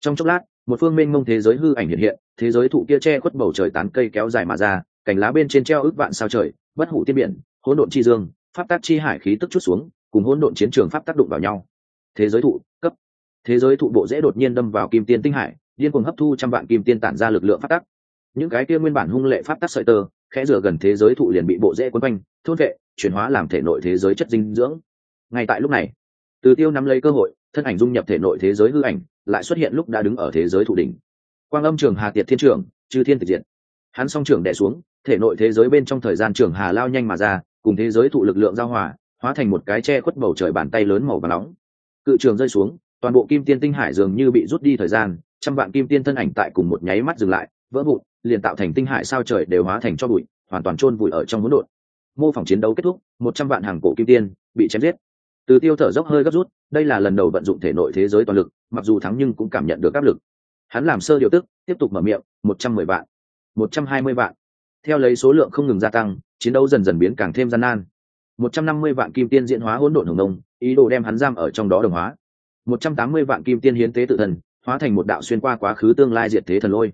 Trong chốc lát, một phương mênh mông thế giới hư ảnh hiện hiện, thế giới thụ kia che khuất bầu trời tán cây kéo dài mà ra, cành lá bên trên treo ước vạn sao trời, bất hủ tiên biển, hỗn độn chi dương, pháp tác chi hải khí tức chút xuống, cùng hỗn độn chiến trường pháp tác đụng vào nhau thế giới thụ, cấp. Thế giới thụ bộ dễ đột nhiên đâm vào kim tiên tinh hải, điên cuồng hấp thu trăm vạn kim tiên tản ra lực lượng phát tắc. Những cái kia nguyên bản hung lệ pháp tắc sợi tơ, khẽ rửa gần thế giới thụ liền bị bộ dễ quấn quanh, thôn vệ, chuyển hóa làm thể nội thế giới chất dinh dưỡng. Ngay tại lúc này, từ tiêu nắm lấy cơ hội, thân ảnh dung nhập thể nội thế giới hư ảnh, lại xuất hiện lúc đã đứng ở thế giới thụ đỉnh. Quang âm trường hà tiệt thiên trường chư thiên tịch diện hắn song trường đẻ xuống, thể nội thế giới bên trong thời gian trường hà lao nhanh mà ra, cùng thế giới thụ lực lượng giao hòa, hóa thành một cái che khuất bầu trời bàn tay lớn màu và nóng cự trường rơi xuống, toàn bộ kim tiên tinh hải dường như bị rút đi thời gian, trăm vạn kim tiên thân ảnh tại cùng một nháy mắt dừng lại, vỡ vụn, liền tạo thành tinh hải sao trời đều hóa thành cho bụi, hoàn toàn chôn vùi ở trong hỗn độn. Mô phỏng chiến đấu kết thúc, một trăm vạn hàng cổ kim tiên bị chém giết. Từ tiêu thở dốc hơi gấp rút, đây là lần đầu vận dụng thể nội thế giới toàn lực, mặc dù thắng nhưng cũng cảm nhận được áp lực. Hắn làm sơ điều tức, tiếp tục mở miệng, một trăm mười vạn, một trăm hai mươi vạn. Theo lấy số lượng không ngừng gia tăng, chiến đấu dần dần biến càng thêm gian nan. Một trăm năm mươi vạn kim tiên diễn hóa hỗn độn hồng nông ý đồ đem hắn giam ở trong đó đồng hóa. Một trăm tám mươi vạn kim tiên hiến tế tự thần, hóa thành một đạo xuyên qua quá khứ tương lai diệt thế thần lôi.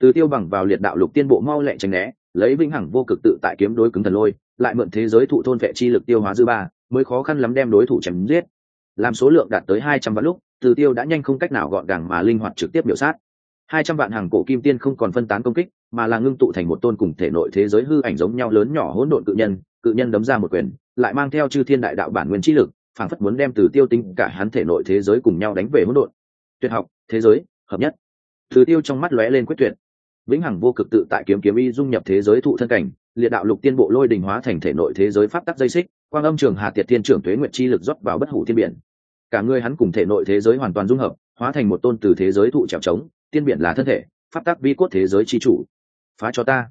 Từ tiêu bằng vào liệt đạo lục tiên bộ mau lẹ tránh né, lấy vĩnh hằng vô cực tự tại kiếm đối cứng thần lôi, lại mượn thế giới thụ thôn vệ chi lực tiêu hóa dư ba, mới khó khăn lắm đem đối thủ chém giết. Làm số lượng đạt tới hai trăm vạn lúc, từ tiêu đã nhanh không cách nào gọn gàng mà linh hoạt trực tiếp biểu sát. Hai trăm vạn hàng cổ kim tiên không còn phân tán công kích, mà là ngưng tụ thành một tôn cùng thể nội thế giới hư ảnh giống nhau lớn nhỏ hỗn độn cự nhân cự nhân đấm ra một quyền, lại mang theo chư thiên đại đạo bản nguyên chi lực phảng phất muốn đem từ tiêu tính cả hắn thể nội thế giới cùng nhau đánh về hỗn độn. Tuyệt học, thế giới, hợp nhất. Từ tiêu trong mắt lóe lên quyết tuyệt. Vĩnh hằng vô cực tự tại kiếm kiếm y dung nhập thế giới thụ thân cảnh, liệt đạo lục tiên bộ lôi đình hóa thành thể nội thế giới pháp tắc dây xích, quang âm trường hà tiệt thiên trưởng tuế nguyệt chi lực rót vào bất hủ thiên biển. Cả người hắn cùng thể nội thế giới hoàn toàn dung hợp, hóa thành một tôn từ thế giới thụ trèo trống, tiên biển là thân thể, pháp tắc vi cốt thế giới chi chủ. Phá cho ta.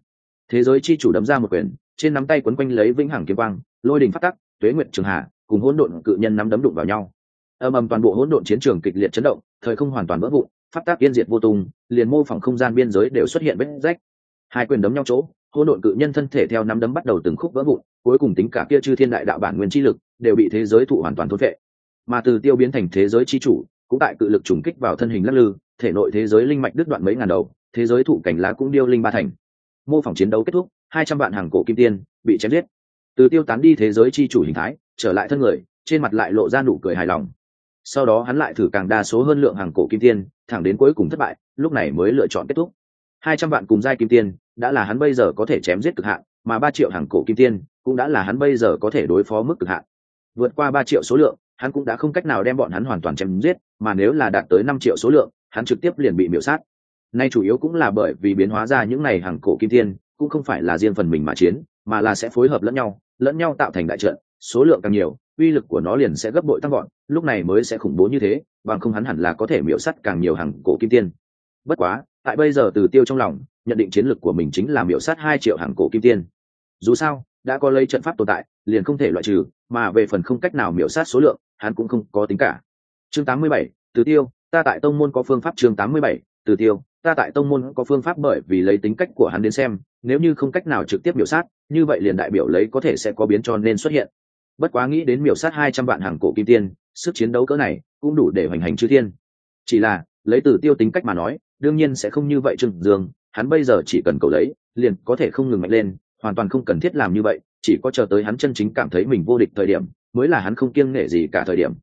Thế giới chi chủ đấm ra một quyền, trên nắm tay quấn quanh lấy vĩnh hằng kiếm quang, lôi đình pháp tắc, tuế nguyệt trường hà cùng hỗn độn cự nhân nắm đấm đụng vào nhau. Âm ầm toàn bộ hỗn độn chiến trường kịch liệt chấn động, thời không hoàn toàn vỡ vụn, pháp tác yên diệt vô tung, liền mô phỏng không gian biên giới đều xuất hiện vết rách. Hai quyền đấm nhau chỗ, hỗn độn cự nhân thân thể theo nắm đấm bắt đầu từng khúc vỡ vụn, cuối cùng tính cả kia chư thiên đại đạo bản nguyên chi lực đều bị thế giới thụ hoàn toàn thốt vệ mà từ tiêu biến thành thế giới chi chủ, cũng tại cự lực trùng kích vào thân hình lắc lư, thể nội thế giới linh mạch đứt đoạn mấy ngàn đầu, thế giới thụ cảnh lá cũng điêu linh ba thành. Mô phỏng chiến đấu kết thúc, hai trăm vạn hàng cổ kim tiên bị chém giết. Từ tiêu tán đi thế giới chi chủ hình thái trở lại thân người, trên mặt lại lộ ra nụ cười hài lòng. Sau đó hắn lại thử càng đa số hơn lượng hàng cổ kim tiên, thẳng đến cuối cùng thất bại, lúc này mới lựa chọn kết thúc. Hai trăm vạn cùng giai kim tiên, đã là hắn bây giờ có thể chém giết cực hạn, mà ba triệu hàng cổ kim tiên, cũng đã là hắn bây giờ có thể đối phó mức cực hạn. Vượt qua ba triệu số lượng, hắn cũng đã không cách nào đem bọn hắn hoàn toàn chém giết, mà nếu là đạt tới năm triệu số lượng, hắn trực tiếp liền bị miễu sát. Nay chủ yếu cũng là bởi vì biến hóa ra những này hàng cổ kim tiên, cũng không phải là riêng phần mình mà chiến, mà là sẽ phối hợp lẫn nhau lẫn nhau tạo thành đại trận số lượng càng nhiều uy lực của nó liền sẽ gấp bội tăng gọn lúc này mới sẽ khủng bố như thế bằng không hắn hẳn là có thể miễu sắt càng nhiều hàng cổ kim tiên. Bất quá tại bây giờ từ tiêu trong lòng nhận định chiến lược của mình chính là miễu sát hai triệu hàng cổ kim tiên. Dù sao đã có lấy trận pháp tồn tại liền không thể loại trừ mà về phần không cách nào miễu sát số lượng hắn cũng không có tính cả. Chương 87, từ tiêu ta tại tông môn có phương pháp chương 87, từ tiêu ta tại tông môn có phương pháp bởi vì lấy tính cách của hắn đến xem nếu như không cách nào trực tiếp biểu sát như vậy liền đại biểu lấy có thể sẽ có biến cho nên xuất hiện bất quá nghĩ đến miểu sát hai trăm vạn hàng cổ kim tiên, sức chiến đấu cỡ này cũng đủ để hoành hành chư thiên. Chỉ là, lấy từ tiêu tính cách mà nói, đương nhiên sẽ không như vậy trừng dương, hắn bây giờ chỉ cần cầu lấy, liền có thể không ngừng mạnh lên, hoàn toàn không cần thiết làm như vậy, chỉ có chờ tới hắn chân chính cảm thấy mình vô địch thời điểm, mới là hắn không kiêng nể gì cả thời điểm.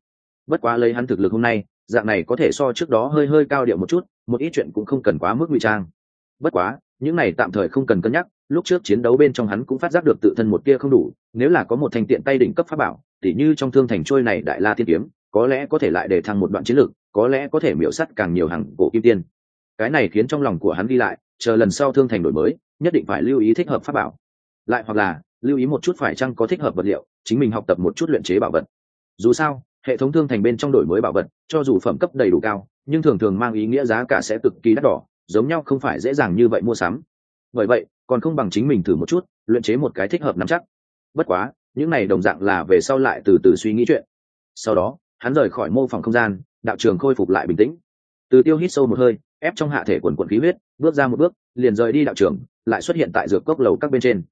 Bất quá lấy hắn thực lực hôm nay, dạng này có thể so trước đó hơi hơi cao điệu một chút, một ít chuyện cũng không cần quá mức ngụy trang. Bất quá, những này tạm thời không cần cân nhắc lúc trước chiến đấu bên trong hắn cũng phát giác được tự thân một kia không đủ, nếu là có một thành tiện tay đỉnh cấp pháp bảo, tỉ như trong thương thành trôi này đại la tiên kiếm, có lẽ có thể lại để thăng một đoạn chiến lược, có lẽ có thể miễu sắt càng nhiều hàng cổ kim tiên. Cái này khiến trong lòng của hắn đi lại, chờ lần sau thương thành đổi mới, nhất định phải lưu ý thích hợp pháp bảo. Lại hoặc là, lưu ý một chút phải chăng có thích hợp vật liệu, chính mình học tập một chút luyện chế bảo vật. Dù sao, hệ thống thương thành bên trong đổi mới bảo vật, cho dù phẩm cấp đầy đủ cao, nhưng thường thường mang ý nghĩa giá cả sẽ cực kỳ đắt đỏ, giống nhau không phải dễ dàng như vậy mua sắm. Bởi vậy còn không bằng chính mình thử một chút, luyện chế một cái thích hợp nắm chắc. Bất quá, những này đồng dạng là về sau lại từ từ suy nghĩ chuyện. Sau đó, hắn rời khỏi mô phỏng không gian, đạo trường khôi phục lại bình tĩnh. Từ tiêu hít sâu một hơi, ép trong hạ thể quần quần khí huyết, bước ra một bước, liền rời đi đạo trường, lại xuất hiện tại dược cốc lầu các bên trên.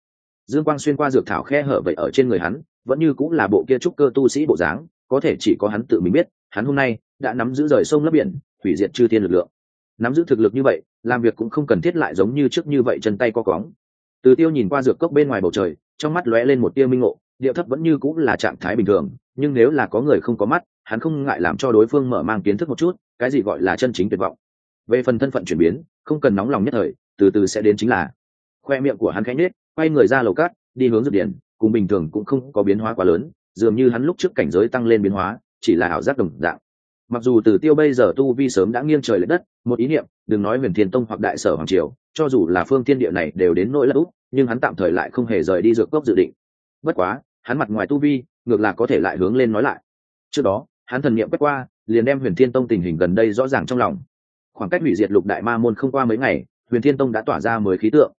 Dương quang xuyên qua dược thảo khe hở vậy ở trên người hắn, vẫn như cũng là bộ kia trúc cơ tu sĩ bộ dáng, có thể chỉ có hắn tự mình biết, hắn hôm nay đã nắm giữ rời sông lấp biển, hủy diệt chư thiên lực lượng. Nắm giữ thực lực như vậy làm việc cũng không cần thiết lại giống như trước như vậy chân tay co cóng. Từ tiêu nhìn qua dược cốc bên ngoài bầu trời, trong mắt lóe lên một tia minh ngộ, điệu thấp vẫn như cũng là trạng thái bình thường, nhưng nếu là có người không có mắt, hắn không ngại làm cho đối phương mở mang kiến thức một chút, cái gì gọi là chân chính tuyệt vọng. Về phần thân phận chuyển biến, không cần nóng lòng nhất thời, từ từ sẽ đến chính là. Khoe miệng của hắn khẽ nhếch, quay người ra lầu cát, đi hướng dược điển, cùng bình thường cũng không có biến hóa quá lớn, dường như hắn lúc trước cảnh giới tăng lên biến hóa, chỉ là ảo giác đồng dạng. Mặc dù từ tiêu bây giờ tu vi sớm đã nghiêng trời l ệ đất, một ý niệm đừng nói huyền thiên tông hoặc đại sở hoàng triều, cho dù là phương thiên địa này đều đến nỗi lất úp, nhưng hắn tạm thời lại không hề rời đi dược cốc dự định. Bất quá, hắn mặt ngoài tu vi, ngược là có thể lại hướng lên nói lại. Trước đó, hắn thần niệm quét qua, liền đem huyền thiên tông tình hình gần đây rõ ràng trong lòng. Khoảng cách hủy diệt lục đại ma môn không qua mấy ngày, huyền thiên tông đã tỏa ra mới khí tượng.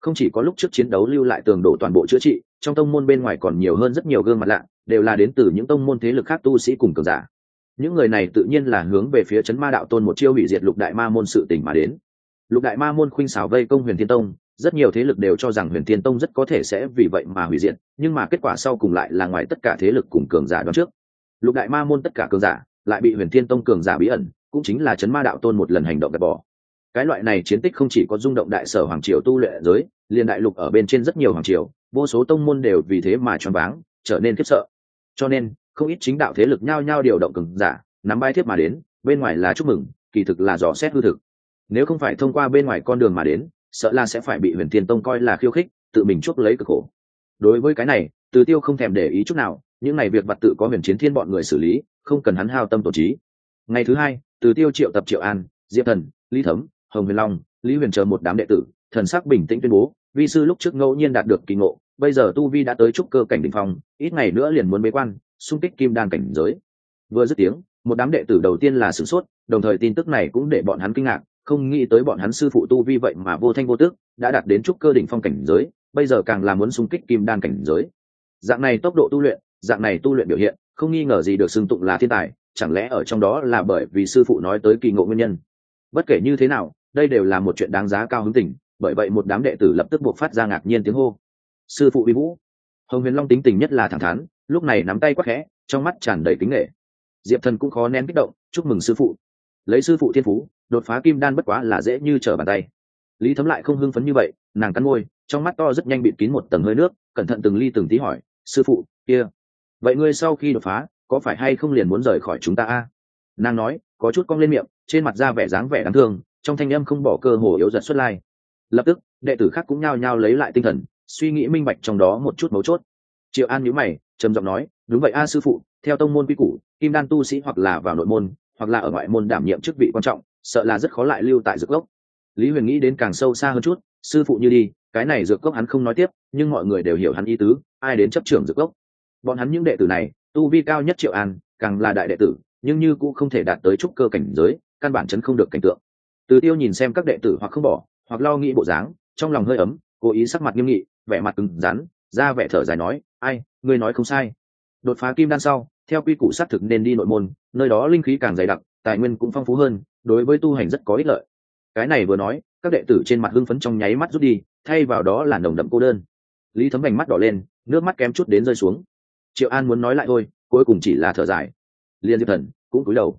Không chỉ có lúc trước chiến đấu lưu lại tường đổ toàn bộ chữa trị, trong tông môn bên ngoài còn nhiều hơn rất nhiều gương mặt lạ, đều là đến từ những tông môn thế lực khác tu sĩ cùng cường giả những người này tự nhiên là hướng về phía chấn ma đạo tôn một chiêu hủy diệt lục đại ma môn sự tỉnh mà đến. Lục đại ma môn khuynh xảo vây công huyền thiên tông, rất nhiều thế lực đều cho rằng huyền thiên tông rất có thể sẽ vì vậy mà hủy diệt, nhưng mà kết quả sau cùng lại là ngoài tất cả thế lực cùng cường giả đoán trước. Lục đại ma môn tất cả cường giả lại bị huyền thiên tông cường giả bí ẩn, cũng chính là chấn ma đạo tôn một lần hành động gạt bỏ. Cái loại này chiến tích không chỉ có rung động đại sở hoàng triều tu luyện giới, liền đại lục ở bên trên rất nhiều hoàng triều, vô số tông môn đều vì thế mà choáng váng, trở nên khiếp sợ. Cho nên không ít chính đạo thế lực nhao nhao điều động cường giả, nắm bài thiếp mà đến, bên ngoài là chúc mừng, kỳ thực là dò xét hư thực. Nếu không phải thông qua bên ngoài con đường mà đến, sợ là sẽ phải bị huyền thiên tông coi là khiêu khích, tự mình chuốc lấy cực khổ. Đối với cái này, từ tiêu không thèm để ý chút nào, những ngày việc vặt tự có huyền chiến thiên bọn người xử lý, không cần hắn hao tâm tổ trí. Ngày thứ hai, từ tiêu triệu tập triệu an, diệp thần, lý thấm, hồng huyền long, lý huyền chờ một đám đệ tử, thần sắc bình tĩnh tuyên bố, vi sư lúc trước ngẫu nhiên đạt được kỳ ngộ, bây giờ tu vi đã tới trúc cơ cảnh đ ỉ n h phong, ít ngày nữa liền muốn bế quan xung kích kim đan cảnh giới. Vừa dứt tiếng, một đám đệ tử đầu tiên là sửng sốt, đồng thời tin tức này cũng để bọn hắn kinh ngạc, không nghĩ tới bọn hắn sư phụ tu vi vậy mà vô thanh vô tước đã đạt đến trúc cơ đỉnh phong cảnh giới, bây giờ càng là muốn xung kích kim đan cảnh giới. Dạng này tốc độ tu luyện, dạng này tu luyện biểu hiện, không nghi ngờ gì được xưng tụng là thiên tài, chẳng lẽ ở trong đó là bởi vì sư phụ nói tới kỳ ngộ nguyên nhân? Bất kể như thế nào, đây đều là một chuyện đáng giá cao hứng tình bởi vậy một đám đệ tử lập tức buộc phát ra ngạc nhiên tiếng hô. Sư phụ vi vũ, hồng huyền long tính tình nhất là thẳng thắn lúc này nắm tay quắc khẽ, trong mắt tràn đầy kính nghệ. Diệp thần cũng khó nén kích động, chúc mừng sư phụ. Lấy sư phụ thiên phú, đột phá kim đan bất quá là dễ như trở bàn tay. Lý thấm lại không hưng phấn như vậy, nàng cắn môi, trong mắt to rất nhanh bịt kín một tầng hơi nước, cẩn thận từng ly từng tí hỏi, sư phụ, kia, vậy ngươi sau khi đột phá, có phải hay không liền muốn rời khỏi chúng ta a? Nàng nói, có chút cong lên miệng, trên mặt da vẻ dáng vẻ đáng thương, trong thanh âm không bỏ cơ hồ yếu giật xuất lai. Lập tức, đệ tử khác cũng nhao nhao lấy lại tinh thần, suy nghĩ minh bạch trong đó một chút mấu chốt. Triệu an nhíu mày trầm giọng nói, đúng vậy a, sư phụ, theo tông môn quy củ, kim đan tu sĩ hoặc là vào nội môn, hoặc là ở ngoại môn đảm nhiệm chức vị quan trọng, sợ là rất khó lại lưu tại dược gốc. Lý huyền nghĩ đến càng sâu xa hơn chút, sư phụ như đi, cái này dược gốc hắn không nói tiếp, nhưng mọi người đều hiểu hắn ý tứ, ai đến chấp trưởng dược gốc? Bọn hắn những đệ tử này, tu vi cao nhất triệu an, càng là đại đệ tử, nhưng như cũng không thể đạt tới trúc cơ cảnh giới, căn bản chấn không được cảnh tượng. Từ tiêu nhìn xem các đệ tử hoặc không bỏ, hoặc lo nghĩ bộ dáng, trong lòng hơi ấm, cố ý sắc mặt nghiêm nghị, vẻ mặt cứng rắn, ra vẻ thở dài nói ai, ngươi nói không sai. Đột phá kim đan sau, theo quy củ xác thực nên đi nội môn, nơi đó linh khí càng dày đặc, tài nguyên cũng phong phú hơn, đối với tu hành rất có ích lợi. Cái này vừa nói, các đệ tử trên mặt hưng phấn trong nháy mắt rút đi, thay vào đó là nồng đậm cô đơn. Lý thấm vành mắt đỏ lên, nước mắt kém chút đến rơi xuống. Triệu an muốn nói lại thôi, cuối cùng chỉ là thở dài. Liên diệp thần cũng cúi đầu.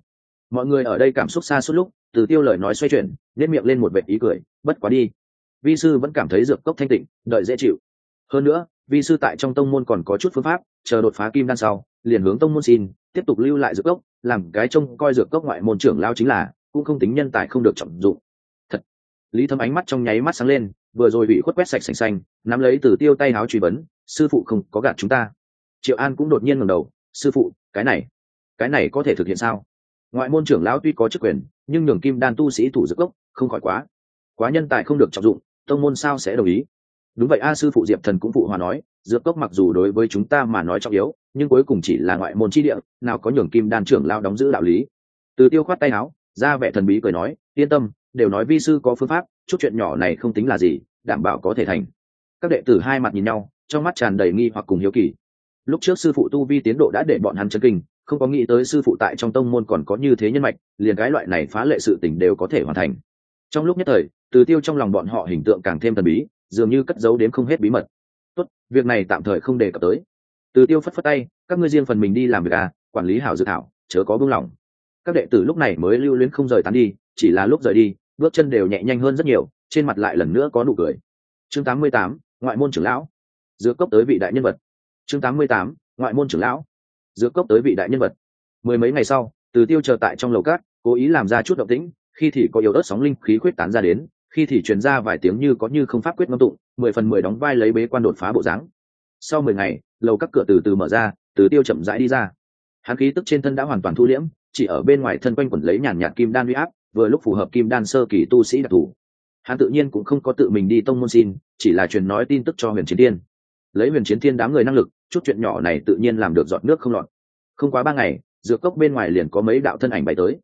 Mọi người ở đây cảm xúc xa suốt lúc, từ tiêu lời nói xoay chuyển nếp miệng lên một vệ ý cười, bất quá đi. Vi sư vẫn cảm thấy dược cốc thanh tịnh, đợi dễ chịu. Hơn nữa vi sư tại trong tông môn còn có chút phương pháp, chờ đột phá kim đan sau, liền hướng tông môn xin, tiếp tục lưu lại dược cốc, làm cái trông coi dược cốc ngoại môn trưởng lao chính là, cũng không tính nhân tài không được trọng dụng. Thật. Lý thâm ánh mắt trong nháy mắt sáng lên, vừa rồi bị khuất quét sạch sành xanh, nắm lấy từ tiêu tay áo truy vấn, sư phụ không có gạt chúng ta. Triệu an cũng đột nhiên ngẩng đầu, sư phụ, cái này cái này có thể thực hiện sao? Ngoại môn trưởng lão tuy có chức quyền, nhưng nhường kim đan tu sĩ thủ dược gốc không khỏi quá. Quá nhân tài không được trọng dụng, tông môn sao sẽ đồng ý? Đúng vậy, a sư phụ diệp thần cũng phụ hòa nói, dược cốc mặc dù đối với chúng ta mà nói trọng yếu, nhưng cuối cùng chỉ là ngoại môn chi địa, nào có nhường kim đan trưởng lao đóng giữ đạo lý. Từ tiêu khoát tay áo, ra vẻ thần bí cười nói, yên tâm, đều nói vi sư có phương pháp, chút chuyện nhỏ này không tính là gì, đảm bảo có thể thành. Các đệ tử hai mặt nhìn nhau, trong mắt tràn đầy nghi hoặc cùng hiếu kỳ. Lúc trước sư phụ tu vi tiến độ đã để bọn hắn chân kinh, không có nghĩ tới sư phụ tại trong tông môn còn có như thế nhân mạch, liền cái loại này phá lệ sự tình đều có thể hoàn thành. Trong lúc nhất thời, từ tiêu trong lòng bọn họ hình tượng càng thêm thần bí dường như cất giấu đến không hết bí mật. Tốt việc này tạm thời không đề cập tới. Từ tiêu phất phất tay các ngươi riêng phần mình đi làm việc à quản lý hảo dự thảo chớ có buông lỏng. Các đệ tử lúc này mới lưu luyến không rời tán đi chỉ là lúc rời đi bước chân đều nhẹ nhanh hơn rất nhiều trên mặt lại lần nữa có nụ cười. Chương 88, ngoại môn trưởng lão. Dược cốc tới vị đại nhân vật. Chương 88, ngoại môn trưởng lão. Dược cốc tới vị đại nhân vật. Mười mấy ngày sau từ tiêu chờ tại trong lầu cát cố ý làm ra chút động tĩnh khi thì có yếu ớt sóng linh khí khuyết tán ra đến khi thì truyền ra vài tiếng như có như không pháp quyết ngâm tụng, mười phần mười đóng vai lấy bế quan đột phá bộ dáng. Sau mười ngày, lầu các cửa từ từ mở ra, từ tiêu chậm rãi đi ra. Hắn khí tức trên thân đã hoàn toàn thu liễm, chỉ ở bên ngoài thân quanh quẩn lấy nhàn nhạt kim đan huy áp, vừa lúc phù hợp kim đan sơ kỳ tu sĩ đặc thù. Hắn tự nhiên cũng không có tự mình đi tông môn xin, chỉ là truyền nói tin tức cho huyền chiến thiên. Lấy huyền chiến thiên đám người năng lực, chút chuyện nhỏ này tự nhiên làm được dọn nước không lọt. Không quá ba ngày, dược cốc bên ngoài liền có mấy đạo thân ảnh bay tới.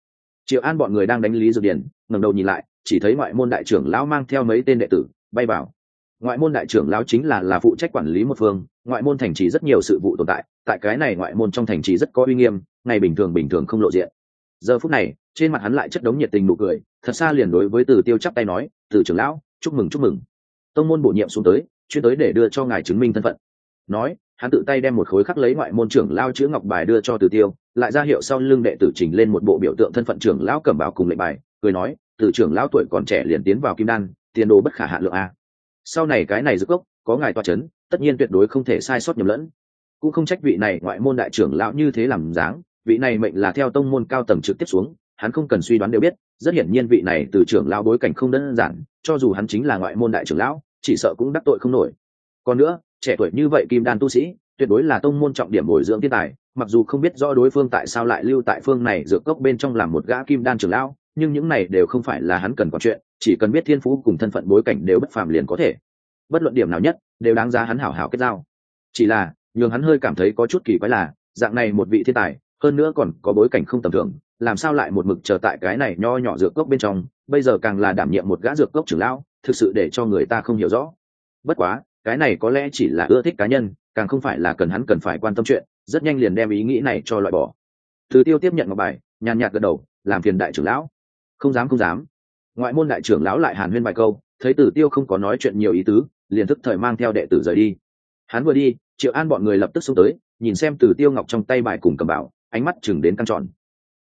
Triệu an bọn người đang đánh lý dược điển ngẩng đầu nhìn lại chỉ thấy ngoại môn đại trưởng lão mang theo mấy tên đệ tử, bay vào. Ngoại môn đại trưởng lão chính là là phụ trách quản lý một phương, ngoại môn thành trì rất nhiều sự vụ tồn tại tại cái này ngoại môn trong thành trì rất có uy nghiêm, ngày bình thường bình thường không lộ diện. Giờ phút này, trên mặt hắn lại chất đống nhiệt tình nụ cười, thật xa liền đối với từ tiêu chắp tay nói, từ trưởng lão, chúc mừng chúc mừng. Tông môn bổ nhiệm xuống tới, chuyên tới để đưa cho ngài chứng minh thân phận. Nói, hắn tự tay đem một khối khắc lấy ngoại môn trưởng lao chữ ngọc bài đưa cho từ tiêu, lại ra hiệu sau lưng đệ tử trình lên một bộ biểu tượng thân phận trưởng lão cẩm bảo cùng lệnh bài cười nói, từ trưởng lão tuổi còn trẻ liền tiến vào kim đan, tiền đồ bất khả hạ lượng a. Sau này cái này dược gốc có ngài toa c h ấ n tất nhiên tuyệt đối không thể sai sót nhầm lẫn. Cũng không trách vị này ngoại môn đại trưởng lão như thế làm dáng, vị này mệnh là theo tông môn cao tầng trực tiếp xuống, hắn không cần suy đoán đều biết, rất hiển nhiên vị này từ trưởng lão bối cảnh không đơn giản, cho dù hắn chính là ngoại môn đại trưởng lão, chỉ sợ cũng đắc tội không nổi. Còn nữa, trẻ tuổi như vậy kim đan tu sĩ, tuyệt đối là tông môn trọng điểm bồi dưỡng thiên tài, mặc dù không biết rõ đối phương tại sao lại lưu tại phương này dựa cốc bên trong làm một gã kim đan trưởng lão nhưng những này đều không phải là hắn cần quản chuyện, chỉ cần biết thiên phú cùng thân phận bối cảnh đều bất phàm liền có thể. Bất luận điểm nào nhất, đều đáng giá hắn hảo hảo kết giao. Chỉ là, nhường hắn hơi cảm thấy có chút kỳ quái là, dạng này một vị thiên tài, hơn nữa còn có bối cảnh không tầm thường, làm sao lại một mực chờ tại cái này nho nhỏ dược cốc bên trong, bây giờ càng là đảm nhiệm một gã dược cốc trưởng lão, thực sự để cho người ta không hiểu rõ. Bất quá, cái này có lẽ chỉ là ưa thích cá nhân, càng không phải là cần hắn cần phải quan tâm chuyện, rất nhanh liền đem ý nghĩ này cho loại bỏ. Thứ tiêu tiếp nhận ngọc bài, nhàn nhạt gật đầu, làm phiền đại trưởng lão không dám không dám. Ngoại môn đại trưởng lão lại hàn huyên vài câu, thấy tử tiêu không có nói chuyện nhiều ý tứ, liền thức thời mang theo đệ tử rời đi. Hắn vừa đi, triệu an bọn người lập tức xông tới, nhìn xem tử tiêu ngọc trong tay bài cùng cầm bảo, ánh mắt chừng đến căng tròn.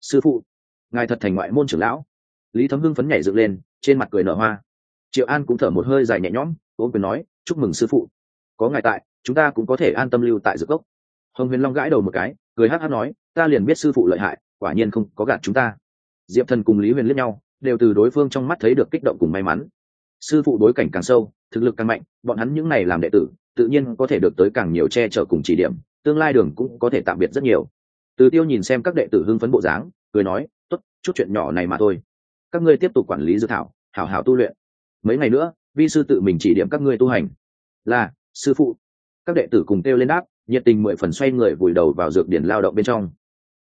Sư phụ, ngài thật thành ngoại môn trưởng lão. Lý thấm hưng phấn nhảy dựng lên, trên mặt cười nở hoa. Triệu an cũng thở một hơi dài nhẹ nhõm ôm quyền nói, chúc mừng sư phụ. Có ngài tại, chúng ta cũng có thể an tâm lưu tại dược gốc hồng huyền long gãi đầu một cái, cười hát hát nói, ta liền biết sư phụ lợi hại, quả nhiên không có gạt chúng ta diệp thần cùng lý huyền liếc nhau, đều từ đối phương trong mắt thấy được kích động cùng may mắn. Sư phụ đối cảnh càng sâu, thực lực càng mạnh, bọn hắn những n à y làm đệ tử, tự nhiên có thể được tới càng nhiều che chở cùng chỉ điểm, tương lai đường cũng có thể tạm biệt rất nhiều. Từ tiêu nhìn xem các đệ tử hưng phấn bộ dáng, cười nói t ố t chút chuyện nhỏ này mà thôi. Các ngươi tiếp tục quản lý dự thảo, hảo hảo tu luyện. Mấy ngày nữa, vi sư tự mình chỉ điểm các ngươi tu hành. Là, sư phụ. Các đệ tử cùng kêu lên đáp, nhiệt tình mười phần xoay người vùi đầu vào dược điển lao động bên trong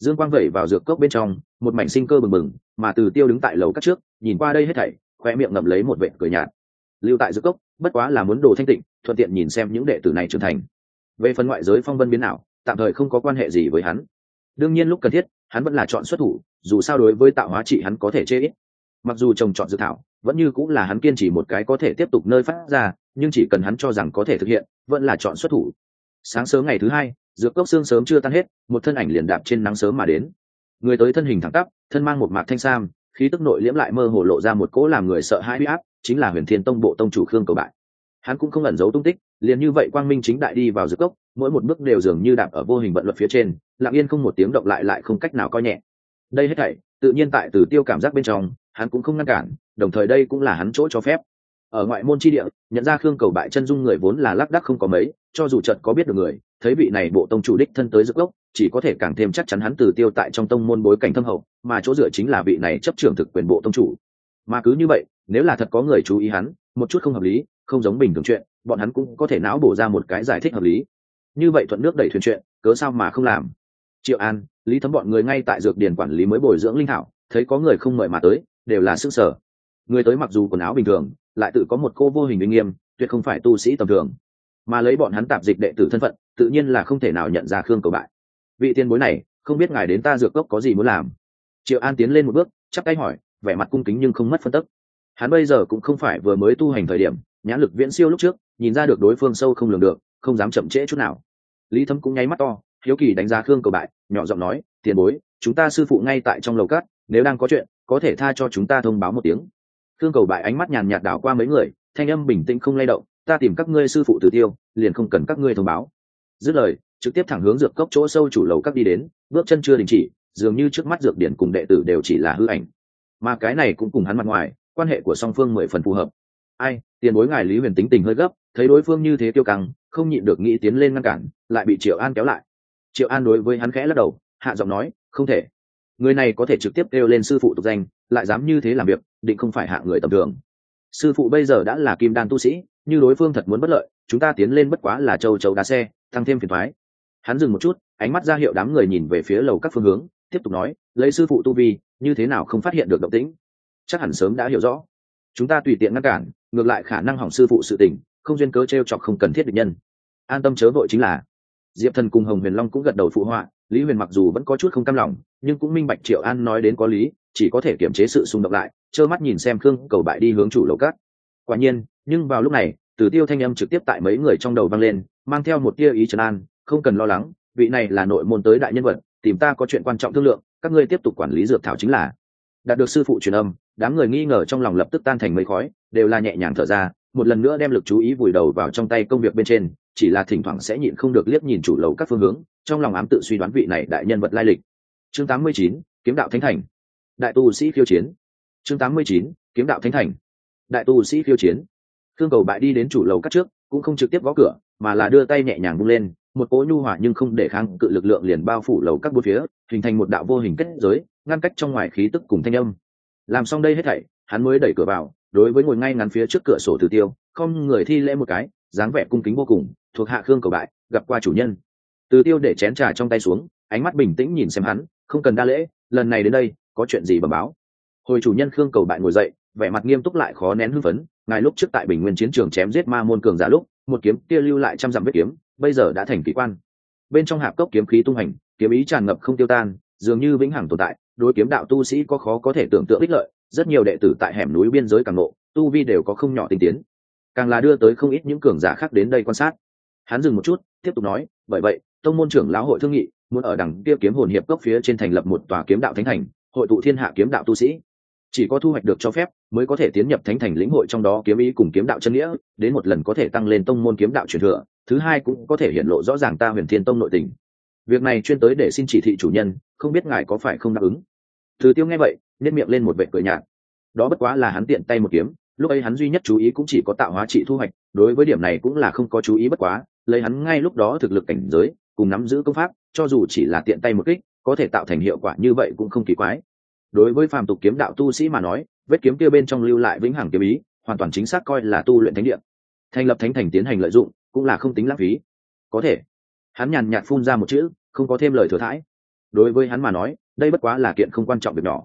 dương quang vẩy vào dược cốc bên trong, một mảnh sinh cơ bừng bừng, mà từ tiêu đứng tại lầu cắt trước, nhìn qua đây hết thảy khoe miệng ngậm lấy một vệ cười nhạt. Lưu tại dược cốc, bất quá là muốn đồ thanh tịnh, thuận tiện nhìn xem những đệ tử này trưởng thành. Về phần ngoại giới phong vân biến nào tạm thời không có quan hệ gì với hắn. Đương nhiên lúc cần thiết, hắn vẫn là chọn xuất thủ, dù sao đối với tạo hóa trị hắn có thể chê ít. Mặc dù trồng chọn dự thảo, vẫn như cũng là hắn kiên trì một cái có thể tiếp tục nơi phát ra, nhưng chỉ cần hắn cho rằng có thể thực hiện, vẫn là chọn xuất thủ. Sáng sớm ngày thứ hai dược cốc xương sớm chưa tan hết, một thân ảnh liền đạp trên nắng sớm mà đến. Người tới thân hình thẳng tắp, thân mang một mạc thanh sam, khí tức nội liễm lại mơ hồ lộ ra một cỗ làm người sợ hãi huy áp, chính là huyền thiên tông bộ tông chủ khương cầu bại. Hắn cũng không ẩn giấu tung tích, liền như vậy quang minh chính đại đi vào dược cốc, mỗi một bước đều dường như đạp ở vô hình vận luật phía trên, lặng yên không một tiếng động lại lại không cách nào coi nhẹ. Đây hết thảy, tự nhiên tại từ tiêu cảm giác bên trong, hắn cũng không ngăn cản, đồng thời đây cũng là hắn chỗ cho phép. Ở ngoại môn chi địa, nhận ra khương cầu bại chân dung người vốn là lác đắc không có mấy, cho dù trận có biết được người thấy vị này bộ tông chủ đích thân tới dược gốc, chỉ có thể càng thêm chắc chắn hắn từ tiêu tại trong tông môn bối cảnh thâm hậu, mà chỗ dựa chính là vị này chấp trưởng thực quyền bộ tông chủ. Mà cứ như vậy, nếu là thật có người chú ý hắn, một chút không hợp lý, không giống bình thường chuyện, bọn hắn cũng có thể não bổ ra một cái giải thích hợp lý. Như vậy thuận nước đẩy thuyền chuyện, cớ sao mà không làm? Triệu an, lý thấm bọn người ngay tại dược điền quản lý mới bồi dưỡng linh thảo, thấy có người không mời mà tới, đều là sức sở người tới mặc dù quần áo bình thường, lại tự có một cô vô hình uy nghiêm, tuyệt không phải tu sĩ tầm thường mà lấy bọn hắn tạp dịch đệ tử thân phận, tự nhiên là không thể nào nhận ra khương cầu bại. Vị tiền bối này, không biết ngài đến ta dược cốc có gì muốn làm. Triệu an tiến lên một bước chắc tay hỏi, vẻ mặt cung kính nhưng không mất phân tức. Hắn bây giờ cũng không phải vừa mới tu hành thời điểm, nhãn lực viễn siêu lúc trước, nhìn ra được đối phương sâu không lường được, không dám chậm trễ chút nào. Lý thấm cũng nháy mắt to, hiếu kỳ đánh giá khương cầu bại, nhỏ giọng nói, tiền bối, chúng ta sư phụ ngay tại trong lầu cát, nếu đang có chuyện, có thể tha cho chúng ta thông báo một tiếng. Khương cầu bại ánh mắt nhàn nhạt đảo qua mấy người, thanh âm bình tĩnh không lay động ta tìm các ngươi sư phụ tử tiêu, liền không cần các ngươi thông báo. Dứt lời, trực tiếp thẳng hướng dược cốc chỗ sâu chủ lầu các đi đến, bước chân chưa đình chỉ, dường như trước mắt dược điển cùng đệ tử đều chỉ là hư ảnh. Mà cái này cũng cùng hắn mặt ngoài, quan hệ của song phương mười phần phù hợp. Ai, tiền bối ngài lý huyền tính tình hơi gấp, thấy đối phương như thế tiêu căng, không nhịn được nghĩ tiến lên ngăn cản, lại bị triệu an kéo lại. Triệu an đối với hắn khẽ lắc đầu, hạ giọng nói, không thể. Người này có thể trực tiếp kêu lên sư phụ tục danh, lại dám như thế làm việc, định không phải hạ người tầm thường. Sư phụ bây giờ đã là kim đan tu sĩ như đối phương thật muốn bất lợi, chúng ta tiến lên bất quá là châu chấu đá xe tăng thêm phiền thoái. Hắn dừng một chút, ánh mắt ra hiệu đám người nhìn về phía lầu các phương hướng, tiếp tục nói, lấy sư phụ tu vi, như thế nào không phát hiện được động tĩnh? Chắc hẳn sớm đã hiểu rõ. Chúng ta tùy tiện ngăn cản, ngược lại khả năng hỏng sư phụ sự tình, không duyên cớ t r e o chọc không cần thiết được nhân. An tâm chớ vội chính là, diệp thần cùng hồng huyền long cũng gật đầu phụ họa, lý huyền mặc dù vẫn có chút không cam lòng, nhưng cũng minh bạch triệu an nói đến có lý, chỉ có thể kiềm chế sự xung động lại, trơ mắt nhìn xem khương cầu bại đi hướng chủ lầu cát quả nhiên nhưng vào lúc này từ tiêu thanh âm trực tiếp tại mấy người trong đầu vang lên mang theo một tia ý trấn an không cần lo lắng vị này là nội môn tới đại nhân vật tìm ta có chuyện quan trọng thương lượng các ngươi tiếp tục quản lý dược thảo chính là. Đạt được sư phụ truyền âm đám người nghi ngờ trong lòng lập tức tan thành mấy khói đều là nhẹ nhàng thở ra một lần nữa đem lực chú ý vùi đầu vào trong tay công việc bên trên chỉ là thỉnh thoảng sẽ nhịn không được liếc nhìn chủ lầu các phương hướng trong lòng ám tự suy đoán vị này đại nhân vật lai lịch. Chương 89, kiếm đạo thánh thành. Đại tu sĩ khiêu chiến. Chương 89, kiếm đạo thánh thành đại tu sĩ khiêu chiến. Khương cầu bại đi đến chủ lầu các trước, cũng không trực tiếp gõ cửa, mà là đưa tay nhẹ nhàng bung lên, một cỗ nhu hỏa nhưng không để kháng cự lực lượng liền bao phủ lầu các bốn phía, hình thành một đạo vô hình kết giới, ngăn cách trong ngoài khí tức cùng thanh âm. Làm xong đây hết thảy, hắn mới đẩy cửa vào, đối với ngồi ngay ngắn phía trước cửa sổ tử tiêu, không người thi lễ một cái, dáng vẻ cung kính vô cùng, thuộc hạ khương cầu bại, gặp qua chủ nhân. Từ tiêu để chén trà trong tay xuống, ánh mắt bình tĩnh nhìn xem hắn, không cần đa lễ, lần này đến đây, có chuyện gì bẩm báo. Hồi chủ nhân khương cầu bại ngồi dậy vẻ mặt nghiêm túc lại khó nén hưng phấn ngài lúc trước tại bình nguyên chiến trường chém giết ma môn cường giả lúc, một kiếm kia lưu lại trăm dặm vết kiếm, bây giờ đã thành kỳ quan. Bên trong hạp cốc kiếm khí tung hành, kiếm ý tràn ngập không tiêu tan, dường như vĩnh hằng tồn tại, đối kiếm đạo tu sĩ có khó có thể tưởng tượng ích lợi, rất nhiều đệ tử tại hẻm núi biên giới càng lộ, tu vi đều có không nhỏ tinh tiến. Càng là đưa tới không ít những cường giả khác đến đây quan sát. Hắn dừng một chút, tiếp tục nói, bởi vậy, tông môn trưởng lão hội thương nghị, muốn ở đằng kia kiếm hồn hiệp cốc phía trên thành lập một tòa kiếm đạo thánh thành, hội tụ thiên hạ kiếm đạo tu sĩ chỉ có thu hoạch được cho phép, mới có thể tiến nhập thánh thành lĩnh hội trong đó kiếm ý cùng kiếm đạo chân nghĩa, đến một lần có thể tăng lên tông môn kiếm đạo truyền thừa, thứ hai cũng có thể hiện lộ rõ ràng ta huyền thiên tông nội tình. Việc này chuyên tới để xin chỉ thị chủ nhân, không biết ngài có phải không đáp ứng? Thứ tiêu nghe vậy nhét miệng lên một vệ cười nhạt. Đó bất quá là hắn tiện tay một kiếm, lúc ấy hắn duy nhất chú ý cũng chỉ có tạo hóa trị thu hoạch, đối với điểm này cũng là không có chú ý bất quá, lấy hắn ngay lúc đó thực lực cảnh giới, cùng nắm giữ công pháp, cho dù chỉ là tiện tay một kích, có thể tạo thành hiệu quả như vậy cũng không kỳ quái đối với phàm tục kiếm đạo tu sĩ mà nói, vết kiếm kia bên trong lưu lại vĩnh hằng kiếm ý, hoàn toàn chính xác coi là tu luyện thánh địa. Thành lập thánh thành tiến hành lợi dụng, cũng là không tính lãng phí. Có thể, hắn nhàn nhạt phun ra một chữ, không có thêm lời thừa thãi. Đối với hắn mà nói, đây bất quá là kiện không quan trọng việc nhỏ.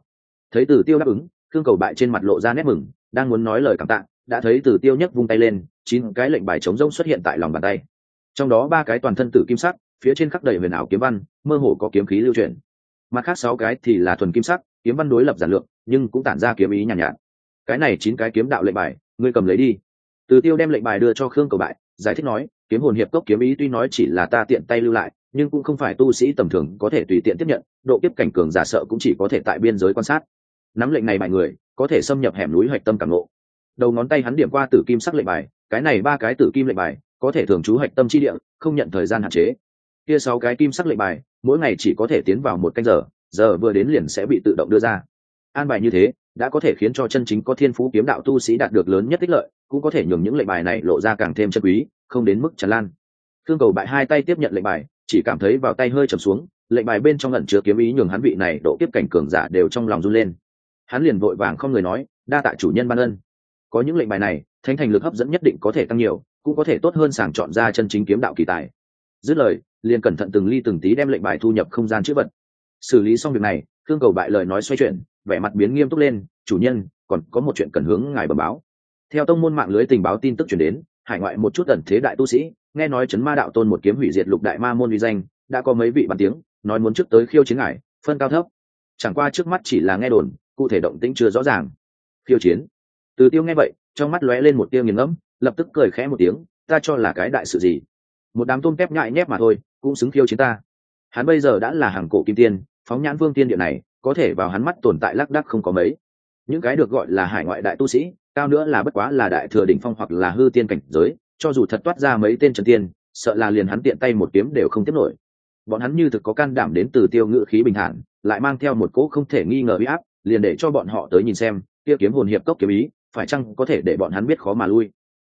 Thấy tử tiêu đáp ứng thương cầu bại trên mặt lộ ra nét mừng, đang muốn nói lời cảm tạ, đã thấy tử tiêu nhấc vung tay lên, chín cái lệnh bài chống rông xuất hiện tại lòng bàn tay. Trong đó ba cái toàn thân tử kim sắc, phía trên khắc đầy huyền ảo kiếm văn, mơ hồ có kiếm khí lưu truyền. Mặt khác sáu cái thì là thuần kim sắc kiếm văn đối lập giản lược, nhưng cũng tản ra kiếm ý nhàn nhạt, nhạt cái này chín cái kiếm đạo lệnh bài ngươi cầm lấy đi. Từ tiêu đem lệnh bài đưa cho khương cầu bại giải thích nói kiếm hồn hiệp cốc kiếm ý tuy nói chỉ là ta tiện tay lưu lại nhưng cũng không phải tu sĩ tầm thường có thể tùy tiện tiếp nhận độ kiếp cảnh cường giả sợ cũng chỉ có thể tại biên giới quan sát. Nắm lệnh này mọi người có thể xâm nhập hẻm núi hoạch tâm cảm lộ đầu ngón tay hắn điểm qua tử kim sắc lệnh bài cái này ba cái tử kim lệnh bài có thể thường trú hạch tâm chi địa không nhận thời gian hạn chế. Kia sáu cái kim sắc lệnh bài mỗi ngày chỉ có thể tiến vào một canh giờ giờ vừa đến liền sẽ bị tự động đưa ra. An bài như thế, đã có thể khiến cho chân chính có thiên phú kiếm đạo tu sĩ đạt được lớn nhất tích lợi, cũng có thể nhường những lệnh bài này lộ ra càng thêm chân quý, không đến mức tràn lan. Thương cầu bại hai tay tiếp nhận lệnh bài, chỉ cảm thấy vào tay hơi trầm xuống, lệnh bài bên trong ẩn chứa kiếm ý nhường hắn vị này độ tiếp cảnh cường giả đều trong lòng run lên. Hắn liền vội vàng không người nói, đa tạ chủ nhân ban ân. Có những lệnh bài này, thánh thành lực hấp dẫn nhất định có thể tăng nhiều, cũng có thể tốt hơn sàng chọn ra chân chính kiếm đạo kỳ tài. Dứt lời, liền cẩn thận từng ly từng tí đem lệnh bài thu nhập không gian chữ vật xử lý xong việc này thương cầu bại lời nói xoay chuyển, vẻ mặt biến nghiêm túc lên, chủ nhân, còn có một chuyện cần hướng ngài bẩm báo. Theo tông môn mạng lưới tình báo tin tức chuyển đến, hải ngoại một chút ẩn thế đại tu sĩ, nghe nói chấn ma đạo tôn một kiếm hủy diệt lục đại ma môn uy danh, đã có mấy vị bàn tiếng, nói muốn trước tới khiêu chiến ngài, phân cao thấp. Chẳng qua trước mắt chỉ là nghe đồn, cụ thể động tĩnh chưa rõ ràng. Khiêu chiến. Từ tiêu nghe vậy, trong mắt lóe lên một tiêu nghiền ngẫm, lập tức cười khẽ một tiếng, ta cho là cái đại sự gì? Một đám tôm tép nhại nhép mà thôi, cũng xứng khiêu chiến ta hắn bây giờ đã là hàng cổ kim tiên, phóng nhãn vương tiên địa này, có thể vào hắn mắt tồn tại lác đác không có mấy. Những cái được gọi là hải ngoại đại tu sĩ, cao nữa là bất quá là đại thừa đỉnh phong hoặc là hư tiên cảnh giới, cho dù thật toát ra mấy tên trần tiên, sợ là liền hắn tiện tay một kiếm đều không tiếp nổi. Bọn hắn như thực có can đảm đến từ tiêu ngự khí bình thản, lại mang theo một cỗ không thể nghi ngờ bị áp, liền để cho bọn họ tới nhìn xem, kia kiếm hồn hiệp cốc kiếm ý, phải chăng có thể để bọn hắn biết khó mà lui.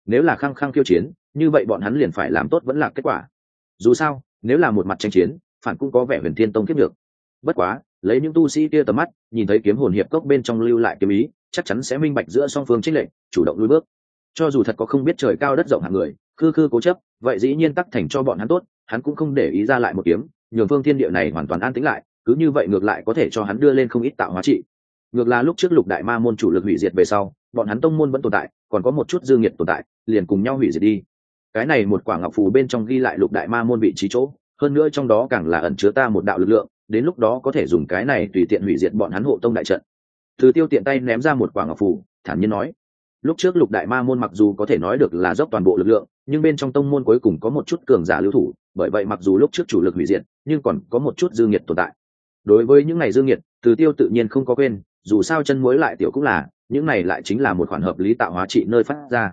Nếu là khăng khăng khiêu chiến, như vậy bọn hắn liền phải làm tốt vẫn là kết quả. Dù sao, nếu là một mặt tranh chiến phản cũng có vẻ huyền thiên tông kiếp được. Bất quá lấy những tu sĩ kia tầm mắt nhìn thấy kiếm hồn hiệp cốc bên trong lưu lại kiếm ý chắc chắn sẽ minh bạch giữa song phương trích lệ, chủ động lui bước. Cho dù thật có không biết trời cao đất rộng hàng người khư khư cố chấp vậy dĩ nhiên tắc thành cho bọn hắn tốt hắn cũng không để ý ra lại một kiếm nhường phương thiên địa này hoàn toàn an tĩnh lại cứ như vậy ngược lại có thể cho hắn đưa lên không ít tạo hóa trị. Ngược là lúc trước lục đại ma môn chủ lực hủy diệt về sau bọn hắn tông môn vẫn tồn tại còn có một chút dương nhiệt tồn tại liền cùng nhau hủy diệt đi. Cái này một quả ngọc phù bên trong ghi lại lục đại ma môn vị trí chỗ hơn nữa trong đó càng là ẩn chứa ta một đạo lực lượng, đến lúc đó có thể dùng cái này tùy tiện hủy diệt bọn hắn hộ tông đại trận. Từ tiêu tiện tay ném ra một quả ngọc phù thản nhiên nói. Lúc trước lục đại ma môn mặc dù có thể nói được là dốc toàn bộ lực lượng, nhưng bên trong tông môn cuối cùng có một chút cường giả lưu thủ, bởi vậy mặc dù lúc trước chủ lực hủy diệt, nhưng còn có một chút dư nhiệt tồn tại. Đối với những ngày dư nhiệt từ tiêu tự nhiên không có quên, dù sao chân muối lại tiểu cũng là, những này lại chính là một khoản hợp lý tạo hóa trị nơi phát ra.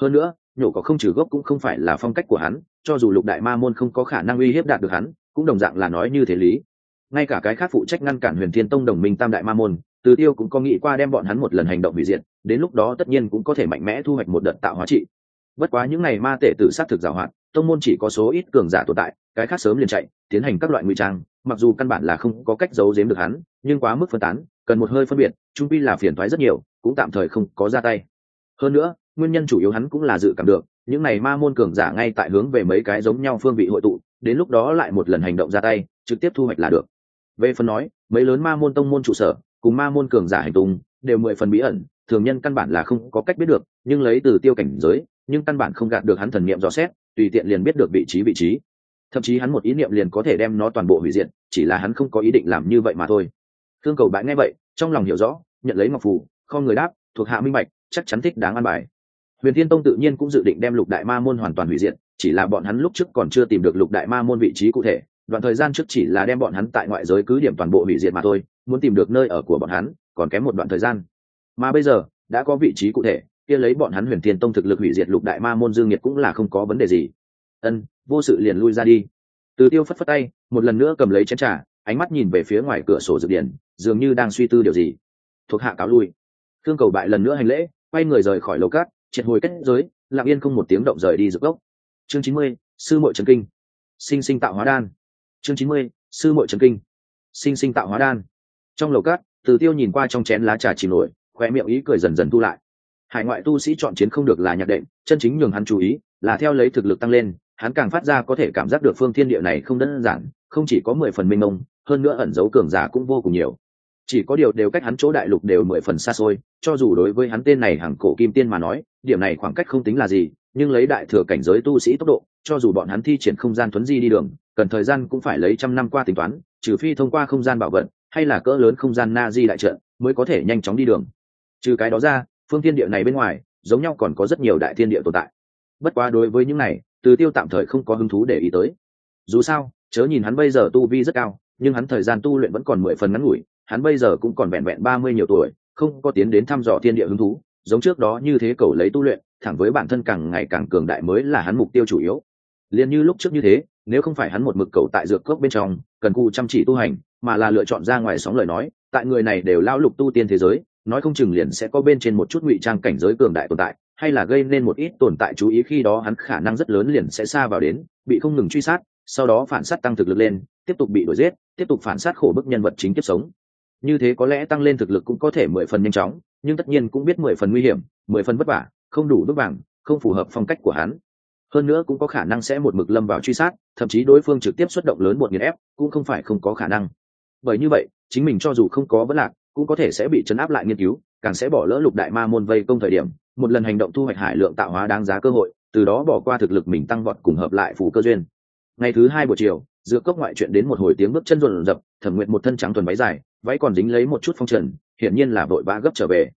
Hơn nữa, nhổ có không trừ gốc cũng không phải là phong cách của hắn cho dù lục đại ma môn không có khả năng uy hiếp đạt được hắn, cũng đồng dạng là nói như thế lý. Ngay cả cái khác phụ trách ngăn cản huyền thiên tông đồng minh tam đại ma môn, từ tiêu cũng có nghĩ qua đem bọn hắn một lần hành động hủy diệt, đến lúc đó tất nhiên cũng có thể mạnh mẽ thu hoạch một đợt tạo hóa trị. Bất quá những ngày ma tể tử sát thực giảo hoạt tông môn chỉ có số ít cường giả tồn tại, cái khác sớm liền chạy, tiến hành các loại ngụy trang, mặc dù căn bản là không có cách giấu giếm được hắn, nhưng quá mức phân tán, cần một hơi phân biệt, trung pi là phiền thoái rất nhiều, cũng tạm thời không có ra tay. Hơn nữa, nguyên nhân chủ yếu hắn cũng là dự cảm được những này ma môn cường giả ngay tại hướng về mấy cái giống nhau phương vị hội tụ, đến lúc đó lại một lần hành động ra tay, trực tiếp thu hoạch là được. Về phần nói, mấy lớn ma môn tông môn trụ sở, cùng ma môn cường giả hành tung, đều mười phần bí ẩn, thường nhân căn bản là không có cách biết được, nhưng lấy từ tiêu cảnh giới, nhưng căn bản không gạt được hắn thần niệm dò xét, tùy tiện liền biết được vị trí vị trí. Thậm chí hắn một ý niệm liền có thể đem nó toàn bộ hủy diệt, chỉ là hắn không có ý định làm như vậy mà thôi. Thương cầu bãi nghe vậy, trong lòng hiểu rõ, nhận lấy ngọc phù không người đáp, thuộc hạ minh bạch, chắc chắn thích đáng ăn bài huyền thiên tông tự nhiên cũng dự định đem lục đại ma môn hoàn toàn hủy diệt, chỉ là bọn hắn lúc trước còn chưa tìm được lục đại ma môn vị trí cụ thể, đoạn thời gian trước chỉ là đem bọn hắn tại ngoại giới cứ điểm toàn bộ hủy diệt mà thôi, muốn tìm được nơi ở của bọn hắn, còn kém một đoạn thời gian. Mà bây giờ, đã có vị trí cụ thể, kia lấy bọn hắn huyền thiên tông thực lực hủy diệt lục đại ma môn dương nhiệt cũng là không có vấn đề gì. Ân, vô sự liền lui ra đi. Từ tiêu phất phất tay, một lần nữa cầm lấy chén trà, ánh mắt nhìn về phía ngoài cửa sổ dược điển, dường như đang suy tư điều gì. Thuộc hạ cáo lui. Thương cầu bại lần nữa hành lễ, quay người rời khỏi lầu cát triệt hồi kết giới, lặng yên không một tiếng động rời đi dược gốc. Chương chín mươi, sư mội trần kinh. Sinh sinh tạo hóa đan. Chương chín mươi, sư mội trần kinh. Sinh sinh tạo hóa đan. Trong lầu cát, từ tiêu nhìn qua trong chén lá trà chìm nổi khoe miệng ý cười dần dần tu lại. Hải ngoại tu sĩ chọn chiến không được là nhạc đệm, chân chính nhường hắn chú ý, là theo lấy thực lực tăng lên, hắn càng phát ra có thể cảm giác được phương thiên địa này không đơn giản, không chỉ có mười phần minh ông hơn nữa ẩn dấu cường giả cũng vô cùng nhiều chỉ có điều đều cách hắn chỗ đại lục đều mười phần xa xôi cho dù đối với hắn tên này hàng cổ kim tiên mà nói điểm này khoảng cách không tính là gì nhưng lấy đại thừa cảnh giới tu sĩ tốc độ cho dù bọn hắn thi triển không gian thuấn di đi đường cần thời gian cũng phải lấy trăm năm qua tính toán trừ phi thông qua không gian bảo vận, hay là cỡ lớn không gian na di đại trận mới có thể nhanh chóng đi đường. Trừ cái đó ra phương thiên địa này bên ngoài giống nhau còn có rất nhiều đại thiên địa tồn tại. Bất quá đối với những này từ tiêu tạm thời không có hứng thú để ý tới. Dù sao chớ nhìn hắn bây giờ tu vi rất cao nhưng hắn thời gian tu luyện vẫn còn mười phần ngắn ngủi hắn bây giờ cũng còn vẹn vẹn ba mươi nhiều tuổi, không có tiến đến thăm dò thiên địa hứng thú, giống trước đó như thế cầu lấy tu luyện, thẳng với bản thân càng ngày càng cường đại mới là hắn mục tiêu chủ yếu. Liền như lúc trước như thế, nếu không phải hắn một mực cầu tại dược cốc bên trong, cần cù chăm chỉ tu hành, mà là lựa chọn ra ngoài sóng lời nói, tại người này đều lao lục tu tiên thế giới, nói không chừng liền sẽ có bên trên một chút ngụy trang cảnh giới cường đại tồn tại, hay là gây nên một ít tồn tại chú ý khi đó hắn khả năng rất lớn liền sẽ xa vào đến, bị không ngừng truy sát, sau đó phản sát tăng thực lực lên, tiếp tục bị đuổi giết, tiếp tục phản sát khổ bức nhân vật chính tiếp sống như thế có lẽ tăng lên thực lực cũng có thể mười phần nhanh chóng, nhưng tất nhiên cũng biết mười phần nguy hiểm, mười phần vất vả, không đủ vững vàng không phù hợp phong cách của hắn. Hơn nữa cũng có khả năng sẽ một mực lâm vào truy sát, thậm chí đối phương trực tiếp xuất động lớn một nghiền ép, cũng không phải không có khả năng. Bởi như vậy, chính mình cho dù không có vấn lạc, cũng có thể sẽ bị chấn áp lại nghiên cứu, càng sẽ bỏ lỡ lục đại ma môn vây công thời điểm, một lần hành động thu hoạch hải lượng tạo hóa đáng giá cơ hội, từ đó bỏ qua thực lực mình tăng vọt cùng hợp lại phù cơ duyên. Ngày thứ hai buổi chiều giữa cốc ngoại chuyện đến một hồi tiếng bước chân rộn rập, thẩm nguyện một thân trắng thuần váy dài, váy còn dính lấy một chút phong trần, hiển nhiên là vội vã gấp trở về.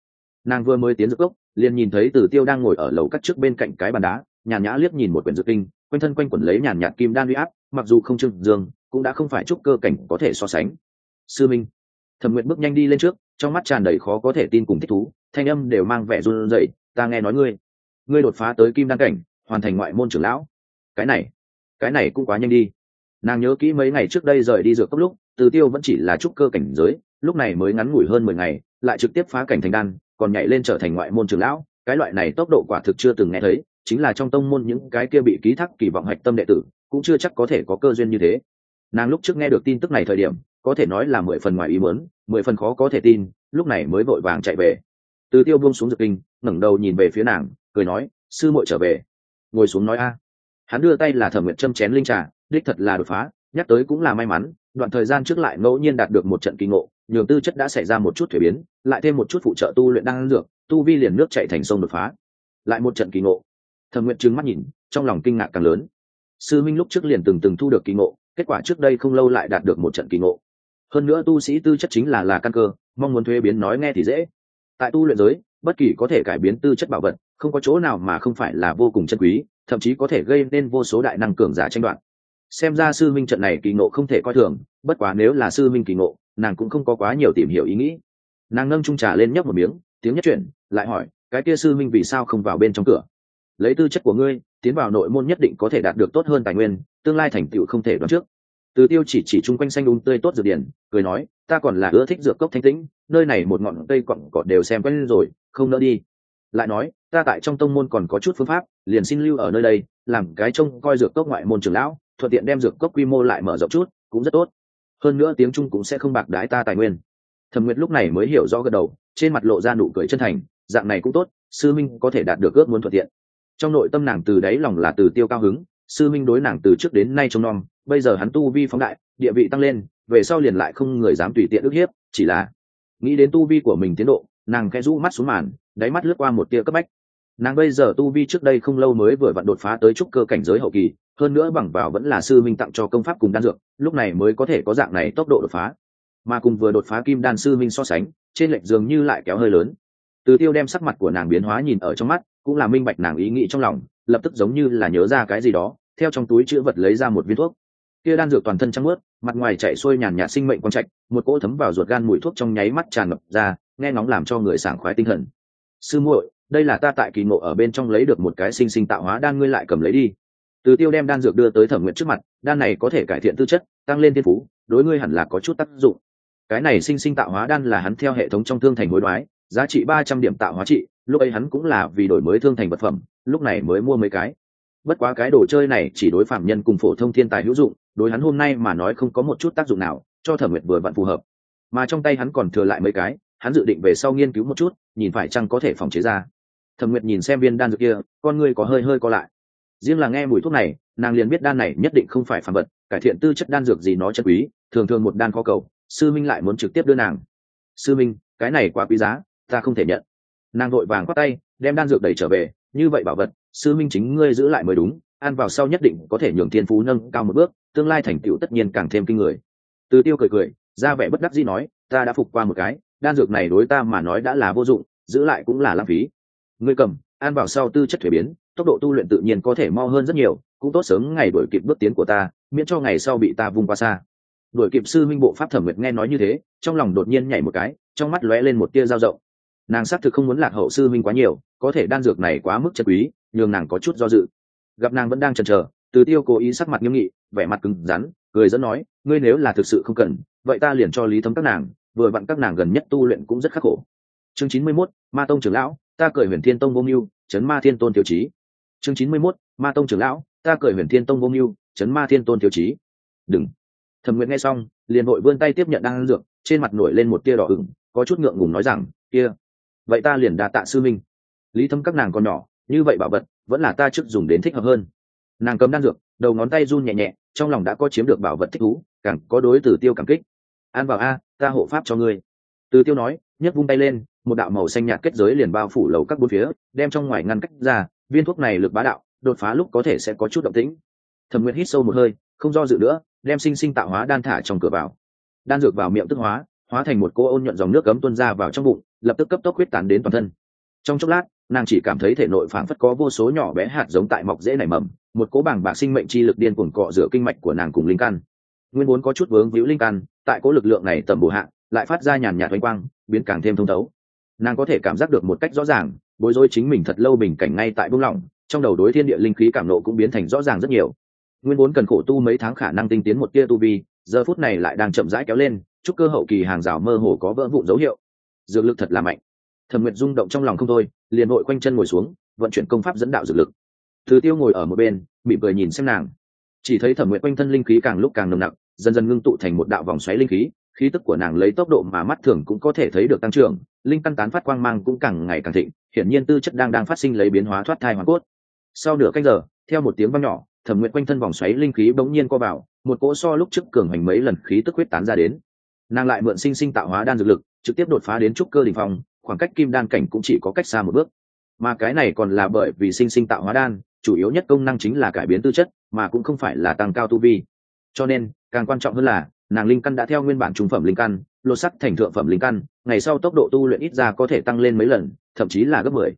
Nàng vừa mới tiến giữa cốc, liền nhìn thấy tử tiêu đang ngồi ở lầu cắt trước bên cạnh cái bàn đá, nhàn nhã liếc nhìn một quyển dự kinh, quanh thân quanh quẩn lấy nhàn nhạt kim đan huy áp, mặc dù không trưng dương, cũng đã không phải chút cơ cảnh có thể so sánh. Sư minh, thẩm nguyện bước nhanh đi lên trước, trong mắt tràn đầy khó có thể tin cùng thích thú, thanh âm đều mang vẻ run rẩy, ta nghe nói ngươi ngươi đột phá tới kim đan cảnh, hoàn thành ngoại môn trưởng lão. Cái này cái này cũng quá nhanh đi nàng nhớ kỹ mấy ngày trước đây rời đi dược cốc lúc, từ tiêu vẫn chỉ là trúc cơ cảnh giới, lúc này mới ngắn ngủi hơn mười ngày, lại trực tiếp phá cảnh thành đan, còn nhảy lên trở thành ngoại môn trưởng lão. Cái loại này tốc độ quả thực chưa từng nghe thấy, chính là trong tông môn những cái kia bị ký thác kỳ vọng hạch tâm đệ tử, cũng chưa chắc có thể có cơ duyên như thế. Nàng lúc trước nghe được tin tức này thời điểm, có thể nói là mười phần ngoài ý muốn, mười phần khó có thể tin, lúc này mới vội vàng chạy về. Từ tiêu buông xuống dược kinh, ngẩng đầu nhìn về phía nàng, cười nói, sư muội trở về. Ngồi xuống nói a. Hắn đưa tay là thẩm nguyện châm chén linh trà đích thật là đột phá, nhắc tới cũng là may mắn, đoạn thời gian trước lại ngẫu nhiên đạt được một trận kỳ ngộ, nhường tư chất đã xảy ra một chút thuế biến, lại thêm một chút phụ trợ tu luyện đang dược, tu vi liền nước chạy thành sông đột phá. Lại một trận kỳ ngộ. Thẩm nguyện trừng mắt nhìn, trong lòng kinh ngạc càng lớn. Sư minh lúc trước liền từng từng thu được kỳ ngộ, kết quả trước đây không lâu lại đạt được một trận kỳ ngộ. Hơn nữa tu sĩ tư chất chính là là căn cơ, mong muốn thuế biến nói nghe thì dễ. Tại tu luyện giới, bất kỳ có thể cải biến tư chất bảo vật, không có chỗ nào mà không phải là vô cùng chân quý, thậm chí có thể gây nên vô số đại năng cường giả tranh đoạt xem ra sư minh trận này kỳ ngộ không thể coi thường, bất quá nếu là sư minh kỳ ngộ, nàng cũng không có quá nhiều tìm hiểu ý nghĩ. Nàng nâng trung trà lên nhấp một miếng, tiếng nhất chuyển, lại hỏi, cái kia sư minh vì sao không vào bên trong cửa? Lấy tư chất của ngươi, tiến vào nội môn nhất định có thể đạt được tốt hơn tài nguyên, tương lai thành tựu không thể đoán trước. Từ tiêu chỉ chỉ chung quanh xanh đúng tươi tốt dược điển, cười nói, ta còn là ưa thích dược cốc thanh tĩnh, nơi này một ngọn cây cọng cỏ đều xem quen rồi, không nỡ đi lại nói, ta tại trong tông môn còn có chút phương pháp, liền xin lưu ở nơi đây, làm cái trông coi dược cốc ngoại môn trưởng lão, thuận tiện đem dược cốc quy mô lại mở rộng chút, cũng rất tốt. Hơn nữa tiếng trung cũng sẽ không bạc đái ta tài nguyên. Thẩm nguyệt lúc này mới hiểu rõ gật đầu, trên mặt lộ ra nụ cười chân thành, dạng này cũng tốt, sư minh có thể đạt được ước muốn thuận tiện. Trong nội tâm nàng từ đáy lòng là từ tiêu cao hứng, sư minh đối nàng từ trước đến nay trông non bây giờ hắn tu vi phóng đại, địa vị tăng lên, về sau liền lại không người dám tùy tiện ức hiếp, chỉ là nghĩ đến tu vi của mình tiến độ nàng khẽ rũ mắt xuống màn, đáy mắt lướt qua một tia cấp bách. Nàng bây giờ tu vi trước đây không lâu mới vừa vặn đột phá tới trúc cơ cảnh giới hậu kỳ, hơn nữa bằng vào vẫn là sư minh tặng cho công pháp cùng đan dược, lúc này mới có thể có dạng này tốc độ đột phá. Mà cùng vừa đột phá kim đan sư minh so sánh, trên lệnh dường như lại kéo hơi lớn. Từ tiêu đem sắc mặt của nàng biến hóa nhìn ở trong mắt, cũng là minh bạch nàng ý nghĩ trong lòng, lập tức giống như là nhớ ra cái gì đó, theo trong túi chữ vật lấy ra một viên thuốc. Kia đan dược toàn thân trắng ướt mặt ngoài chạy xuôi nhàn nhạt sinh mệnh quang trạch, một cỗ thấm vào ruột gan mùi thuốc trong nháy mắt tràn ngập ra nghe ngóng làm cho người sảng khoái tinh thần. Sư muội, đây là ta tại kỳ ngộ ở bên trong lấy được một cái sinh sinh tạo hóa đan ngươi lại cầm lấy đi. Từ tiêu đem đan dược đưa tới thẩm nguyện trước mặt, đan này có thể cải thiện tư chất, tăng lên thiên phú, đối ngươi hẳn là có chút tác dụng. Cái này sinh sinh tạo hóa đan là hắn theo hệ thống trong thương thành hối đoái, giá trị ba trăm điểm tạo hóa trị, lúc ấy hắn cũng là vì đổi mới thương thành vật phẩm, lúc này mới mua mấy cái. Bất quá cái đồ chơi này chỉ đối phạm nhân cùng phổ thông thiên tài hữu dụng, đối hắn hôm nay mà nói không có một chút tác dụng nào, cho thẩm nguyệt vừa vặn phù hợp. Mà trong tay hắn còn thừa lại mấy cái hắn dự định về sau nghiên cứu một chút, nhìn phải chăng có thể phòng chế ra. Thẩm nguyệt nhìn xem viên đan dược kia, con ngươi có hơi hơi co lại. Riêng là nghe mùi thuốc này, nàng liền biết đan này nhất định không phải phản vật, cải thiện tư chất đan dược gì nó chất quý, thường thường một đan khó cầu, sư minh lại muốn trực tiếp đưa nàng. Sư minh, cái này quá quý giá, ta không thể nhận. Nàng vội vàng khoác tay, đem đan dược đẩy trở về, như vậy bảo vật, sư minh chính ngươi giữ lại mới đúng, ăn vào sau nhất định có thể nhường thiên phú nâng cao một bước, tương lai thành tựu tất nhiên càng thêm kinh người. Từ tiêu cười cười, ra vẻ bất đắc dĩ nói, ta đã phục qua một cái đan dược này đối ta mà nói đã là vô dụng, giữ lại cũng là lãng phí. Ngươi cầm, ăn vào sau tư chất thuế biến, tốc độ tu luyện tự nhiên có thể mo hơn rất nhiều, cũng tốt sớm ngày đuổi kịp bước tiến của ta, miễn cho ngày sau bị ta vung qua xa. Đuổi kịp sư minh bộ pháp thẩm nguyệt nghe nói như thế, trong lòng đột nhiên nhảy một cái, trong mắt lóe lên một tia dao rộng nàng xác thực không muốn lạc hậu sư minh quá nhiều, có thể đan dược này quá mức chân quý, nhường nàng có chút do dự. Gặp nàng vẫn đang chần chờ, từ tiêu cố ý sắc mặt nghiêm nghị, vẻ mặt cứng rắn, cười dẫn nói, ngươi nếu là thực sự không cần, vậy ta liền cho lý thấm các nàng vừa vặn các nàng gần nhất tu luyện cũng rất khắc khổ. Chương chín mươi 91, ma tông trưởng lão ta cởi huyền thiên tông vô mưu chấn ma thiên tôn tiêu chí chương chín mươi 91, ma tông trưởng lão ta cởi huyền thiên tông vô mưu chấn ma thiên tôn tiêu chí đừng. Thẩm nguyện nghe xong liền vội vươn tay tiếp nhận đan dược trên mặt nổi lên một tia đỏ ửng có chút ngượng ngùng nói rằng kia vậy ta liền đa tạ sư minh. Lý thâm các nàng còn nhỏ như vậy bảo vật vẫn là ta trước dùng đến thích hợp hơn. Nàng cầm đan dược đầu ngón tay run nhẹ nhẹ trong lòng đã có chiếm được bảo vật thích thú càng có đối tử tiêu cảm kích an vào a, ta hộ pháp cho ngươi. Từ tiêu nói, nhấc vung tay lên, một đạo màu xanh nhạt kết giới liền bao phủ lầu các bốn phía, đem trong ngoài ngăn cách ra, viên thuốc này lực bá đạo, đột phá lúc có thể sẽ có chút động tĩnh. Thẩm nguyện hít sâu một hơi, không do dự nữa, đem sinh sinh tạo hóa đan thả trong cửa vào. Đan dược vào miệng tức hóa hóa thành một cô ôn nhuận dòng nước cấm tuôn ra vào trong bụng, lập tức cấp tốc huyết tán đến toàn thân. Trong chốc lát, nàng chỉ cảm thấy thể nội phảng phất có vô số nhỏ bé hạt giống tại mọc dễ nảy mầm, một cố bảng bạc sinh mệnh chi lực điên cuồng cọ rửa kinh mạch của nàng cùng linh căn nguyên vốn có chút vướng víu linh căn, tại cố lực lượng này tầm bổ hạ lại phát ra nhàn nhạt oanh quang, biến càng thêm thông thấu. Nàng có thể cảm giác được một cách rõ ràng, bối rối chính mình thật lâu bình cảnh ngay tại buông lỏng, trong đầu đối thiên địa linh khí cảm nộ cũng biến thành rõ ràng rất nhiều. Nguyên vốn cần khổ tu mấy tháng khả năng tinh tiến một tia tu vi, giờ phút này lại đang chậm rãi kéo lên, chúc cơ hậu kỳ hàng rào mơ hồ có vỡ vụn dấu hiệu. Dược lực thật là mạnh. Thẩm nguyệt rung động trong lòng không thôi, liền hội quanh chân ngồi xuống, vận chuyển công pháp dẫn đạo dược lực. Thứ tiêu ngồi ở một bên bị cười nhìn xem nàng. Chỉ thấy thẩm nguyệt quanh thân linh khí càng lúc càng nồng nặc dần dần ngưng tụ thành một đạo vòng xoáy linh khí khí tức của nàng lấy tốc độ mà mắt thường cũng có thể thấy được tăng trưởng, linh căn tán phát quang mang cũng càng ngày càng thịnh, hiển nhiên tư chất đang đang phát sinh lấy biến hóa thoát thai hoàn cốt. Sau nửa canh giờ, theo một tiếng vang nhỏ, thẩm nguyện quanh thân vòng xoáy linh khí bỗng nhiên co vào, một cỗ so lúc trước cường hành mấy lần khí tức huyết tán ra đến. Nàng lại mượn sinh sinh tạo hóa đan dược lực, trực tiếp đột phá đến trúc cơ đình ỉ phong, khoảng cách kim đan cảnh cũng chỉ có cách xa một bước. Mà cái này còn là bởi vì sinh sinh tạo hóa đan, chủ yếu nhất công năng chính là cải biến tư chất, mà cũng không phải là tăng cao tu vi. Cho nên càng quan trọng hơn là, nàng linh căn đã theo nguyên bản trung phẩm linh căn, lột sắc thành thượng phẩm linh căn, ngày sau tốc độ tu luyện ít ra có thể tăng lên mấy lần, thậm chí là gấp mười.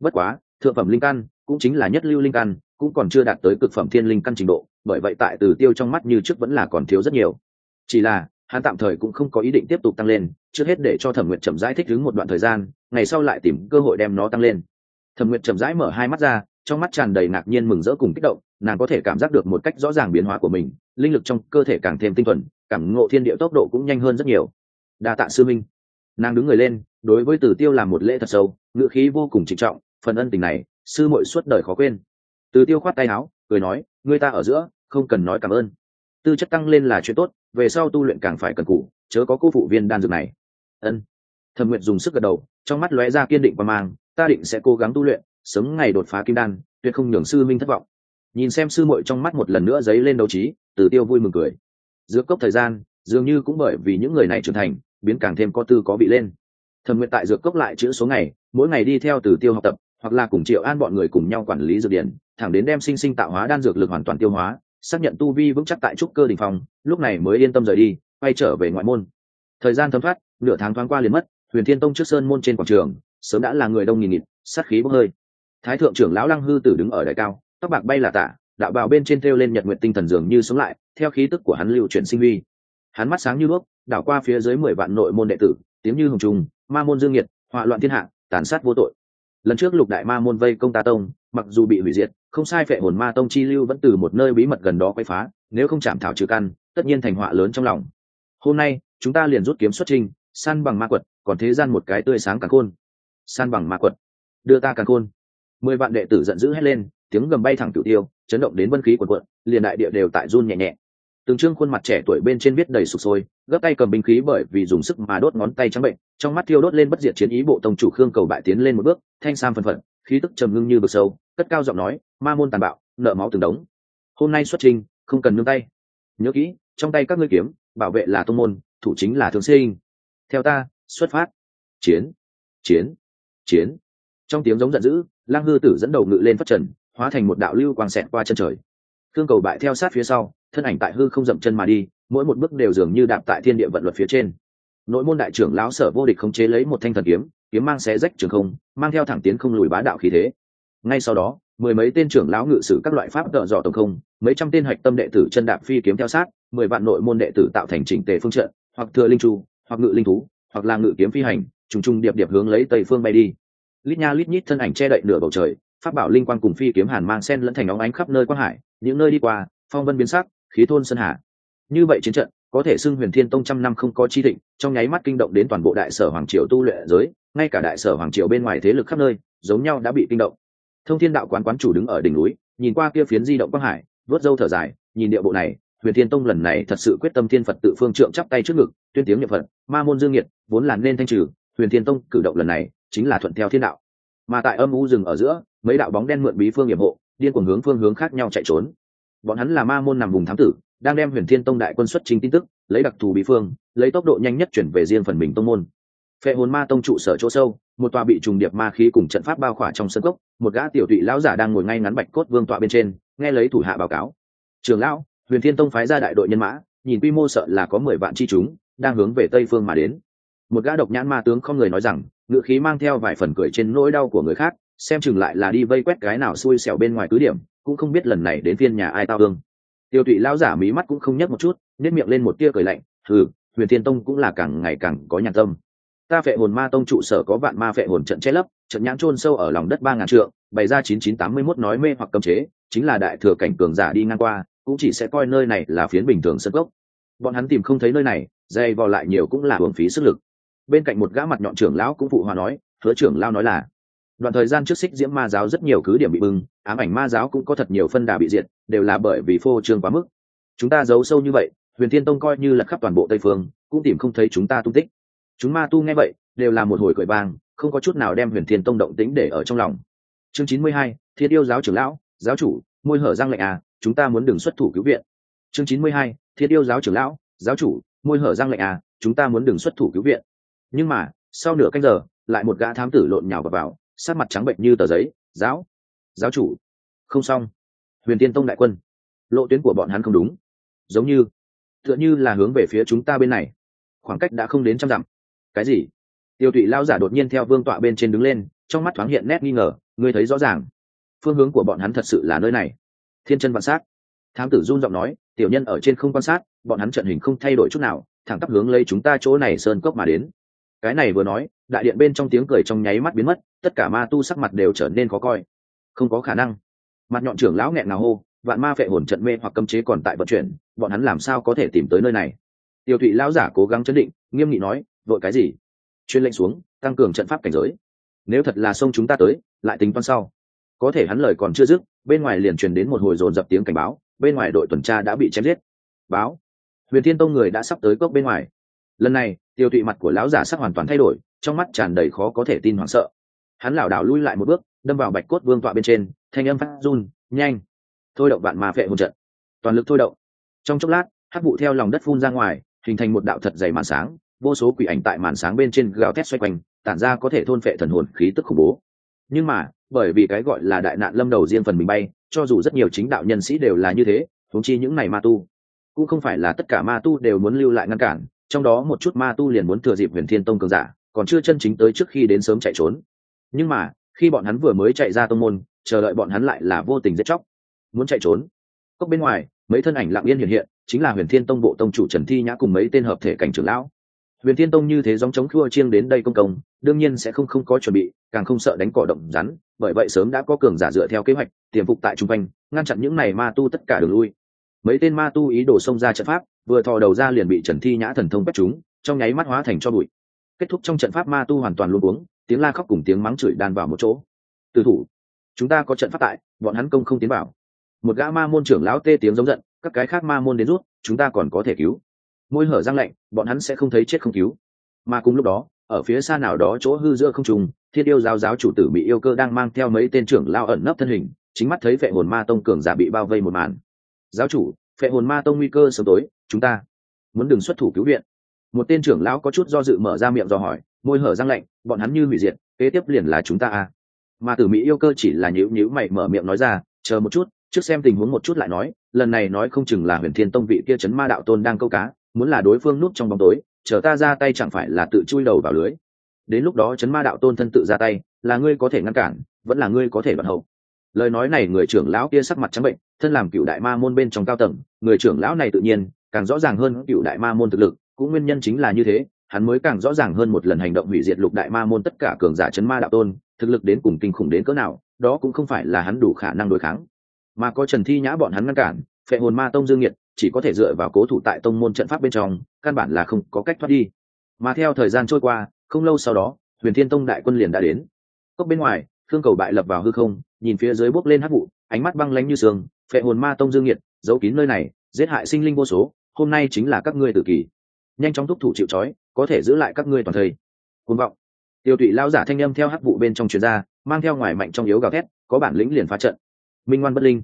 Bất quá, thượng phẩm linh căn cũng chính là nhất lưu linh căn, cũng còn chưa đạt tới cực phẩm thiên linh căn trình độ, bởi vậy tại từ tiêu trong mắt như trước vẫn là còn thiếu rất nhiều. Chỉ là, hắn tạm thời cũng không có ý định tiếp tục tăng lên, trước hết để cho thẩm nguyện chậm rãi thích ứng một đoạn thời gian, ngày sau lại tìm cơ hội đem nó tăng lên. Thẩm nguyện chậm rãi mở hai mắt ra, trong mắt tràn đầy ngạc nhiên mừng rỡ cùng kích động, nàng có thể cảm giác được một cách rõ ràng biến hóa của mình linh lực trong cơ thể càng thêm tinh thuần, cảm ngộ thiên địa tốc độ cũng nhanh hơn rất nhiều. Đa tạ sư minh nàng đứng người lên, đối với tử tiêu làm một lễ thật sâu ngự khí vô cùng trịnh trọng, phần ân tình này, sư muội suốt đời khó quên. Từ tiêu khoát tay áo, cười nói người ta ở giữa, không cần nói cảm ơn. Tư chất tăng lên là chuyện tốt, về sau tu luyện càng phải cần cụ chớ có cô phụ viên đan dược này. Ân. Thẩm nguyện dùng sức gật đầu, trong mắt lóe ra kiên định và mang, ta định sẽ cố gắng tu luyện, sớm ngày đột phá kim đan, tuyệt không nhường sư minh thất vọng nhìn xem sư muội trong mắt một lần nữa dấy lên đấu trí, từ tiêu vui mừng cười. Giữa cốc thời gian, dường như cũng bởi vì những người này trưởng thành, biến càng thêm có tư có vị lên. Thẩm nguyện tại dược cốc lại chữ số ngày, mỗi ngày đi theo từ tiêu học tập, hoặc là cùng triệu an bọn người cùng nhau quản lý dược điển, thẳng đến đem sinh sinh tạo hóa đan dược lực hoàn toàn tiêu hóa, xác nhận tu vi vững chắc tại trúc cơ đình phòng lúc này mới yên tâm rời đi, quay trở về ngoại môn. Thời gian thấm thoát, nửa tháng thoáng qua liền mất, huyền thiên tông trước sơn môn trên quảng trường, sớm đã là người đông nghìn nghịt, sát khí bốc hơi. Thái thượng trưởng lão lăng hư tử đứng ở đại cao tóc bạc bay là tả, đạo bào bên trên theo lên nhật nguyện tinh thần dường như sống lại, theo khí tức của hắn lưu chuyển sinh huy. Hắn mắt sáng như đuốc, đảo qua phía dưới mười vạn nội môn đệ tử, tiếng như hồng trùng, ma môn dương nhiệt họa loạn thiên hạ, tàn sát vô tội. Lần trước lục đại ma môn vây công ta tông, mặc dù bị hủy diệt, không sai phệ hồn ma tông chi lưu vẫn từ một nơi bí mật gần đó quay phá, nếu không chạm thảo trừ căn, tất nhiên thành họa lớn trong lòng. Hôm nay, chúng ta liền rút kiếm xuất trình san bằng ma quật, còn thế gian một cái tươi sáng càng khôn. San bằng ma quật. Đưa ta càng khôn. Mười vạn đệ tử giận dữ hét lên tiếng gầm bay thẳng cửu tiêu, chấn động đến vân khí quần quận liền đại địa đều tại run nhẹ nhẹ. Từng trương khuôn mặt trẻ tuổi bên trên viết đầy sụp sôi, gấp tay cầm binh khí bởi vì dùng sức mà đốt ngón tay trắng bệnh, trong mắt thiêu đốt lên bất diệt chiến ý bộ tông chủ khương cầu bại tiến lên một bước, thanh sam phân phận khí tức trầm ngưng như vực sâu, cất cao giọng nói, ma môn tàn bạo, nợ máu từng đống. Hôm nay xuất trình, không cần nương tay. Nhớ kỹ, trong tay các ngươi kiếm, bảo vệ là tông môn, thủ chính là thường sinh. Theo ta, xuất phát. Chiến chiến chiến. Trong tiếng giống giận dữ, lang hư tử dẫn đầu ngự lên phát trần hóa thành một đạo lưu quang xẹt qua chân trời. Thương cầu bại theo sát phía sau, thân ảnh tại hư không dậm chân mà đi, mỗi một bước đều dường như đạp tại thiên địa vận luật phía trên. Nội môn đại trưởng lão sở vô địch khống chế lấy một thanh thần kiếm kiếm mang xé rách trường không, mang theo thẳng tiến không lùi bá đạo khí thế. Ngay sau đó, mười mấy tên trưởng lão ngự sử các loại pháp tợ dò tổng không, mấy trăm tên hạch tâm đệ tử chân đạp phi kiếm theo sát, mười vạn nội môn đệ tử tạo thành chỉnh tề phương trận, hoặc thừa linh chu hoặc ngự linh thú, hoặc là ngự kiếm phi hành, trùng trùng điệp điệp hướng lấy tây phương bay đi. Lít nha lít nhít thân ảnh che đậy nửa bầu trời pháp bảo linh Quang cùng phi kiếm hàn mang sen lẫn thành óng ánh khắp nơi quang hải, những nơi đi qua, phong vân biến sắc, khí thôn sơn hà. Như vậy chiến trận, có thể xưng huyền thiên tông trăm năm không có chi thịnh, trong nháy mắt kinh động đến toàn bộ đại sở hoàng triều tu luyện giới, ngay cả đại sở hoàng triều bên ngoài thế lực khắp nơi, giống nhau đã bị kinh động. Thông thiên đạo quán quán chủ đứng ở đỉnh núi, nhìn qua kia phiến di động quang hải vớt dâu thở dài, nhìn địa bộ này, huyền thiên tông lần này thật sự quyết tâm thiên phật tự phương trượng chắp tay trước ngực, tuyên tiếng nhập phật, ma môn dương nhiệt, vốn là nên thanh trừ, huyền thiên tông cử động lần này chính là thuận theo thiên đạo. Mà tại âm u rừng ở giữa mấy đạo bóng đen mượn bí phương nhiệm hộ, điên cuồng hướng phương hướng khác nhau chạy trốn. Bọn hắn là ma môn nằm vùng thám tử, đang đem huyền thiên tông đại quân xuất trình tin tức, lấy đặc thù bí phương, lấy tốc độ nhanh nhất chuyển về riêng phần mình tông môn. Phệ hồn ma tông trụ sở chỗ sâu, một tòa bị trùng điệp ma khí cùng trận pháp bao khỏa trong sân cốc, một gã tiểu tụy lão giả đang ngồi ngay ngắn bạch cốt vương tọa bên trên, nghe lấy thủ hạ báo cáo. Trường lão, huyền thiên tông phái ra đại đội nhân mã, nhìn quy mô sợ là có mười vạn chi chúng, đang hướng về tây phương mà đến. Một gã độc nhãn ma tướng không người nói rằng ngựa khí mang theo vài phần cười trên nỗi đau của người khác xem chừng lại là đi vây quét cái nào xui xẻo bên ngoài cứ điểm, cũng không biết lần này đến phiên nhà ai tao ương tiêu tụy lão giả mí mắt cũng không nhấc một chút nếp miệng lên một tia cười lạnh, hừ, huyền thiên tông cũng là càng ngày càng có nhàn tâm. Ta phệ hồn ma tông trụ sở có vạn ma phệ hồn trận che lấp, trận nhãn chôn sâu ở lòng đất ba ngàn trượng, bày ra chín chín tám mươi mốt nói mê hoặc cấm chế, chính là đại thừa cảnh cường giả đi ngang qua, cũng chỉ sẽ coi nơi này là phiến bình thường sân gốc bọn hắn tìm không thấy nơi này, dây vò lại nhiều cũng là hưởng phí sức lực. Bên cạnh một gã mặt nhọn trưởng lão cũng phụ hòa nói, hứa trưởng lao nói là đoạn thời gian trước xích diễm ma giáo rất nhiều cứ điểm bị bưng ám ảnh ma giáo cũng có thật nhiều phân đà bị diệt đều là bởi vì phô trương quá mức. Chúng ta giấu sâu như vậy huyền thiên tông coi như là khắp toàn bộ tây phương cũng tìm không thấy chúng ta tung tích. Chúng ma tu nghe vậy đều là một hồi cười vang không có chút nào đem huyền thiên tông động tính để ở trong lòng. Chương chín mươi hai thiết yêu giáo trưởng lão giáo chủ môi hở răng lệnh à chúng ta muốn đừng xuất thủ cứu viện. Chương chín mươi hai thiết yêu giáo trưởng lão giáo chủ môi hở răng lệnh à chúng ta muốn đừng xuất thủ cứu viện. Nhưng mà sau nửa canh giờ lại một gã thám tử lộn nhào vào, vào sát mặt trắng bệnh như tờ giấy, giáo giáo chủ, không xong. Huyền tiên tông đại quân, lộ tuyến của bọn hắn không đúng. Giống như, tựa như là hướng về phía chúng ta bên này. Khoảng cách đã không đến trăm dặm. Cái gì? Tiêu tụy lao giả đột nhiên theo vương tọa bên trên đứng lên, trong mắt thoáng hiện nét nghi ngờ, ngươi thấy rõ ràng, phương hướng của bọn hắn thật sự là nơi này. Thiên chân vạn sát. Thám tử run giọng nói, tiểu nhân ở trên không quan sát, bọn hắn trận hình không thay đổi chút nào, thẳng tắp hướng lấy chúng ta chỗ này sơn cốc mà đến. Cái này vừa nói đại điện bên trong tiếng cười trong nháy mắt biến mất, tất cả ma tu sắc mặt đều trở nên khó coi. Không có khả năng. Mặt nhọn trưởng lão nghẹn nào hô, vạn ma phệ hồn trận mê hoặc cấm chế còn tại vận chuyển, bọn hắn làm sao có thể tìm tới nơi này? Tiêu thụy lão giả cố gắng chấn định, nghiêm nghị nói, vội cái gì? Chuyên lệnh xuống, tăng cường trận pháp cảnh giới. Nếu thật là sông chúng ta tới, lại tính toán sau. Có thể hắn lời còn chưa dứt, bên ngoài liền truyền đến một hồi dồn dập tiếng cảnh báo, bên ngoài đội tuần tra đã bị chém giết. Báo, huyền thiên tông người đã sắp tới cốc bên ngoài. Lần này, tiêu thụy mặt của lão giả sắc hoàn toàn thay đổi trong mắt tràn đầy khó có thể tin hoảng sợ. Hắn lảo đảo lui lại một bước, đâm vào bạch cốt vương tọa bên trên, thanh âm phát run, nhanh. Thôi động vạn ma phệ một trận. Toàn lực thôi động. Trong chốc lát hát vụ theo lòng đất phun ra ngoài, hình thành một đạo thật dày màn sáng, vô số quỷ ảnh tại màn sáng bên trên gào thét xoay quanh, tản ra có thể thôn phệ thần hồn khí tức khủng bố. Nhưng mà, bởi vì cái gọi là đại nạn lâm đầu riêng phần mình bay, cho dù rất nhiều chính đạo nhân sĩ đều là như thế thúng chi những này ma tu, cũng không phải là tất cả ma tu đều muốn lưu lại ngăn cản, trong đó một chút ma tu liền muốn thừa dịp huyền thiên tông cường giả còn chưa chân chính tới trước khi đến sớm chạy trốn. Nhưng mà, khi bọn hắn vừa mới chạy ra tông môn, chờ đợi bọn hắn lại là vô tình giết chóc. Muốn chạy trốn? Cốc bên ngoài, mấy thân ảnh lặng yên hiện hiện, chính là huyền thiên tông bộ tông chủ trần thi nhã cùng mấy tên hợp thể cảnh trưởng lão. Huyền thiên tông như thế giống chống khua chiêng đến đây công công, đương nhiên sẽ không không có chuẩn bị, càng không sợ đánh cỏ động rắn, bởi vậy sớm đã có cường giả dựa theo kế hoạch, tiềm phục tại trung quanh, ngăn chặn những này ma tu tất cả đường lui. Mấy tên ma tu ý đồ xông ra trận pháp, vừa thò đầu ra liền bị trần thi nhã thần thông bắt chúng trong nháy mắt hóa thành cho bụi kết thúc trong trận pháp ma tu hoàn toàn luôn uống, tiếng la khóc cùng tiếng mắng chửi đàn vào một chỗ. Từ thủ, chúng ta có trận pháp tại, bọn hắn công không tiến vào. Một gã ma môn trưởng lão tê tiếng giống giận, các cái khác ma môn đến rút, chúng ta còn có thể cứu. Môi hở răng lạnh, bọn hắn sẽ không thấy chết không cứu. Mà cùng lúc đó, ở phía xa nào đó chỗ hư giữa không trùng thiên yêu giáo giáo chủ tử bị yêu cơ đang mang theo mấy tên trưởng lao ẩn nấp thân hình, chính mắt thấy vệ hồn ma tông cường giả bị bao vây một màn. Giáo chủ vệ hồn ma tông nguy cơ sớm tối, chúng ta muốn đừng xuất thủ cứu viện một tên trưởng lão có chút do dự mở ra miệng do hỏi, môi hở răng lạnh, bọn hắn như hủy diệt, kế tiếp liền là chúng ta à mà tử mỹ yêu cơ chỉ là nhữ nhữ mày mở miệng nói ra, chờ một chút, trước xem tình huống một chút lại nói, lần này nói không chừng là huyền thiên tông vị kia chấn ma đạo tôn đang câu cá, muốn là đối phương núp trong bóng tối, chờ ta ra tay chẳng phải là tự chui đầu vào lưới. Đến lúc đó chấn ma đạo tôn thân tự ra tay, là ngươi có thể ngăn cản, vẫn là ngươi có thể vận hậu. Lời nói này người trưởng lão kia sắc mặt trắng bệnh, thân làm cựu đại ma môn bên trong cao tầng, người trưởng lão này tự nhiên, càng rõ ràng hơn cựu đại ma môn thực lực cũng nguyên nhân chính là như thế, hắn mới càng rõ ràng hơn một lần hành động hủy diệt lục đại ma môn tất cả cường giả chấn ma đạo tôn, thực lực đến cùng kinh khủng đến cỡ nào, đó cũng không phải là hắn đủ khả năng đối kháng. Mà có trần thi nhã bọn hắn ngăn cản, phệ hồn ma tông dương nhiệt chỉ có thể dựa vào cố thủ tại tông môn trận pháp bên trong, căn bản là không có cách thoát đi. Mà theo thời gian trôi qua, không lâu sau đó, huyền thiên tông đại quân liền đã đến. Cốc bên ngoài thương cầu bại lập vào hư không, nhìn phía dưới bốc lên hắc vụ, ánh mắt băng lánh như sương, phệ hồn ma tông dương nhiệt giấu kín nơi này, giết hại sinh linh vô số, hôm nay chính là các ngươi tự kỷ nhanh chóng thúc thủ chịu trói, có thể giữ lại các ngươi toàn thây côn vọng. Tiêu tụy lao giả thanh â m theo hắc vụ bên trong chuyền ra, mang theo ngoài mạnh trong yếu gào thét, có bản lĩnh liền phá trận. Minh ngoan bất linh.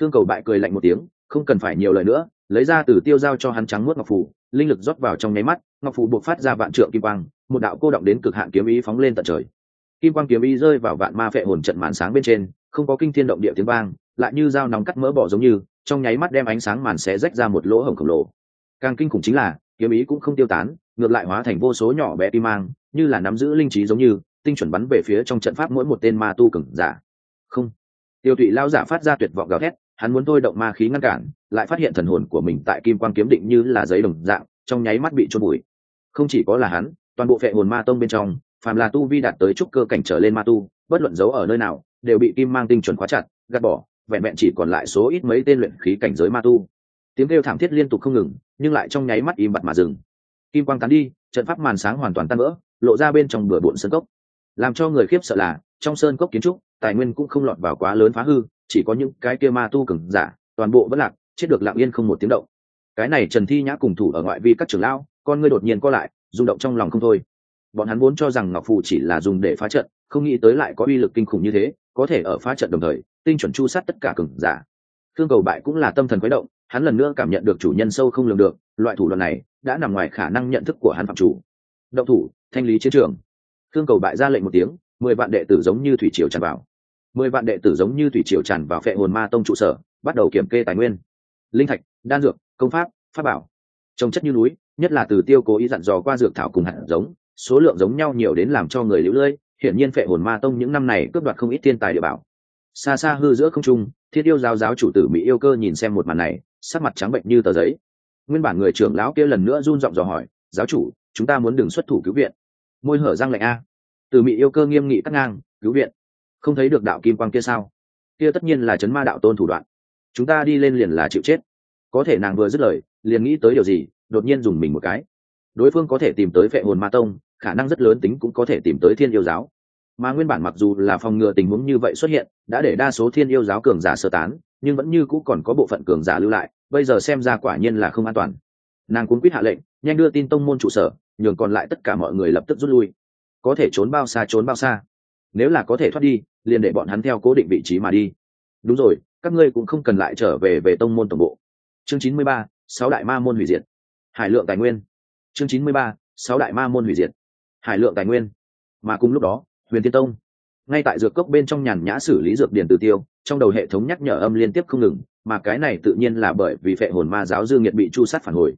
Thương cầu bại cười lạnh một tiếng, không cần phải nhiều lời nữa, lấy ra từ tiêu giao cho hắn trắng nuốt ngọc phủ, linh lực rót vào trong nháy mắt, ngọc phủ buộc phát ra vạn trượng kim quang, một đạo cô động đến cực hạn kiếm ý phóng lên tận trời. Kim quang kiếm ý rơi vào vạn ma phệ hồn trận màn sáng bên trên, không có kinh thiên động địa tiếng vang, lại như dao nóng cắt mỡ bỏ giống như, trong nháy mắt đem ánh sáng màn xé rách ra một lỗ hổng khổng lồ. Càng kinh khủng chính là kiếm ý cũng không tiêu tán, ngược lại hóa thành vô số nhỏ bé kim mang, như là nắm giữ linh trí giống như, tinh chuẩn bắn về phía trong trận pháp mỗi một tên ma tu cừng giả. Không. Tiêu tụy lao giả phát ra tuyệt vọng gào thét, hắn muốn thôi động ma khí ngăn cản, lại phát hiện thần hồn của mình tại kim quang kiếm định như là giấy đồng dạng, trong nháy mắt bị trôn bụi không chỉ có là hắn, toàn bộ phệ hồn ma tông bên trong, phàm là tu vi đạt tới trúc cơ cảnh trở lên ma tu, bất luận giấu ở nơi nào, đều bị kim mang tinh chuẩn khóa chặt, gạt bỏ, vẹn vẹn chỉ còn lại số ít mấy tên luyện khí cảnh giới ma tu tiếng kêu thảm thiết liên tục không ngừng, nhưng lại trong nháy mắt im bặt mà dừng. Kim quang tán đi, trận pháp màn sáng hoàn toàn tan vỡ, lộ ra bên trong bừa bộn sơn cốc. Làm cho người khiếp sợ là, trong sơn cốc kiến trúc, tài nguyên cũng không lọt vào quá lớn phá hư, chỉ có những cái kia ma tu cừng giả, toàn bộ vẫn lạc, chết được lặng yên không một tiếng động. Cái này trần thi nhã cùng thủ ở ngoại vi các trường lão, con ngươi đột nhiên co lại, rung động trong lòng không thôi. Bọn hắn vốn cho rằng ngọc phù chỉ là dùng để phá trận, không nghĩ tới lại có uy lực kinh khủng như thế, có thể ở phá trận đồng thời, tinh chuẩn chu sát tất cả cường giả. Thương cầu bại cũng là tâm thần khuấy động hắn lần nữa cảm nhận được chủ nhân sâu không lường được, loại thủ đoạn này đã nằm ngoài khả năng nhận thức của hắn phạm chủ. Động thủ, thanh lý chiến trường. Thương cầu bại ra lệnh một tiếng, mười vạn đệ tử giống như thủy triều tràn vào. Mười vạn đệ tử giống như thủy triều tràn vào phệ hồn ma tông trụ sở, bắt đầu kiểm kê tài nguyên. Linh thạch, đan dược, công pháp pháp bảo. Trồng chất như núi, nhất là từ tiêu cố ý dặn dò qua dược thảo cùng hạt giống, số lượng giống nhau nhiều đến làm cho người lũ lưỡi hiển nhiên phệ hồn ma tông những năm này cướp đoạt không ít thiên tài địa bảo. Xa xa hư giữa không trung, thiết yêu giáo giáo chủ tử mỹ yêu cơ nhìn xem một màn này sắc mặt trắng bệnh như tờ giấy. Nguyên bản người trưởng lão kia lần nữa run giọng dò hỏi, giáo chủ, chúng ta muốn đừng xuất thủ cứu viện. Môi hở răng lạnh a. Từ mỹ yêu cơ nghiêm nghị cắt ngang, cứu viện? Không thấy được đạo kim quang kia sao? Kia tất nhiên là chấn ma đạo tôn thủ đoạn. Chúng ta đi lên liền là chịu chết. Có thể nàng vừa dứt lời, liền nghĩ tới điều gì, đột nhiên dùng mình một cái. Đối phương có thể tìm tới vệ hồn ma tông, khả năng rất lớn tính cũng có thể tìm tới thiên yêu giáo. Mà nguyên bản mặc dù là phòng ngừa tình huống như vậy xuất hiện, đã để đa số thiên yêu giáo cường giả sơ tán nhưng vẫn như cũ còn có bộ phận cường giả lưu lại, bây giờ xem ra quả nhiên là không an toàn. Nàng cuốn quýt hạ lệnh, nhanh đưa tin tông môn trụ sở, nhường còn lại tất cả mọi người lập tức rút lui. Có thể trốn bao xa trốn bao xa. Nếu là có thể thoát đi, liền để bọn hắn theo cố định vị trí mà đi. Đúng rồi, các ngươi cũng không cần lại trở về về tông môn tổng bộ. Chương chín mươi ba, sáu đại ma môn hủy diệt. Hải lượng tài nguyên. Chương chín mươi ba, sáu đại ma môn hủy diệt. Hải lượng tài nguyên. Mà cùng lúc đó, huyền tiên tông. Ngay tại dược cốc bên trong nhàn nhã xử lý dược điển từ tiêu trong đầu hệ thống nhắc nhở âm liên tiếp không ngừng, mà cái này tự nhiên là bởi vì phệ hồn ma giáo dương nhiệt bị chu sát phản hồi.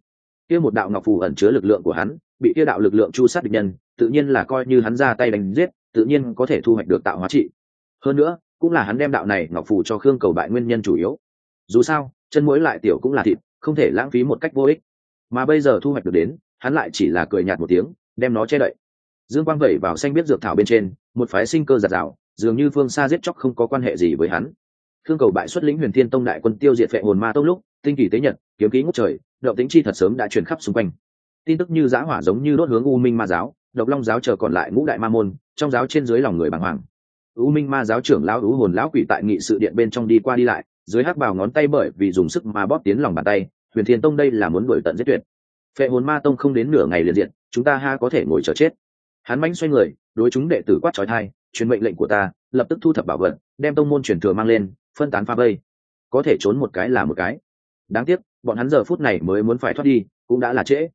Kia một đạo ngọc phù ẩn chứa lực lượng của hắn, bị kia đạo lực lượng chu sát địch nhân, tự nhiên là coi như hắn ra tay đánh giết, tự nhiên có thể thu hoạch được tạo hóa trị. Hơn nữa, cũng là hắn đem đạo này ngọc phù cho khương cầu bại nguyên nhân chủ yếu. Dù sao, chân mũi lại tiểu cũng là thịt, không thể lãng phí một cách vô ích. Mà bây giờ thu hoạch được đến, hắn lại chỉ là cười nhạt một tiếng, đem nó che đậy. Dương quang vẩy vào xanh biết dược thảo bên trên, một phái sinh cơ giạt rào dường như phương xa giết chóc không có quan hệ gì với hắn. Thương cầu bại xuất lĩnh huyền thiên tông đại quân tiêu diệt vệ hồn ma tông lúc, tinh kỳ tế nhật, kiếm ký ngốc trời, động tính chi thật sớm đã truyền khắp xung quanh. Tin tức như giã hỏa giống như đốt hướng u minh ma giáo, độc long giáo chờ còn lại ngũ đại ma môn, trong giáo trên dưới lòng người bàng hoàng. U minh ma giáo trưởng lão u hồn lão quỷ tại nghị sự điện bên trong đi qua đi lại, dưới hắc bào ngón tay bởi vì dùng sức mà bóp tiến lòng bàn tay, huyền thiên tông đây là muốn đuổi tận giết tuyệt. Phệ hồn ma tông không đến nửa ngày liền diện, chúng ta ha có thể ngồi chờ chết hắn mánh xoay người, đối chúng đệ tử quát trói thai, truyền mệnh lệnh của ta, lập tức thu thập bảo vật, đem tông môn truyền thừa mang lên, phân tán pha vây. Có thể trốn một cái là một cái. Đáng tiếc, bọn hắn giờ phút này mới muốn phải thoát đi, cũng đã là trễ.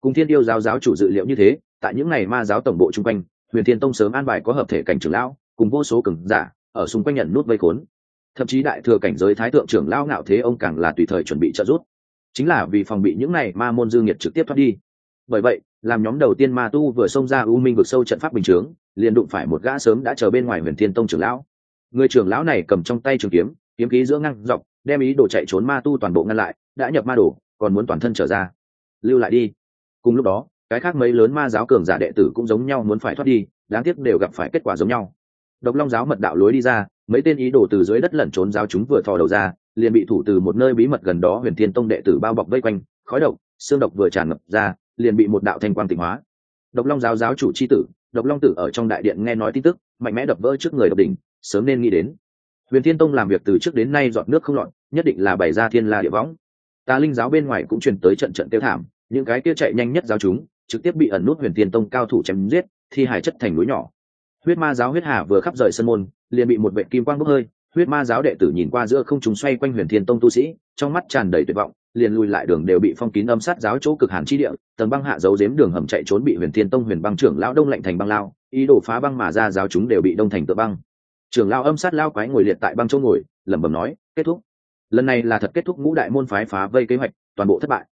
Cùng thiên yêu giáo giáo chủ dự liệu như thế, tại những ngày ma giáo tổng bộ chung quanh, huyền thiên tông sớm an bài có hợp thể cảnh trưởng lão, cùng vô số cường giả, ở xung quanh nhận nút vây khốn. Thậm chí đại thừa cảnh giới thái thượng trưởng lão ngạo thế ông càng là tùy thời chuẩn bị trợ giúp. Chính là vì phòng bị những này ma môn dương nhiệt trực tiếp thoát đi. Bởi vậy làm nhóm đầu tiên ma tu vừa xông ra u minh vực sâu trận pháp bình chướng, liền đụng phải một gã sớm đã chờ bên ngoài huyền thiên tông trưởng lão. Người trưởng lão này cầm trong tay trường kiếm kiếm khí giữa ngăn dọc, đem ý đồ chạy trốn ma tu toàn bộ ngăn lại, đã nhập ma đồ, còn muốn toàn thân trở ra. Lưu lại đi. Cùng lúc đó, cái khác mấy lớn ma giáo cường giả đệ tử cũng giống nhau muốn phải thoát đi, đáng tiếc đều gặp phải kết quả giống nhau. Độc long giáo mật đạo lối đi ra, mấy tên ý đồ từ dưới đất lẩn trốn giáo chúng vừa thò đầu ra, liền bị thủ từ một nơi bí mật gần đó huyền thiên tông đệ tử bao bọc vây quanh, khói độc, xương độc vừa tràn ngập ra liền bị một đạo thanh quang tịnh hóa. Độc long giáo giáo chủ c h i tử, độc long tử ở trong đại điện nghe nói tin tức, mạnh mẽ đập vỡ trước người độc đỉnh, sớm nên nghĩ đến. Huyền thiên tông làm việc từ trước đến nay dọn nước không lọt, nhất định là bày ra thiên la địa võng. Ta linh giáo bên ngoài cũng truyền tới trận trận tiêu thảm, những cái kia chạy nhanh nhất giáo chúng, trực tiếp bị ẩn nút huyền thiên tông cao thủ chém giết, thi hải chất thành núi nhỏ. Huyết ma giáo huyết hà vừa khắp rời sân môn, liền bị một vệ kim quang bốc hơi, huyết ma giáo đệ tử nhìn qua giữa không chúng xoay quanh huyền thiên tông tu sĩ, trong mắt tràn đầy tuyệt vọng liền lùi lại đường đều bị phong kín âm sát giáo chỗ cực hàn chi địa, tầng băng hạ giấu giếm đường hầm chạy trốn bị huyền thiên tông, huyền băng trưởng lão đông lạnh thành băng lao, ý đồ phá băng mà ra giáo chúng đều bị đông thành tự băng. Trưởng lao âm sát lao quái ngồi liệt tại băng chỗ ngồi, lẩm bẩm nói, kết thúc. Lần này là thật kết thúc ngũ đại môn phái phá vây kế hoạch, toàn bộ thất bại.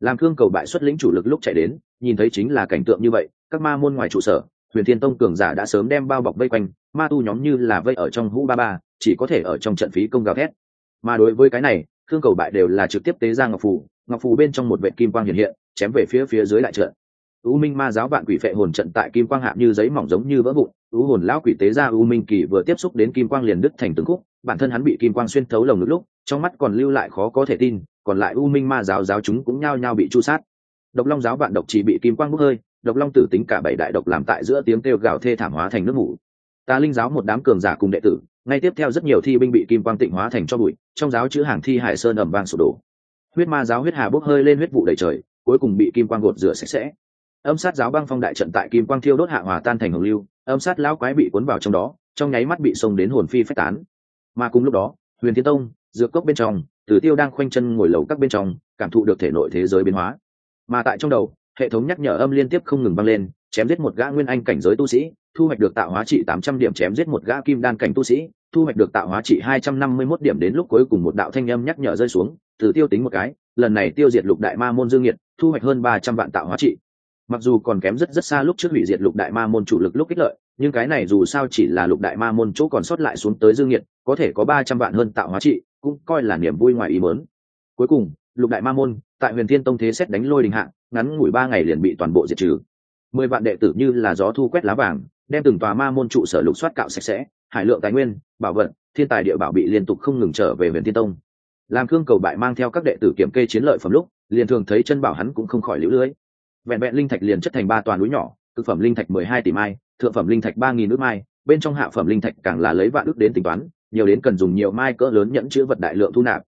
Làm thương cầu bại xuất lĩnh chủ lực lúc chạy đến, nhìn thấy chính là cảnh tượng như vậy, các ma môn ngoài trụ sở, huyền thiên tông cường giả đã sớm đem bao bọc vây quanh, ma tu nhóm như là vây ở trong hũ ba ba, chỉ có thể ở trong trận phí công gào thét. Mà đối với cái này thương cầu bại đều là trực tiếp tế ra ngọc phù ngọc phù bên trong một vệ kim quang hiện hiện, chém về phía phía dưới lại trận. U minh ma giáo vạn quỷ phệ hồn trận tại kim quang hạ như giấy mỏng giống như vỡ vụn, u hồn lão quỷ tế ra u minh kỳ vừa tiếp xúc đến kim quang liền đứt thành từng khúc, bản thân hắn bị kim quang xuyên thấu lồng ngực lúc, trong mắt còn lưu lại khó có thể tin, còn lại u minh ma giáo giáo chúng cũng nhao nhao bị chu sát. Độc long giáo vạn độc chỉ bị kim quang bốc hơi, độc long tử tính cả bảy đại độc làm tại giữa tiếng kêu gào thê thảm hóa thành nước ngủ ta linh giáo một đám cường giả cùng đệ tử ngay tiếp theo rất nhiều thi binh bị kim quang tịnh hóa thành cho bụi, trong giáo chữ hàng thi hải sơn ẩm vang sụp đổ. Huyết ma giáo huyết hà bốc hơi lên huyết vụ đầy trời, cuối cùng bị kim quang gột rửa sạch sẽ. Âm sát giáo băng phong đại trận tại kim quang thiêu đốt hạ hòa tan thành hồng lưu, âm sát lão quái bị cuốn vào trong đó, trong nháy mắt bị xông đến hồn phi phách tán. Mà cùng lúc đó, huyền thiên tông, dược cốc bên trong, tử tiêu đang khoanh chân ngồi lầu các bên trong, cảm thụ được thể nội thế giới biến hóa. Mà tại trong đầu, hệ thống nhắc nhở âm liên tiếp không ngừng băng lên, chém giết một gã nguyên anh cảnh giới tu sĩ thu hoạch được tạo hóa trị tám trăm điểm chém giết một gã kim đan cảnh tu sĩ, thu hoạch được tạo hóa trị hai trăm năm mươi 251 điểm đến lúc cuối cùng một đạo thanh âm nhắc nhở rơi xuống, từ tiêu tính một cái, lần này tiêu diệt lục đại ma môn dương nhiệt, thu hoạch hơn ba trăm vạn tạo hóa trị. Mặc dù còn kém rất rất xa lúc trước hủy diệt lục đại ma môn chủ lực lúc kích lợi, nhưng cái này dù sao chỉ là lục đại ma môn chỗ còn sót lại xuống tới dương nhiệt, có thể có ba trăm vạn hơn tạo hóa trị, cũng coi là niềm vui ngoài ý mớn cuối cùng, lục đại ma môn, tại huyền thiên tông thế xét đánh lôi đình hạng ngắn ngủi ba ngày liền bị toàn bộ diệt trừ. Mười vạn đệ tử như là gió thu quét lá vàng đem từng tòa ma môn trụ sở lục soát cạo sạch sẽ, hải lượng tài nguyên, bảo vật, thiên tài địa bảo bị liên tục không ngừng trở về huyền thiên tông. Làm khương cầu bại mang theo các đệ tử kiểm kê chiến lợi phẩm lúc, liền thường thấy chân bảo hắn cũng không khỏi lũ lưới. Vẹn vẹn linh thạch liền chất thành ba toàn núi nhỏ thực phẩm linh thạch mười hai tỷ mai, thượng phẩm linh thạch ba nghìn ước mai, bên trong hạ phẩm linh thạch càng là lấy vạn ước đến tính toán, nhiều đến cần dùng nhiều mai cỡ lớn nhẫn chữ vật đại lượng thu nạp.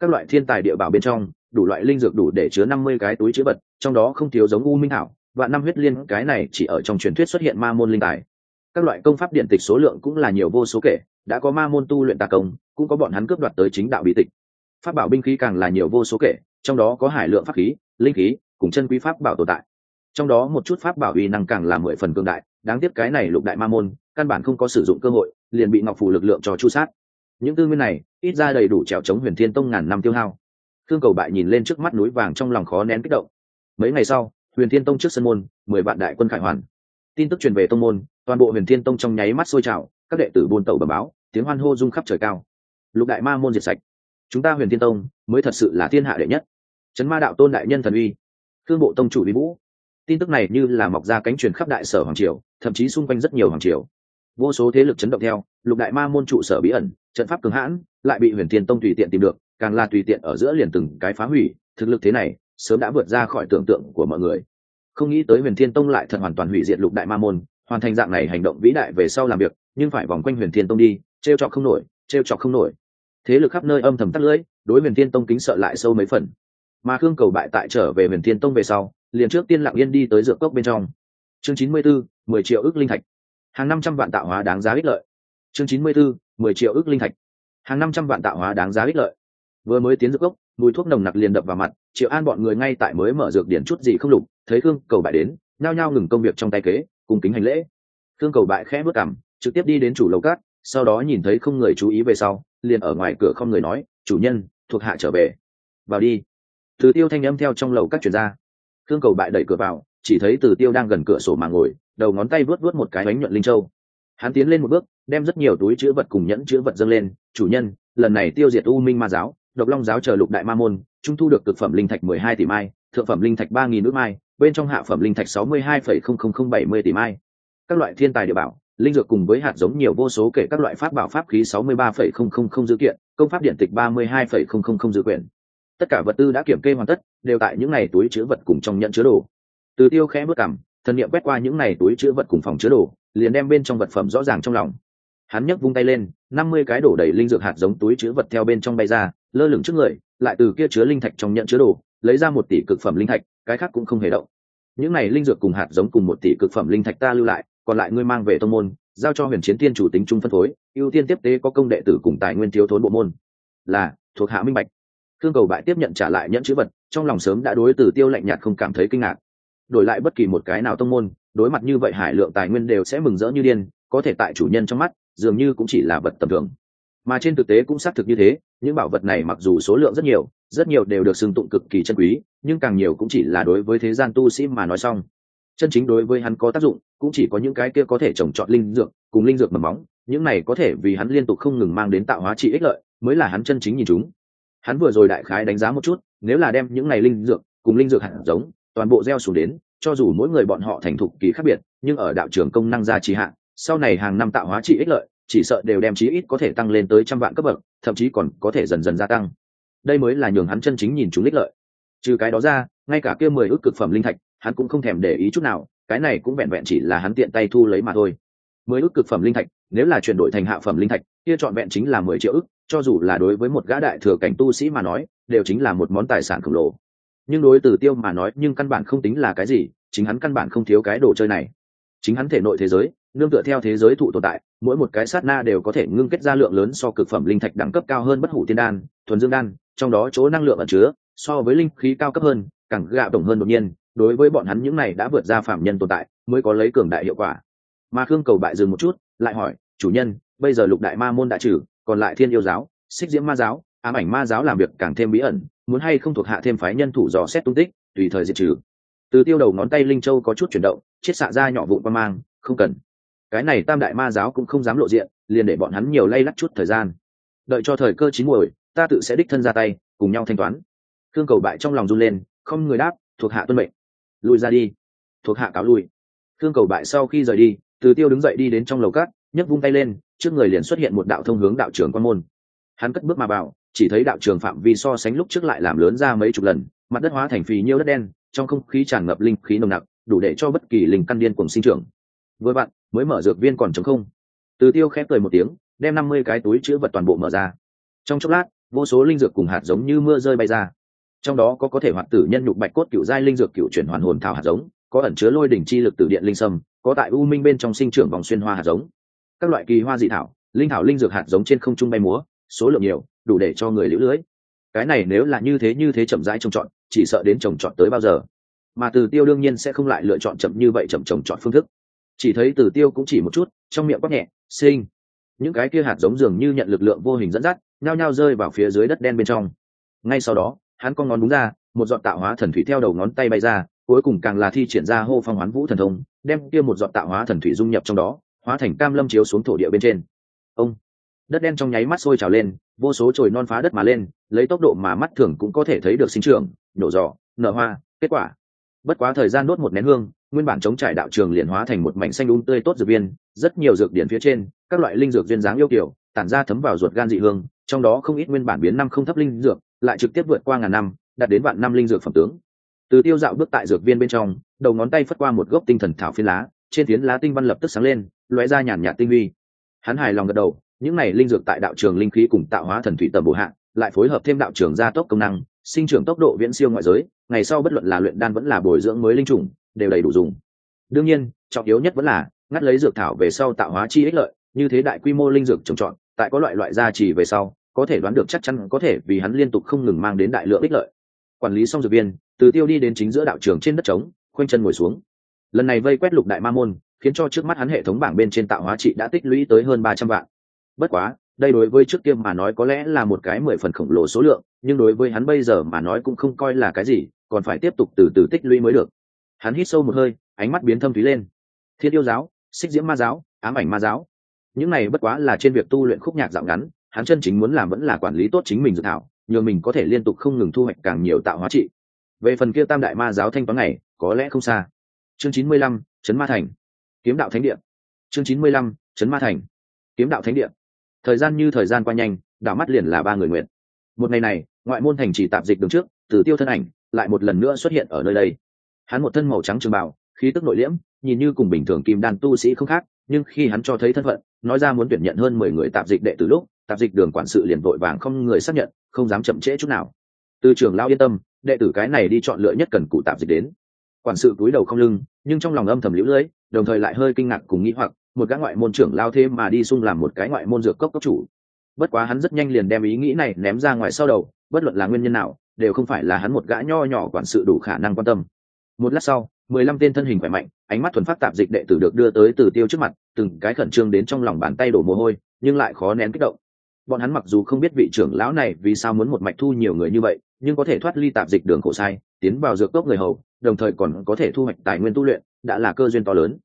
Các loại thiên tài địa bảo bên trong, đủ loại linh dược đủ để chứa năm mươi cái túi chữ vật, trong đó không thiếu giống u minh hảo và năm huyết liên, cái này chỉ ở trong truyền thuyết xuất hiện ma môn linh tài. Các loại công pháp điện tịch số lượng cũng là nhiều vô số kể, đã có ma môn tu luyện tà công, cũng có bọn hắn cướp đoạt tới chính đạo bí tịch. Pháp bảo binh khí càng là nhiều vô số kể, trong đó có hải lượng pháp khí, linh khí, cùng chân quý pháp bảo tồn tại. Trong đó một chút pháp bảo uy năng càng là mười phần cường đại, đáng tiếc cái này lục đại ma môn, căn bản không có sử dụng cơ hội, liền bị ngọc phủ lực lượng cho chu sát. Những tư nguyên này, ít ra đầy đủ trèo chống huyền thiên tông ngàn năm tiêu hao. Thương cầu bại nhìn lên trước mắt núi vàng trong lòng khó nén kích động. Mấy ngày sau huyền thiên tông trước sân môn, mười vạn đại quân khải hoàn. Tin tức truyền về tông môn, toàn bộ huyền thiên tông trong nháy mắt sôi trào, các đệ tử buôn tẩu bẩm báo, tiếng hoan hô rung khắp trời cao. Lục đại ma môn diệt sạch. Chúng ta huyền thiên tông mới thật sự là thiên hạ đệ nhất. Trấn ma đạo tôn đại nhân thần uy thương bộ tông chủ lý vũ. Tin tức này như là mọc ra cánh truyền khắp đại sở hoàng triều, thậm chí xung quanh rất nhiều hoàng triều. Vô số thế lực chấn động theo, lục đại ma môn trụ sở bí ẩn, trận pháp cường hãn, lại bị huyền thiên tông tùy tiện tìm được, càng là tùy tiện ở giữa liền từng cái phá hủy. Thực lực thế này sớm đã vượt ra khỏi tưởng tượng của mọi người không nghĩ tới huyền thiên tông lại thật hoàn toàn hủy diệt lục đại ma môn, hoàn thành dạng này hành động vĩ đại về sau làm việc, nhưng phải vòng quanh huyền thiên tông đi t r e o trọc không nổi t r e o trọc không nổi. Thế lực khắp nơi âm thầm tắt lưỡi, đối huyền thiên tông kính sợ lại sâu mấy phần. Mà khương cầu bại tại trở về huyền thiên tông về sau, liền trước tiên lặng yên đi tới dược cốc bên trong. Chương chín mươi bốn mười triệu ước linh thạch. Hàng năm trăm vạn tạo hóa đáng giá ích lợi. Chương chín mươi bốn mười triệu ước linh thạch. Hàng năm trăm vạn tạo hóa đáng giá ích lợi. Vừa mới tiến dược cốc, mùi thuốc nồng nặc liền đập vào mặt, triệu an bọn người ngay tại mới mở dược điển chút gì không lục thấy khương cầu bại đến, nhao nhao ngừng công việc trong tay kế, cùng kính hành lễ. Khương cầu bại khẽ bước cảm trực tiếp đi đến chủ lầu cát, sau đó nhìn thấy không người chú ý về sau, liền ở ngoài cửa không người nói, chủ nhân, thuộc hạ trở về. Vào đi. Từ tiêu thanh âm theo trong lầu các chuyên ra. Khương cầu bại đẩy cửa vào, chỉ thấy từ tiêu đang gần cửa sổ mà ngồi, đầu ngón tay vớt vớt một cái bánh nhuận linh châu. Hắn tiến lên một bước, đem rất nhiều túi chữ vật cùng nhẫn chữ vật dâng lên, chủ nhân, lần này tiêu diệt u minh ma giáo, độc long giáo chờ lục đại ma môn, trung thu được cực phẩm linh thạch mười hai tỷ mai, thượng phẩm linh thạch ba nghìn nước mai bên trong hạ phẩm linh thạch sáu mươi hai phẩy không không không bảy mươi tỷ mai. Các loại thiên tài địa bảo, linh dược cùng với hạt giống nhiều vô số kể các loại pháp bảo pháp khí sáu mươi ba phẩy không không không dữ kiện, công pháp điện tịch ba mươi hai phẩy không không không dữ quyển. Tất cả vật tư đã kiểm kê hoàn tất, đều tại những này túi chứa vật cùng trong nhận chứa đồ. Từ tiêu khẽ bước cảm thần niệm quét qua những này túi chứa vật cùng phòng chứa đồ, liền đem bên trong vật phẩm rõ ràng trong lòng. Hắn nhấc vung tay lên, năm mươi cái đổ đầy linh dược hạt giống túi chứa vật theo bên trong bay ra, lơ lửng trước người, lại từ kia chứa linh thạch trong nhận chứa đồ, lấy ra một tỷ cực phẩm linh thạch cái khác cũng không hề động. Những này linh dược cùng hạt giống cùng một tỷ cực phẩm linh thạch ta lưu lại, còn lại ngươi mang về tông môn, giao cho huyền chiến tiên chủ tính trung phân phối, ưu tiên tiếp tế có công đệ tử cùng tài nguyên thiếu thốn bộ môn. Là, thuộc hạ minh bạch. Thương cầu bại tiếp nhận trả lại nhẫn chữ vật, trong lòng sớm đã đối từ tiêu lạnh nhạt không cảm thấy kinh ngạc. Đổi lại bất kỳ một cái nào tông môn, đối mặt như vậy hải lượng tài nguyên đều sẽ mừng rỡ như điên, có thể tại chủ nhân trong mắt, dường như cũng chỉ là vật tầm thường. Mà trên thực tế cũng xác thực như thế những bảo vật này mặc dù số lượng rất nhiều rất nhiều đều được xưng tụng cực kỳ chân quý, nhưng càng nhiều cũng chỉ là đối với thế gian tu sĩ mà nói xong. Chân chính đối với hắn có tác dụng, cũng chỉ có những cái kia có thể trồng trọt linh dược, cùng linh dược mầm móng, những này có thể vì hắn liên tục không ngừng mang đến tạo hóa trị ích lợi, mới là hắn chân chính nhìn chúng. Hắn vừa rồi đại khái đánh giá một chút, nếu là đem những này linh dược, cùng linh dược hạt giống, toàn bộ gieo xuống đến, cho dù mỗi người bọn họ thành thục kỳ khác biệt, nhưng ở đạo trường công năng gia trì hạn sau này hàng năm tạo hóa trị ích lợi, chỉ sợ đều đem chí ít có thể tăng lên tới trăm vạn cấp bậc thậm chí còn có thể dần dần gia tăng. Đây mới là nhường hắn chân chính nhìn chúng lích lợi. Trừ cái đó ra, ngay cả kia mười ước cực phẩm linh thạch, hắn cũng không thèm để ý chút nào, cái này cũng vẹn vẹn chỉ là hắn tiện tay thu lấy mà thôi. Mười ước cực phẩm linh thạch, nếu là chuyển đổi thành hạ phẩm linh thạch, kia trọn vẹn chính là mười triệu ước cho dù là đối với một gã đại thừa cảnh tu sĩ mà nói, đều chính là một món tài sản khổng lồ. Nhưng đối từ tiêu mà nói, nhưng căn bản không tính là cái gì, chính hắn căn bản không thiếu cái đồ chơi này. Chính hắn thể nội thế giới nương tựa theo thế giới thụ tồn tại, mỗi một cái sát na đều có thể ngưng kết ra lượng lớn so cực phẩm linh thạch đẳng cấp cao hơn bất hủ tiên đan, thuần dương đan, trong đó chỗ năng lượng ẩn chứa, so với linh khí cao cấp hơn, càng gạo tổng hơn đột nhiên, đối với bọn hắn những này đã vượt ra phạm nhân tồn tại, mới có lấy cường đại hiệu quả. Mà khương cầu bại dừng một chút, lại hỏi, chủ nhân, bây giờ lục đại ma môn đã trừ, còn lại thiên yêu giáo, xích diễm ma giáo, ám ảnh ma giáo làm việc càng thêm bí ẩn, muốn hay không thuộc hạ thêm phái nhân thủ dò xét tung tích, tùy thời diệt trừ. Từ tiêu đầu ngón tay linh châu có chút chuyển động, chiết xạ ra nhỏ vụn qua mang, không cần cái này tam đại ma giáo cũng không dám lộ diện, liền để bọn hắn nhiều lay lắc chút thời gian. Đợi cho thời cơ chín muồi, ta tự sẽ đích thân ra tay, cùng nhau thanh toán. Thương cầu bại trong lòng run lên, không người đáp, thuộc hạ tuân mệnh. Lùi ra đi. Thuộc hạ cáo lui. Thương cầu bại sau khi rời đi, từ tiêu đứng dậy đi đến trong lầu cát, nhấc vung tay lên, trước người liền xuất hiện một đạo thông hướng đạo trưởng quan môn. Hắn cất bước mà vào, chỉ thấy đạo trường phạm vi so sánh lúc trước lại làm lớn ra mấy chục lần, mặt đất hóa thành phì nhiêu đất đen, trong không khí tràn ngập linh khí nồng nặc, đủ để cho bất kỳ linh căn điên cùng sinh trưởng với bạn, mới mở dược viên còn chống không? Từ tiêu khép cười một tiếng, đem năm mươi cái túi chứa vật toàn bộ mở ra. Trong chốc lát, vô số linh dược cùng hạt giống như mưa rơi bay ra. Trong đó có có thể hoạt tử nhân nhục bạch cốt cựu giai linh dược cựu chuyển hoàn hồn thảo hạt giống, có ẩn chứa lôi đỉnh chi lực từ điện linh sâm, có tại u minh bên trong sinh trưởng vòng xuyên hoa hạt giống. Các loại kỳ hoa dị thảo, linh thảo linh dược hạt giống trên không trung bay múa, số lượng nhiều, đủ để cho người lũ lưới. Cái này nếu là như thế như thế chậm rãi trồng trọt, chỉ sợ đến trồng trọt tới bao giờ. Mà từ tiêu đương nhiên sẽ không lại lựa chọn chậm như vậy chậm trồng trọt phương thức chỉ thấy từ tiêu cũng chỉ một chút, trong miệng quát nhẹ, sinh! Những cái kia hạt giống dường như nhận lực lượng vô hình dẫn dắt, nhao nhao rơi vào phía dưới đất đen bên trong. Ngay sau đó, hắn con ngón đúng ra, một giọt tạo hóa thần thủy theo đầu ngón tay bay ra, cuối cùng càng là thi triển ra hô phong hoán vũ thần thông, đem kia một giọt tạo hóa thần thủy dung nhập trong đó, hóa thành cam lâm chiếu xuống thổ địa bên trên. Ông! Đất đen trong nháy mắt sôi trào lên, vô số chồi non phá đất mà lên, lấy tốc độ mà mắt thường cũng có thể thấy được sinh trưởng, nổ giỏ nở hoa, kết quả. Bất quá thời gian đốt một nén hương nguyên bản chống trải đạo trường liền hóa thành một mảnh xanh đúng tươi tốt dược viên, rất nhiều dược điển phía trên, các loại linh dược duyên dáng yêu kiểu, tản ra thấm vào ruột gan dị hương, trong đó không ít nguyên bản biến năm không thấp linh dược, lại trực tiếp vượt qua ngàn năm, đạt đến vạn năm linh dược phẩm tướng. Từ tiêu dạo bước tại dược viên bên trong, đầu ngón tay phất qua một gốc tinh thần thảo phiến lá, trên phiến lá tinh văn lập tức sáng lên loé ra nhàn nhạt tinh huy. Hắn hài lòng gật đầu, những này linh dược tại đạo trường linh khí cùng tạo hóa thần thủy tầm bổ hạ, lại phối hợp thêm đạo trường gia tốc công năng, sinh trưởng tốc độ viễn siêu ngoại giới, ngày sau bất luận là luyện đan vẫn là bồi dưỡng mới linh trùng đều đầy đủ dùng. Đương nhiên, trọng yếu nhất vẫn là ngắt lấy dược thảo về sau tạo hóa chi ích lợi, như thế đại quy mô linh dược trồng trọt, tại có loại loại gia trì về sau, có thể đoán được chắc chắn có thể vì hắn liên tục không ngừng mang đến đại lượng ích lợi. Quản lý xong dược viên, từ tiêu đi đến chính giữa đạo trường trên đất trống, khoanh chân ngồi xuống. Lần này vây quét lục đại ma môn, khiến cho trước mắt hắn hệ thống bảng bên trên tạo hóa trị đã tích lũy tới hơn ba trăm vạn. Bất quá, đây đối với trước kia mà nói có lẽ là một cái mười phần khổng lồ số lượng, nhưng đối với hắn bây giờ mà nói cũng không coi là cái gì, còn phải tiếp tục từ từ tích lũy mới được hắn hít sâu một hơi, ánh mắt biến thâm thúy lên. Thiên yêu giáo, xích diễm ma giáo, ám ảnh ma giáo. Những này bất quá là trên việc tu luyện khúc nhạc dạo ngắn, hắn chân chính muốn làm vẫn là quản lý tốt chính mình dự thảo, nhờ mình có thể liên tục không ngừng thu hoạch càng nhiều tạo hóa trị. Về phần kia tam đại ma giáo thanh toán này, có lẽ không xa. Chương chín mươi lăm trấn ma thành. Kiếm đạo thánh địa. Chương chín mươi lăm trấn ma thành. Kiếm đạo thánh địa. Thời gian như thời gian qua nhanh, đảo mắt liền là ba người nguyện. Một ngày này, ngoại môn thành chỉ tạp dịch đứng trước, từ tiêu thân ảnh lại một lần nữa xuất hiện ở nơi đây hắn một thân màu trắng trường bào, khí tức nội liễm, nhìn như cùng bình thường kim đan tu sĩ không khác, nhưng khi hắn cho thấy thân phận, nói ra muốn tuyển nhận hơn mười người tạp dịch đệ từ lúc, tạp dịch đường quản sự liền vội vàng không người xác nhận, không dám chậm trễ chút nào. Từ trường lao yên tâm, đệ tử cái này đi chọn lựa nhất cần cụ tạp dịch đến. Quản sự cúi đầu không lưng, nhưng trong lòng âm thầm lũ lưỡi đồng thời lại hơi kinh ngạc cùng nghĩ hoặc, một gã ngoại môn trưởng lao thêm mà đi xung làm một cái ngoại môn dược cốc cấp chủ. Bất quá hắn rất nhanh liền đem ý nghĩ này ném ra ngoài sau đầu, bất luận là nguyên nhân nào, đều không phải là hắn một gã nho nhỏ quản sự đủ khả năng quan tâm một lát sau, mười lăm tên thân hình khỏe mạnh, ánh mắt thuần phát tạp dịch đệ tử được đưa tới từ tiêu trước mặt, từng cái khẩn trương đến trong lòng bàn tay đổ mồ hôi, nhưng lại khó nén kích động. Bọn hắn mặc dù không biết vị trưởng lão này vì sao muốn một mạch thu nhiều người như vậy, nhưng có thể thoát ly tạp dịch đường khổ sai, tiến vào dược cốc người hầu, đồng thời còn có thể thu hoạch tài nguyên tu luyện, đã là cơ duyên to lớn.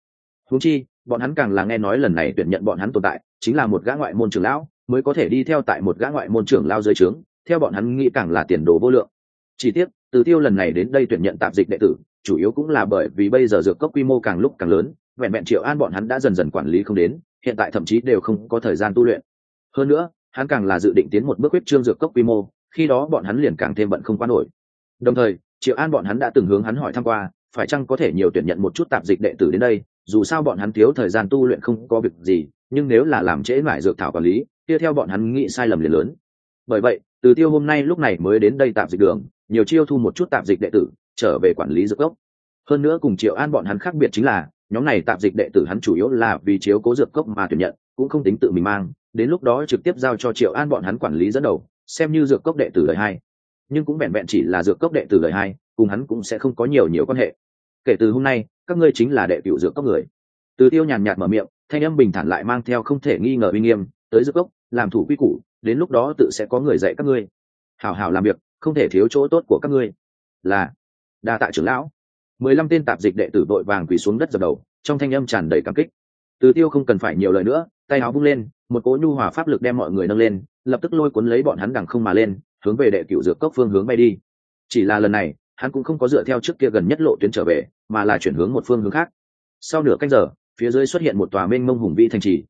Húng chi, bọn hắn càng là nghe nói lần này tuyển nhận bọn hắn tồn tại, chính là một gã ngoại môn trưởng lão, mới có thể đi theo tại một gã ngoại môn trưởng lao dưới trướng, theo bọn hắn nghĩ càng là tiền đồ vô lượng. Chỉ tiếc, từ tiêu lần này đến đây tuyển nhận tạp dịch đệ tử chủ yếu cũng là bởi vì bây giờ dược cốc quy mô càng lúc càng lớn, vẹn vẹn triệu an bọn hắn đã dần dần quản lý không đến, hiện tại thậm chí đều không có thời gian tu luyện. Hơn nữa, hắn càng là dự định tiến một bước huyết trương dược cốc quy mô, khi đó bọn hắn liền càng thêm bận không quan nổi. Đồng thời, triệu an bọn hắn đã từng hướng hắn hỏi thăm qua, phải chăng có thể nhiều tuyển nhận một chút tạp dịch đệ tử đến đây, dù sao bọn hắn thiếu thời gian tu luyện không có việc gì, nhưng nếu là làm trễ mãi dược thảo quản lý, kia theo bọn hắn nghĩ sai lầm liền lớn. Bởi vậy, từ tiêu hôm nay lúc này mới đến đây tạp dịch đường nhiều chiêu thu một chút tạp dịch đệ tử, trở về quản lý dược cốc hơn nữa cùng triệu an bọn hắn khác biệt chính là, nhóm này tạp dịch đệ tử hắn chủ yếu là vì chiếu cố dược cốc mà tuyển nhận, cũng không tính tự mình mang, đến lúc đó trực tiếp giao cho triệu an bọn hắn quản lý dẫn đầu, xem như dược cốc đệ tử đời hai. Nhưng cũng vẹn vẹn chỉ là dược cốc đệ tử đời hai, cùng hắn cũng sẽ không có nhiều nhiều quan hệ. Kể từ hôm nay, các ngươi chính là đệ cựu dược cốc người. Từ tiêu nhàn nhạt mở miệng, thanh âm bình thản lại mang theo không thể nghi ngờ uy nghiêm, tới dược cốc làm thủ quy củ, đến lúc đó tự sẽ có người dạy các ngươi. Hảo hảo làm việc không thể thiếu chỗ tốt của các ngươi. Là, đa tạ trưởng lão. Mười lăm tên tạp dịch đệ tử vội vàng quỳ xuống đất dập đầu, trong thanh âm tràn đầy cảm kích. Từ tiêu không cần phải nhiều lời nữa, tay áo vung lên, một cỗ nhu hòa pháp lực đem mọi người nâng lên, lập tức lôi cuốn lấy bọn hắn đằng không mà lên, hướng về đệ cựu dược cốc phương hướng bay đi. Chỉ là lần này, hắn cũng không có dựa theo trước kia gần nhất lộ tuyến trở về, mà là chuyển hướng một phương hướng khác. Sau nửa canh giờ, phía dưới xuất hiện một tòa mênh mông hùng vĩ thành trì.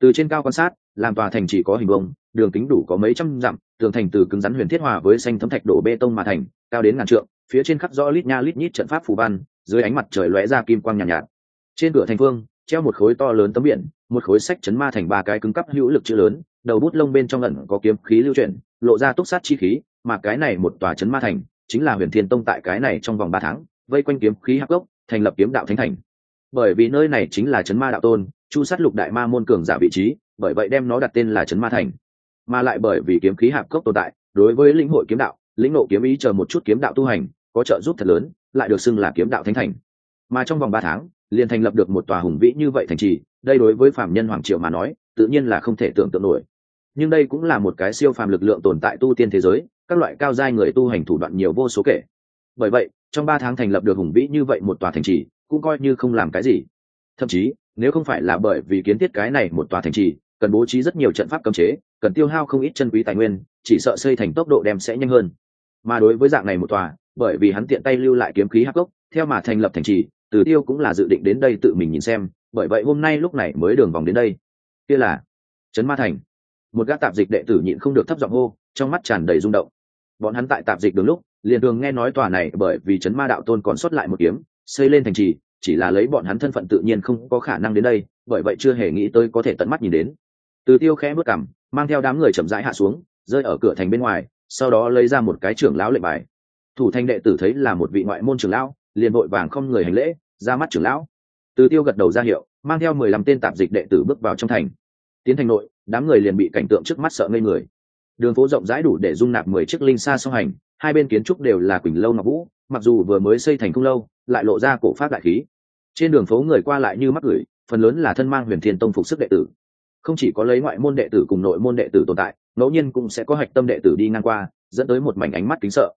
Từ trên cao quan sát, làm tòa thành trì có hình bông đường kính đủ có mấy trăm dặm tường thành từ cứng rắn huyền thiết hòa với xanh thấm thạch đổ bê tông mà thành cao đến ngàn trượng phía trên khắc rõ lít nha lít nhít trận pháp phù văn dưới ánh mặt trời lóe ra kim quang nhàn nhạt, nhạt. Trên cửa thành phương treo một khối to lớn tấm biển một khối sách chấn ma thành ba cái cứng cắp hữu lực chữ lớn đầu bút lông bên trong ẩn có kiếm khí lưu chuyển lộ ra túc sát chi khí mà cái này một tòa chấn ma thành chính là huyền thiên tông tại cái này trong vòng ba tháng vây quanh kiếm khí hắc gốc thành lập kiếm đạo thánh thành. Bởi vì nơi này chính là chấn ma đạo tôn chu sát lục đại ma môn cường giả vị trí bởi vậy đem nó đặt tên là chấn ma thành mà lại bởi vì kiếm khí hạp cốc tồn tại, đối với lĩnh hội kiếm đạo, lĩnh nộ kiếm ý chờ một chút kiếm đạo tu hành, có trợ giúp thật lớn, lại được xưng là kiếm đạo thánh thành. Mà trong vòng ba tháng, liền thành lập được một tòa hùng vĩ như vậy thành trì, đây đối với phạm nhân hoàng triệu mà nói, tự nhiên là không thể tưởng tượng nổi. Nhưng đây cũng là một cái siêu phàm lực lượng tồn tại tu tiên thế giới, các loại cao giai người tu hành thủ đoạn nhiều vô số kể. Bởi vậy, trong ba tháng thành lập được hùng vĩ như vậy một tòa thành trì, cũng coi như không làm cái gì. Thậm chí, nếu không phải là bởi vì kiến thiết cái này một tòa thành trì, cần bố trí rất nhiều trận pháp cấm chế cần tiêu hao không ít chân quý tài nguyên, chỉ sợ xây thành tốc độ đem sẽ nhanh hơn. Mà đối với dạng này một tòa, bởi vì hắn tiện tay lưu lại kiếm khí hắc gốc theo mà thành lập thành trì, từ tiêu cũng là dự định đến đây tự mình nhìn xem, bởi vậy hôm nay lúc này mới đường vòng đến đây. Kia là trấn ma thành. Một gã tạp dịch đệ tử nhịn không được thấp giọng hô, trong mắt tràn đầy rung động. Bọn hắn tại tạp dịch đường lúc, liền thường nghe nói tòa này bởi vì trấn ma đạo tôn còn xuất lại một kiếm, xây lên thành trì, chỉ là lấy bọn hắn thân phận tự nhiên không có khả năng đến đây, bởi vậy chưa hề nghĩ tới có thể tận mắt nhìn đến. Từ tiêu khẽ bước cằm mang theo đám người chậm rãi hạ xuống, rơi ở cửa thành bên ngoài, sau đó lấy ra một cái trưởng lão lệnh bài. Thủ thanh đệ tử thấy là một vị ngoại môn trưởng lão, liền vội vàng không người hành lễ, ra mắt trưởng lão. Từ tiêu gật đầu ra hiệu, mang theo mười lăm tên tạp dịch đệ tử bước vào trong thành. Tiến thành nội, đám người liền bị cảnh tượng trước mắt sợ ngây người. Đường phố rộng rãi đủ để dung nạp mười chiếc linh xa song hành, hai bên kiến trúc đều là quỳnh lâu ngọc vũ, mặc dù vừa mới xây thành không lâu, lại lộ ra cổ phát đại khí. Trên đường phố người qua lại như mắc gửi, phần lớn là thân mang huyền thiên tông phục sức đệ tử không chỉ có lấy ngoại môn đệ tử cùng nội môn đệ tử tồn tại, ngẫu nhiên cũng sẽ có hạch tâm đệ tử đi ngang qua, dẫn tới một mảnh ánh mắt kính sợ.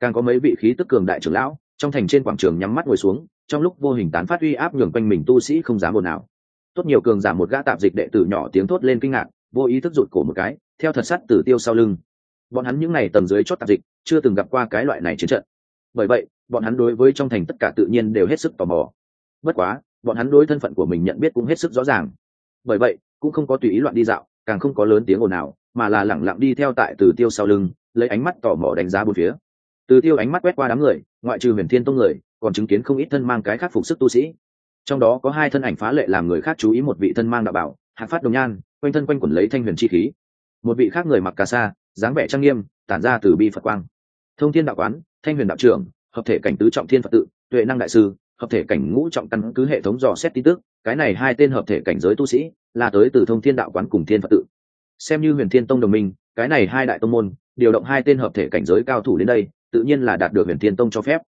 Càng có mấy vị khí tức cường đại trưởng lão, trong thành trên quảng trường nhắm mắt ngồi xuống, trong lúc vô hình tán phát uy áp nhường quanh mình tu sĩ không dám ồn nào tốt nhiều cường giảm một gã tạp dịch đệ tử nhỏ tiếng thốt lên kinh ngạc, vô ý thức rụt cổ một cái, theo thật sắt tử tiêu sau lưng. Bọn hắn những ngày tầm dưới chót tạp dịch, chưa từng gặp qua cái loại này chiến trận. Bởi vậy, bọn hắn đối với trong thành tất cả tự nhiên đều hết sức tò mò. Bất quá, bọn hắn đối thân phận của mình nhận biết cũng hết sức rõ ràng. Bởi vậy cũng không có tùy ý loạn đi dạo, càng không có lớn tiếng ồn nào mà là lẳng lặng đi theo tại từ tiêu sau lưng, lấy ánh mắt tò mò đánh giá bốn phía. Từ tiêu ánh mắt quét qua đám người, ngoại trừ huyền thiên tông người, còn chứng kiến không ít thân mang cái khác phục sức tu sĩ. Trong đó có hai thân ảnh phá lệ làm người khác chú ý một vị thân mang đạo bảo hạc phát đồng nhan, quanh thân quanh quẩn lấy thanh huyền chi khí. Một vị khác người mặc cà sa, dáng vẻ trang nghiêm, tản ra từ bi phật quang. Thông thiên đạo quán, thanh huyền đạo trưởng, hợp thể cảnh tứ trọng thiên phật tự, tuệ năng đại sư, hợp thể cảnh ngũ trọng căn cứ hệ thống dò xét tin tức cái này hai tên hợp thể cảnh giới tu sĩ là tới từ thông thiên đạo quán cùng thiên phật tự. Xem như huyền thiên tông đồng minh, cái này hai đại tông môn điều động hai tên hợp thể cảnh giới cao thủ đến đây, tự nhiên là đạt được huyền thiên tông cho phép.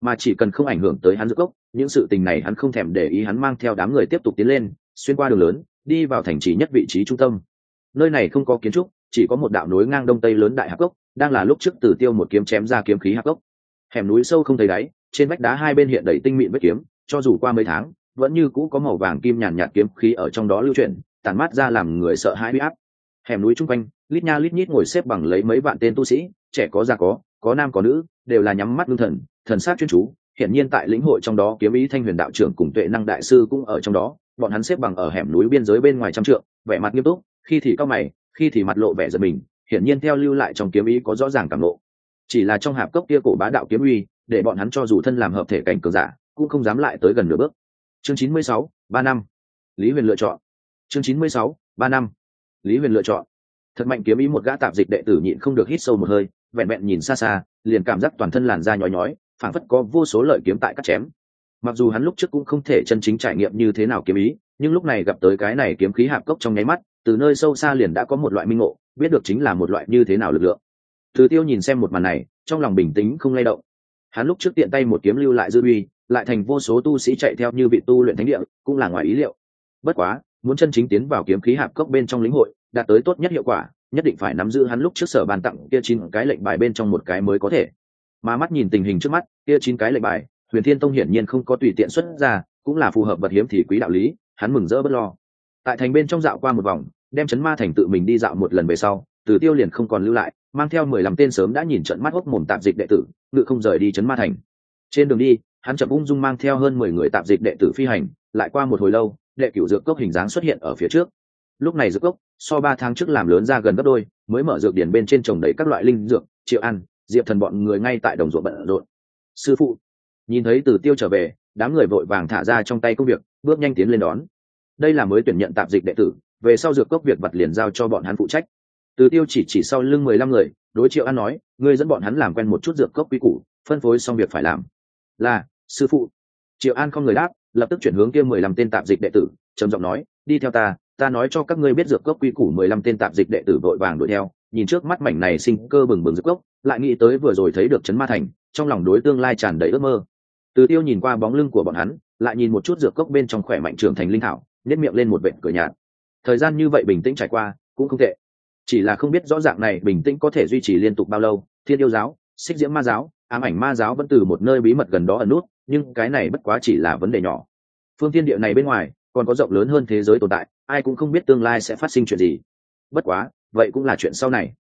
Mà chỉ cần không ảnh hưởng tới hắn giữa gốc, những sự tình này hắn không thèm để ý, hắn mang theo đám người tiếp tục tiến lên, xuyên qua đường lớn, đi vào thành trì nhất vị trí trung tâm. Nơi này không có kiến trúc, chỉ có một đạo núi ngang đông tây lớn đại hạc gốc, đang là lúc trước tử tiêu một kiếm chém ra kiếm khí hạc gốc. Hẻm núi sâu không thấy đáy, trên vách đá hai bên hiện đầy tinh mịn vết kiếm, cho dù qua mấy tháng vẫn như cũ có màu vàng kim nhàn nhạt kiếm khí ở trong đó lưu chuyển tàn mát ra làm người sợ hãi huy áp. Hẻm núi chung quanh, lít nha lít nhít ngồi xếp bằng lấy mấy vạn tên tu sĩ, trẻ có già có có nam có nữ, đều là nhắm mắt ngưng thần thần sát chuyên chú. Hiển nhiên tại lĩnh hội trong đó kiếm ý thanh huyền đạo trưởng cùng tuệ năng đại sư cũng ở trong đó, bọn hắn xếp bằng ở hẻm núi biên giới bên ngoài trăm trượng, vẻ mặt nghiêm túc, khi thì cao mày, khi thì mặt lộ vẻ giật mình, hiển nhiên theo lưu lại trong kiếm ý có rõ ràng cảm lộ. Chỉ là trong hạp cốc kia cổ bá đạo kiếm uy, để bọn hắn cho dù thân làm hợp thể cảnh cường giả, cũng không dám lại tới gần nửa bước chương chín mươi sáu, ba năm. Lý huyền lựa chọn. Chương chín mươi sáu, ba năm. Lý huyền lựa chọn. Thật mạnh kiếm ý một gã tạp dịch đệ tử nhịn không được hít sâu một hơi, vẹn vẹn nhìn xa xa, liền cảm giác toàn thân làn da nhói nhói, phảng phất có vô số lợi kiếm tại cắt chém. Mặc dù hắn lúc trước cũng không thể chân chính trải nghiệm như thế nào kiếm ý, nhưng lúc này gặp tới cái này kiếm khí hạp cốc trong nháy mắt, từ nơi sâu xa liền đã có một loại minh ngộ, biết được chính là một loại như thế nào lực lượng. Từ tiêu nhìn xem một màn này, trong lòng bình tĩnh không lay động. Hắn lúc trước tiện tay một kiếm lưu lại dư uy lại thành vô số tu sĩ chạy theo như vị tu luyện thánh địa, cũng là ngoài ý liệu. Bất quá, muốn chân chính tiến vào kiếm khí hạp cốc bên trong lĩnh hội, đạt tới tốt nhất hiệu quả, nhất định phải nắm giữ hắn lúc trước sở bàn tặng kia chín cái lệnh bài bên trong một cái mới có thể. Mà mắt nhìn tình hình trước mắt, kia chín cái lệnh bài, huyền thiên tông hiển nhiên không có tùy tiện xuất ra, cũng là phù hợp vật hiếm thì quý đạo lý, hắn mừng rỡ bất lo. Tại thành bên trong dạo qua một vòng, đem chấn ma thành tự mình đi dạo một lần về sau, từ tiêu liền không còn lưu lại, mang theo mười lăm tên sớm đã nhìn trận mắt hốc mồm tạp dịch đệ tử, ngự không rời đi chấn ma thành. Trên đường đi hắn chậm ung dung mang theo hơn mười người tạp dịch đệ tử phi hành, lại qua một hồi lâu, đệ cửu dược cốc hình dáng xuất hiện ở phía trước. Lúc này dược cốc, so ba tháng trước làm lớn ra gần gấp đôi, mới mở dược điển bên trên trồng đầy các loại linh dược, triệu ăn, diệp thần bọn người ngay tại đồng ruộng bận rộn. Sư phụ, nhìn thấy từ tiêu trở về, đám người vội vàng thả ra trong tay công việc, bước nhanh tiến lên đón. Đây là mới tuyển nhận tạp dịch đệ tử, về sau dược cốc việc vật liền giao cho bọn hắn phụ trách. Từ tiêu chỉ chỉ sau lưng mười lăm người, đối triệu an nói, ngươi dẫn bọn hắn làm quen một chút dược cốc quy củ, phân phối xong việc phải làm. Là sư phụ. Triệu an không người đáp, lập tức chuyển hướng kia mười lăm tên tạp dịch đệ tử, trầm giọng nói, đi theo ta ta nói cho các ngươi biết dược cốc quy củ mười lăm tên tạp dịch đệ tử vội vàng đuổi theo. Nhìn trước mắt mảnh này sinh cơ bừng bừng dược cốc, lại nghĩ tới vừa rồi thấy được trấn ma thành, trong lòng đối tương lai tràn đầy ước mơ. Từ tiêu nhìn qua bóng lưng của bọn hắn, lại nhìn một chút dược cốc bên trong khỏe mạnh trưởng thành linh thảo nếp miệng lên một vệ cửa nhạt. Thời gian như vậy bình tĩnh trải qua, cũng không tệ. Chỉ là không biết rõ ràng này bình tĩnh có thể duy trì liên tục bao lâu, thiên yêu giáo, xích diễm ma giáo ám ảnh ma giáo vẫn từ một nơi bí mật gần đó ẩn nút, nhưng cái này bất quá chỉ là vấn đề nhỏ. Phương thiên địa này bên ngoài, còn có rộng lớn hơn thế giới tồn tại, ai cũng không biết tương lai sẽ phát sinh chuyện gì. Bất quá, vậy cũng là chuyện sau này.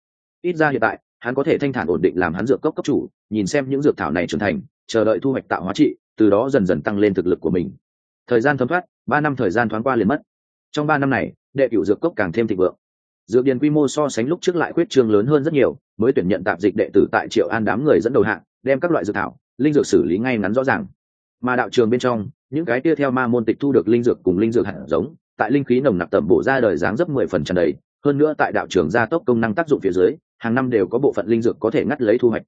Ít ra hiện tại, hắn có thể thanh thản ổn định làm hắn dược cốc cấp chủ, nhìn xem những dược thảo này trưởng thành, chờ đợi thu hoạch tạo hóa trị, từ đó dần dần tăng lên thực lực của mình. Thời gian thấm thoát, ba năm thời gian thoáng qua liền mất. Trong ba năm này, đệ cửu dược cốc càng thêm thịnh vượng. Dược điền quy mô so sánh lúc trước lại khuyết trương lớn hơn rất nhiều, mới tuyển nhận tạp dịch đệ tử tại triệu an đám người dẫn đầu hạng đem các loại dược thảo, linh dược xử lý ngay ngắn rõ ràng. Mà đạo trường bên trong, những cái kia theo ma môn tịch thu được linh dược cùng linh dược hạt giống, tại linh khí nồng nặc tẩm bổ ra đời dáng dấp mười phần tràn đầy. Hơn nữa tại đạo trường gia tốc công năng tác dụng phía dưới, hàng năm đều có bộ phận linh dược có thể ngắt lấy thu hoạch.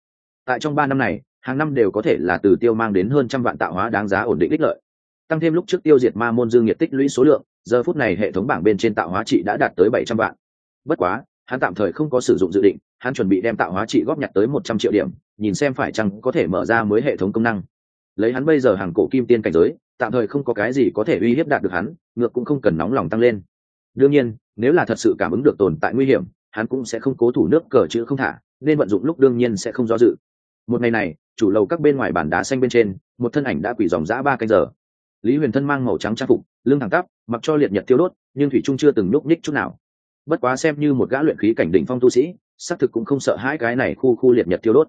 Tại trong ba năm này, hàng năm đều có thể là từ tiêu mang đến hơn trăm vạn tạo hóa đáng giá ổn định ích lợi. Tăng thêm lúc trước tiêu diệt ma môn dương nhiệt tích lũy số lượng, giờ phút này hệ thống bảng bên trên tạo hóa trị đã đạt tới bảy trăm vạn. Bất quá, hắn tạm thời không có sử dụng dự định hắn chuẩn bị đem tạo hóa trị góp nhặt tới một trăm triệu điểm, nhìn xem phải chăng có thể mở ra mới hệ thống công năng. Lấy hắn bây giờ hàng cổ kim tiên cảnh giới, tạm thời không có cái gì có thể uy hiếp đạt được hắn, ngược cũng không cần nóng lòng tăng lên. Đương nhiên, nếu là thật sự cảm ứng được tồn tại nguy hiểm, hắn cũng sẽ không cố thủ nước cờ chữ không thả, nên vận dụng lúc đương nhiên sẽ không do dự. Một ngày này, chủ lầu các bên ngoài bàn đá xanh bên trên, một thân ảnh đã quỷ dòng dã ba canh giờ. Lý huyền thân mang màu trắng trang phục, lưng thẳng tắp, mặc cho liệt nhật tiêu đốt, nhưng thủy trung chưa từng nhúc nhích chút nào. Bất quá xem như một gã luyện khí cảnh đỉnh phong tu sĩ xác thực cũng không sợ hãi cái này khu khu liệt nhật tiêu đốt.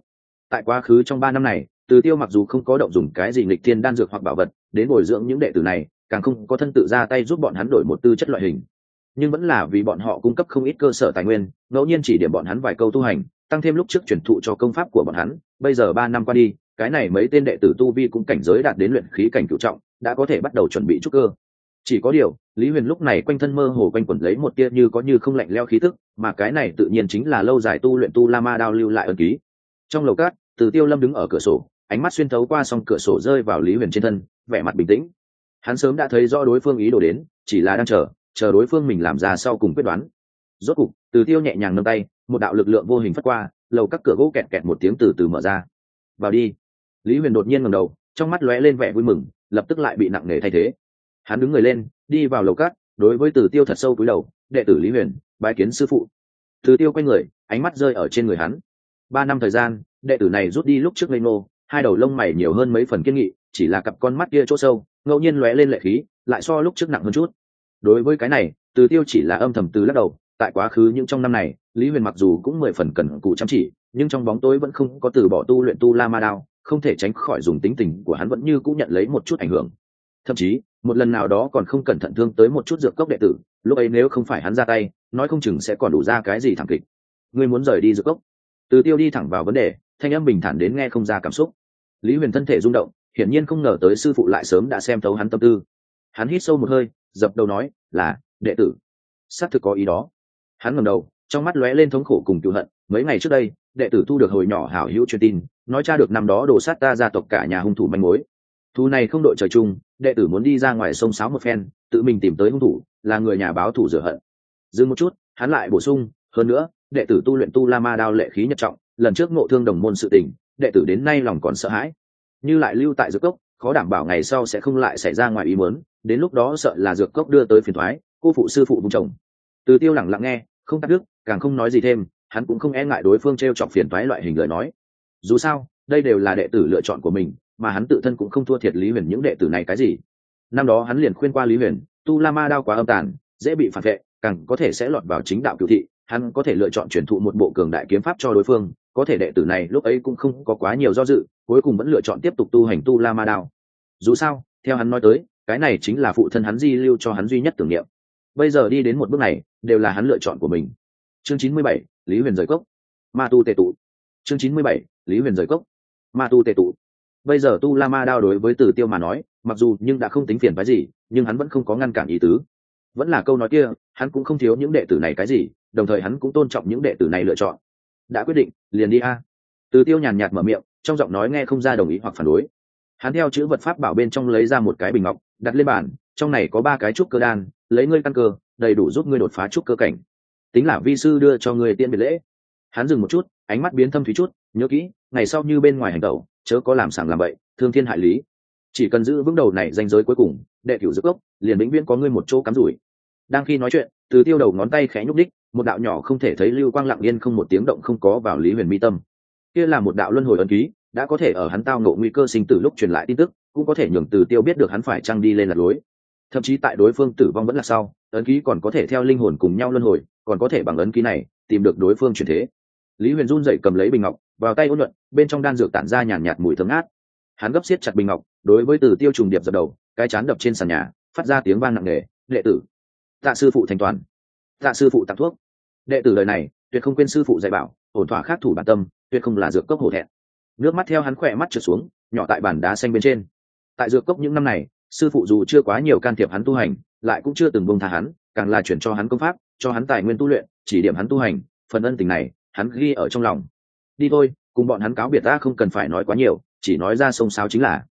Tại quá khứ trong ba năm này, từ tiêu mặc dù không có động dùng cái gì nghịch thiên đan dược hoặc bảo vật, đến bồi dưỡng những đệ tử này, càng không có thân tự ra tay giúp bọn hắn đổi một tư chất loại hình. Nhưng vẫn là vì bọn họ cung cấp không ít cơ sở tài nguyên, ngẫu nhiên chỉ điểm bọn hắn vài câu tu hành, tăng thêm lúc trước truyền thụ cho công pháp của bọn hắn. Bây giờ ba năm qua đi, cái này mấy tên đệ tử tu vi cũng cảnh giới đạt đến luyện khí cảnh cựu trọng, đã có thể bắt đầu chuẩn bị trúc cơ chỉ có điều, lý huyền lúc này quanh thân mơ hồ quanh quẩn lấy một tia như có như không lạnh leo khí tức, mà cái này tự nhiên chính là lâu dài tu luyện tu la ma đao lưu lại ân ký. Trong lầu cát từ tiêu lâm đứng ở cửa sổ, ánh mắt xuyên thấu qua s cửa sổ rơi vào lý huyền trên thân, vẻ mặt bình tĩnh. Hắn sớm đã thấy rõ đối phương ý đồ đến, chỉ là đang chờ chờ đối phương mình làm ra sau cùng quyết đoán. Rốt cục, từ tiêu nhẹ nhàng nâng tay, một đạo lực lượng vô hình phất qua, lầu các cửa gỗ kẹt kẹt một tiếng từ từ mở ra. Vào đi. Lý huyền đột nhiên ngầm đầu, trong mắt lóe lên vẻ vui mừng, lập tức lại bị nặng nề thay thế hắn đứng người lên, đi vào lầu cát, đối với tử tiêu thật sâu cúi đầu, đệ tử lý huyền, bái kiến sư phụ. Tử tiêu quay người, ánh mắt rơi ở trên người hắn. Ba năm thời gian, đệ tử này rút đi lúc trước lê nô hai đầu lông mày nhiều hơn mấy phần kiên nghị, chỉ là cặp con mắt kia chỗ sâu, ngẫu nhiên lóe lên lệ khí, lại so lúc trước nặng hơn chút. Đối với cái này, từ tiêu chỉ là âm thầm từ lắc đầu, tại quá khứ những trong năm này, lý huyền mặc dù cũng mười phần cần cụ chăm chỉ, nhưng trong bóng tối vẫn không có từ bỏ tu luyện tu la ma đao, không thể tránh khỏi dùng tính tình của hắn vẫn như cũng nhận lấy một chút ảnh hưởng thậm chí, một lần nào đó còn không cẩn thận thương tới một chút dược cốc đệ tử, lúc ấy nếu không phải hắn ra tay, nói không chừng sẽ còn đủ ra cái gì thẳng kịch. Ngươi muốn rời đi dược cốc? Từ tiêu đi thẳng vào vấn đề, thanh âm bình thản đến nghe không ra cảm xúc. Lý huyền thân thể rung động, hiển nhiên không ngờ tới sư phụ lại sớm đã xem thấu hắn tâm tư. Hắn hít sâu một hơi, dập đầu nói, là, đệ tử. Xác thực có ý đó. Hắn ngầm đầu, trong mắt lóe lên thống khổ cùng cựu hận, mấy ngày trước đây, đệ tử thu được hồi nhỏ hảo hữu truyền tin, nói cha được năm đó đổ sát ta gia tộc cả nhà hung thủ manh mối thu này không đội trời chung, đệ tử muốn đi ra ngoài sông sáo một phen, tự mình tìm tới hung thủ, là người nhà báo thủ rửa hận. Dừng một chút, hắn lại bổ sung, hơn nữa, đệ tử tu luyện tu la ma đao lệ khí nhật trọng, lần trước ngộ thương đồng môn sự tình, đệ tử đến nay lòng còn sợ hãi. Như lại lưu tại dược cốc, khó đảm bảo ngày sau sẽ không lại xảy ra ngoài ý muốn, đến lúc đó sợ là dược cốc đưa tới phiền thoái cô phụ sư phụ vùng chồng. Từ tiêu lẳng lặng nghe, không cắt đứt, càng không nói gì thêm, hắn cũng không e ngại đối phương t r e o chọc phiền thoái loại hình lời nói. Dù sao, đây đều là đệ tử lựa chọn của mình mà hắn tự thân cũng không thua thiệt lý huyền những đệ tử này cái gì. Năm đó hắn liền khuyên qua lý huyền, tu la ma đao quá âm tàn, dễ bị phản vệ, càng có thể sẽ lọt vào chính đạo cựu thị, hắn có thể lựa chọn truyền thụ một bộ cường đại kiếm pháp cho đối phương, có thể đệ tử này lúc ấy cũng không có quá nhiều do dự, cuối cùng vẫn lựa chọn tiếp tục tu hành tu la ma đao. Dù sao, theo hắn nói tới, cái này chính là phụ thân hắn di lưu cho hắn duy nhất tưởng niệm. Bây giờ đi đến một bước này, đều là hắn lựa chọn của mình. Chương chín mươi bảy, lý huyền rời cốc. Ma tu tệ tụ. Chương chín mươi bảy, lý huyền rời cốc. Ma tu tệ tụ bây giờ tu la ma đao đối với tử tiêu mà nói, mặc dù nhưng đã không tính phiền phái gì, nhưng hắn vẫn không có ngăn cản ý tứ. Vẫn là câu nói kia, hắn cũng không thiếu những đệ tử này cái gì, đồng thời hắn cũng tôn trọng những đệ tử này lựa chọn. Đã quyết định, liền đi a. Từ tiêu nhàn nhạt mở miệng, trong giọng nói nghe không ra đồng ý hoặc phản đối. Hắn theo chữ vật pháp bảo bên trong lấy ra một cái bình ngọc, đặt lên bàn, trong này có ba cái trúc cơ đan, lấy ngươi căn cơ, đầy đủ giúp ngươi đột phá trúc cơ cảnh. Tính là vi sư đưa cho ngươi tiên biệt lễ. Hắn dừng một chút, ánh mắt biến thâm thúy chút, nhớ kỹ, ngày sau như bên ngoài hành tẩu chớ có làm sàng làm bậy, thương thiên hại lý. Chỉ cần giữ vững đầu này danh giới cuối cùng, đệ cửu dứt gốc liền vĩnh viễn có ngươi một chỗ cắm rủi. Đang khi nói chuyện, từ tiêu đầu ngón tay khẽ nhúc đích một đạo nhỏ không thể thấy lưu quang lặng yên không một tiếng động không có vào lý huyền mi tâm. Kia là một đạo luân hồi ấn ký, đã có thể ở hắn tao ngộ nguy cơ sinh tử lúc truyền lại tin tức, cũng có thể nhường từ tiêu biết được hắn phải trăng đi lên lạc lối. Thậm chí tại đối phương tử vong vẫn là sau, ấn ký còn có thể theo linh hồn cùng nhau luân hồi, còn có thể bằng ấn ký này, tìm được đối phương chuyển thế lý huyền run dậy cầm lấy bình ngọc vào tay ôn luận bên trong đan dược tản ra nhàn nhạt, mùi thơm ngát. Hắn gấp xiết chặt bình ngọc đối với từ tiêu trùng điệp dập đầu cái chán đập trên sàn nhà phát ra tiếng vang nặng nề đệ tử tạ sư phụ thành toàn. Tạ sư phụ tặng thuốc. Đệ tử lời này tuyệt không quên sư phụ dạy bảo ổn thỏa khắc thủ bản tâm tuyệt không là dược cốc hổ thẹn. Nước mắt theo hắn khỏe mắt trượt xuống nhỏ tại bản đá xanh bên trên. Tại dược cốc những năm này sư phụ dù chưa quá nhiều can thiệp hắn tu hành lại cũng chưa từng bông tha hắn càng là chuyển cho hắn công pháp cho hắn tài nguyên tu luyện chỉ điểm hắn tu hành phần ân tình này hắn ghi ở trong lòng. Đi thôi, cùng bọn hắn cáo biệt ta không cần phải nói quá nhiều, chỉ nói ra sông sáo chính là.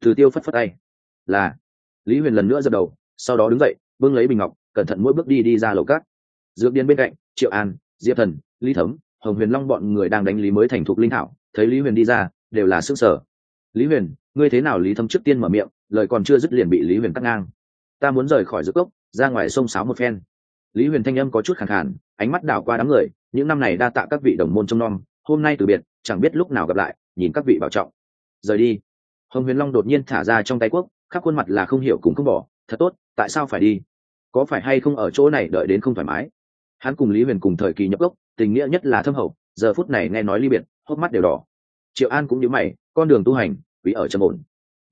Từ tiêu phất phất tay. Là. Lý huyền lần nữa dập đầu, sau đó đứng dậy, bưng lấy bình ngọc, cẩn thận mỗi bước đi đi ra lầu cát. Dược điên bên cạnh, triệu an, diệp thần, lý thấm, hồng huyền long bọn người đang đánh lý mới thành thục linh thảo, thấy lý huyền đi ra, đều là sức sở lý huyền, ngươi thế nào? Lý thấm trước tiên mở miệng, lời còn chưa dứt liền bị lý huyền cắt ngang. Ta muốn rời khỏi giữa cốc, ra ngoài sông sáo một phen. Lý huyền thanh âm có chút khẳng khản ánh mắt đảo qua đám người, những năm này đa tạ các vị đồng môn trông nom hôm nay từ biệt, chẳng biết lúc nào gặp lại, nhìn các vị bảo trọng. Rời đi. Hồng huyền long đột nhiên thả ra trong tay quốc, khắp khuôn mặt là không hiểu cùng không bỏ, thật tốt, tại sao phải đi? Có phải hay không ở chỗ này đợi đến không thoải mái? Hắn cùng lý huyền cùng thời kỳ nhập gốc, tình nghĩa nhất là thâm hậu, giờ phút này nghe nói ly biệt, hốc mắt đều đỏ. Triệu an cũng như mày, con đường tu hành vì ở trầm ổn.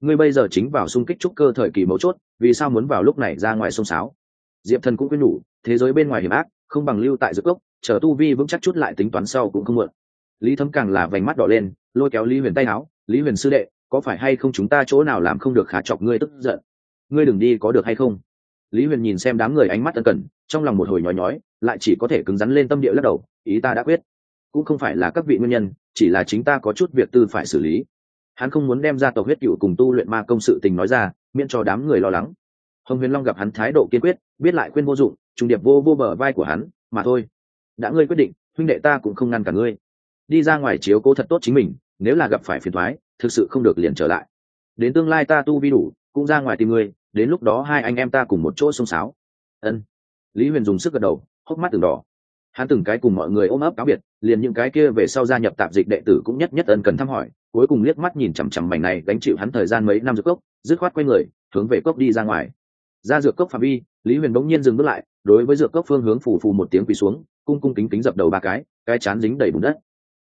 Ngươi bây giờ chính vào xung kích trúc cơ thời kỳ mấu chốt, vì sao muốn vào lúc này ra ngoài sông sáo diệp thần cũng quyết nhủ, thế giới bên ngoài hiểm ác, không bằng lưu tại giữa cốc, chờ tu vi vững chắc chút lại tính toán sau cũng không muộn. Lý thấm càng là vành mắt đỏ lên, lôi kéo lý huyền tay áo, lý huyền sư đệ, có phải hay không chúng ta chỗ nào làm không được khá chọc ngươi tức giận? Ngươi đừng đi có được hay không? Lý huyền nhìn xem đám người ánh mắt ân cần, trong lòng một hồi nhói nhói, lại chỉ có thể cứng rắn lên tâm địa lắc đầu, ý ta đã quyết. Cũng không phải là các vị nguyên nhân, chỉ là chính ta có chút việc tư phải xử lý. Hắn không muốn đem ra tàu huyết cựu cùng tu luyện ma công sự tình nói ra, miễn cho đám người lo lắng hồng huyền long gặp hắn thái độ kiên quyết, biết lại khuyên vô dụng, trùng điệp vô vô bờ vai của hắn, mà thôi, đã ngươi quyết định, huynh đệ ta cũng không ngăn cả ngươi. Đi ra ngoài chiếu cố thật tốt chính mình, nếu là gặp phải phiền thoái thực sự không được liền trở lại. Đến tương lai ta tu vi đủ, cũng ra ngoài tìm ngươi, đến lúc đó hai anh em ta cùng một chỗ xông xáo. Ân. Lý huyền dùng sức gật đầu, hốc mắt từng đỏ. Hắn từng cái cùng mọi người ôm ấp cáo biệt, liền những cái kia về sau gia nhập tạp dịch đệ tử cũng nhất nhất ân cần thăm hỏi, cuối cùng liếc mắt nhìn chằm chằm mảnh này gánh chịu hắn thời gian mấy năm giữa cốc, dứt khoát quay người, hướng về cốc đi ra ngoài ra dược cốc phạm vi, lý huyền bỗng nhiên dừng bước lại, đối với dược cốc phương hướng phủ phù một tiếng quỳ xuống, cung cung kính kính dập đầu ba cái cái chán dính đầy bùn đất.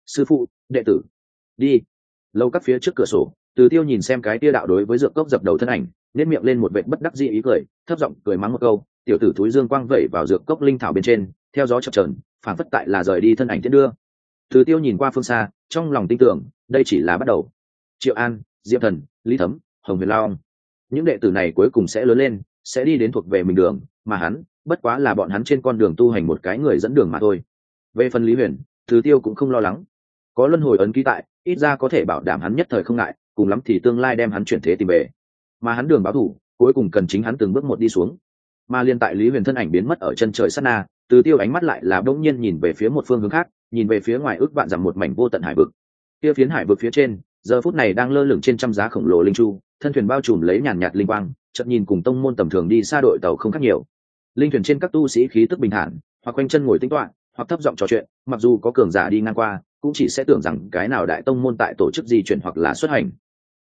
Sư phụ, đệ tử, đi. Lâu các phía trước cửa sổ, từ tiêu nhìn xem cái tia đạo đối với dược cốc dập đầu thân ảnh nếp miệng lên một vệ bất đắc dĩ ý cười, thấp giọng cười mắng một câu, tiểu tử túi dương quang vẩy vào dược cốc linh thảo bên trên, theo gió chập trờn phản phất tại là rời đi thân ảnh tiễn đưa. Từ tiêu nhìn qua phương xa, trong lòng tin tưởng, đây chỉ là bắt đầu. Triệu an, diệp thần, lý thấm, hồng huyền lao những đệ tử này cuối cùng sẽ lớn lên sẽ đi đến thuộc về mình đường, mà hắn, bất quá là bọn hắn trên con đường tu hành một cái người dẫn đường mà thôi. Về phần lý huyền, từ tiêu cũng không lo lắng. Có luân hồi ấn ký tại, ít ra có thể bảo đảm hắn nhất thời không ngại, cùng lắm thì tương lai đem hắn chuyển thế tìm về. Mà hắn đường báo thủ, cuối cùng cần chính hắn từng bước một đi xuống. Mà liên tại lý huyền thân ảnh biến mất ở chân trời sát na, từ tiêu ánh mắt lại là bỗng nhiên nhìn về phía một phương hướng khác, nhìn về phía ngoài ước vạn dằm một mảnh vô tận hải vực. Kia phiến hải vực phía trên, giờ phút này đang lơ lửng trên trăm giá khổng lồ linh chu, thân thuyền bao trùm lấy nhàn nhạt linh quang chợt nhìn cùng tông môn tầm thường đi xa đội tàu không khác nhiều. Linh thuyền trên các tu sĩ khí tức bình thản, hoặc quanh chân ngồi tĩnh toán hoặc thấp giọng trò chuyện, mặc dù có cường giả đi ngang qua, cũng chỉ sẽ tưởng rằng cái nào đại tông môn tại tổ chức di chuyển hoặc là xuất hành.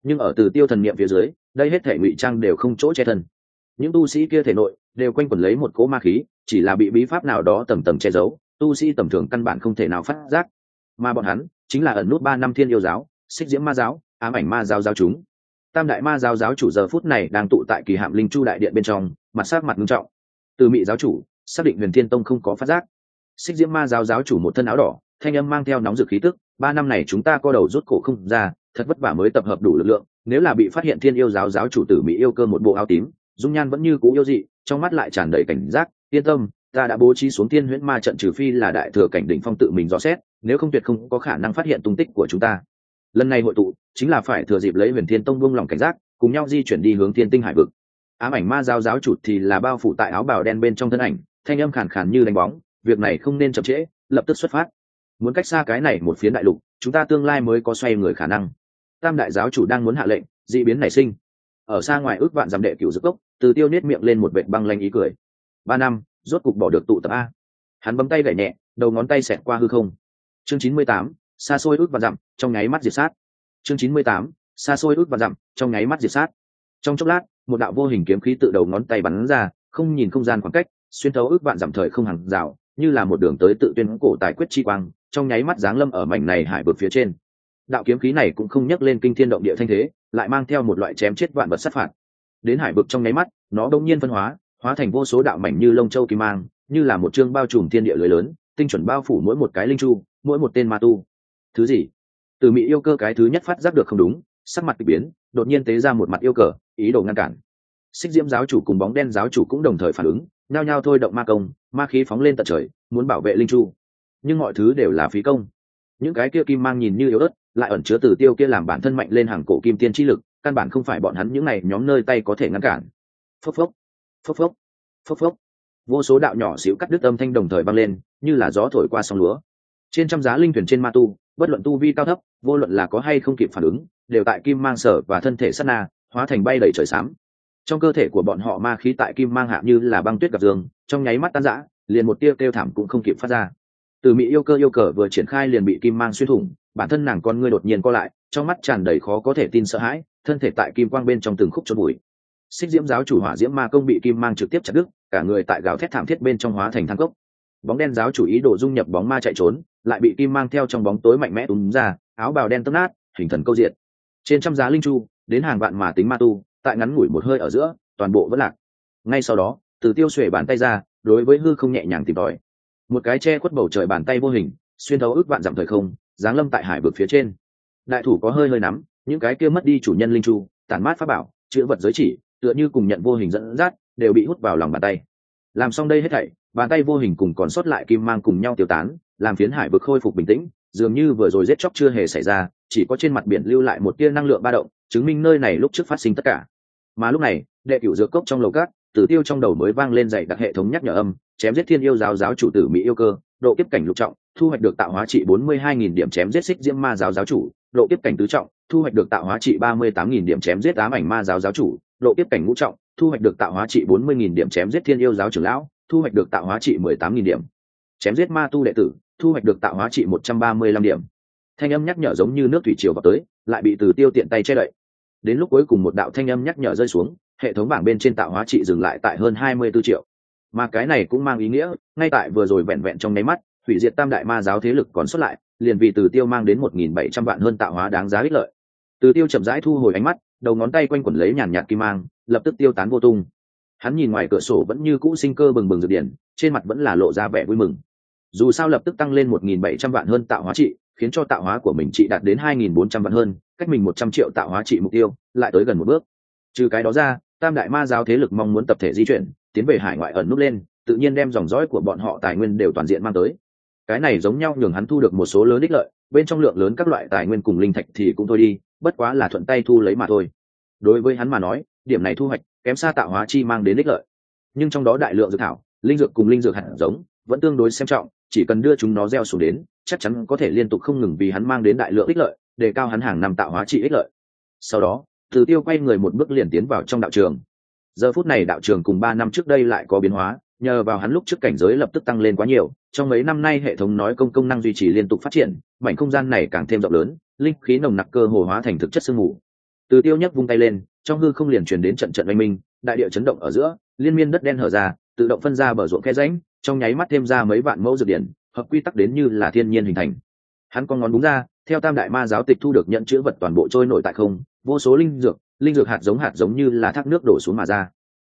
Nhưng ở từ tiêu thần niệm phía dưới, đây hết thể ngụy trang đều không chỗ che thân. Những tu sĩ kia thể nội, đều quanh quẩn lấy một cỗ ma khí, chỉ là bị bí pháp nào đó tầm tầm che giấu, tu sĩ tầm thường căn bản không thể nào phát giác. Mà bọn hắn, chính là ẩn nút ba năm thiên yêu giáo, xích diễm ma giáo, ám ảnh ma giáo giáo chúng tam đại ma giáo giáo chủ giờ phút này đang tụ tại kỳ hạm linh chu đại điện bên trong, mặt sát mặt nghiêm trọng. Từ mị giáo chủ, xác định huyền thiên tông không có phát giác. Xích diễm ma giáo giáo chủ một thân áo đỏ, thanh âm mang theo nóng dực khí tức, ba năm này chúng ta co đầu rút cổ không ra, thật vất vả mới tập hợp đủ lực lượng, nếu là bị phát hiện thiên yêu giáo giáo chủ tử mỹ yêu cơ một bộ áo tím, dung nhan vẫn như cũ yêu dị, trong mắt lại tràn đầy cảnh giác, yên tâm, ta đã bố trí xuống thiên huyễn ma trận trừ phi là đại thừa cảnh đỉnh phong tự mình dò xét, nếu không tuyệt không có khả năng phát hiện tung tích của chúng ta lần này hội tụ chính là phải thừa dịp lấy huyền thiên tông buông lòng cảnh giác, cùng nhau di chuyển đi hướng thiên tinh hải vực. Ám ảnh ma giáo giáo chủ thì là bao phủ tại áo bào đen bên trong thân ảnh, thanh âm khàn khàn như đánh bóng, việc này không nên chậm trễ, lập tức xuất phát. Muốn cách xa cái này một phiến đại lục, chúng ta tương lai mới có xoay người khả năng. Tam đại giáo chủ đang muốn hạ lệnh, d ị biến nảy sinh. Ở xa ngoài ước vạn dặm đệ cựu dứt cốc, từ tiêu nết miệng lên một vệ băng lanh ý cười. Ba năm, rốt cục bỏ được tụ tập a. Hắn bấm tay gảy nhẹ, đầu ngón tay xẹt qua hư không. Chương chín mươi tám xa xôi ước vạn dặm, trong nháy mắt diệt sát. Chương chín mươi tám, xa xôi ước vạn dặm, trong nháy mắt diệt sát. Trong chốc lát, một đạo vô hình kiếm khí tự đầu ngón tay bắn ra, không nhìn không gian khoảng cách, xuyên thấu ước vạn dặm thời không hàng rào, như là một đường tới tự tuyên cổ tài quyết chi quang, trong nháy mắt giáng lâm ở mảnh này hải vực phía trên. Đạo kiếm khí này cũng không nhắc lên kinh thiên động địa thanh thế, lại mang theo một loại chém chết vạn vật sát phạt. Đến hải vực trong nháy mắt, nó đông nhiên phân hóa hóa thành vô số đạo mảnh như lông châu kim mang, như là một chương bao trùm thiên địa lưới lớn, tinh chuẩn bao phủ mỗi một cái linh chu, mỗi một tên ma tu thứ gì? Từ mỹ yêu cơ cái thứ nhất phát giác được không đúng, sắc mặt k ỳ biến, đột nhiên tế ra một mặt yêu cờ, ý đồ ngăn cản. Xích diễm giáo chủ cùng bóng đen giáo chủ cũng đồng thời phản ứng, nhao nhao thôi động ma công, ma khí phóng lên tận trời, muốn bảo vệ linh chu. Nhưng mọi thứ đều là phí công. Những cái kia kim mang nhìn như yếu ớt, lại ẩn chứa từ tiêu kia làm bản thân mạnh lên hàng cổ kim tiên chi lực, căn bản không phải bọn hắn những này nhóm nơi tay có thể ngăn cản. Phốc phốc phốc phốc phốc phốc. Vô số đạo nhỏ xíu cắt đứt âm thanh đồng thời băng lên, như là gió thổi qua sông lúa. Trên trăm giá linh thuyền trên ma tu bất luận tu vi cao thấp, vô luận là có hay không kịp phản ứng, đều tại kim mang sở và thân thể sắt na, hóa thành bay đầy trời xám. Trong cơ thể của bọn họ ma khí tại kim mang hạ như là băng tuyết gặp dương, trong nháy mắt tan rã, liền một tia kêu thảm cũng không kịp phát ra. Từ mỹ yêu cơ yêu cờ vừa triển khai liền bị kim mang xuyên thủng, bản thân nàng con ngươi đột nhiên co lại, trong mắt tràn đầy khó có thể tin sợ hãi, thân thể tại kim quang bên trong từng khúc chốt bụi xích diễm giáo chủ hỏa diễm ma công bị kim mang trực tiếp chặt đứt, cả người tại gào thét thảm thiết bên trong hóa thành thang cốc. Bóng đen giáo chủ ý đồ dung nhập bóng ma chạy trốn lại bị kim mang theo trong bóng tối mạnh mẽ túm ra, áo bào đen tấm nát, hình thần câu diện trên trăm giá linh chu, đến hàng vạn mà tính ma tu, tại ngắn ngủi một hơi ở giữa, toàn bộ vẫn lạc. Ngay sau đó, từ tiêu xuể bàn tay ra, đối với hư không nhẹ nhàng tìm tòi. Một cái che khuất bầu trời bàn tay vô hình, xuyên thấu ước vạn dặm thời không, giáng lâm tại hải vực phía trên. Đại thủ có hơi hơi nắm, những cái kia mất đi chủ nhân linh chu, tản mát pháp bảo chữ vật giới chỉ, tựa như cùng nhận vô hình dẫn dắt, đều bị hút vào lòng bàn tay. Làm xong đây hết thảy, bàn tay vô hình cùng còn sót lại kim mang cùng nhau tiêu tán làm phiến hải vực khôi phục bình tĩnh, dường như vừa rồi giết chóc chưa hề xảy ra, chỉ có trên mặt biển lưu lại một tia năng lượng ba động, chứng minh nơi này lúc trước phát sinh tất cả. Mà lúc này, đệ cửu dược cốc trong lầu cát tử tiêu trong đầu mới vang lên dậy đặc hệ thống nhắc nhở âm, chém giết thiên yêu giáo giáo chủ tử mỹ yêu cơ, độ kiếp cảnh lục trọng, thu hoạch được tạo hóa trị bốn mươi hai nghìn điểm chém giết xích diễm ma giáo giáo chủ, độ kiếp cảnh tứ trọng, thu hoạch được tạo hóa trị ba mươi tám nghìn điểm chém giết ám ảnh ma giáo giáo chủ, độ kiếp cảnh ngũ trọng, thu hoạch được tạo hóa trị bốn mươi nghìn điểm chém giết thiên yêu giáo trưởng lão, thu hoạch được tạo hóa trị mười tám nghìn điểm chém giết ma tu đệ tử thu hoạch được tạo hóa trị một trăm ba mươi lăm điểm. Thanh âm nhắc nhở giống như nước thủy triều vào tới, lại bị từ tiêu tiện tay che đậy. Đến lúc cuối cùng một đạo thanh âm nhắc nhở rơi xuống, hệ thống bảng bên trên tạo hóa trị dừng lại tại hơn hai mươi 24 triệu. Mà cái này cũng mang ý nghĩa, ngay tại vừa rồi vẹn vẹn trong nháy mắt, hủy diệt tam đại ma giáo thế lực còn xuất lại, liền vì từ tiêu mang đến một nghìn bảy trăm vạn hơn tạo hóa đáng giá ích lợi. Từ tiêu chậm rãi thu hồi ánh mắt, đầu ngón tay quanh quẩn lấy nhàn nhạt kim mang, lập tức tiêu tán vô tung. Hắn nhìn ngoài cửa sổ vẫn như cũ sinh cơ bừng bừng dược điển trên mặt vẫn là lộ ra vẻ vui mừng dù sao lập tức tăng lên một nghìn bảy trăm vạn hơn tạo hóa trị, khiến cho tạo hóa của mình trị đạt đến hai nghìn bốn trăm vạn hơn, cách mình một trăm triệu tạo hóa trị mục tiêu lại tới gần một bước. Trừ cái đó ra, tam đại ma giáo thế lực mong muốn tập thể di chuyển, tiến về hải ngoại ẩn nút lên, tự nhiên đem dòng dõi của bọn họ tài nguyên đều toàn diện mang tới. Cái này giống nhau nhường hắn thu được một số lớn ích lợi, bên trong lượng lớn các loại tài nguyên cùng linh thạch thì cũng thôi đi, bất quá là thuận tay thu lấy mà thôi. Đối với hắn mà nói, điểm này thu hoạch, kém xa tạo hóa chi mang đến ích lợi. Nhưng trong đó đại lượng dược thảo, linh dược cùng linh dược hạt giống, vẫn tương đối xem trọng chỉ cần đưa chúng nó gieo xuống đến, chắc chắn có thể liên tục không ngừng vì hắn mang đến đại lượng ích lợi, để cao hắn hàng năm tạo hóa trị ích lợi. Sau đó, từ tiêu quay người một bước liền tiến vào trong đạo trường. Giờ phút này đạo trường cùng ba năm trước đây lại có biến hóa, nhờ vào hắn lúc trước cảnh giới lập tức tăng lên quá nhiều, trong mấy năm nay hệ thống nói công công năng duy trì liên tục phát triển, mảnh không gian này càng thêm rộng lớn, linh khí nồng nặc cơ hồ hóa thành thực chất sương mù. Từ tiêu nhấc vung tay lên, trong hư không liền truyền đến trận trận oanh minh, đại địa chấn động ở giữa, liên miên đất đen hở ra, tự động phân ra bờ ruộng khe rãnh trong nháy mắt thêm ra mấy vạn mẫu dược điển, hợp quy tắc đến như là thiên nhiên hình thành. Hắn con ngón đúng ra, theo tam đại ma giáo tịch thu được nhận chữ vật toàn bộ trôi nổi tại không, vô số linh dược linh dược hạt giống hạt giống như là thác nước đổ xuống mà ra.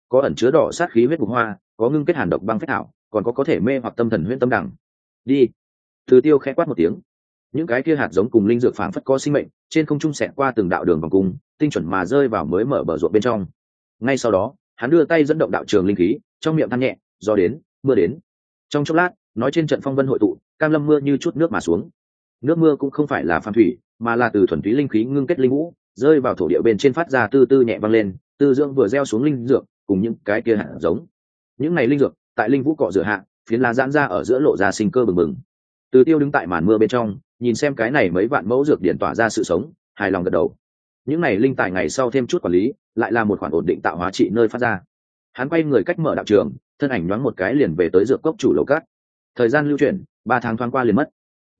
Có ẩn chứa đỏ sát khí huyết bục hoa, có ngưng kết hàn độc băng phép thảo, còn có có thể mê hoặc tâm thần huyễn tâm đẳng. Đi. Từ tiêu khẽ quát một tiếng. Những cái kia hạt giống cùng linh dược phảng phất có sinh mệnh, trên không trung xẹt qua từng đạo đường vòng cung, tinh chuẩn mà rơi vào mới mở bờ ruộng bên trong. Ngay sau đó, hắn đưa tay dẫn động đạo trường linh khí, trong miệng than nhẹ do đến mưa đến. Trong chốc lát, nói trên trận phong vân hội tụ, cam lâm mưa như chút nước mà xuống. Nước mưa cũng không phải là phan thủy, mà là từ thuần túy linh khí ngưng kết linh vũ, rơi vào thổ địa bên trên phát ra tư tư nhẹ văng lên tư dưỡng vừa gieo xuống linh dược, cùng những cái kia hạt giống. Những này linh dược, tại linh vũ cọ rửa hạ, phiến lá giãn ra ở giữa lộ ra sinh cơ bừng bừng. Từ tiêu đứng tại màn mưa bên trong, nhìn xem cái này mấy vạn mẫu dược điện tỏa ra sự sống, hài lòng gật đầu. Những này linh tài ngày sau thêm chút quản lý, lại là một khoản ổn định tạo hóa trị nơi phát ra hắn quay người cách mở đạo trường, thân ảnh nhoáng một cái liền về tới dược cốc chủ lầu cát. Thời gian lưu chuyển, ba tháng thoáng qua liền mất.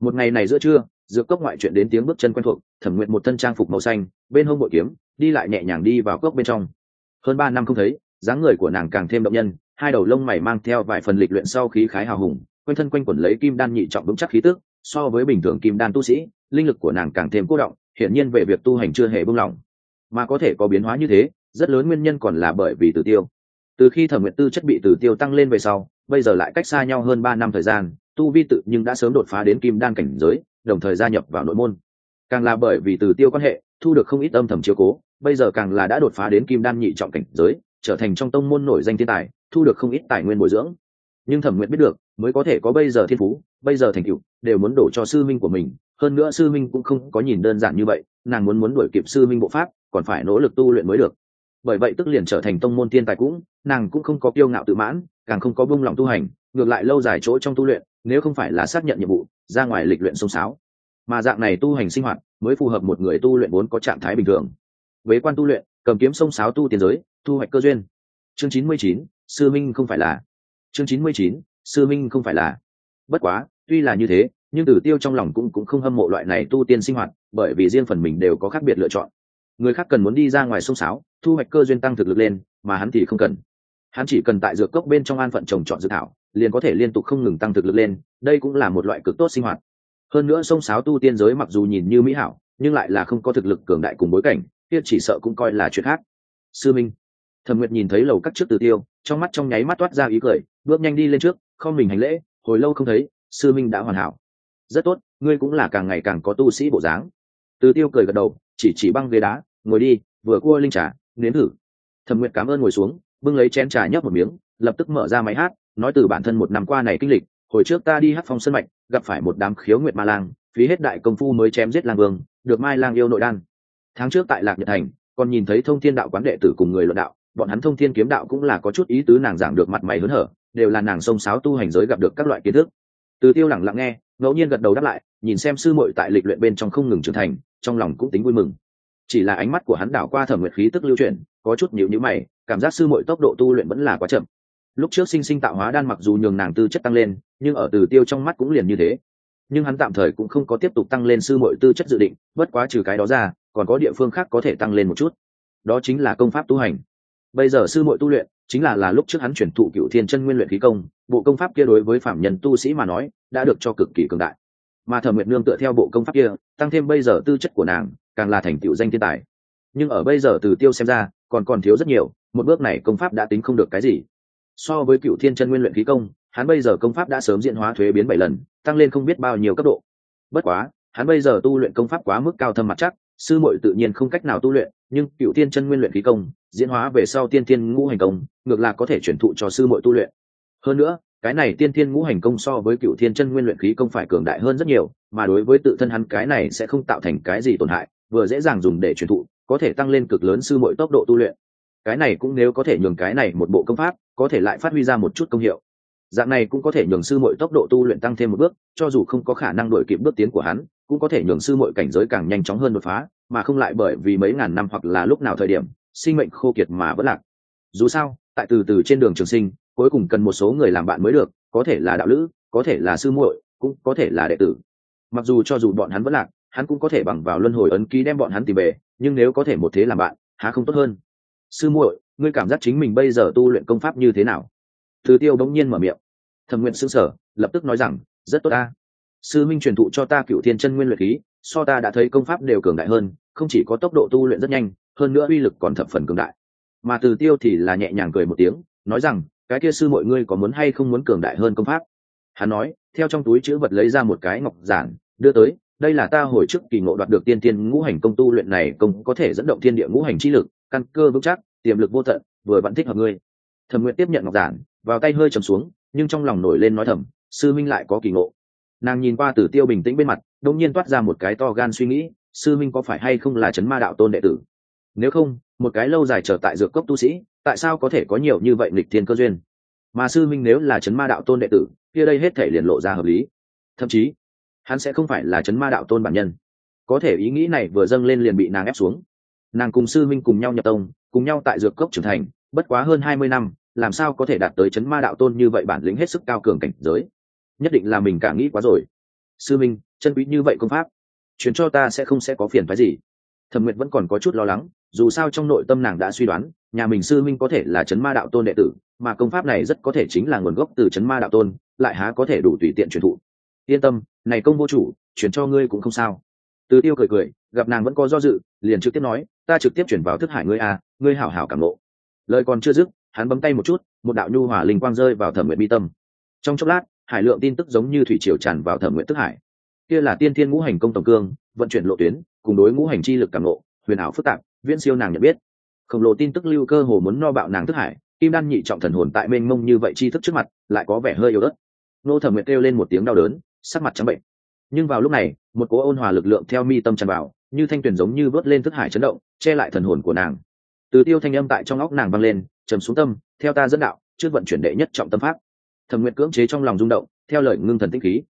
Một ngày này giữa trưa, dược cốc ngoại chuyện đến tiếng bước chân quen thuộc, thẩm nguyện một thân trang phục màu xanh, bên hông bội kiếm, đi lại nhẹ nhàng đi vào cốc bên trong. Hơn ba năm không thấy, dáng người của nàng càng thêm động nhân, hai đầu lông mày mang theo vài phần lịch luyện sau khí khái hào hùng, quanh thân quanh quẩn lấy kim đan nhị trọng vững chắc khí tức, so với bình thường kim đan tu sĩ, linh lực của nàng càng thêm cố động, hiển nhiên về việc tu hành chưa hề buông lỏng. Mà có thể có biến hóa như thế, rất lớn nguyên nhân còn là bởi vì tử tiêu từ khi thẩm nguyện tư chất bị tử tiêu tăng lên về sau, bây giờ lại cách xa nhau hơn ba năm thời gian, tu vi tự nhưng đã sớm đột phá đến kim đan cảnh giới, đồng thời gia nhập vào nội môn. Càng là bởi vì tử tiêu quan hệ, thu được không ít âm thầm chiếu cố, bây giờ càng là đã đột phá đến kim đan nhị trọng cảnh giới, trở thành trong tông môn nổi danh thiên tài, thu được không ít tài nguyên bồi dưỡng. Nhưng thẩm nguyện biết được, mới có thể có bây giờ thiên phú, bây giờ thành cựu đều muốn đổ cho sư minh của mình. Hơn nữa sư minh cũng không có nhìn đơn giản như vậy, nàng muốn muốn đuổi kịp sư minh bộ pháp, còn phải nỗ lực tu luyện mới được. Bởi vậy tức liền trở thành tông môn thiên tài cũng nàng cũng không có kiêu ngạo tự mãn, càng không có buông lòng tu hành, ngược lại lâu dài chỗ trong tu luyện, nếu không phải là xác nhận nhiệm vụ, ra ngoài lịch luyện sông sáo. Mà dạng này tu hành sinh hoạt, mới phù hợp một người tu luyện vốn có trạng thái bình thường. Với quan tu luyện, cầm kiếm sông sáo tu tiến giới, thu hoạch cơ duyên. Chương chín mươi chín, sư minh không phải là. Chương chín mươi chín, sư minh không phải là. Bất quá, tuy là như thế, nhưng tử tiêu trong lòng cũng cũng không hâm mộ loại này tu tiên sinh hoạt, bởi vì riêng phần mình đều có khác biệt lựa chọn. Người khác cần muốn đi ra ngoài sông sáo, thu hoạch cơ duyên tăng thực lực lên, mà hắn thì không cần hắn chỉ cần tại dược cốc bên trong an phận trồng trọt dự thảo, liền có thể liên tục không ngừng tăng thực lực lên, đây cũng là một loại cực tốt sinh hoạt. Hơn nữa sông sáo tu tiên giới mặc dù nhìn như mỹ hảo, nhưng lại là không có thực lực cường đại cùng bối cảnh, kia chỉ sợ cũng coi là chuyện khác. Sư minh, thẩm nguyệt nhìn thấy lầu các trước từ tiêu, trong mắt trong nháy mắt toát ra ý cười, bước nhanh đi lên trước, không mình hành lễ, hồi lâu không thấy, sư minh đã hoàn hảo. Rất tốt, ngươi cũng là càng ngày càng có tu sĩ bộ dáng. Từ tiêu cười gật đầu, chỉ chỉ băng ghế đá, ngồi đi, vừa cua linh trà, nếm thử. Thẩm nguyệt cảm ơn ngồi xuống bưng lấy chén trà nhấp một miếng, lập tức mở ra máy hát, nói từ bản thân một năm qua này kinh lịch, hồi trước ta đi hát phong sân mạch, gặp phải một đám khiếu nguyệt ma lang, phí hết đại công phu mới chém giết lang vương, được mai lang yêu nội đan. Tháng trước tại lạc nhật thành còn nhìn thấy thông thiên đạo quán đệ tử cùng người luận đạo, bọn hắn thông thiên kiếm đạo cũng là có chút ý tứ nàng giảng được mặt mày hớn hở, đều là nàng sông sáo tu hành giới gặp được các loại kiến thức. Từ tiêu lẳng lặng nghe, ngẫu nhiên gật đầu đáp lại, nhìn xem sư muội tại lịch luyện bên trong không ngừng trưởng thành, trong lòng cũng tính vui mừng. Chỉ là ánh mắt của hắn đảo qua thẩm nguyệt khí tức lưu chuyển, có chút nhịu nhữ mày cảm giác sư muội tốc độ tu luyện vẫn là quá chậm. Lúc trước sinh sinh tạo hóa đan mặc dù nhường nàng tư chất tăng lên, nhưng ở từ tiêu trong mắt cũng liền như thế. Nhưng hắn tạm thời cũng không có tiếp tục tăng lên sư muội tư chất dự định, bất quá trừ cái đó ra, còn có địa phương khác có thể tăng lên một chút. Đó chính là công pháp tu hành. Bây giờ sư muội tu luyện, chính là là lúc trước hắn chuyển thụ cựu thiên chân nguyên luyện khí công, bộ công pháp kia đối với phạm nhân tu sĩ mà nói, đã được cho cực kỳ cường đại. Mà thẩm nguyệt nương tựa theo bộ công pháp kia, tăng thêm bây giờ tư chất của nàng, càng là thành tựu danh thiên tài. Nhưng ở bây giờ từ tiêu xem ra, còn còn thiếu rất nhiều một bước này công pháp đã tính không được cái gì. So với cựu thiên chân nguyên luyện khí công, hắn bây giờ công pháp đã sớm diễn hóa thuế biến bảy lần, tăng lên không biết bao nhiêu cấp độ. Bất quá, hắn bây giờ tu luyện công pháp quá mức cao thâm mặt chắc, sư muội tự nhiên không cách nào tu luyện, nhưng cựu tiên chân nguyên luyện khí công, diễn hóa về sau tiên tiên ngũ hành công, ngược lại có thể chuyển thụ cho sư muội tu luyện. Hơn nữa, cái này tiên tiên ngũ hành công so với cựu thiên chân nguyên luyện khí công phải cường đại hơn rất nhiều, mà đối với tự thân hắn cái này sẽ không tạo thành cái gì tổn hại, vừa dễ dàng dùng để truyền thụ, có thể tăng lên cực lớn sư muội tốc độ tu luyện cái này cũng nếu có thể nhường cái này một bộ công pháp, có thể lại phát huy ra một chút công hiệu. Dạng này cũng có thể nhường sư muội tốc độ tu luyện tăng thêm một bước, cho dù không có khả năng đổi kịp bước tiến của hắn, cũng có thể nhường sư muội cảnh giới càng nhanh chóng hơn đột phá, mà không lại bởi vì mấy ngàn năm hoặc là lúc nào thời điểm, sinh mệnh khô kiệt mà vẫn lạc. Dù sao, tại từ từ trên đường trường sinh, cuối cùng cần một số người làm bạn mới được, có thể là đạo lữ, có thể là sư muội, cũng có thể là đệ tử. Mặc dù cho dù bọn hắn vẫn lạc, hắn cũng có thể bằng vào luân hồi ấn ký đem bọn hắn tìm về, nhưng nếu có thể một thế làm bạn, há không tốt hơn sư muội, ngươi cảm giác chính mình bây giờ tu luyện công pháp như thế nào? Từ tiêu bỗng nhiên mở miệng. Thẩm nguyện xưng sở lập tức nói rằng, rất tốt ta. Sư minh truyền thụ cho ta cựu thiên chân nguyên luyện khí, so ta đã thấy công pháp đều cường đại hơn, không chỉ có tốc độ tu luyện rất nhanh, hơn nữa uy lực còn thập phần cường đại. Mà từ tiêu thì là nhẹ nhàng cười một tiếng, nói rằng, cái kia sư mọi ngươi có muốn hay không muốn cường đại hơn công pháp? Hắn nói, theo trong túi chữ vật lấy ra một cái ngọc giản, đưa tới, đây là ta hồi trước kỳ ngộ đoạt được tiên tiên ngũ hành công tu luyện này công có thể dẫn động thiên địa ngũ hành chi lực căn cơ vững chắc, tiềm lực vô tận, vừa vẫn thích hợp ngươi. Thẩm nguyện tiếp nhận ngọc giản, vào tay hơi trầm xuống, nhưng trong lòng nổi lên nói thầm, sư minh lại có kỳ ngộ. Nàng nhìn qua tử tiêu bình tĩnh bên mặt đông nhiên toát ra một cái to gan suy nghĩ, sư minh có phải hay không là chấn ma đạo tôn đệ tử? Nếu không, một cái lâu dài chờ tại dược cốc tu sĩ, tại sao có thể có nhiều như vậy lịch thiên cơ duyên? Mà sư minh nếu là chấn ma đạo tôn đệ tử, kia đây hết thể liền lộ ra hợp lý. Thậm chí, hắn sẽ không phải là chấn ma đạo tôn bản nhân. Có thể ý nghĩ này vừa dâng lên liền bị nàng ép xuống nàng cùng sư minh cùng nhau nhập tông, cùng nhau tại dược cốc trưởng thành, bất quá hơn hai mươi năm, làm sao có thể đạt tới chấn ma đạo tôn như vậy bản lĩnh hết sức cao cường cảnh giới? Nhất định là mình cả nghĩ quá rồi. Sư minh chân quý như vậy công pháp chuyến cho ta sẽ không sẽ có phiền phái gì. Thẩm nguyệt vẫn còn có chút lo lắng, dù sao trong nội tâm nàng đã suy đoán, nhà mình sư minh có thể là chấn ma đạo tôn đệ tử, mà công pháp này rất có thể chính là nguồn gốc từ chấn ma đạo tôn, lại há có thể đủ tùy tiện truyền thụ. Yên tâm, này công vô chủ chuyển cho ngươi cũng không sao. Từ tiêu cười cười, gặp nàng vẫn có do dự, liền trực tiếp nói ta trực tiếp chuyển vào thức hải ngươi à ngươi hảo hảo cảm lộ lời còn chưa dứt, hắn bấm tay một chút, một đạo nhu hỏa linh quang rơi vào thẩm nguyện bi tâm. Trong chốc lát, hải lượng tin tức giống như thủy triều tràn vào thẩm nguyện thức hải. Kia là tiên thiên ngũ hành công tổng cương, vận chuyển lộ tuyến, cùng đối ngũ hành chi lực cảm lộ huyền ảo phức tạp, viễn siêu nàng nhận biết. Khổng lồ tin tức lưu cơ hồ muốn no bạo nàng thức hải, kim đan nhị trọng thần hồn tại mênh mông như vậy chi thức trước mặt, lại có vẻ hơi yếu ớt. Nô thẩm nguyện kêu lên một tiếng đau đớn, sắc mặt trắng bệnh. Nhưng vào lúc này, một cố ôn hòa lực lượng theo mi tâm tràn vào như thanh tuyển giống như vớt lên thức hải chấn động, che lại thần hồn của nàng. Từ tiêu thanh âm tại trong óc nàng vang lên, trầm xuống tâm, theo ta dẫn đạo, trước vận chuyển đệ nhất trọng tâm pháp. Thẩm nguyện cưỡng chế trong lòng rung động, theo lời ngưng thần tinh khí.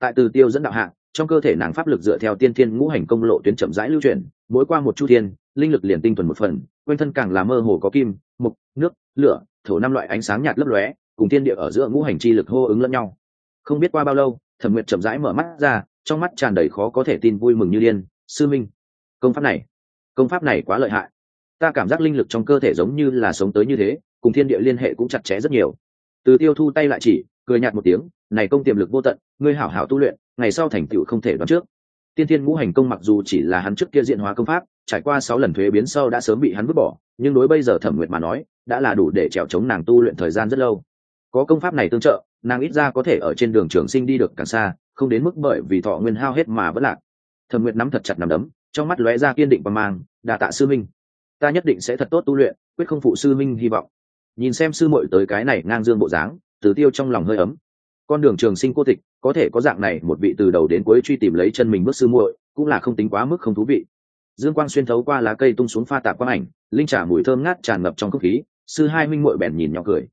Tại từ tiêu dẫn đạo hạ, trong cơ thể nàng pháp lực dựa theo tiên thiên ngũ hành công lộ tuyến chậm rãi lưu chuyển, mỗi qua một chu thiên, linh lực liền tinh thuần một phần, quanh thân càng là mơ hồ có kim, mục, nước, lửa, thổ năm loại ánh sáng nhạt lấp lóe, cùng tiên địa ở giữa ngũ hành chi lực hô ứng lẫn nhau. Không biết qua bao lâu, thẩm nguyệt chậm rãi mở mắt ra, trong mắt tràn đầy khó có thể tin vui mừng như điên sư minh, công pháp này, công pháp này quá lợi hại. Ta cảm giác linh lực trong cơ thể giống như là sống tới như thế, cùng thiên địa liên hệ cũng chặt chẽ rất nhiều. Từ tiêu thu tay lại chỉ, cười nhạt một tiếng, này công tiềm lực vô tận, ngươi hảo hảo tu luyện, ngày sau thành tựu không thể đoán trước. Tiên thiên ngũ hành công mặc dù chỉ là hắn trước kia diện hóa công pháp, trải qua sáu lần thuế biến sau đã sớm bị hắn vứt bỏ, nhưng đối bây giờ thẩm nguyệt mà nói, đã là đủ để trèo chống nàng tu luyện thời gian rất lâu. Có công pháp này tương trợ, nàng ít ra có thể ở trên đường trường sinh đi được càng xa, không đến mức bởi vì thọ nguyên hao hết mà vẫn lạc thẩm nguyệt nắm thật chặt nằm đấm, trong mắt lóe ra kiên định và mang đà tạ sư minh ta nhất định sẽ thật tốt tu luyện, quyết không phụ sư minh hy vọng. Nhìn xem sư muội tới cái này ngang dương bộ dáng, từ tiêu trong lòng hơi ấm. Con đường trường sinh cô tịch, có thể có dạng này một vị từ đầu đến cuối truy tìm lấy chân mình bước sư muội, cũng là không tính quá mức không thú vị. Dương quang xuyên thấu qua lá cây tung xuống pha tạp quang ảnh, linh trả mùi thơm ngát tràn ngập trong không khí, sư hai minh muội bèn nhìn nhỏ cười.